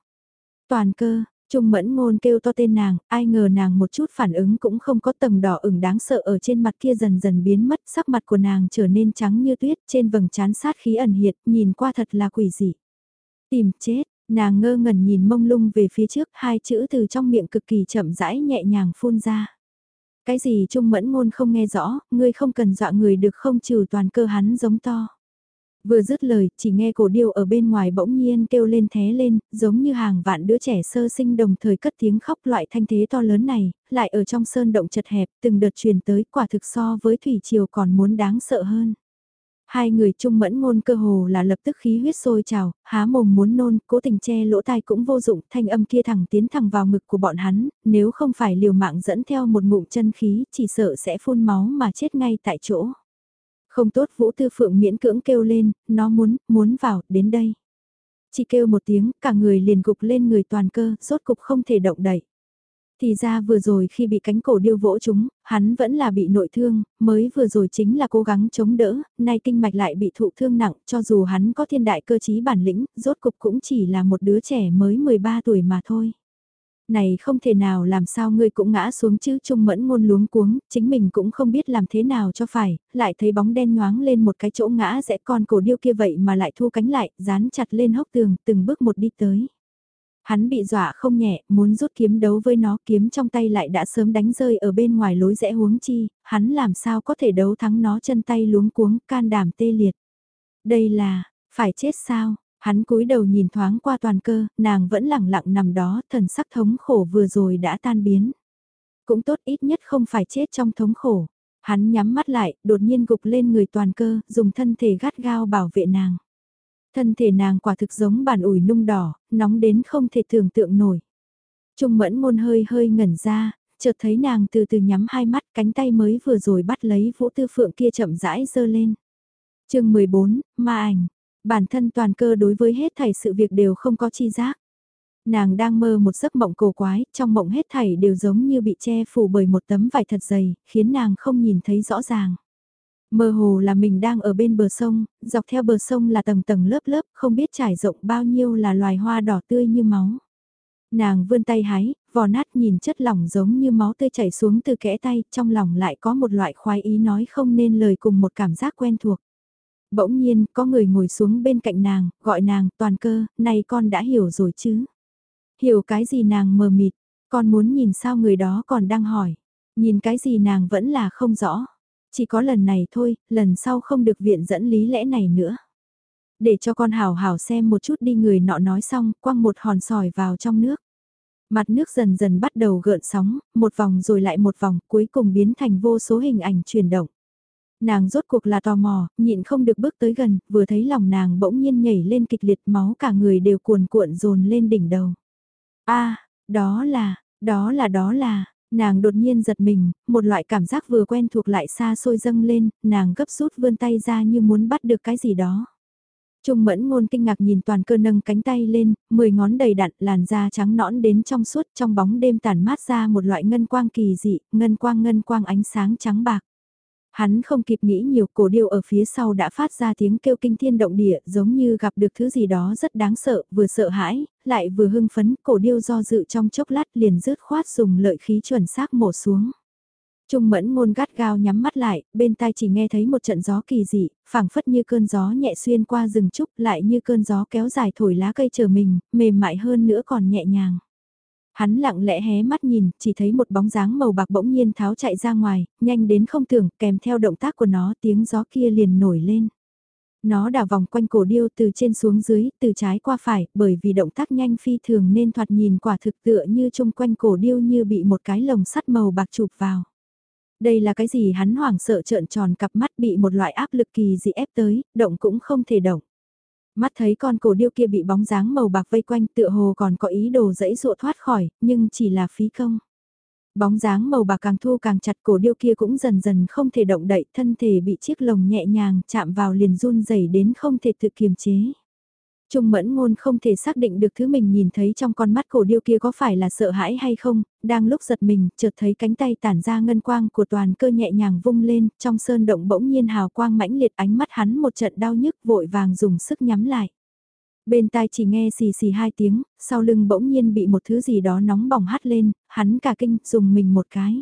Toàn cơ, Trung mẫn ngôn kêu to tên nàng, ai ngờ nàng một chút phản ứng cũng không có tầng đỏ ửng đáng sợ ở trên mặt kia dần dần biến mất, sắc mặt của nàng trở nên trắng như tuyết, trên vầng trán sát khí ẩn hiện, nhìn qua thật là quỷ dị. Tìm chết, nàng ngơ ngẩn nhìn mông lung về phía trước, hai chữ từ trong miệng cực kỳ chậm rãi nhẹ nhàng phun ra. Cái gì Trung mẫn ngôn không nghe rõ, ngươi không cần dọa người được không trừ toàn cơ hắn giống to. Vừa dứt lời, chỉ nghe cổ điêu ở bên ngoài bỗng nhiên kêu lên thế lên, giống như hàng vạn đứa trẻ sơ sinh đồng thời cất tiếng khóc loại thanh thế to lớn này, lại ở trong sơn động chật hẹp, từng đợt truyền tới quả thực so với thủy triều còn muốn đáng sợ hơn. Hai người trung mẫn ngôn cơ hồ là lập tức khí huyết sôi trào, há mồm muốn nôn, cố tình che lỗ tai cũng vô dụng, thanh âm kia thẳng tiến thẳng vào ngực của bọn hắn, nếu không phải liều mạng dẫn theo một ngụm chân khí, chỉ sợ sẽ phun máu mà chết ngay tại chỗ. Không tốt Vũ Tư Phượng miễn cưỡng kêu lên, nó muốn, muốn vào, đến đây. Chỉ kêu một tiếng, cả người liền gục lên người toàn cơ, rốt cục không thể động đậy. Thì ra vừa rồi khi bị cánh cổ điêu vỗ chúng, hắn vẫn là bị nội thương, mới vừa rồi chính là cố gắng chống đỡ, nay kinh mạch lại bị thụ thương nặng, cho dù hắn có thiên đại cơ trí bản lĩnh, rốt cục cũng chỉ là một đứa trẻ mới 13 tuổi mà thôi này không thể nào làm sao ngươi cũng ngã xuống chứ trung mẫn ngôn luống cuống, chính mình cũng không biết làm thế nào cho phải, lại thấy bóng đen nhoáng lên một cái chỗ ngã rẽ con cổ điêu kia vậy mà lại thu cánh lại, dán chặt lên hốc tường, từng bước một đi tới. Hắn bị dọa không nhẹ, muốn rút kiếm đấu với nó, kiếm trong tay lại đã sớm đánh rơi ở bên ngoài lối rẽ huống chi, hắn làm sao có thể đấu thắng nó chân tay luống cuống, can đảm tê liệt. Đây là, phải chết sao, Hắn cúi đầu nhìn thoáng qua toàn cơ, nàng vẫn lẳng lặng nằm đó, thần sắc thống khổ vừa rồi đã tan biến. Cũng tốt ít nhất không phải chết trong thống khổ. Hắn nhắm mắt lại, đột nhiên gục lên người toàn cơ, dùng thân thể gắt gao bảo vệ nàng. Thân thể nàng quả thực giống bàn ủi nung đỏ, nóng đến không thể tưởng tượng nổi. Trung mẫn môn hơi hơi ngẩn ra, chợt thấy nàng từ từ nhắm hai mắt cánh tay mới vừa rồi bắt lấy vũ tư phượng kia chậm rãi dơ lên. chương 14, ma ảnh, Bản thân toàn cơ đối với hết thảy sự việc đều không có chi giác. Nàng đang mơ một giấc mộng cổ quái, trong mộng hết thảy đều giống như bị che phủ bởi một tấm vải thật dày, khiến nàng không nhìn thấy rõ ràng. Mơ hồ là mình đang ở bên bờ sông, dọc theo bờ sông là tầng tầng lớp lớp, không biết trải rộng bao nhiêu là loài hoa đỏ tươi như máu. Nàng vươn tay hái, vò nát nhìn chất lỏng giống như máu tươi chảy xuống từ kẽ tay, trong lòng lại có một loại khoái ý nói không nên lời cùng một cảm giác quen thuộc. Bỗng nhiên, có người ngồi xuống bên cạnh nàng, gọi nàng, toàn cơ, này con đã hiểu rồi chứ. Hiểu cái gì nàng mờ mịt, con muốn nhìn sao người đó còn đang hỏi. Nhìn cái gì nàng vẫn là không rõ. Chỉ có lần này thôi, lần sau không được viện dẫn lý lẽ này nữa. Để cho con hào hào xem một chút đi người nọ nói xong, quăng một hòn sỏi vào trong nước. Mặt nước dần dần bắt đầu gợn sóng, một vòng rồi lại một vòng, cuối cùng biến thành vô số hình ảnh chuyển động. Nàng rốt cuộc là tò mò, nhịn không được bước tới gần, vừa thấy lòng nàng bỗng nhiên nhảy lên kịch liệt máu cả người đều cuồn cuộn dồn lên đỉnh đầu. a đó là, đó là đó là, nàng đột nhiên giật mình, một loại cảm giác vừa quen thuộc lại xa xôi dâng lên, nàng gấp rút vươn tay ra như muốn bắt được cái gì đó. Trung mẫn ngôn kinh ngạc nhìn toàn cơ nâng cánh tay lên, mười ngón đầy đặn làn da trắng nõn đến trong suốt trong bóng đêm tàn mát ra một loại ngân quang kỳ dị, ngân quang ngân quang ánh sáng trắng bạc. Hắn không kịp nghĩ nhiều cổ điêu ở phía sau đã phát ra tiếng kêu kinh thiên động địa giống như gặp được thứ gì đó rất đáng sợ, vừa sợ hãi, lại vừa hưng phấn, cổ điêu do dự trong chốc lát liền rứt khoát dùng lợi khí chuẩn xác mổ xuống. Trung mẫn ngôn gắt gao nhắm mắt lại, bên tai chỉ nghe thấy một trận gió kỳ dị, phảng phất như cơn gió nhẹ xuyên qua rừng trúc lại như cơn gió kéo dài thổi lá cây chờ mình, mềm mại hơn nữa còn nhẹ nhàng. Hắn lặng lẽ hé mắt nhìn, chỉ thấy một bóng dáng màu bạc bỗng nhiên tháo chạy ra ngoài, nhanh đến không tưởng, kèm theo động tác của nó tiếng gió kia liền nổi lên. Nó đảo vòng quanh cổ điêu từ trên xuống dưới, từ trái qua phải, bởi vì động tác nhanh phi thường nên thoạt nhìn quả thực tựa như chung quanh cổ điêu như bị một cái lồng sắt màu bạc chụp vào. Đây là cái gì hắn hoảng sợ trợn tròn cặp mắt bị một loại áp lực kỳ dị ép tới, động cũng không thể động. Mắt thấy con cổ điêu kia bị bóng dáng màu bạc vây quanh tựa hồ còn có ý đồ dẫy dụa thoát khỏi, nhưng chỉ là phí công. Bóng dáng màu bạc càng thu càng chặt cổ điêu kia cũng dần dần không thể động đậy thân thể bị chiếc lồng nhẹ nhàng chạm vào liền run rẩy đến không thể tự kiềm chế. Trung mẫn ngôn không thể xác định được thứ mình nhìn thấy trong con mắt cổ điêu kia có phải là sợ hãi hay không, đang lúc giật mình, chợt thấy cánh tay tản ra ngân quang của toàn cơ nhẹ nhàng vung lên, trong sơn động bỗng nhiên hào quang mãnh liệt ánh mắt hắn một trận đau nhức vội vàng dùng sức nhắm lại. Bên tai chỉ nghe xì xì hai tiếng, sau lưng bỗng nhiên bị một thứ gì đó nóng bỏng hắt lên, hắn cả kinh dùng mình một cái.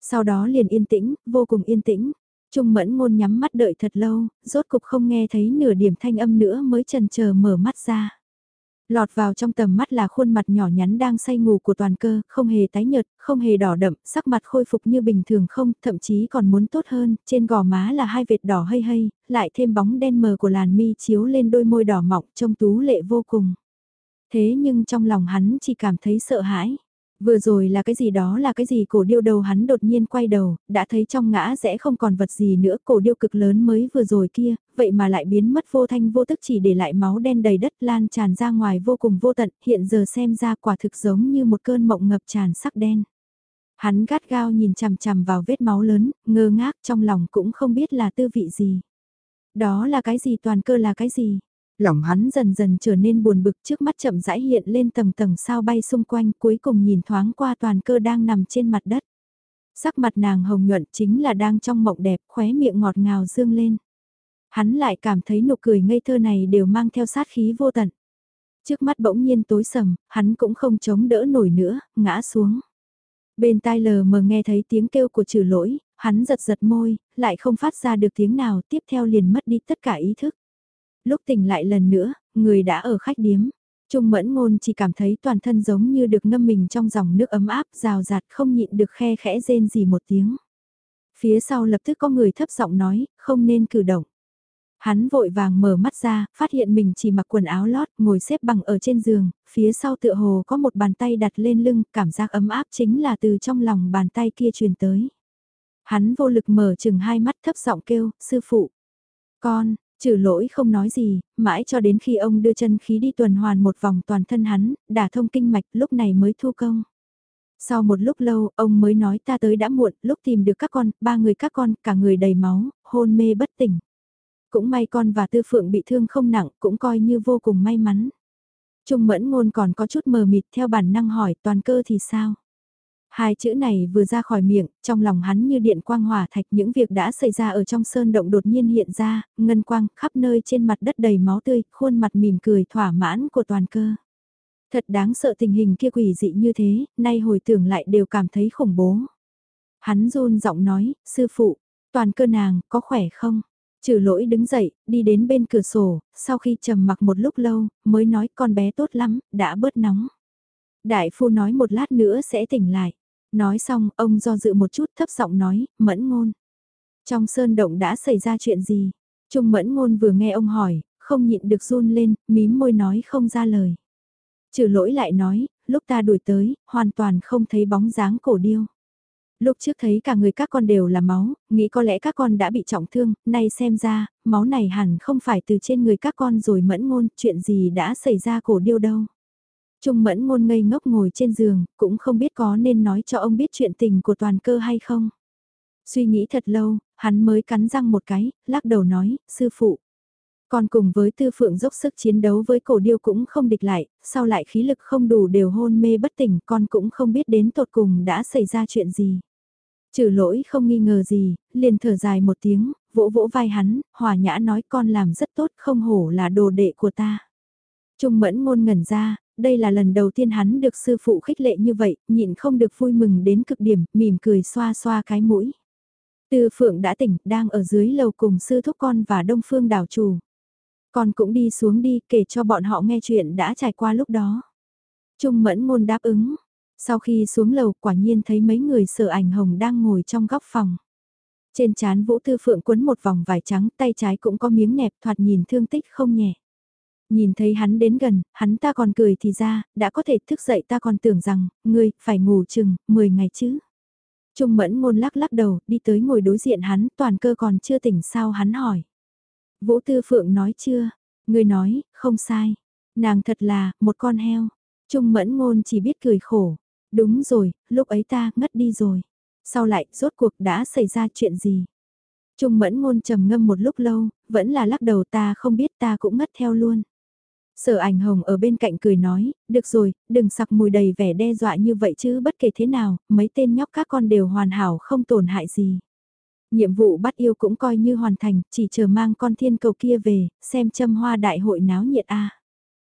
Sau đó liền yên tĩnh, vô cùng yên tĩnh. Trung mẫn ngôn nhắm mắt đợi thật lâu, rốt cục không nghe thấy nửa điểm thanh âm nữa mới trần chờ mở mắt ra. Lọt vào trong tầm mắt là khuôn mặt nhỏ nhắn đang say ngủ của toàn cơ, không hề tái nhợt, không hề đỏ đậm, sắc mặt khôi phục như bình thường không, thậm chí còn muốn tốt hơn, trên gò má là hai vệt đỏ hơi hơi, lại thêm bóng đen mờ của làn mi chiếu lên đôi môi đỏ mọng trông tú lệ vô cùng. Thế nhưng trong lòng hắn chỉ cảm thấy sợ hãi. Vừa rồi là cái gì đó là cái gì cổ điêu đầu hắn đột nhiên quay đầu, đã thấy trong ngã rẽ không còn vật gì nữa cổ điêu cực lớn mới vừa rồi kia, vậy mà lại biến mất vô thanh vô tức chỉ để lại máu đen đầy đất lan tràn ra ngoài vô cùng vô tận, hiện giờ xem ra quả thực giống như một cơn mộng ngập tràn sắc đen. Hắn gắt gao nhìn chằm chằm vào vết máu lớn, ngơ ngác trong lòng cũng không biết là tư vị gì. Đó là cái gì toàn cơ là cái gì? Lòng hắn dần dần trở nên buồn bực trước mắt chậm rãi hiện lên tầng tầng sao bay xung quanh cuối cùng nhìn thoáng qua toàn cơ đang nằm trên mặt đất. Sắc mặt nàng hồng nhuận chính là đang trong mộng đẹp khóe miệng ngọt ngào dương lên. Hắn lại cảm thấy nụ cười ngây thơ này đều mang theo sát khí vô tận. Trước mắt bỗng nhiên tối sầm, hắn cũng không chống đỡ nổi nữa, ngã xuống. Bên tai lờ mờ nghe thấy tiếng kêu của trừ lỗi, hắn giật giật môi, lại không phát ra được tiếng nào, tiếp theo liền mất đi tất cả ý thức. Lúc tỉnh lại lần nữa, người đã ở khách điếm. Trung mẫn ngôn chỉ cảm thấy toàn thân giống như được ngâm mình trong dòng nước ấm áp rào rạt không nhịn được khe khẽ rên gì một tiếng. Phía sau lập tức có người thấp giọng nói, không nên cử động. Hắn vội vàng mở mắt ra, phát hiện mình chỉ mặc quần áo lót, ngồi xếp bằng ở trên giường, phía sau tựa hồ có một bàn tay đặt lên lưng, cảm giác ấm áp chính là từ trong lòng bàn tay kia truyền tới. Hắn vô lực mở chừng hai mắt thấp giọng kêu, sư phụ. Con, Trừ lỗi không nói gì, mãi cho đến khi ông đưa chân khí đi tuần hoàn một vòng toàn thân hắn, đả thông kinh mạch lúc này mới thu công. Sau một lúc lâu, ông mới nói ta tới đã muộn, lúc tìm được các con, ba người các con, cả người đầy máu, hôn mê bất tỉnh. Cũng may con và Tư Phượng bị thương không nặng, cũng coi như vô cùng may mắn. Trung mẫn ngôn còn có chút mờ mịt theo bản năng hỏi toàn cơ thì sao? Hai chữ này vừa ra khỏi miệng, trong lòng hắn như điện quang hỏa thạch những việc đã xảy ra ở trong sơn động đột nhiên hiện ra, ngân quang khắp nơi trên mặt đất đầy máu tươi, khuôn mặt mỉm cười thỏa mãn của toàn cơ. Thật đáng sợ tình hình kia quỷ dị như thế, nay hồi tưởng lại đều cảm thấy khủng bố. Hắn run giọng nói, sư phụ, toàn cơ nàng, có khỏe không? Trừ lỗi đứng dậy, đi đến bên cửa sổ, sau khi trầm mặc một lúc lâu, mới nói con bé tốt lắm, đã bớt nóng. Đại phu nói một lát nữa sẽ tỉnh lại. Nói xong, ông do dự một chút thấp giọng nói, mẫn ngôn. Trong sơn động đã xảy ra chuyện gì? Trung mẫn ngôn vừa nghe ông hỏi, không nhịn được run lên, mím môi nói không ra lời. Trừ lỗi lại nói, lúc ta đuổi tới, hoàn toàn không thấy bóng dáng cổ điêu. Lúc trước thấy cả người các con đều là máu, nghĩ có lẽ các con đã bị trọng thương, nay xem ra, máu này hẳn không phải từ trên người các con rồi mẫn ngôn, chuyện gì đã xảy ra cổ điêu đâu. Trung mẫn ngôn ngây ngốc ngồi trên giường, cũng không biết có nên nói cho ông biết chuyện tình của toàn cơ hay không. Suy nghĩ thật lâu, hắn mới cắn răng một cái, lắc đầu nói, sư phụ. Còn cùng với tư phượng dốc sức chiến đấu với cổ điêu cũng không địch lại, sau lại khí lực không đủ đều hôn mê bất tỉnh con cũng không biết đến tột cùng đã xảy ra chuyện gì. Trừ lỗi không nghi ngờ gì, liền thở dài một tiếng, vỗ vỗ vai hắn, hòa nhã nói con làm rất tốt không hổ là đồ đệ của ta. Trung mẫn ngôn ngẩn ra, đây là lần đầu tiên hắn được sư phụ khích lệ như vậy, nhịn không được vui mừng đến cực điểm, mỉm cười xoa xoa cái mũi. Tư Phượng đã tỉnh, đang ở dưới lầu cùng sư thúc con và Đông Phương đảo chủ. Con cũng đi xuống đi kể cho bọn họ nghe chuyện đã trải qua lúc đó. Trung mẫn ngôn đáp ứng. Sau khi xuống lầu quả nhiên thấy mấy người sở ảnh hồng đang ngồi trong góc phòng. Trên chán Vũ Tư Phượng quấn một vòng vải trắng, tay trái cũng có miếng nẹp thoạt nhìn thương tích không nhẹ. Nhìn thấy hắn đến gần, hắn ta còn cười thì ra, đã có thể thức dậy ta còn tưởng rằng, ngươi, phải ngủ chừng, 10 ngày chứ. Trung mẫn ngôn lắc lắc đầu, đi tới ngồi đối diện hắn, toàn cơ còn chưa tỉnh sao hắn hỏi. Vũ Tư Phượng nói chưa, ngươi nói, không sai. Nàng thật là, một con heo. Trung mẫn ngôn chỉ biết cười khổ. Đúng rồi, lúc ấy ta ngất đi rồi. Sau lại, rốt cuộc đã xảy ra chuyện gì? Trung mẫn ngôn trầm ngâm một lúc lâu, vẫn là lắc đầu ta không biết ta cũng ngất theo luôn. Sở ảnh hồng ở bên cạnh cười nói, được rồi, đừng sặc mùi đầy vẻ đe dọa như vậy chứ bất kể thế nào, mấy tên nhóc các con đều hoàn hảo không tổn hại gì. Nhiệm vụ bắt yêu cũng coi như hoàn thành, chỉ chờ mang con thiên cầu kia về, xem châm hoa đại hội náo nhiệt a.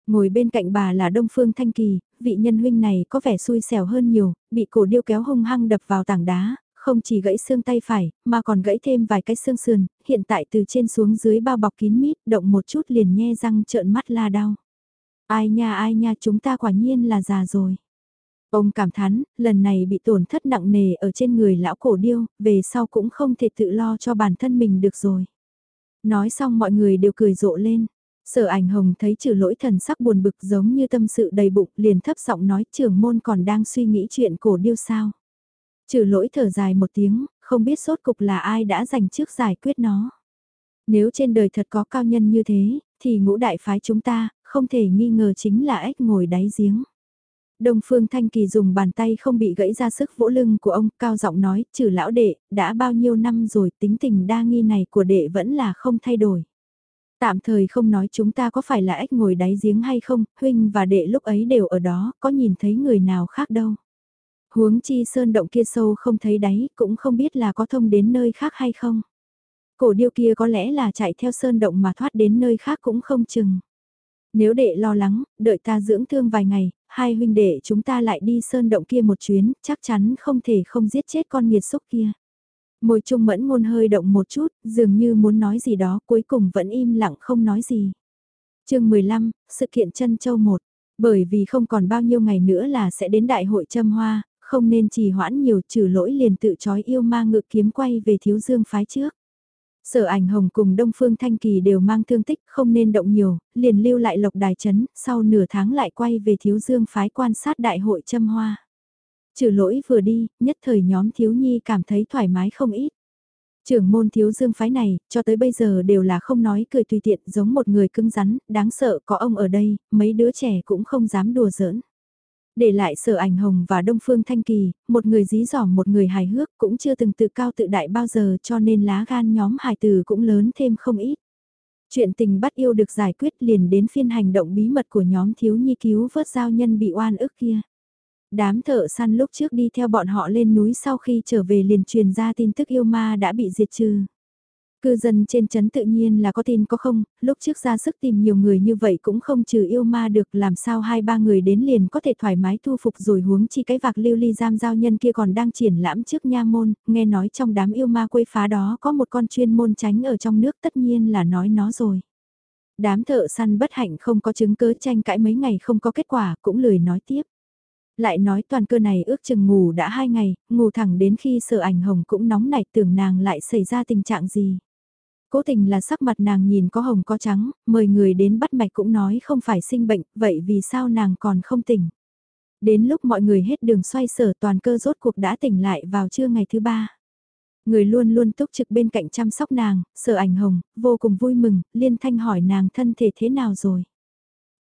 Ngồi bên cạnh bà là Đông Phương Thanh Kỳ, vị nhân huynh này có vẻ xui xẻo hơn nhiều, bị cổ điêu kéo hung hăng đập vào tảng đá, không chỉ gãy xương tay phải, mà còn gãy thêm vài cái xương sườn, hiện tại từ trên xuống dưới bao bọc kín mít, động một chút liền nhe răng trợn mắt la đau. Ai nha ai nha chúng ta quả nhiên là già rồi. Ông cảm thán, lần này bị tổn thất nặng nề ở trên người lão cổ điêu, về sau cũng không thể tự lo cho bản thân mình được rồi. Nói xong mọi người đều cười rộ lên. Sở ảnh hồng thấy trừ lỗi thần sắc buồn bực giống như tâm sự đầy bụng liền thấp giọng nói trưởng môn còn đang suy nghĩ chuyện cổ điêu sao. Trừ lỗi thở dài một tiếng, không biết sốt cục là ai đã dành trước giải quyết nó. Nếu trên đời thật có cao nhân như thế, thì ngũ đại phái chúng ta, không thể nghi ngờ chính là ếch ngồi đáy giếng. Đông Phương Thanh Kỳ dùng bàn tay không bị gãy ra sức vỗ lưng của ông, cao giọng nói, trừ lão đệ, đã bao nhiêu năm rồi tính tình đa nghi này của đệ vẫn là không thay đổi. Tạm thời không nói chúng ta có phải là ếch ngồi đáy giếng hay không, huynh và đệ lúc ấy đều ở đó, có nhìn thấy người nào khác đâu. Huống chi sơn động kia sâu không thấy đáy, cũng không biết là có thông đến nơi khác hay không. Cổ điêu kia có lẽ là chạy theo sơn động mà thoát đến nơi khác cũng không chừng. Nếu đệ lo lắng, đợi ta dưỡng thương vài ngày, hai huynh đệ chúng ta lại đi sơn động kia một chuyến, chắc chắn không thể không giết chết con nghiệt xúc kia. Môi trung mẫn ngôn hơi động một chút, dường như muốn nói gì đó, cuối cùng vẫn im lặng không nói gì. chương 15, sự kiện chân châu 1. Bởi vì không còn bao nhiêu ngày nữa là sẽ đến đại hội châm hoa, không nên trì hoãn nhiều trừ lỗi liền tự trói yêu ma ngự kiếm quay về thiếu dương phái trước. Sở ảnh hồng cùng Đông Phương Thanh Kỳ đều mang thương tích không nên động nhiều, liền lưu lại lộc đài chấn, sau nửa tháng lại quay về thiếu dương phái quan sát đại hội châm hoa. Trừ lỗi vừa đi, nhất thời nhóm thiếu nhi cảm thấy thoải mái không ít. Trưởng môn thiếu dương phái này, cho tới bây giờ đều là không nói cười tùy tiện giống một người cứng rắn, đáng sợ có ông ở đây, mấy đứa trẻ cũng không dám đùa giỡn. Để lại sở ảnh hồng và Đông Phương Thanh Kỳ, một người dí dỏm một người hài hước cũng chưa từng tự cao tự đại bao giờ cho nên lá gan nhóm hài từ cũng lớn thêm không ít. Chuyện tình bắt yêu được giải quyết liền đến phiên hành động bí mật của nhóm thiếu nhi cứu vớt giao nhân bị oan ức kia. Đám thợ săn lúc trước đi theo bọn họ lên núi sau khi trở về liền truyền ra tin tức yêu ma đã bị diệt trừ. Cư dân trên chấn tự nhiên là có tin có không, lúc trước ra sức tìm nhiều người như vậy cũng không trừ yêu ma được làm sao hai ba người đến liền có thể thoải mái thu phục rồi huống chi cái vạc lưu ly giam giao nhân kia còn đang triển lãm trước nha môn, nghe nói trong đám yêu ma quấy phá đó có một con chuyên môn tránh ở trong nước tất nhiên là nói nó rồi. Đám thợ săn bất hạnh không có chứng cứ tranh cãi mấy ngày không có kết quả cũng lười nói tiếp. Lại nói toàn cơ này ước chừng ngủ đã hai ngày, ngủ thẳng đến khi sợ ảnh hồng cũng nóng nảy tưởng nàng lại xảy ra tình trạng gì. Cố tình là sắc mặt nàng nhìn có hồng có trắng, mời người đến bắt mạch cũng nói không phải sinh bệnh, vậy vì sao nàng còn không tỉnh. Đến lúc mọi người hết đường xoay sở toàn cơ rốt cuộc đã tỉnh lại vào trưa ngày thứ ba. Người luôn luôn túc trực bên cạnh chăm sóc nàng, sợ ảnh hồng, vô cùng vui mừng, liên thanh hỏi nàng thân thể thế nào rồi.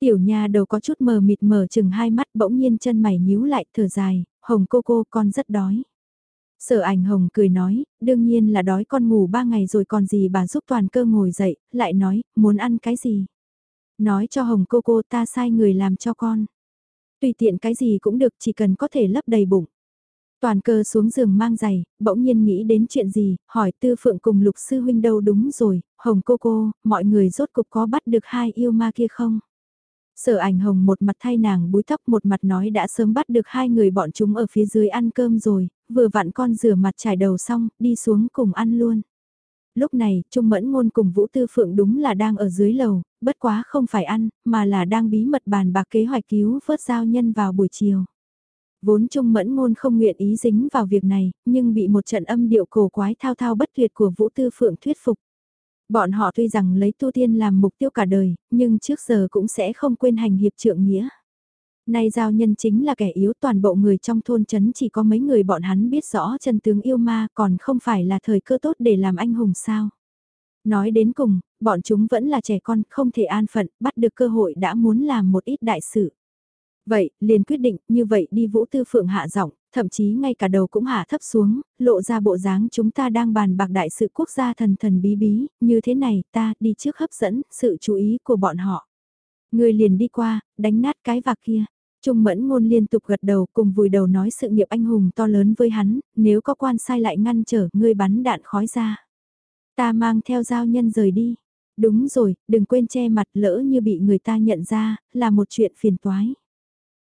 Tiểu nha đầu có chút mờ mịt mở chừng hai mắt bỗng nhiên chân mày nhíu lại thở dài, hồng cô cô con rất đói. Sở ảnh hồng cười nói, đương nhiên là đói con ngủ ba ngày rồi còn gì bà giúp toàn cơ ngồi dậy, lại nói, muốn ăn cái gì. Nói cho hồng cô cô ta sai người làm cho con. Tùy tiện cái gì cũng được chỉ cần có thể lấp đầy bụng. Toàn cơ xuống giường mang giày, bỗng nhiên nghĩ đến chuyện gì, hỏi tư phượng cùng lục sư huynh đâu đúng rồi, hồng cô cô, mọi người rốt cục có bắt được hai yêu ma kia không? Sở ảnh hồng một mặt thay nàng búi tóc một mặt nói đã sớm bắt được hai người bọn chúng ở phía dưới ăn cơm rồi, vừa vặn con rửa mặt trải đầu xong, đi xuống cùng ăn luôn. Lúc này, Trung Mẫn Ngôn cùng Vũ Tư Phượng đúng là đang ở dưới lầu, bất quá không phải ăn, mà là đang bí mật bàn bạc kế hoạch cứu vớt giao nhân vào buổi chiều. Vốn Trung Mẫn Ngôn không nguyện ý dính vào việc này, nhưng bị một trận âm điệu cổ quái thao thao bất tuyệt của Vũ Tư Phượng thuyết phục. Bọn họ tuy rằng lấy tu tiên làm mục tiêu cả đời, nhưng trước giờ cũng sẽ không quên hành hiệp trượng nghĩa. Nay giao nhân chính là kẻ yếu toàn bộ người trong thôn chấn chỉ có mấy người bọn hắn biết rõ chân tướng yêu ma còn không phải là thời cơ tốt để làm anh hùng sao. Nói đến cùng, bọn chúng vẫn là trẻ con không thể an phận, bắt được cơ hội đã muốn làm một ít đại sự. Vậy, liền quyết định như vậy đi vũ tư phượng hạ giọng thậm chí ngay cả đầu cũng hạ thấp xuống, lộ ra bộ dáng chúng ta đang bàn bạc đại sự quốc gia thần thần bí bí, như thế này ta đi trước hấp dẫn sự chú ý của bọn họ. Người liền đi qua, đánh nát cái vạc kia. Trung mẫn ngôn liên tục gật đầu cùng vùi đầu nói sự nghiệp anh hùng to lớn với hắn, nếu có quan sai lại ngăn trở ngươi bắn đạn khói ra. Ta mang theo giao nhân rời đi. Đúng rồi, đừng quên che mặt lỡ như bị người ta nhận ra, là một chuyện phiền toái.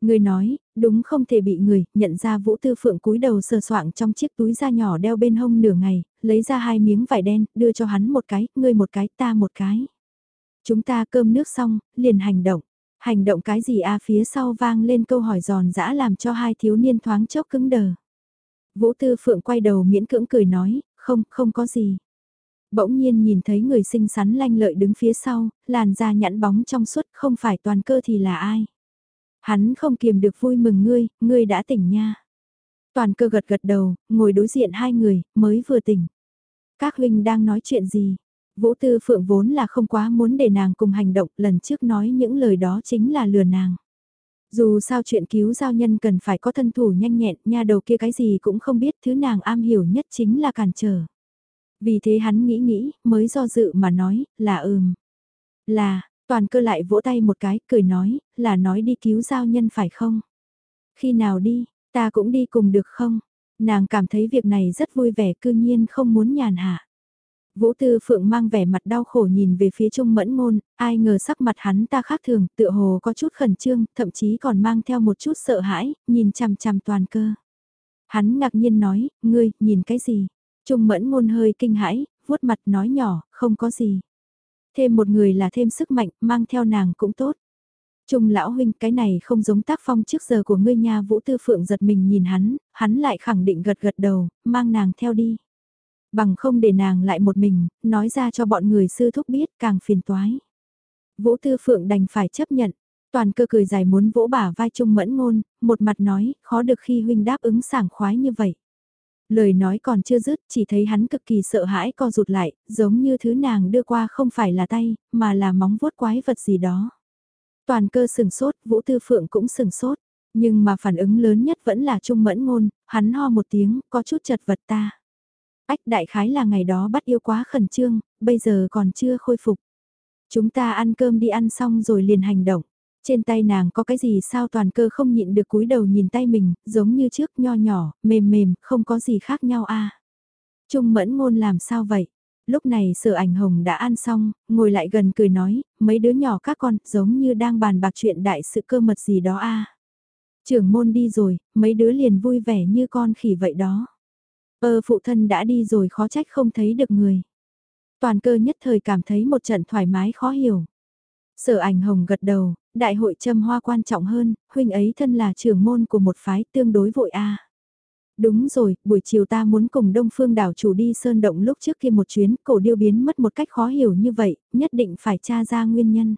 ngươi nói, đúng không thể bị người, nhận ra Vũ Tư Phượng cúi đầu sờ soạng trong chiếc túi da nhỏ đeo bên hông nửa ngày, lấy ra hai miếng vải đen, đưa cho hắn một cái, ngươi một cái, ta một cái. Chúng ta cơm nước xong, liền hành động. Hành động cái gì a phía sau vang lên câu hỏi giòn giã làm cho hai thiếu niên thoáng chốc cứng đờ. Vũ Tư Phượng quay đầu miễn cưỡng cười nói, không, không có gì. Bỗng nhiên nhìn thấy người xinh xắn lanh lợi đứng phía sau, làn da nhẵn bóng trong suốt không phải toàn cơ thì là ai. Hắn không kiềm được vui mừng ngươi, ngươi đã tỉnh nha. Toàn cơ gật gật đầu, ngồi đối diện hai người, mới vừa tỉnh. Các huynh đang nói chuyện gì? Vũ Tư Phượng vốn là không quá muốn để nàng cùng hành động, lần trước nói những lời đó chính là lừa nàng. Dù sao chuyện cứu giao nhân cần phải có thân thủ nhanh nhẹn, nha đầu kia cái gì cũng không biết, thứ nàng am hiểu nhất chính là cản trở. Vì thế hắn nghĩ nghĩ, mới do dự mà nói, là ừm. Là, toàn cơ lại vỗ tay một cái, cười nói, là nói đi cứu giao nhân phải không? Khi nào đi, ta cũng đi cùng được không? Nàng cảm thấy việc này rất vui vẻ cư nhiên không muốn nhàn hạ. Vũ Tư Phượng mang vẻ mặt đau khổ nhìn về phía Trung Mẫn Ngôn, ai ngờ sắc mặt hắn ta khác thường, tựa hồ có chút khẩn trương, thậm chí còn mang theo một chút sợ hãi, nhìn chằm chằm toàn cơ. Hắn ngạc nhiên nói, ngươi, nhìn cái gì? Trung Mẫn Ngôn hơi kinh hãi, vuốt mặt nói nhỏ, không có gì. Thêm một người là thêm sức mạnh, mang theo nàng cũng tốt. Trung lão huynh cái này không giống tác phong trước giờ của ngươi nha Vũ Tư Phượng giật mình nhìn hắn, hắn lại khẳng định gật gật đầu, mang nàng theo đi. Bằng không để nàng lại một mình, nói ra cho bọn người sư thúc biết càng phiền toái. Vũ Tư Phượng đành phải chấp nhận, toàn cơ cười dài muốn vỗ bả vai Trung mẫn ngôn, một mặt nói, khó được khi huynh đáp ứng sảng khoái như vậy. Lời nói còn chưa dứt, chỉ thấy hắn cực kỳ sợ hãi co rụt lại, giống như thứ nàng đưa qua không phải là tay, mà là móng vuốt quái vật gì đó. Toàn cơ sừng sốt, Vũ Tư Phượng cũng sừng sốt, nhưng mà phản ứng lớn nhất vẫn là Trung Mẫn Ngôn, hắn ho một tiếng, có chút chật vật ta. Ách đại khái là ngày đó bắt yêu quá khẩn trương, bây giờ còn chưa khôi phục. Chúng ta ăn cơm đi ăn xong rồi liền hành động. Trên tay nàng có cái gì sao toàn cơ không nhịn được cúi đầu nhìn tay mình, giống như trước nho nhỏ, mềm mềm, không có gì khác nhau a à. Trung mẫn ngôn làm sao vậy? Lúc này sở ảnh hồng đã ăn xong, ngồi lại gần cười nói, mấy đứa nhỏ các con giống như đang bàn bạc chuyện đại sự cơ mật gì đó a à. Trưởng môn đi rồi, mấy đứa liền vui vẻ như con khỉ vậy đó. Ơ phụ thân đã đi rồi khó trách không thấy được người. Toàn cơ nhất thời cảm thấy một trận thoải mái khó hiểu. Sở ảnh hồng gật đầu, đại hội châm hoa quan trọng hơn, huynh ấy thân là trưởng môn của một phái tương đối vội a. Đúng rồi, buổi chiều ta muốn cùng Đông Phương đảo chủ đi sơn động lúc trước kia một chuyến, cổ điêu biến mất một cách khó hiểu như vậy, nhất định phải tra ra nguyên nhân.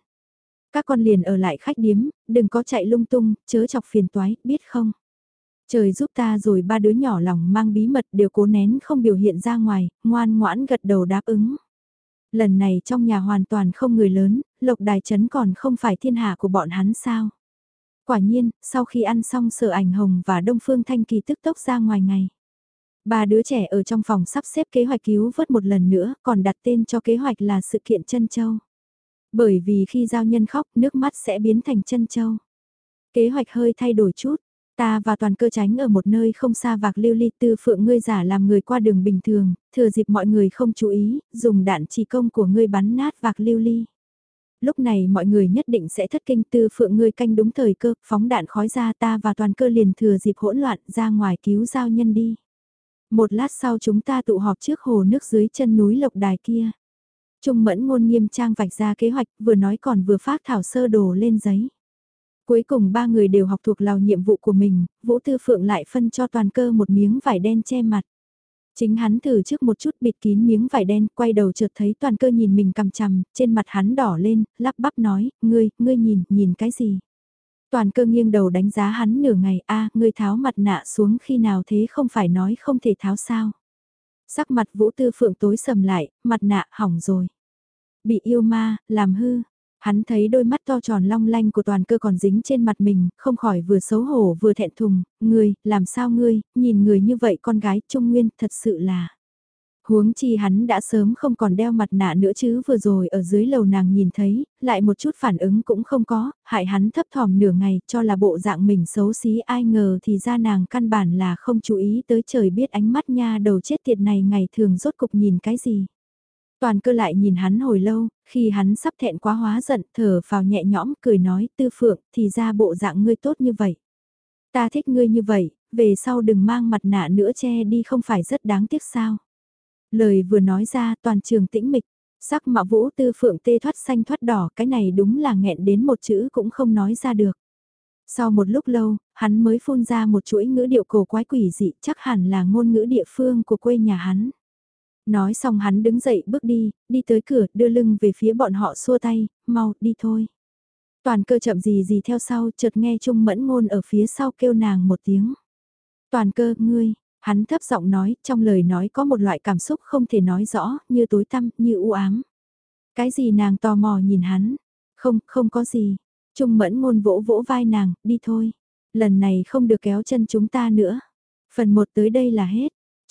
Các con liền ở lại khách điếm, đừng có chạy lung tung, chớ chọc phiền toái, biết không? Trời giúp ta rồi ba đứa nhỏ lòng mang bí mật đều cố nén không biểu hiện ra ngoài, ngoan ngoãn gật đầu đáp ứng. Lần này trong nhà hoàn toàn không người lớn, lộc đài chấn còn không phải thiên hạ của bọn hắn sao. Quả nhiên, sau khi ăn xong sở ảnh hồng và Đông Phương Thanh Kỳ tức tốc ra ngoài ngày. Ba đứa trẻ ở trong phòng sắp xếp kế hoạch cứu vớt một lần nữa, còn đặt tên cho kế hoạch là sự kiện chân châu. Bởi vì khi giao nhân khóc, nước mắt sẽ biến thành chân châu. Kế hoạch hơi thay đổi chút, Ta và toàn cơ tránh ở một nơi không xa vạc lưu ly tư phượng ngươi giả làm người qua đường bình thường, thừa dịp mọi người không chú ý, dùng đạn chỉ công của ngươi bắn nát vạc lưu ly. Lúc này mọi người nhất định sẽ thất kinh tư phượng ngươi canh đúng thời cơ, phóng đạn khói ra ta và toàn cơ liền thừa dịp hỗn loạn ra ngoài cứu giao nhân đi. Một lát sau chúng ta tụ họp trước hồ nước dưới chân núi lộc đài kia. Trung mẫn ngôn nghiêm trang vạch ra kế hoạch vừa nói còn vừa phát thảo sơ đồ lên giấy. Cuối cùng ba người đều học thuộc lào nhiệm vụ của mình, Vũ Tư Phượng lại phân cho toàn cơ một miếng vải đen che mặt. Chính hắn thử trước một chút bịt kín miếng vải đen, quay đầu chợt thấy toàn cơ nhìn mình cầm chằm, trên mặt hắn đỏ lên, lắp bắp nói, ngươi, ngươi nhìn, nhìn cái gì? Toàn cơ nghiêng đầu đánh giá hắn nửa ngày, a ngươi tháo mặt nạ xuống khi nào thế không phải nói không thể tháo sao? Sắc mặt vũ tư phượng tối sầm lại, mặt nạ hỏng rồi. Bị yêu ma, làm hư, Hắn thấy đôi mắt to tròn long lanh của toàn cơ còn dính trên mặt mình, không khỏi vừa xấu hổ vừa thẹn thùng, ngươi, làm sao ngươi, nhìn người như vậy con gái Trung Nguyên thật sự là. Huống chi hắn đã sớm không còn đeo mặt nạ nữa chứ vừa rồi ở dưới lầu nàng nhìn thấy, lại một chút phản ứng cũng không có, hại hắn thấp thỏm nửa ngày cho là bộ dạng mình xấu xí ai ngờ thì ra nàng căn bản là không chú ý tới trời biết ánh mắt nha đầu chết tiệt này ngày thường rốt cục nhìn cái gì. Toàn cơ lại nhìn hắn hồi lâu, khi hắn sắp thẹn quá hóa giận, thở vào nhẹ nhõm, cười nói, tư phượng, thì ra bộ dạng ngươi tốt như vậy. Ta thích ngươi như vậy, về sau đừng mang mặt nạ nữa che đi không phải rất đáng tiếc sao. Lời vừa nói ra toàn trường tĩnh mịch, sắc mạo vũ tư phượng tê thoát xanh thoát đỏ, cái này đúng là nghẹn đến một chữ cũng không nói ra được. Sau một lúc lâu, hắn mới phun ra một chuỗi ngữ điệu cổ quái quỷ dị, chắc hẳn là ngôn ngữ địa phương của quê nhà hắn. Nói xong hắn đứng dậy bước đi, đi tới cửa, đưa lưng về phía bọn họ xua tay, mau, đi thôi. Toàn cơ chậm gì gì theo sau, chợt nghe Trung Mẫn Ngôn ở phía sau kêu nàng một tiếng. Toàn cơ, ngươi, hắn thấp giọng nói, trong lời nói có một loại cảm xúc không thể nói rõ, như tối tăm, như u ám. Cái gì nàng tò mò nhìn hắn? Không, không có gì. Trung Mẫn Ngôn vỗ vỗ vai nàng, đi thôi. Lần này không được kéo chân chúng ta nữa. Phần 1 tới đây là hết.